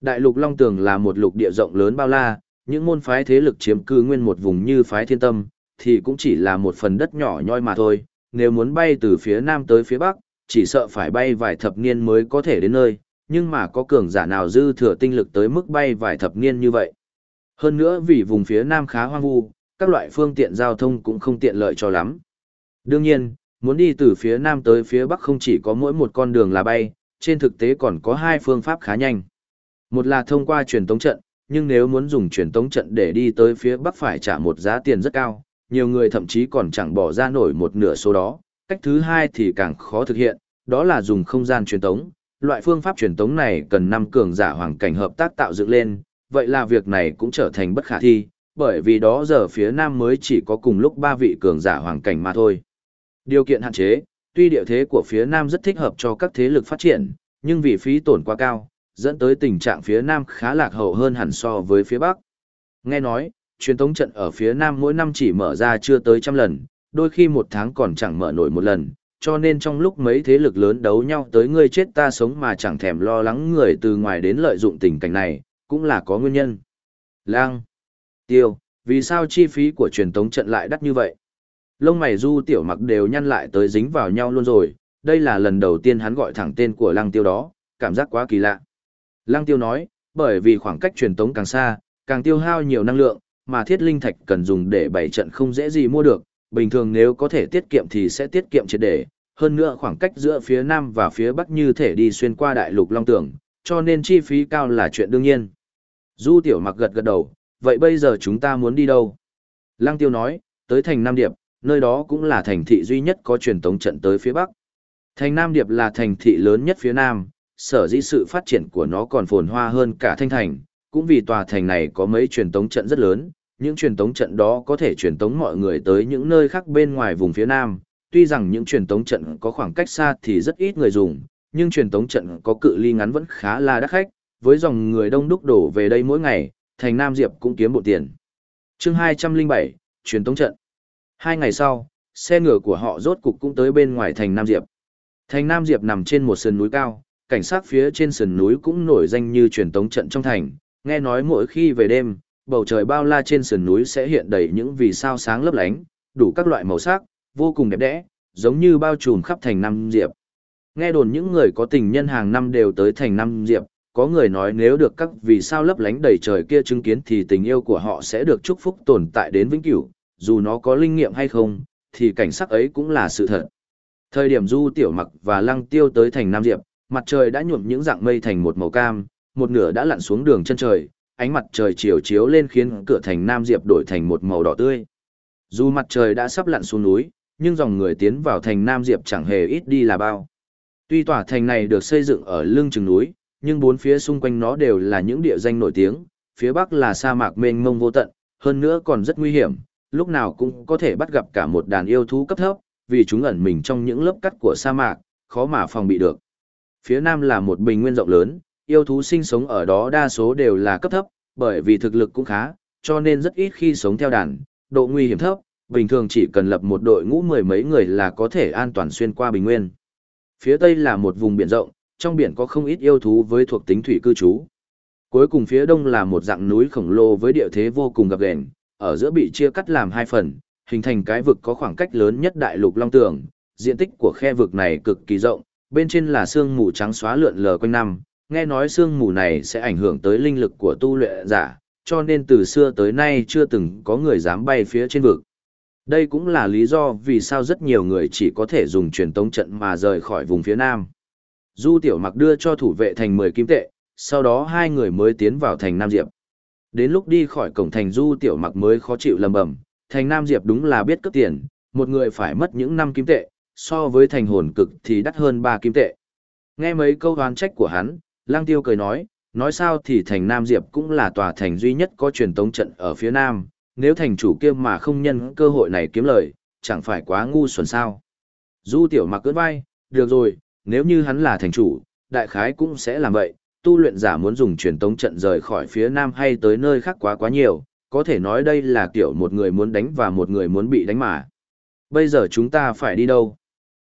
Đại lục Long Tường là một lục địa rộng lớn bao la, những môn phái thế lực chiếm cư nguyên một vùng như phái thiên tâm, thì cũng chỉ là một phần đất nhỏ nhoi mà thôi, nếu muốn bay từ phía nam tới phía bắc, chỉ sợ phải bay vài thập niên mới có thể đến nơi, nhưng mà có cường giả nào dư thừa tinh lực tới mức bay vài thập niên như vậy. Hơn nữa vì vùng phía nam khá hoang vu, các loại phương tiện giao thông cũng không tiện lợi cho lắm. Đương nhiên, muốn đi từ phía nam tới phía bắc không chỉ có mỗi một con đường là bay, trên thực tế còn có hai phương pháp khá nhanh. Một là thông qua truyền tống trận, nhưng nếu muốn dùng truyền tống trận để đi tới phía bắc phải trả một giá tiền rất cao, nhiều người thậm chí còn chẳng bỏ ra nổi một nửa số đó. Cách thứ hai thì càng khó thực hiện, đó là dùng không gian truyền tống. Loại phương pháp truyền tống này cần năm cường giả hoàng cảnh hợp tác tạo dựng lên, vậy là việc này cũng trở thành bất khả thi, bởi vì đó giờ phía nam mới chỉ có cùng lúc ba vị cường giả hoàng cảnh mà thôi. Điều kiện hạn chế, tuy địa thế của phía nam rất thích hợp cho các thế lực phát triển, nhưng vì phí tổn quá cao, dẫn tới tình trạng phía nam khá lạc hậu hơn hẳn so với phía bắc. Nghe nói, truyền thống trận ở phía nam mỗi năm chỉ mở ra chưa tới trăm lần, đôi khi một tháng còn chẳng mở nổi một lần, cho nên trong lúc mấy thế lực lớn đấu nhau tới ngươi chết ta sống mà chẳng thèm lo lắng người từ ngoài đến lợi dụng tình cảnh này, cũng là có nguyên nhân. Lang, tiêu, vì sao chi phí của truyền thống trận lại đắt như vậy? Lông mày du tiểu mặc đều nhăn lại tới dính vào nhau luôn rồi, đây là lần đầu tiên hắn gọi thẳng tên của lăng tiêu đó, cảm giác quá kỳ lạ. Lăng tiêu nói, bởi vì khoảng cách truyền tống càng xa, càng tiêu hao nhiều năng lượng, mà thiết linh thạch cần dùng để bày trận không dễ gì mua được, bình thường nếu có thể tiết kiệm thì sẽ tiết kiệm triệt để, hơn nữa khoảng cách giữa phía nam và phía bắc như thể đi xuyên qua đại lục long tưởng, cho nên chi phí cao là chuyện đương nhiên. Du tiểu mặc gật gật đầu, vậy bây giờ chúng ta muốn đi đâu? Lăng tiêu nói, tới thành Nam Điệp, nơi đó cũng là thành thị duy nhất có truyền tống trận tới phía bắc. Thành Nam Điệp là thành thị lớn nhất phía nam, sở dĩ sự phát triển của nó còn phồn hoa hơn cả thanh thành, cũng vì tòa thành này có mấy truyền tống trận rất lớn, những truyền tống trận đó có thể truyền tống mọi người tới những nơi khác bên ngoài vùng phía nam. Tuy rằng những truyền tống trận có khoảng cách xa thì rất ít người dùng, nhưng truyền tống trận có cự ly ngắn vẫn khá là đắt khách, với dòng người đông đúc đổ về đây mỗi ngày, thành Nam Diệp cũng kiếm bộ tiền. chương 207, truyền tống trận. Hai ngày sau, xe ngựa của họ rốt cục cũng tới bên ngoài thành Nam Diệp. Thành Nam Diệp nằm trên một sườn núi cao, cảnh sát phía trên sườn núi cũng nổi danh như truyền tống trận trong thành, nghe nói mỗi khi về đêm, bầu trời bao la trên sườn núi sẽ hiện đầy những vì sao sáng lấp lánh, đủ các loại màu sắc, vô cùng đẹp đẽ, giống như bao trùm khắp thành Nam Diệp. Nghe đồn những người có tình nhân hàng năm đều tới thành Nam Diệp, có người nói nếu được các vì sao lấp lánh đầy trời kia chứng kiến thì tình yêu của họ sẽ được chúc phúc tồn tại đến vĩnh cửu, dù nó có linh nghiệm hay không, thì cảnh sắc ấy cũng là sự thật. Thời điểm Du Tiểu Mặc và Lăng Tiêu tới thành Nam Diệp, mặt trời đã nhuộm những dạng mây thành một màu cam, một nửa đã lặn xuống đường chân trời, ánh mặt trời chiều chiếu lên khiến cửa thành Nam Diệp đổi thành một màu đỏ tươi. Dù mặt trời đã sắp lặn xuống núi, nhưng dòng người tiến vào thành Nam Diệp chẳng hề ít đi là bao. Tuy tòa thành này được xây dựng ở lưng chừng núi, nhưng bốn phía xung quanh nó đều là những địa danh nổi tiếng, phía bắc là sa mạc mênh mông vô tận, hơn nữa còn rất nguy hiểm, lúc nào cũng có thể bắt gặp cả một đàn yêu thú cấp thấp, vì chúng ẩn mình trong những lớp cắt của sa mạc, khó mà phòng bị được. Phía nam là một bình nguyên rộng lớn, yêu thú sinh sống ở đó đa số đều là cấp thấp, bởi vì thực lực cũng khá, cho nên rất ít khi sống theo đàn, độ nguy hiểm thấp, bình thường chỉ cần lập một đội ngũ mười mấy người là có thể an toàn xuyên qua bình nguyên. Phía tây là một vùng biển rộng, trong biển có không ít yêu thú với thuộc tính thủy cư trú. Cuối cùng phía đông là một dạng núi khổng lồ với địa thế vô cùng gập ghềnh, ở giữa bị chia cắt làm hai phần, hình thành cái vực có khoảng cách lớn nhất đại lục Long Tường. Diện tích của khe vực này cực kỳ rộng, bên trên là sương mù trắng xóa lượn lờ quanh năm, nghe nói sương mù này sẽ ảnh hưởng tới linh lực của tu luyện giả, cho nên từ xưa tới nay chưa từng có người dám bay phía trên vực. Đây cũng là lý do vì sao rất nhiều người chỉ có thể dùng truyền tống trận mà rời khỏi vùng phía nam. Du Tiểu Mặc đưa cho thủ vệ thành 10 kim tệ, sau đó hai người mới tiến vào thành Nam Diệp. Đến lúc đi khỏi cổng thành Du Tiểu Mặc mới khó chịu lầm bầm, thành Nam Diệp đúng là biết cướp tiền, một người phải mất những năm kim tệ, so với thành hồn cực thì đắt hơn ba kim tệ. Nghe mấy câu oán trách của hắn, Lang Tiêu cười nói, nói sao thì thành Nam Diệp cũng là tòa thành duy nhất có truyền tống trận ở phía Nam, nếu thành chủ kia mà không nhân cơ hội này kiếm lời, chẳng phải quá ngu xuẩn sao. Du Tiểu Mặc cưỡng vai, được rồi, nếu như hắn là thành chủ, đại khái cũng sẽ làm vậy, tu luyện giả muốn dùng truyền tống trận rời khỏi phía nam hay tới nơi khác quá quá nhiều, có thể nói đây là kiểu một người muốn đánh và một người muốn bị đánh mà. Bây giờ chúng ta phải đi đâu?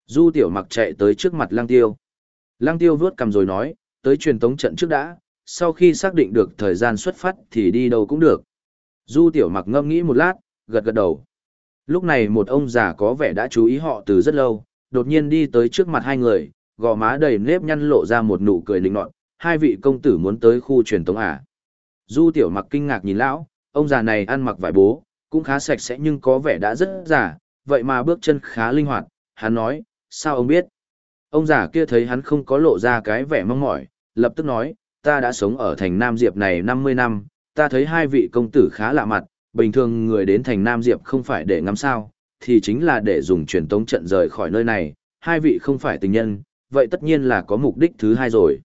Du tiểu mặc chạy tới trước mặt lang tiêu. Lang tiêu vuốt cầm rồi nói, tới truyền tống trận trước đã, sau khi xác định được thời gian xuất phát thì đi đâu cũng được. Du tiểu mặc ngâm nghĩ một lát, gật gật đầu. Lúc này một ông già có vẻ đã chú ý họ từ rất lâu, đột nhiên đi tới trước mặt hai người, gò má đầy nếp nhăn lộ ra một nụ cười linh nọt, hai vị công tử muốn tới khu truyền tống à. Du tiểu mặc kinh ngạc nhìn lão, ông già này ăn mặc vải bố, cũng khá sạch sẽ nhưng có vẻ đã rất già, vậy mà bước chân khá linh hoạt, hắn nói, sao ông biết? Ông già kia thấy hắn không có lộ ra cái vẻ mong mỏi, lập tức nói, ta đã sống ở thành Nam Diệp này 50 năm, ta thấy hai vị công tử khá lạ mặt, bình thường người đến thành Nam Diệp không phải để ngắm sao, thì chính là để dùng truyền tống trận rời khỏi nơi này, hai vị không phải tình nhân, vậy tất nhiên là có mục đích thứ hai rồi.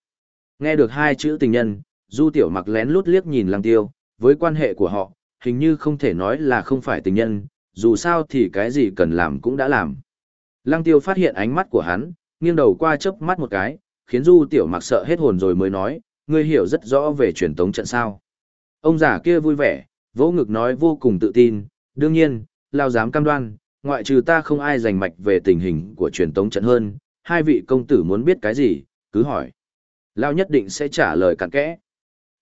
Nghe được hai chữ tình nhân, Du Tiểu Mặc lén lút liếc nhìn Lăng Tiêu, với quan hệ của họ, hình như không thể nói là không phải tình nhân, dù sao thì cái gì cần làm cũng đã làm. Lăng Tiêu phát hiện ánh mắt của hắn, nghiêng đầu qua chớp mắt một cái, khiến Du Tiểu Mặc sợ hết hồn rồi mới nói, ngươi hiểu rất rõ về truyền tống trận sao. Ông già kia vui vẻ, vỗ ngực nói vô cùng tự tin, đương nhiên, lao dám cam đoan, ngoại trừ ta không ai giành mạch về tình hình của truyền tống trận hơn, hai vị công tử muốn biết cái gì, cứ hỏi. Lao nhất định sẽ trả lời cặn kẽ.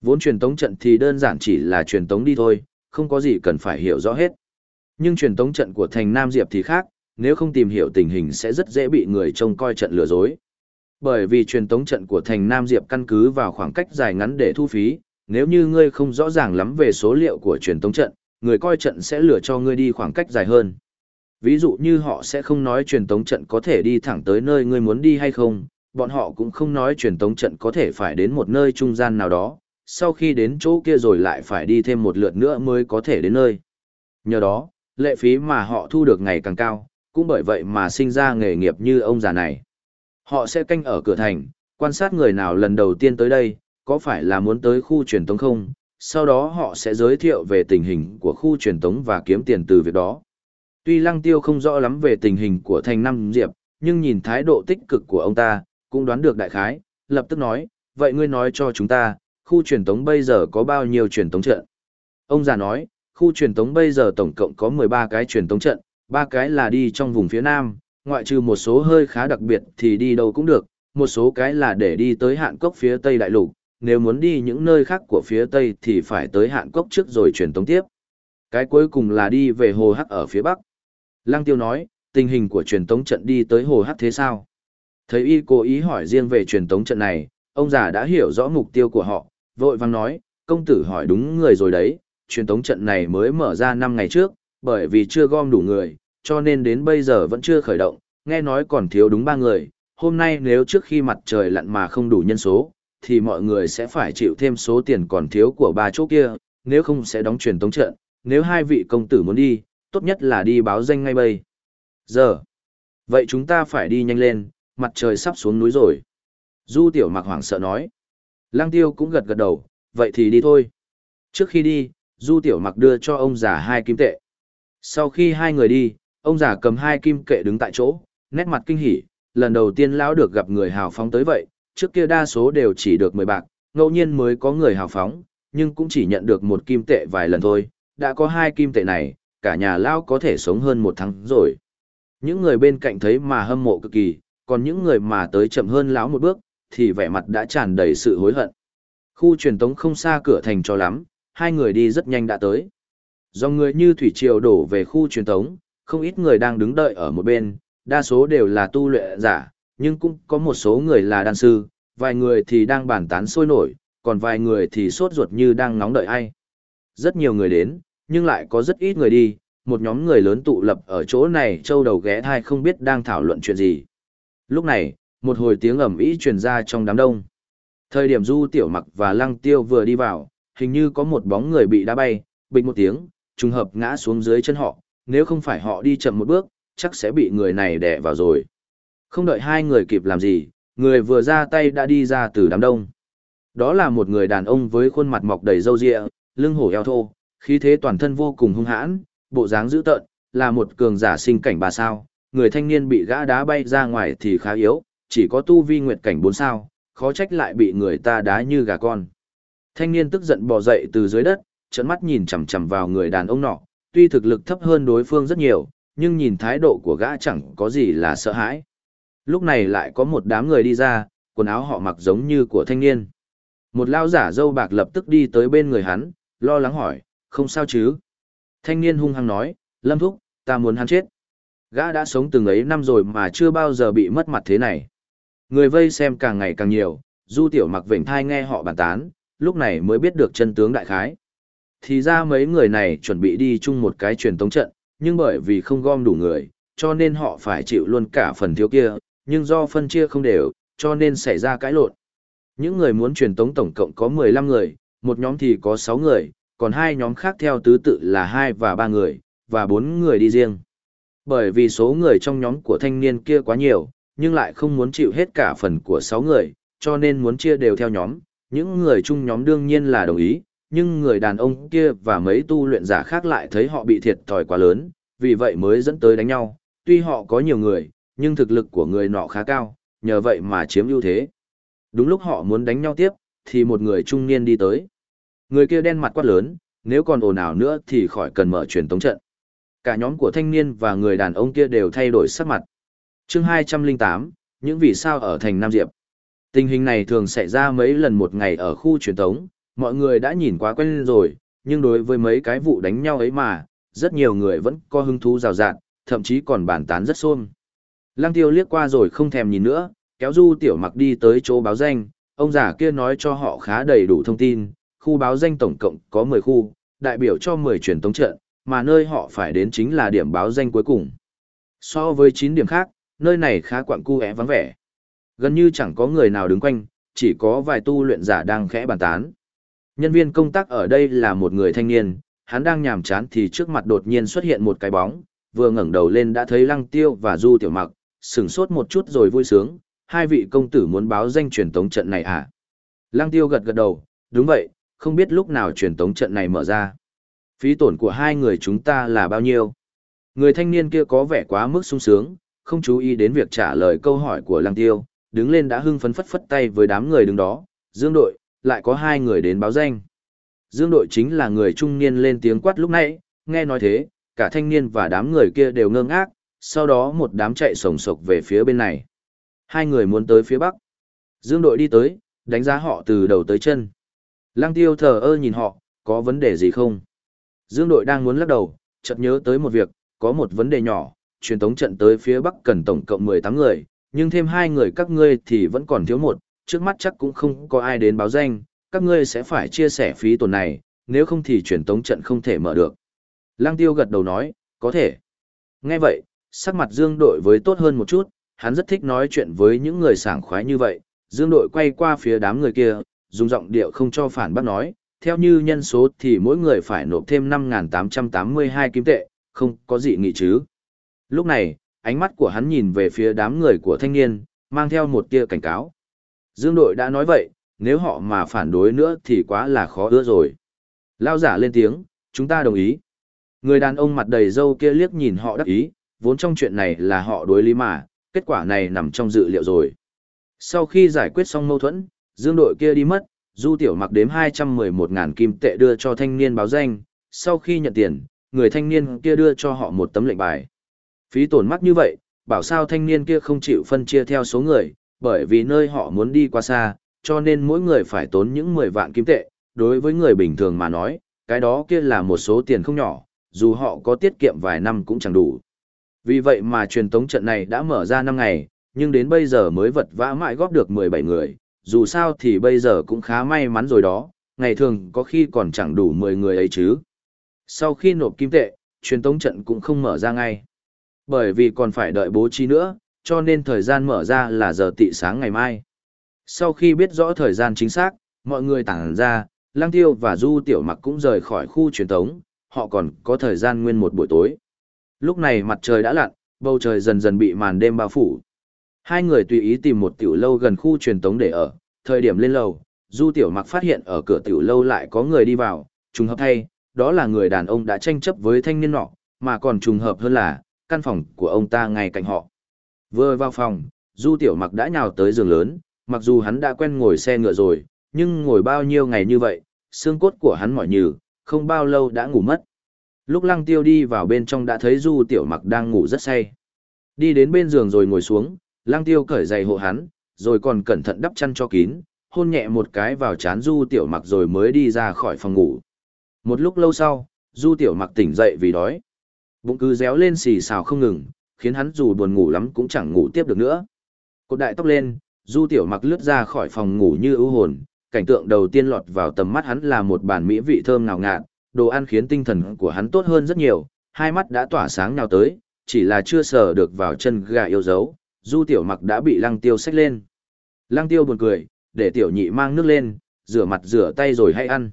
Vốn truyền tống trận thì đơn giản chỉ là truyền tống đi thôi, không có gì cần phải hiểu rõ hết. Nhưng truyền tống trận của thành Nam Diệp thì khác, nếu không tìm hiểu tình hình sẽ rất dễ bị người trông coi trận lừa dối. Bởi vì truyền tống trận của thành Nam Diệp căn cứ vào khoảng cách dài ngắn để thu phí, nếu như ngươi không rõ ràng lắm về số liệu của truyền tống trận, người coi trận sẽ lừa cho ngươi đi khoảng cách dài hơn. Ví dụ như họ sẽ không nói truyền tống trận có thể đi thẳng tới nơi ngươi muốn đi hay không, bọn họ cũng không nói truyền tống trận có thể phải đến một nơi trung gian nào đó, sau khi đến chỗ kia rồi lại phải đi thêm một lượt nữa mới có thể đến nơi. Nhờ đó, lệ phí mà họ thu được ngày càng cao, cũng bởi vậy mà sinh ra nghề nghiệp như ông già này. Họ sẽ canh ở cửa thành, quan sát người nào lần đầu tiên tới đây, có phải là muốn tới khu truyền tống không, sau đó họ sẽ giới thiệu về tình hình của khu truyền tống và kiếm tiền từ việc đó. Tuy Lăng Tiêu không rõ lắm về tình hình của thành năm Diệp, nhưng nhìn thái độ tích cực của ông ta, cũng đoán được đại khái, lập tức nói, vậy ngươi nói cho chúng ta, khu truyền tống bây giờ có bao nhiêu truyền tống trận? Ông già nói, khu truyền tống bây giờ tổng cộng có 13 cái truyền tống trận, ba cái là đi trong vùng phía Nam, ngoại trừ một số hơi khá đặc biệt thì đi đâu cũng được, một số cái là để đi tới hạn cốc phía Tây Đại Lục, nếu muốn đi những nơi khác của phía Tây thì phải tới hạn cốc trước rồi truyền tống tiếp. Cái cuối cùng là đi về Hồ Hắc ở phía Bắc. Lăng Tiêu nói, tình hình của truyền tống trận đi tới Hồ Hắc thế sao? Thấy y cố ý hỏi riêng về truyền tống trận này, ông già đã hiểu rõ mục tiêu của họ, vội vang nói, công tử hỏi đúng người rồi đấy, truyền tống trận này mới mở ra 5 ngày trước, bởi vì chưa gom đủ người, cho nên đến bây giờ vẫn chưa khởi động, nghe nói còn thiếu đúng 3 người, hôm nay nếu trước khi mặt trời lặn mà không đủ nhân số, thì mọi người sẽ phải chịu thêm số tiền còn thiếu của ba chỗ kia, nếu không sẽ đóng truyền tống trận, nếu hai vị công tử muốn đi, tốt nhất là đi báo danh ngay bây. Giờ, vậy chúng ta phải đi nhanh lên, mặt trời sắp xuống núi rồi. Du tiểu mặc hoảng sợ nói. Lăng tiêu cũng gật gật đầu, vậy thì đi thôi. Trước khi đi, du tiểu mặc đưa cho ông già hai kim tệ. Sau khi hai người đi, ông già cầm hai kim kệ đứng tại chỗ, nét mặt kinh hỉ, lần đầu tiên lão được gặp người hào phóng tới vậy, trước kia đa số đều chỉ được 10 bạc, ngẫu nhiên mới có người hào phóng, nhưng cũng chỉ nhận được một kim tệ vài lần thôi, đã có hai kim tệ này, cả nhà lão có thể sống hơn một tháng rồi. Những người bên cạnh thấy mà hâm mộ cực kỳ, còn những người mà tới chậm hơn lão một bước, thì vẻ mặt đã tràn đầy sự hối hận. Khu truyền tống không xa cửa thành cho lắm, hai người đi rất nhanh đã tới. Do người như thủy triều đổ về khu truyền tống, không ít người đang đứng đợi ở một bên, đa số đều là tu luyện giả, nhưng cũng có một số người là đan sư, vài người thì đang bàn tán sôi nổi, còn vài người thì sốt ruột như đang nóng đợi ai. Rất nhiều người đến, nhưng lại có rất ít người đi, một nhóm người lớn tụ lập ở chỗ này châu đầu ghé thai không biết đang thảo luận chuyện gì. Lúc này, một hồi tiếng ầm ĩ truyền ra trong đám đông. Thời điểm Du Tiểu Mặc và Lăng Tiêu vừa đi vào, hình như có một bóng người bị đá bay, bình một tiếng, trùng hợp ngã xuống dưới chân họ, nếu không phải họ đi chậm một bước, chắc sẽ bị người này đè vào rồi. Không đợi hai người kịp làm gì, người vừa ra tay đã đi ra từ đám đông. Đó là một người đàn ông với khuôn mặt mọc đầy râu ria, lưng hổ eo thô, khí thế toàn thân vô cùng hung hãn, bộ dáng dữ tợn, là một cường giả sinh cảnh bà sao. Người thanh niên bị gã đá bay ra ngoài thì khá yếu, chỉ có tu vi nguyệt cảnh bốn sao, khó trách lại bị người ta đá như gà con. Thanh niên tức giận bò dậy từ dưới đất, trợn mắt nhìn chằm chằm vào người đàn ông nọ, tuy thực lực thấp hơn đối phương rất nhiều, nhưng nhìn thái độ của gã chẳng có gì là sợ hãi. Lúc này lại có một đám người đi ra, quần áo họ mặc giống như của thanh niên. Một lao giả dâu bạc lập tức đi tới bên người hắn, lo lắng hỏi, không sao chứ? Thanh niên hung hăng nói, Lâm Thúc, ta muốn hắn chết. Gã đã sống từng ấy năm rồi mà chưa bao giờ bị mất mặt thế này. Người vây xem càng ngày càng nhiều, du tiểu mặc vệnh thai nghe họ bàn tán, lúc này mới biết được chân tướng đại khái. Thì ra mấy người này chuẩn bị đi chung một cái truyền tống trận, nhưng bởi vì không gom đủ người, cho nên họ phải chịu luôn cả phần thiếu kia, nhưng do phân chia không đều, cho nên xảy ra cãi lộn. Những người muốn truyền tống tổng cộng có 15 người, một nhóm thì có 6 người, còn hai nhóm khác theo tứ tự là hai và ba người, và bốn người đi riêng. Bởi vì số người trong nhóm của thanh niên kia quá nhiều, nhưng lại không muốn chịu hết cả phần của 6 người, cho nên muốn chia đều theo nhóm. Những người chung nhóm đương nhiên là đồng ý, nhưng người đàn ông kia và mấy tu luyện giả khác lại thấy họ bị thiệt thòi quá lớn, vì vậy mới dẫn tới đánh nhau. Tuy họ có nhiều người, nhưng thực lực của người nọ khá cao, nhờ vậy mà chiếm ưu thế. Đúng lúc họ muốn đánh nhau tiếp, thì một người trung niên đi tới. Người kia đen mặt quát lớn, nếu còn ồn ào nữa thì khỏi cần mở truyền tống trận. Cả nhóm của thanh niên và người đàn ông kia đều thay đổi sắc mặt. chương 208, những vì sao ở thành Nam Diệp. Tình hình này thường xảy ra mấy lần một ngày ở khu truyền thống mọi người đã nhìn quá quen rồi, nhưng đối với mấy cái vụ đánh nhau ấy mà, rất nhiều người vẫn có hứng thú rào rạt, thậm chí còn bàn tán rất xôn. Lăng tiêu liếc qua rồi không thèm nhìn nữa, kéo du tiểu mặc đi tới chỗ báo danh, ông già kia nói cho họ khá đầy đủ thông tin, khu báo danh tổng cộng có 10 khu, đại biểu cho 10 truyền tống trận, mà nơi họ phải đến chính là điểm báo danh cuối cùng. So với 9 điểm khác, nơi này khá quặng cu vắng vẻ. Gần như chẳng có người nào đứng quanh, chỉ có vài tu luyện giả đang khẽ bàn tán. Nhân viên công tác ở đây là một người thanh niên, hắn đang nhàm chán thì trước mặt đột nhiên xuất hiện một cái bóng, vừa ngẩng đầu lên đã thấy Lăng Tiêu và Du Tiểu Mặc, sửng sốt một chút rồi vui sướng, hai vị công tử muốn báo danh truyền tống trận này à? Lăng Tiêu gật gật đầu, đúng vậy, không biết lúc nào truyền tống trận này mở ra. Phí tổn của hai người chúng ta là bao nhiêu? Người thanh niên kia có vẻ quá mức sung sướng, không chú ý đến việc trả lời câu hỏi của Lăng Tiêu, đứng lên đã hưng phấn phất phất tay với đám người đứng đó, Dương đội, lại có hai người đến báo danh. Dương đội chính là người trung niên lên tiếng quát lúc nãy, nghe nói thế, cả thanh niên và đám người kia đều ngơ ngác, sau đó một đám chạy sổng sộc về phía bên này. Hai người muốn tới phía bắc. Dương đội đi tới, đánh giá họ từ đầu tới chân. Lăng tiêu thờ ơ nhìn họ, có vấn đề gì không? Dương đội đang muốn lắc đầu, chợt nhớ tới một việc, có một vấn đề nhỏ, truyền tống trận tới phía bắc cần tổng cộng 18 người, nhưng thêm hai người các ngươi thì vẫn còn thiếu một, trước mắt chắc cũng không có ai đến báo danh, các ngươi sẽ phải chia sẻ phí tổn này, nếu không thì truyền tống trận không thể mở được. Lăng tiêu gật đầu nói, có thể. Nghe vậy, sắc mặt Dương đội với tốt hơn một chút, hắn rất thích nói chuyện với những người sảng khoái như vậy. Dương đội quay qua phía đám người kia, dùng giọng điệu không cho phản bác nói, theo như nhân số thì mỗi người phải nộp thêm 5.882 kim tệ, không có gì nghị chứ. Lúc này, ánh mắt của hắn nhìn về phía đám người của thanh niên, mang theo một tia cảnh cáo. Dương đội đã nói vậy, nếu họ mà phản đối nữa thì quá là khó ưa rồi. Lao giả lên tiếng, chúng ta đồng ý. Người đàn ông mặt đầy râu kia liếc nhìn họ đắc ý, vốn trong chuyện này là họ đối lý mà, kết quả này nằm trong dự liệu rồi. Sau khi giải quyết xong mâu thuẫn, dương đội kia đi mất, du tiểu mặc đếm 211.000 kim tệ đưa cho thanh niên báo danh, sau khi nhận tiền, người thanh niên kia đưa cho họ một tấm lệnh bài. Phí tổn mắc như vậy, bảo sao thanh niên kia không chịu phân chia theo số người, bởi vì nơi họ muốn đi qua xa, cho nên mỗi người phải tốn những 10 vạn kim tệ, đối với người bình thường mà nói, cái đó kia là một số tiền không nhỏ, dù họ có tiết kiệm vài năm cũng chẳng đủ. Vì vậy mà truyền tống trận này đã mở ra 5 ngày, nhưng đến bây giờ mới vật vã mãi góp được 17 người, dù sao thì bây giờ cũng khá may mắn rồi đó, ngày thường có khi còn chẳng đủ 10 người ấy chứ. Sau khi nộp kim tệ, truyền tống trận cũng không mở ra ngay. Bởi vì còn phải đợi bố trí nữa, cho nên thời gian mở ra là giờ tị sáng ngày mai. Sau khi biết rõ thời gian chính xác, mọi người tản ra, Lang Tiêu và Du Tiểu Mặc cũng rời khỏi khu truyền tống, họ còn có thời gian nguyên một buổi tối. Lúc này mặt trời đã lặn, bầu trời dần dần bị màn đêm bao phủ. Hai người tùy ý tìm một tiểu lâu gần khu truyền tống để ở, thời điểm lên lầu, Du Tiểu Mặc phát hiện ở cửa tiểu lâu lại có người đi vào, trùng hợp thay, đó là người đàn ông đã tranh chấp với thanh niên nọ, mà còn trùng hợp hơn là, căn phòng của ông ta ngay cạnh họ. Vừa vào phòng, Du Tiểu Mặc đã nhào tới giường lớn, mặc dù hắn đã quen ngồi xe ngựa rồi, nhưng ngồi bao nhiêu ngày như vậy, xương cốt của hắn mỏi nhừ, không bao lâu đã ngủ mất. Lúc Lăng Tiêu đi vào bên trong đã thấy Du Tiểu Mặc đang ngủ rất say. Đi đến bên giường rồi ngồi xuống, Lang Tiêu cởi giày hộ hắn, rồi còn cẩn thận đắp chăn cho kín, hôn nhẹ một cái vào chán Du Tiểu Mặc rồi mới đi ra khỏi phòng ngủ. Một lúc lâu sau, Du Tiểu Mặc tỉnh dậy vì đói. Bụng cứ réo lên xì xào không ngừng, khiến hắn dù buồn ngủ lắm cũng chẳng ngủ tiếp được nữa. Cột đại tóc lên, Du Tiểu Mặc lướt ra khỏi phòng ngủ như ưu hồn, cảnh tượng đầu tiên lọt vào tầm mắt hắn là một bàn mỹ vị thơm ngào ngạt, đồ ăn khiến tinh thần của hắn tốt hơn rất nhiều, hai mắt đã tỏa sáng nào tới, chỉ là chưa sờ được vào chân gà yêu dấu, Du Tiểu Mặc đã bị Lăng Tiêu xách lên. Lăng Tiêu buồn cười, để Tiểu Nhị mang nước lên, rửa mặt rửa tay rồi hay ăn.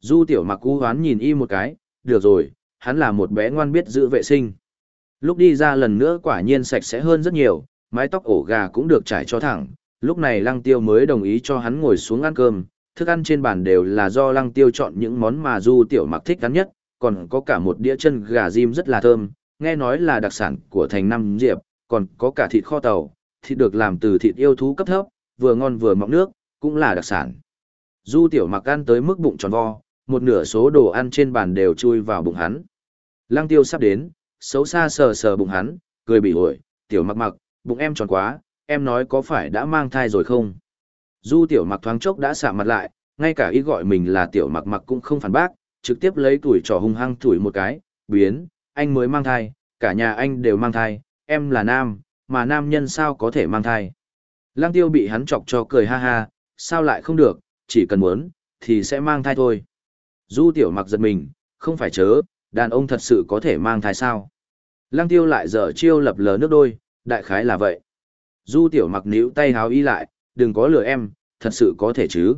Du Tiểu Mặc cú hoán nhìn y một cái, được rồi, hắn là một bé ngoan biết giữ vệ sinh. Lúc đi ra lần nữa quả nhiên sạch sẽ hơn rất nhiều, mái tóc ổ gà cũng được trải cho thẳng, lúc này lăng tiêu mới đồng ý cho hắn ngồi xuống ăn cơm, thức ăn trên bàn đều là do lăng tiêu chọn những món mà du tiểu mặc thích ăn nhất, còn có cả một đĩa chân gà rim rất là thơm, nghe nói là đặc sản của thành Nam Diệp, còn có cả thịt kho tàu, thịt được làm từ thịt yêu thú cấp thấp, vừa ngon vừa mọng nước, cũng là đặc sản. Du tiểu mặc ăn tới mức bụng tròn vo, một nửa số đồ ăn trên bàn đều chui vào bụng hắn. Lăng tiêu sắp đến, xấu xa sờ sờ bụng hắn, cười bị ổi, tiểu mặc mặc, bụng em tròn quá, em nói có phải đã mang thai rồi không? Du tiểu mặc thoáng chốc đã xả mặt lại, ngay cả ý gọi mình là tiểu mặc mặc cũng không phản bác, trực tiếp lấy tuổi trò hung hăng thủi một cái, biến, anh mới mang thai, cả nhà anh đều mang thai, em là nam, mà nam nhân sao có thể mang thai. Lăng tiêu bị hắn chọc cho cười ha ha, sao lại không được, chỉ cần muốn, thì sẽ mang thai thôi. Du tiểu mặc giật mình, không phải chớ, đàn ông thật sự có thể mang thai sao. Lăng tiêu lại dở chiêu lập lờ nước đôi, đại khái là vậy. Du tiểu mặc níu tay háo y lại, đừng có lừa em, thật sự có thể chứ.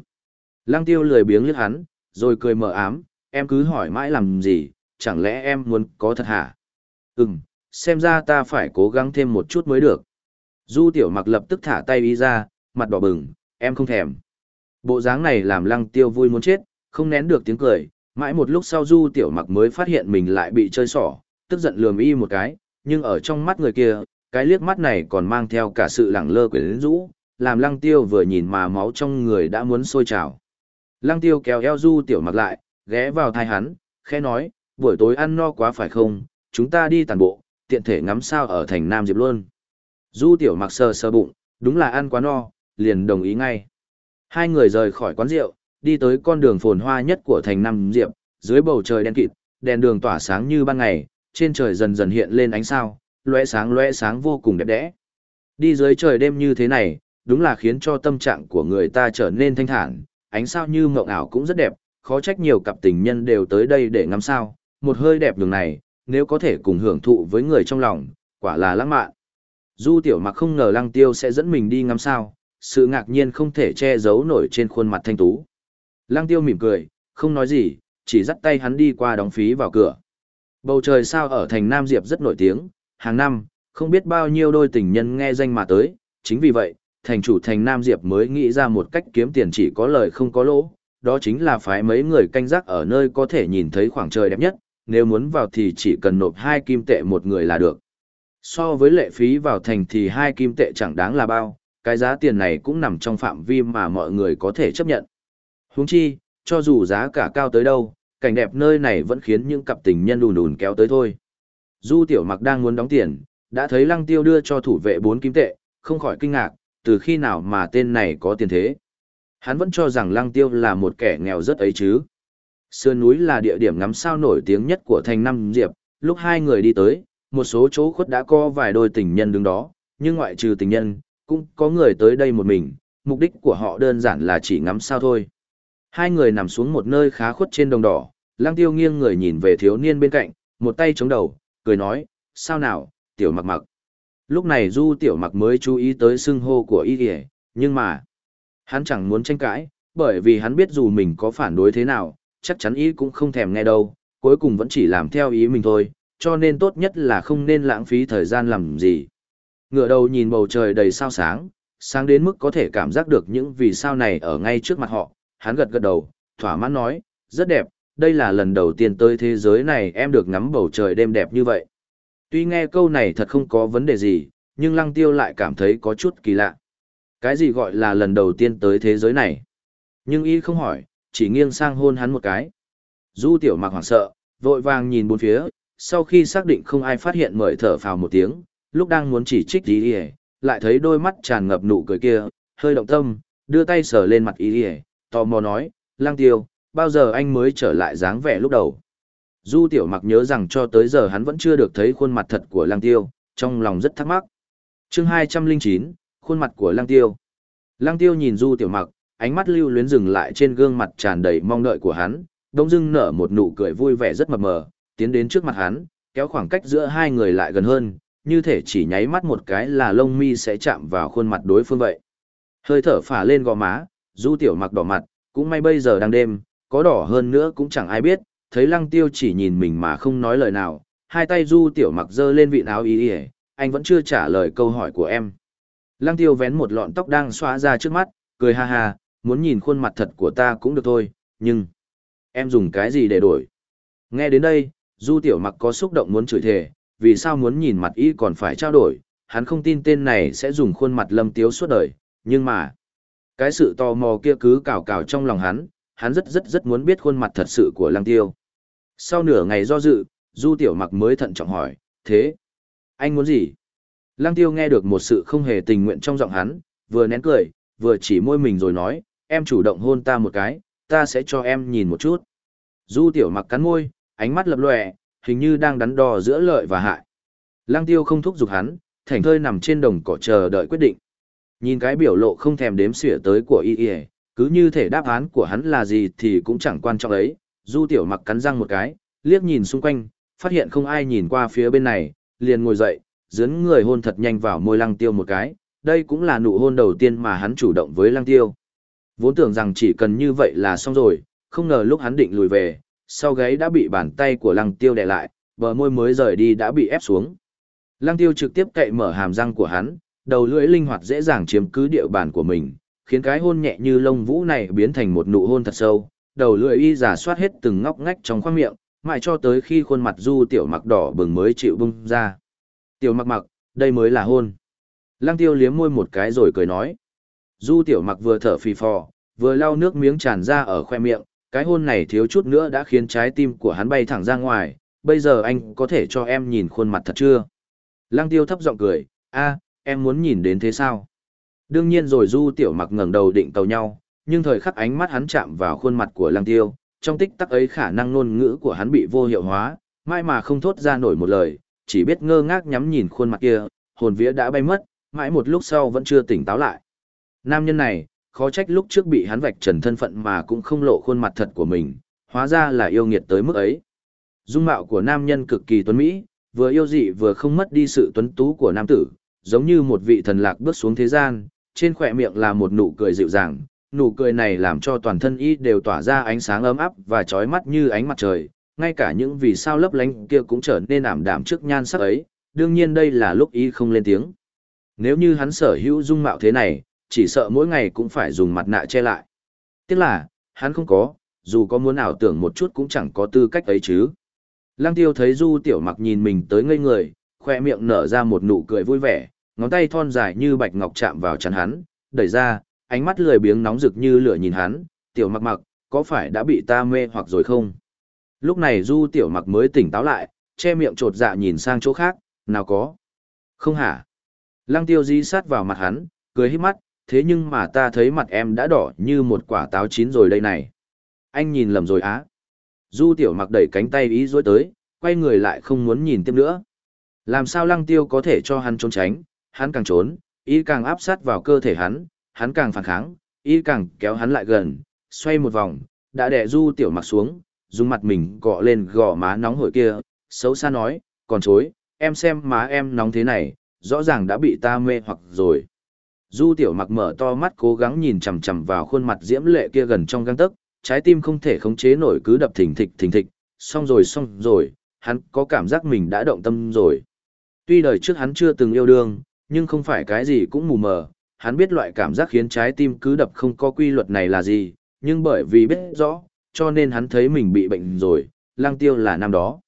Lăng tiêu lười biếng liếc hắn, rồi cười mờ ám, em cứ hỏi mãi làm gì, chẳng lẽ em muốn có thật hả? Ừm, xem ra ta phải cố gắng thêm một chút mới được. Du tiểu mặc lập tức thả tay y ra, mặt đỏ bừng, em không thèm. Bộ dáng này làm lăng tiêu vui muốn chết, không nén được tiếng cười, mãi một lúc sau du tiểu mặc mới phát hiện mình lại bị chơi xỏ, tức giận lườm y một cái, nhưng ở trong mắt người kia, cái liếc mắt này còn mang theo cả sự lẳng lơ quyến rũ, làm lăng tiêu vừa nhìn mà máu trong người đã muốn sôi trào. Lăng tiêu kéo eo du tiểu mặc lại, ghé vào thai hắn, khẽ nói, buổi tối ăn no quá phải không, chúng ta đi tàn bộ, tiện thể ngắm sao ở thành Nam Diệp luôn. Du tiểu mặc sờ sờ bụng, đúng là ăn quá no, liền đồng ý ngay. Hai người rời khỏi quán rượu, đi tới con đường phồn hoa nhất của thành Nam Diệp, dưới bầu trời đen kịt, đèn đường tỏa sáng như ban ngày, trên trời dần dần hiện lên ánh sao, lóe sáng lóe sáng vô cùng đẹp đẽ. Đi dưới trời đêm như thế này, đúng là khiến cho tâm trạng của người ta trở nên thanh thản, ánh sao như mộng ảo cũng rất đẹp, khó trách nhiều cặp tình nhân đều tới đây để ngắm sao, một hơi đẹp đường này, nếu có thể cùng hưởng thụ với người trong lòng, quả là lãng mạn. Du tiểu mặc không ngờ lăng tiêu sẽ dẫn mình đi ngắm sao, sự ngạc nhiên không thể che giấu nổi trên khuôn mặt thanh tú. Lăng tiêu mỉm cười, không nói gì, chỉ dắt tay hắn đi qua đóng phí vào cửa. Bầu trời sao ở thành Nam Diệp rất nổi tiếng, hàng năm, không biết bao nhiêu đôi tình nhân nghe danh mà tới, chính vì vậy, thành chủ thành Nam Diệp mới nghĩ ra một cách kiếm tiền chỉ có lời không có lỗ, đó chính là phái mấy người canh giác ở nơi có thể nhìn thấy khoảng trời đẹp nhất, nếu muốn vào thì chỉ cần nộp hai kim tệ một người là được. So với lệ phí vào thành thì hai kim tệ chẳng đáng là bao, cái giá tiền này cũng nằm trong phạm vi mà mọi người có thể chấp nhận. Huống chi, cho dù giá cả cao tới đâu, cảnh đẹp nơi này vẫn khiến những cặp tình nhân đùn đùn kéo tới thôi. Du tiểu mặc đang muốn đóng tiền, đã thấy lăng tiêu đưa cho thủ vệ bốn kim tệ, không khỏi kinh ngạc, từ khi nào mà tên này có tiền thế. Hắn vẫn cho rằng lăng tiêu là một kẻ nghèo rất ấy chứ. Sườn núi là địa điểm ngắm sao nổi tiếng nhất của thành năm Diệp, lúc hai người đi tới, một số chỗ khuất đã có vài đôi tình nhân đứng đó, nhưng ngoại trừ tình nhân, cũng có người tới đây một mình, mục đích của họ đơn giản là chỉ ngắm sao thôi. Hai người nằm xuống một nơi khá khuất trên đồng đỏ, lang tiêu nghiêng người nhìn về thiếu niên bên cạnh, một tay chống đầu, cười nói, sao nào, tiểu mặc mặc. Lúc này du tiểu mặc mới chú ý tới xưng hô của y kìa, nhưng mà, hắn chẳng muốn tranh cãi, bởi vì hắn biết dù mình có phản đối thế nào, chắc chắn y cũng không thèm nghe đâu, cuối cùng vẫn chỉ làm theo ý mình thôi, cho nên tốt nhất là không nên lãng phí thời gian làm gì. Ngựa đầu nhìn bầu trời đầy sao sáng, sáng đến mức có thể cảm giác được những vì sao này ở ngay trước mặt họ, hắn gật gật đầu, thỏa mãn nói, rất đẹp, đây là lần đầu tiên tới thế giới này em được ngắm bầu trời đêm đẹp như vậy. Tuy nghe câu này thật không có vấn đề gì, nhưng lăng tiêu lại cảm thấy có chút kỳ lạ. Cái gì gọi là lần đầu tiên tới thế giới này? Nhưng y không hỏi, chỉ nghiêng sang hôn hắn một cái. Du tiểu mặc hoảng sợ, vội vàng nhìn bốn phía, sau khi xác định không ai phát hiện mời thở phào một tiếng, lúc đang muốn chỉ trích ý ỉa lại thấy đôi mắt tràn ngập nụ cười kia hơi động tâm đưa tay sờ lên mặt ý ỉa tò mò nói lang tiêu bao giờ anh mới trở lại dáng vẻ lúc đầu? Du tiểu mặc nhớ rằng cho tới giờ hắn vẫn chưa được thấy khuôn mặt thật của lang tiêu trong lòng rất thắc mắc. Chương hai trăm linh chín khuôn mặt của lang tiêu. Lang tiêu nhìn du tiểu mặc ánh mắt lưu luyến dừng lại trên gương mặt tràn đầy mong đợi của hắn đông dưng nở một nụ cười vui vẻ rất mập mờ tiến đến trước mặt hắn kéo khoảng cách giữa hai người lại gần hơn như thể chỉ nháy mắt một cái là lông mi sẽ chạm vào khuôn mặt đối phương vậy. Hơi thở phả lên gò má, du tiểu mặc đỏ mặt, cũng may bây giờ đang đêm, có đỏ hơn nữa cũng chẳng ai biết, thấy lăng tiêu chỉ nhìn mình mà không nói lời nào, hai tay du tiểu mặc giơ lên vị áo ý y anh vẫn chưa trả lời câu hỏi của em. Lăng tiêu vén một lọn tóc đang xóa ra trước mắt, cười ha ha, muốn nhìn khuôn mặt thật của ta cũng được thôi, nhưng... Em dùng cái gì để đổi? Nghe đến đây, du tiểu mặc có xúc động muốn chửi thề, vì sao muốn nhìn mặt y còn phải trao đổi, hắn không tin tên này sẽ dùng khuôn mặt lâm tiếu suốt đời, nhưng mà, cái sự tò mò kia cứ cào cào trong lòng hắn, hắn rất rất rất muốn biết khuôn mặt thật sự của lăng tiêu. Sau nửa ngày do dự, Du Tiểu Mặc mới thận trọng hỏi, thế, anh muốn gì? Lăng tiêu nghe được một sự không hề tình nguyện trong giọng hắn, vừa nén cười, vừa chỉ môi mình rồi nói, em chủ động hôn ta một cái, ta sẽ cho em nhìn một chút. Du Tiểu Mặc cắn môi, ánh mắt lập lòe, hình như đang đắn đo giữa lợi và hại. Lăng tiêu không thúc giục hắn, thảnh thơi nằm trên đồng cỏ chờ đợi quyết định. Nhìn cái biểu lộ không thèm đếm xỉa tới của y y, cứ như thể đáp án của hắn là gì thì cũng chẳng quan trọng ấy. Du tiểu mặc cắn răng một cái, liếc nhìn xung quanh, phát hiện không ai nhìn qua phía bên này, liền ngồi dậy, dướn người hôn thật nhanh vào môi lăng tiêu một cái. Đây cũng là nụ hôn đầu tiên mà hắn chủ động với lăng tiêu. Vốn tưởng rằng chỉ cần như vậy là xong rồi, không ngờ lúc hắn định lùi về, sau gáy đã bị bàn tay của lăng tiêu đè lại, bờ môi mới rời đi đã bị ép xuống. Lăng tiêu trực tiếp cậy mở hàm răng của hắn, đầu lưỡi linh hoạt dễ dàng chiếm cứ địa bàn của mình, khiến cái hôn nhẹ như lông vũ này biến thành một nụ hôn thật sâu, đầu lưỡi y giả soát hết từng ngóc ngách trong khoang miệng, mãi cho tới khi khuôn mặt du tiểu mặc đỏ bừng mới chịu bung ra. Tiểu mặc mặc, đây mới là hôn. Lăng tiêu liếm môi một cái rồi cười nói. Du tiểu mặc vừa thở phì phò, vừa lau nước miếng tràn ra ở khoe miệng, cái hôn này thiếu chút nữa đã khiến trái tim của hắn bay thẳng ra ngoài, bây giờ anh có thể cho em nhìn khuôn mặt thật chưa? Lăng tiêu thấp giọng cười, a, em muốn nhìn đến thế sao? Đương nhiên rồi du tiểu mặc ngẩng đầu định tàu nhau, nhưng thời khắc ánh mắt hắn chạm vào khuôn mặt của lăng tiêu, trong tích tắc ấy khả năng ngôn ngữ của hắn bị vô hiệu hóa, mãi mà không thốt ra nổi một lời, chỉ biết ngơ ngác nhắm nhìn khuôn mặt kia, hồn vía đã bay mất, mãi một lúc sau vẫn chưa tỉnh táo lại. Nam nhân này, khó trách lúc trước bị hắn vạch trần thân phận mà cũng không lộ khuôn mặt thật của mình, hóa ra là yêu nghiệt tới mức ấy. Dung mạo của nam nhân cực kỳ tuấn mỹ, vừa yêu dị vừa không mất đi sự tuấn tú của nam tử, giống như một vị thần lạc bước xuống thế gian, trên khỏe miệng là một nụ cười dịu dàng, nụ cười này làm cho toàn thân y đều tỏa ra ánh sáng ấm áp và chói mắt như ánh mặt trời, ngay cả những vì sao lấp lánh kia cũng trở nên ảm đạm trước nhan sắc ấy, đương nhiên đây là lúc y không lên tiếng. Nếu như hắn sở hữu dung mạo thế này, chỉ sợ mỗi ngày cũng phải dùng mặt nạ che lại. Tiếc là, hắn không có, dù có muốn ảo tưởng một chút cũng chẳng có tư cách ấy chứ. Lăng tiêu thấy du tiểu mặc nhìn mình tới ngây người, khoe miệng nở ra một nụ cười vui vẻ, ngón tay thon dài như bạch ngọc chạm vào chắn hắn, đẩy ra, ánh mắt lười biếng nóng rực như lửa nhìn hắn, tiểu mặc mặc, có phải đã bị ta mê hoặc rồi không? Lúc này du tiểu mặc mới tỉnh táo lại, che miệng trột dạ nhìn sang chỗ khác, nào có. Không hả? Lăng tiêu di sát vào mặt hắn, cười hít mắt, thế nhưng mà ta thấy mặt em đã đỏ như một quả táo chín rồi đây này. Anh nhìn lầm rồi á. Du tiểu mặc đẩy cánh tay ý dối tới, quay người lại không muốn nhìn tiếp nữa. Làm sao lăng tiêu có thể cho hắn trốn tránh, hắn càng trốn, ý càng áp sát vào cơ thể hắn, hắn càng phản kháng, ý càng kéo hắn lại gần, xoay một vòng, đã đè du tiểu mặc xuống, dùng mặt mình gọ lên gò má nóng hổi kia, xấu xa nói, còn chối, em xem má em nóng thế này, rõ ràng đã bị ta mê hoặc rồi. Du tiểu mặc mở to mắt cố gắng nhìn chằm chằm vào khuôn mặt diễm lệ kia gần trong găng tấc, trái tim không thể khống chế nổi cứ đập thình thịch thình thịch, xong rồi xong rồi, hắn có cảm giác mình đã động tâm rồi. Tuy đời trước hắn chưa từng yêu đương, nhưng không phải cái gì cũng mù mờ, hắn biết loại cảm giác khiến trái tim cứ đập không có quy luật này là gì, nhưng bởi vì biết rõ, cho nên hắn thấy mình bị bệnh rồi, lang tiêu là nam đó.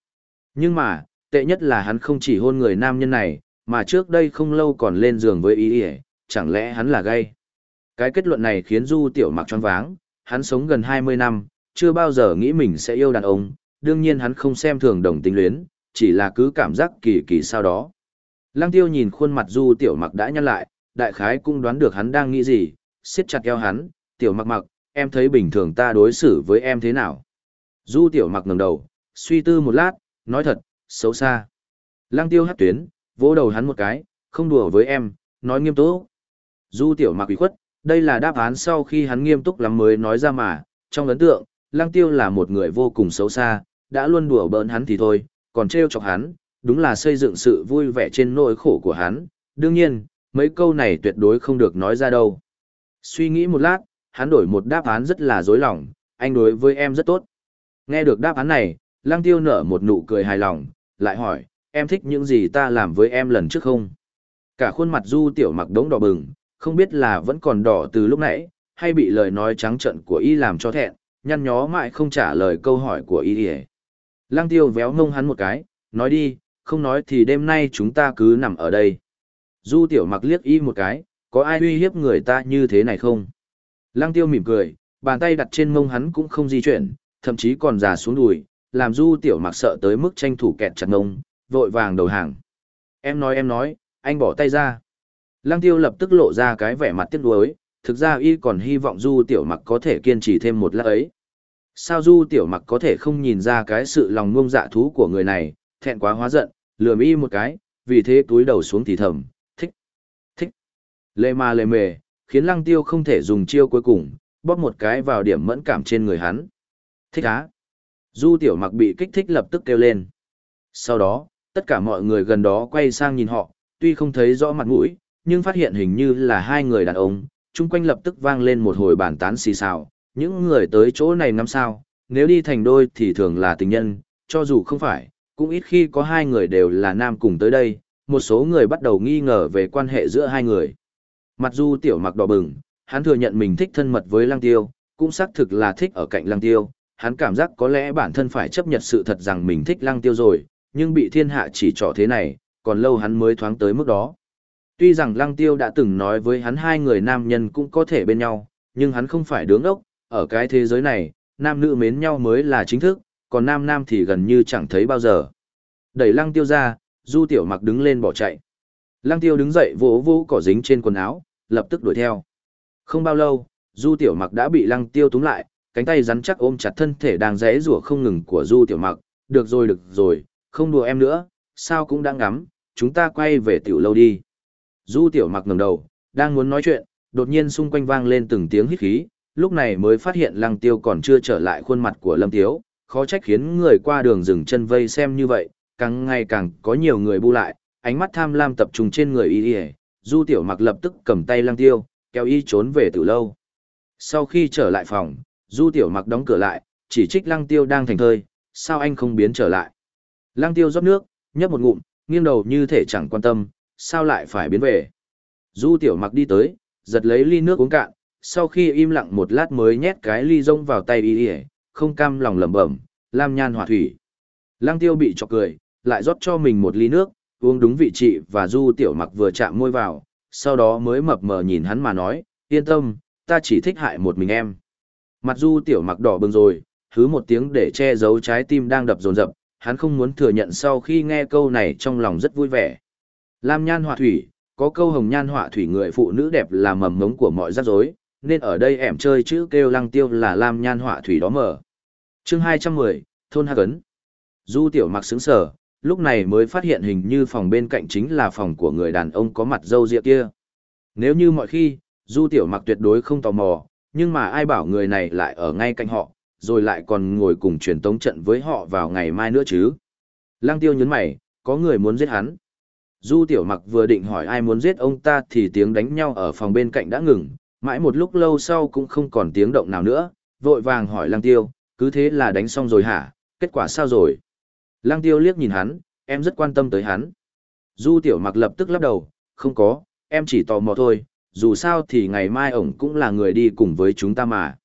Nhưng mà, tệ nhất là hắn không chỉ hôn người nam nhân này, mà trước đây không lâu còn lên giường với ý ý, chẳng lẽ hắn là gay? Cái kết luận này khiến Du Tiểu Mặc choáng váng, hắn sống gần 20 năm, chưa bao giờ nghĩ mình sẽ yêu đàn ông, đương nhiên hắn không xem thường đồng tính luyến, chỉ là cứ cảm giác kỳ kỳ sau đó. Lăng Tiêu nhìn khuôn mặt Du Tiểu Mặc đã nhăn lại, đại khái cũng đoán được hắn đang nghĩ gì, siết chặt eo hắn, "Tiểu Mặc Mặc, em thấy bình thường ta đối xử với em thế nào?" Du Tiểu Mặc ngẩng đầu, suy tư một lát, nói thật, xấu xa. Lăng Tiêu hất tuyến, vỗ đầu hắn một cái, "Không đùa với em, nói nghiêm túc." Du tiểu mặc ủy khuất, đây là đáp án sau khi hắn nghiêm túc lắm mới nói ra mà, trong ấn tượng, lăng tiêu là một người vô cùng xấu xa, đã luôn đùa bỡn hắn thì thôi, còn trêu chọc hắn, đúng là xây dựng sự vui vẻ trên nỗi khổ của hắn, đương nhiên, mấy câu này tuyệt đối không được nói ra đâu. Suy nghĩ một lát, hắn đổi một đáp án rất là dối lòng, anh đối với em rất tốt. Nghe được đáp án này, lăng tiêu nở một nụ cười hài lòng, lại hỏi, em thích những gì ta làm với em lần trước không? Cả khuôn mặt du tiểu mặc đống đỏ bừng, không biết là vẫn còn đỏ từ lúc nãy, hay bị lời nói trắng trận của y làm cho thẹn, nhăn nhó mãi không trả lời câu hỏi của y đi Lăng tiêu véo ngông hắn một cái, nói đi, không nói thì đêm nay chúng ta cứ nằm ở đây. Du tiểu mặc liếc y một cái, có ai uy hiếp người ta như thế này không? Lăng tiêu mỉm cười, bàn tay đặt trên mông hắn cũng không di chuyển, thậm chí còn già xuống đùi, làm du tiểu mặc sợ tới mức tranh thủ kẹt chặt ngông vội vàng đầu hàng. Em nói em nói, anh bỏ tay ra. Lăng tiêu lập tức lộ ra cái vẻ mặt tiếc nuối, thực ra y còn hy vọng du tiểu mặc có thể kiên trì thêm một lát ấy. Sao du tiểu mặc có thể không nhìn ra cái sự lòng ngông dạ thú của người này, thẹn quá hóa giận, lừa y một cái, vì thế túi đầu xuống thì thầm, thích, thích. Lê ma lê mề, khiến lăng tiêu không thể dùng chiêu cuối cùng, bóp một cái vào điểm mẫn cảm trên người hắn. Thích á. Du tiểu mặc bị kích thích lập tức kêu lên. Sau đó, tất cả mọi người gần đó quay sang nhìn họ, tuy không thấy rõ mặt mũi, nhưng phát hiện hình như là hai người đàn ông, chung quanh lập tức vang lên một hồi bàn tán xì xào, những người tới chỗ này năm sao, nếu đi thành đôi thì thường là tình nhân, cho dù không phải, cũng ít khi có hai người đều là nam cùng tới đây, một số người bắt đầu nghi ngờ về quan hệ giữa hai người. Mặc dù tiểu mặc đỏ bừng, hắn thừa nhận mình thích thân mật với lăng tiêu, cũng xác thực là thích ở cạnh lăng tiêu, hắn cảm giác có lẽ bản thân phải chấp nhận sự thật rằng mình thích lăng tiêu rồi, nhưng bị thiên hạ chỉ trỏ thế này, còn lâu hắn mới thoáng tới mức đó. Tuy rằng lăng tiêu đã từng nói với hắn hai người nam nhân cũng có thể bên nhau, nhưng hắn không phải đứng ốc, ở cái thế giới này, nam nữ mến nhau mới là chính thức, còn nam nam thì gần như chẳng thấy bao giờ. Đẩy lăng tiêu ra, du tiểu mặc đứng lên bỏ chạy. Lăng tiêu đứng dậy vỗ vỗ cỏ dính trên quần áo, lập tức đuổi theo. Không bao lâu, du tiểu mặc đã bị lăng tiêu túm lại, cánh tay rắn chắc ôm chặt thân thể đang rẽ rủa không ngừng của du tiểu mặc. Được rồi được rồi, không đùa em nữa, sao cũng đang ngắm, chúng ta quay về tiểu lâu đi. Du tiểu mặc ngẩng đầu, đang muốn nói chuyện, đột nhiên xung quanh vang lên từng tiếng hít khí, lúc này mới phát hiện lăng tiêu còn chưa trở lại khuôn mặt của lâm tiếu, khó trách khiến người qua đường dừng chân vây xem như vậy, càng ngày càng có nhiều người bu lại, ánh mắt tham lam tập trung trên người y y, du tiểu mặc lập tức cầm tay lăng tiêu, kéo y trốn về từ lâu. Sau khi trở lại phòng, du tiểu mặc đóng cửa lại, chỉ trích lăng tiêu đang thành thơi, sao anh không biến trở lại. Lăng tiêu rót nước, nhấp một ngụm, nghiêng đầu như thể chẳng quan tâm, sao lại phải biến về. Du tiểu mặc đi tới, giật lấy ly nước uống cạn, sau khi im lặng một lát mới nhét cái ly rông vào tay y y, không cam lòng lẩm bẩm, lam nhan hỏa thủy. Lăng tiêu bị chọc cười, lại rót cho mình một ly nước, uống đúng vị trí và du tiểu mặc vừa chạm môi vào, sau đó mới mập mờ nhìn hắn mà nói, yên tâm, ta chỉ thích hại một mình em. Mặt du tiểu mặc đỏ bừng rồi, hứ một tiếng để che giấu trái tim đang đập dồn dập, hắn không muốn thừa nhận sau khi nghe câu này trong lòng rất vui vẻ. Lam nhan họa thủy, có câu hồng nhan họa thủy người phụ nữ đẹp là mầm ngống của mọi rắc rối, nên ở đây ẻm chơi chữ kêu lăng tiêu là lam nhan họa thủy đó mở. chương 210, Thôn Hạ Cấn. Du tiểu mặc sững sở, lúc này mới phát hiện hình như phòng bên cạnh chính là phòng của người đàn ông có mặt dâu rịa kia. Nếu như mọi khi, Du tiểu mặc tuyệt đối không tò mò, nhưng mà ai bảo người này lại ở ngay cạnh họ, rồi lại còn ngồi cùng truyền tống trận với họ vào ngày mai nữa chứ. Lăng tiêu nhấn mày, có người muốn giết hắn. Du tiểu mặc vừa định hỏi ai muốn giết ông ta thì tiếng đánh nhau ở phòng bên cạnh đã ngừng, mãi một lúc lâu sau cũng không còn tiếng động nào nữa, vội vàng hỏi lăng tiêu, cứ thế là đánh xong rồi hả, kết quả sao rồi? Lăng tiêu liếc nhìn hắn, em rất quan tâm tới hắn. Du tiểu mặc lập tức lắc đầu, không có, em chỉ tò mò thôi, dù sao thì ngày mai ổng cũng là người đi cùng với chúng ta mà.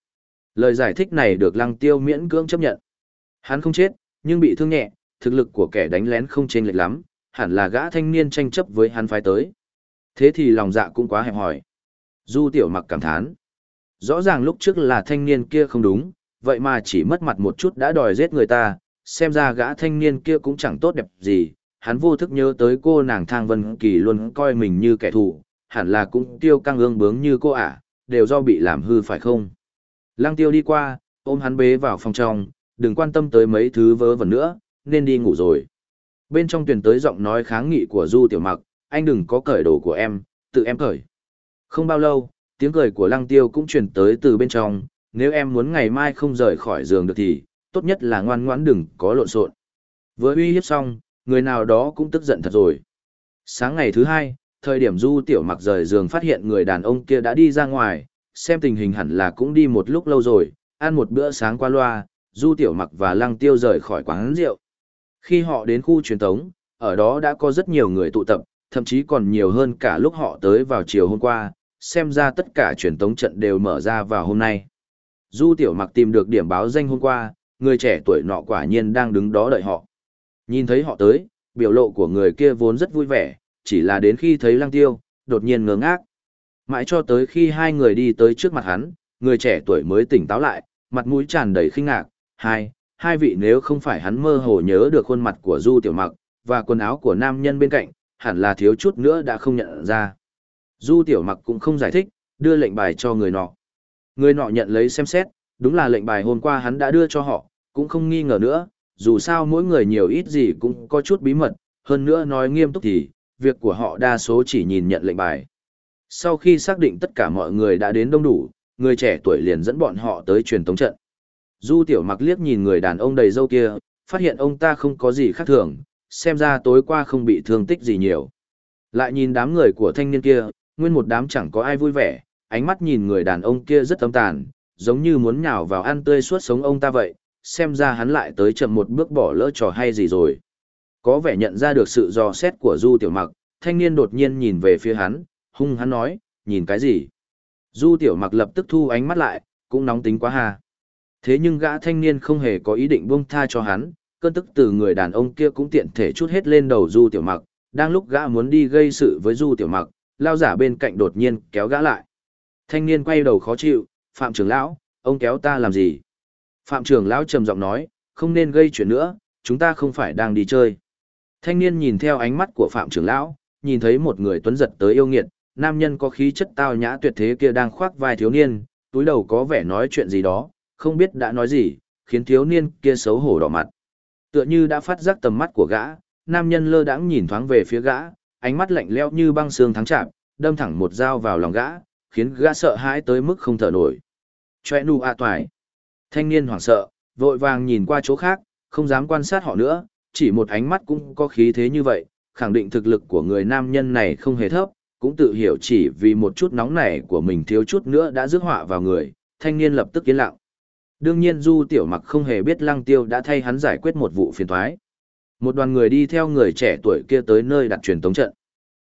Lời giải thích này được lăng tiêu miễn cưỡng chấp nhận. Hắn không chết, nhưng bị thương nhẹ, thực lực của kẻ đánh lén không chênh lệch lắm, hẳn là gã thanh niên tranh chấp với hắn phái tới. Thế thì lòng dạ cũng quá hẹp hòi. Du tiểu mặc cảm thán. Rõ ràng lúc trước là thanh niên kia không đúng, vậy mà chỉ mất mặt một chút đã đòi giết người ta, xem ra gã thanh niên kia cũng chẳng tốt đẹp gì. Hắn vô thức nhớ tới cô nàng Thang Vân Kỳ luôn coi mình như kẻ thù, hẳn là cũng tiêu căng ương bướng như cô ả, đều do bị làm hư phải không? Lăng tiêu đi qua, ôm hắn bế vào phòng trong, đừng quan tâm tới mấy thứ vớ vẩn nữa, nên đi ngủ rồi. Bên trong tuyển tới giọng nói kháng nghị của Du Tiểu Mặc, anh đừng có cởi đồ của em, tự em cởi. Không bao lâu, tiếng cười của lăng tiêu cũng truyền tới từ bên trong, nếu em muốn ngày mai không rời khỏi giường được thì, tốt nhất là ngoan ngoãn đừng có lộn xộn. Vừa uy hiếp xong, người nào đó cũng tức giận thật rồi. Sáng ngày thứ hai, thời điểm Du Tiểu Mặc rời giường phát hiện người đàn ông kia đã đi ra ngoài, xem tình hình hẳn là cũng đi một lúc lâu rồi, ăn một bữa sáng qua loa, Du Tiểu Mặc và Lăng Tiêu rời khỏi quán rượu. Khi họ đến khu truyền thống, ở đó đã có rất nhiều người tụ tập, thậm chí còn nhiều hơn cả lúc họ tới vào chiều hôm qua, xem ra tất cả truyền thống trận đều mở ra vào hôm nay. Du Tiểu Mặc tìm được điểm báo danh hôm qua, người trẻ tuổi nọ quả nhiên đang đứng đó đợi họ. Nhìn thấy họ tới, biểu lộ của người kia vốn rất vui vẻ, chỉ là đến khi thấy Lăng Tiêu, đột nhiên ngớ ngác. Mãi cho tới khi hai người đi tới trước mặt hắn, người trẻ tuổi mới tỉnh táo lại, mặt mũi tràn đầy khinh ngạc. Hai, hai vị nếu không phải hắn mơ hồ nhớ được khuôn mặt của Du Tiểu Mặc, và quần áo của nam nhân bên cạnh, hẳn là thiếu chút nữa đã không nhận ra. Du Tiểu Mặc cũng không giải thích, đưa lệnh bài cho người nọ. Người nọ nhận lấy xem xét, đúng là lệnh bài hôm qua hắn đã đưa cho họ, cũng không nghi ngờ nữa, dù sao mỗi người nhiều ít gì cũng có chút bí mật, hơn nữa nói nghiêm túc thì, việc của họ đa số chỉ nhìn nhận lệnh bài. Sau khi xác định tất cả mọi người đã đến đông đủ, người trẻ tuổi liền dẫn bọn họ tới truyền tống trận. Du tiểu mặc liếc nhìn người đàn ông đầy râu kia, phát hiện ông ta không có gì khác thường, xem ra tối qua không bị thương tích gì nhiều. Lại nhìn đám người của thanh niên kia, nguyên một đám chẳng có ai vui vẻ, ánh mắt nhìn người đàn ông kia rất âm tàn, giống như muốn nhào vào ăn tươi suốt sống ông ta vậy, xem ra hắn lại tới chậm một bước bỏ lỡ trò hay gì rồi. Có vẻ nhận ra được sự dò xét của Du Tiểu Mặc, thanh niên đột nhiên nhìn về phía hắn, hung hắn nói, nhìn cái gì? Du Tiểu Mặc lập tức thu ánh mắt lại, cũng nóng tính quá ha. Thế nhưng gã thanh niên không hề có ý định buông tha cho hắn, cơn tức từ người đàn ông kia cũng tiện thể chút hết lên đầu Du Tiểu Mặc, đang lúc gã muốn đi gây sự với Du Tiểu Mặc, lao giả bên cạnh đột nhiên kéo gã lại. Thanh niên quay đầu khó chịu, Phạm trưởng lão, ông kéo ta làm gì? Phạm trưởng lão trầm giọng nói, không nên gây chuyện nữa, chúng ta không phải đang đi chơi. Thanh niên nhìn theo ánh mắt của Phạm trưởng lão, nhìn thấy một người tuấn giật tới yêu nghiệt, nam nhân có khí chất tao nhã tuyệt thế kia đang khoác vai thiếu niên, túi đầu có vẻ nói chuyện gì đó, không biết đã nói gì, khiến thiếu niên kia xấu hổ đỏ mặt. Tựa như đã phát giác tầm mắt của gã, nam nhân lơ đãng nhìn thoáng về phía gã, ánh mắt lạnh lẽo như băng xương thắng chạm, đâm thẳng một dao vào lòng gã, khiến gã sợ hãi tới mức không thở nổi. Choe nu a toài. Thanh niên hoảng sợ, vội vàng nhìn qua chỗ khác, không dám quan sát họ nữa, chỉ một ánh mắt cũng có khí thế như vậy, khẳng định thực lực của người nam nhân này không hề thấp, cũng tự hiểu chỉ vì một chút nóng này của mình thiếu chút nữa đã rước họa vào người, thanh niên lập tức yên lặng. Đương nhiên Du Tiểu Mặc không hề biết Lăng Tiêu đã thay hắn giải quyết một vụ phiền toái. Một đoàn người đi theo người trẻ tuổi kia tới nơi đặt truyền tống trận.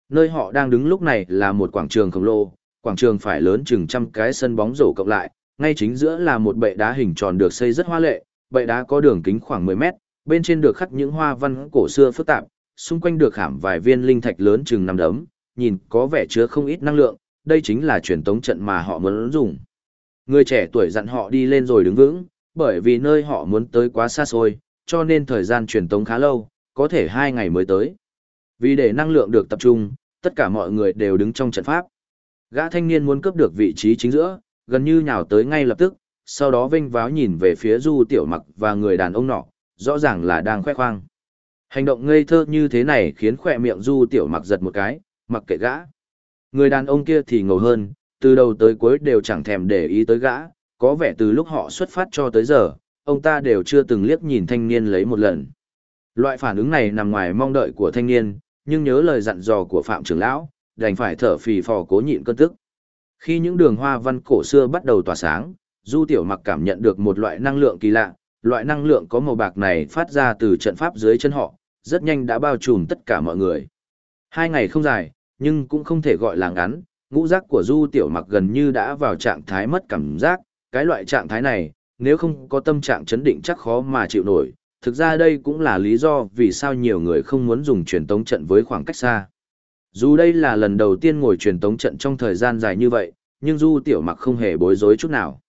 Nơi họ đang đứng lúc này là một quảng trường khổng lồ, quảng trường phải lớn chừng trăm cái sân bóng rổ cộng lại, ngay chính giữa là một bệ đá hình tròn được xây rất hoa lệ, bệ đá có đường kính khoảng 10 mét, bên trên được khắc những hoa văn cổ xưa phức tạp, xung quanh được khảm vài viên linh thạch lớn chừng năm đấm, nhìn có vẻ chứa không ít năng lượng, đây chính là truyền tống trận mà họ muốn dùng. Người trẻ tuổi dặn họ đi lên rồi đứng vững, bởi vì nơi họ muốn tới quá xa xôi, cho nên thời gian truyền tống khá lâu, có thể hai ngày mới tới. Vì để năng lượng được tập trung, tất cả mọi người đều đứng trong trận pháp. Gã thanh niên muốn cướp được vị trí chính giữa, gần như nhào tới ngay lập tức, sau đó vinh váo nhìn về phía Du Tiểu Mặc và người đàn ông nọ, rõ ràng là đang khoe khoang. Hành động ngây thơ như thế này khiến khỏe miệng Du Tiểu Mặc giật một cái, mặc kệ gã. Người đàn ông kia thì ngầu hơn, từ đầu tới cuối đều chẳng thèm để ý tới gã, có vẻ từ lúc họ xuất phát cho tới giờ, ông ta đều chưa từng liếc nhìn thanh niên lấy một lần. Loại phản ứng này nằm ngoài mong đợi của thanh niên, nhưng nhớ lời dặn dò của Phạm trưởng lão, đành phải thở phì phò cố nhịn cơn tức. Khi những đường hoa văn cổ xưa bắt đầu tỏa sáng, Du Tiểu Mặc cảm nhận được một loại năng lượng kỳ lạ, loại năng lượng có màu bạc này phát ra từ trận pháp dưới chân họ, rất nhanh đã bao trùm tất cả mọi người. Hai ngày không dài, nhưng cũng không thể gọi là ngắn, ngũ giác của Du Tiểu Mặc gần như đã vào trạng thái mất cảm giác, cái loại trạng thái này, nếu không có tâm trạng chấn định chắc khó mà chịu nổi. Thực ra đây cũng là lý do vì sao nhiều người không muốn dùng truyền tống trận với khoảng cách xa. Dù đây là lần đầu tiên ngồi truyền tống trận trong thời gian dài như vậy, nhưng Du Tiểu Mặc không hề bối rối chút nào.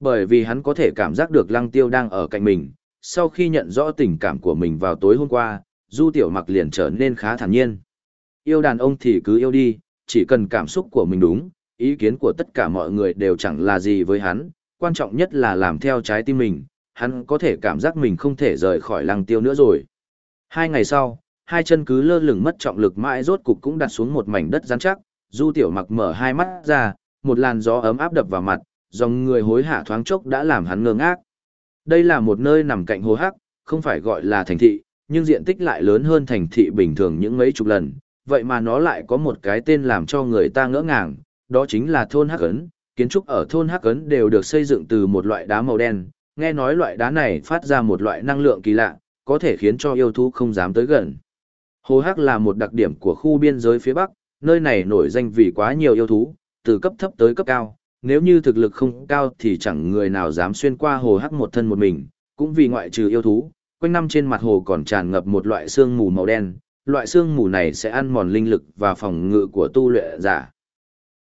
Bởi vì hắn có thể cảm giác được Lăng Tiêu đang ở cạnh mình, sau khi nhận rõ tình cảm của mình vào tối hôm qua, Du Tiểu Mặc liền trở nên khá thản nhiên. Yêu đàn ông thì cứ yêu đi, chỉ cần cảm xúc của mình đúng, ý kiến của tất cả mọi người đều chẳng là gì với hắn, quan trọng nhất là làm theo trái tim mình, hắn có thể cảm giác mình không thể rời khỏi Lăng Tiêu nữa rồi. Hai ngày sau, hai chân cứ lơ lửng mất trọng lực mãi rốt cục cũng đặt xuống một mảnh đất rắn chắc, Du Tiểu Mặc mở hai mắt ra, một làn gió ấm áp đập vào mặt, dòng người hối hả thoáng chốc đã làm hắn ngơ ngác. Đây là một nơi nằm cạnh hồ hắc, không phải gọi là thành thị, nhưng diện tích lại lớn hơn thành thị bình thường những mấy chục lần, vậy mà nó lại có một cái tên làm cho người ta ngỡ ngàng, đó chính là thôn Hắc Ấn. Kiến trúc ở thôn Hắc Ấn đều được xây dựng từ một loại đá màu đen, nghe nói loại đá này phát ra một loại năng lượng kỳ lạ, có thể khiến cho yêu thú không dám tới gần. Hồ Hắc là một đặc điểm của khu biên giới phía Bắc, nơi này nổi danh vì quá nhiều yêu thú, từ cấp thấp tới cấp cao, nếu như thực lực không cao thì chẳng người nào dám xuyên qua hồ hắc một thân một mình, cũng vì ngoại trừ yêu thú, quanh năm trên mặt hồ còn tràn ngập một loại xương mù màu đen, loại xương mù này sẽ ăn mòn linh lực và phòng ngự của tu luyện giả,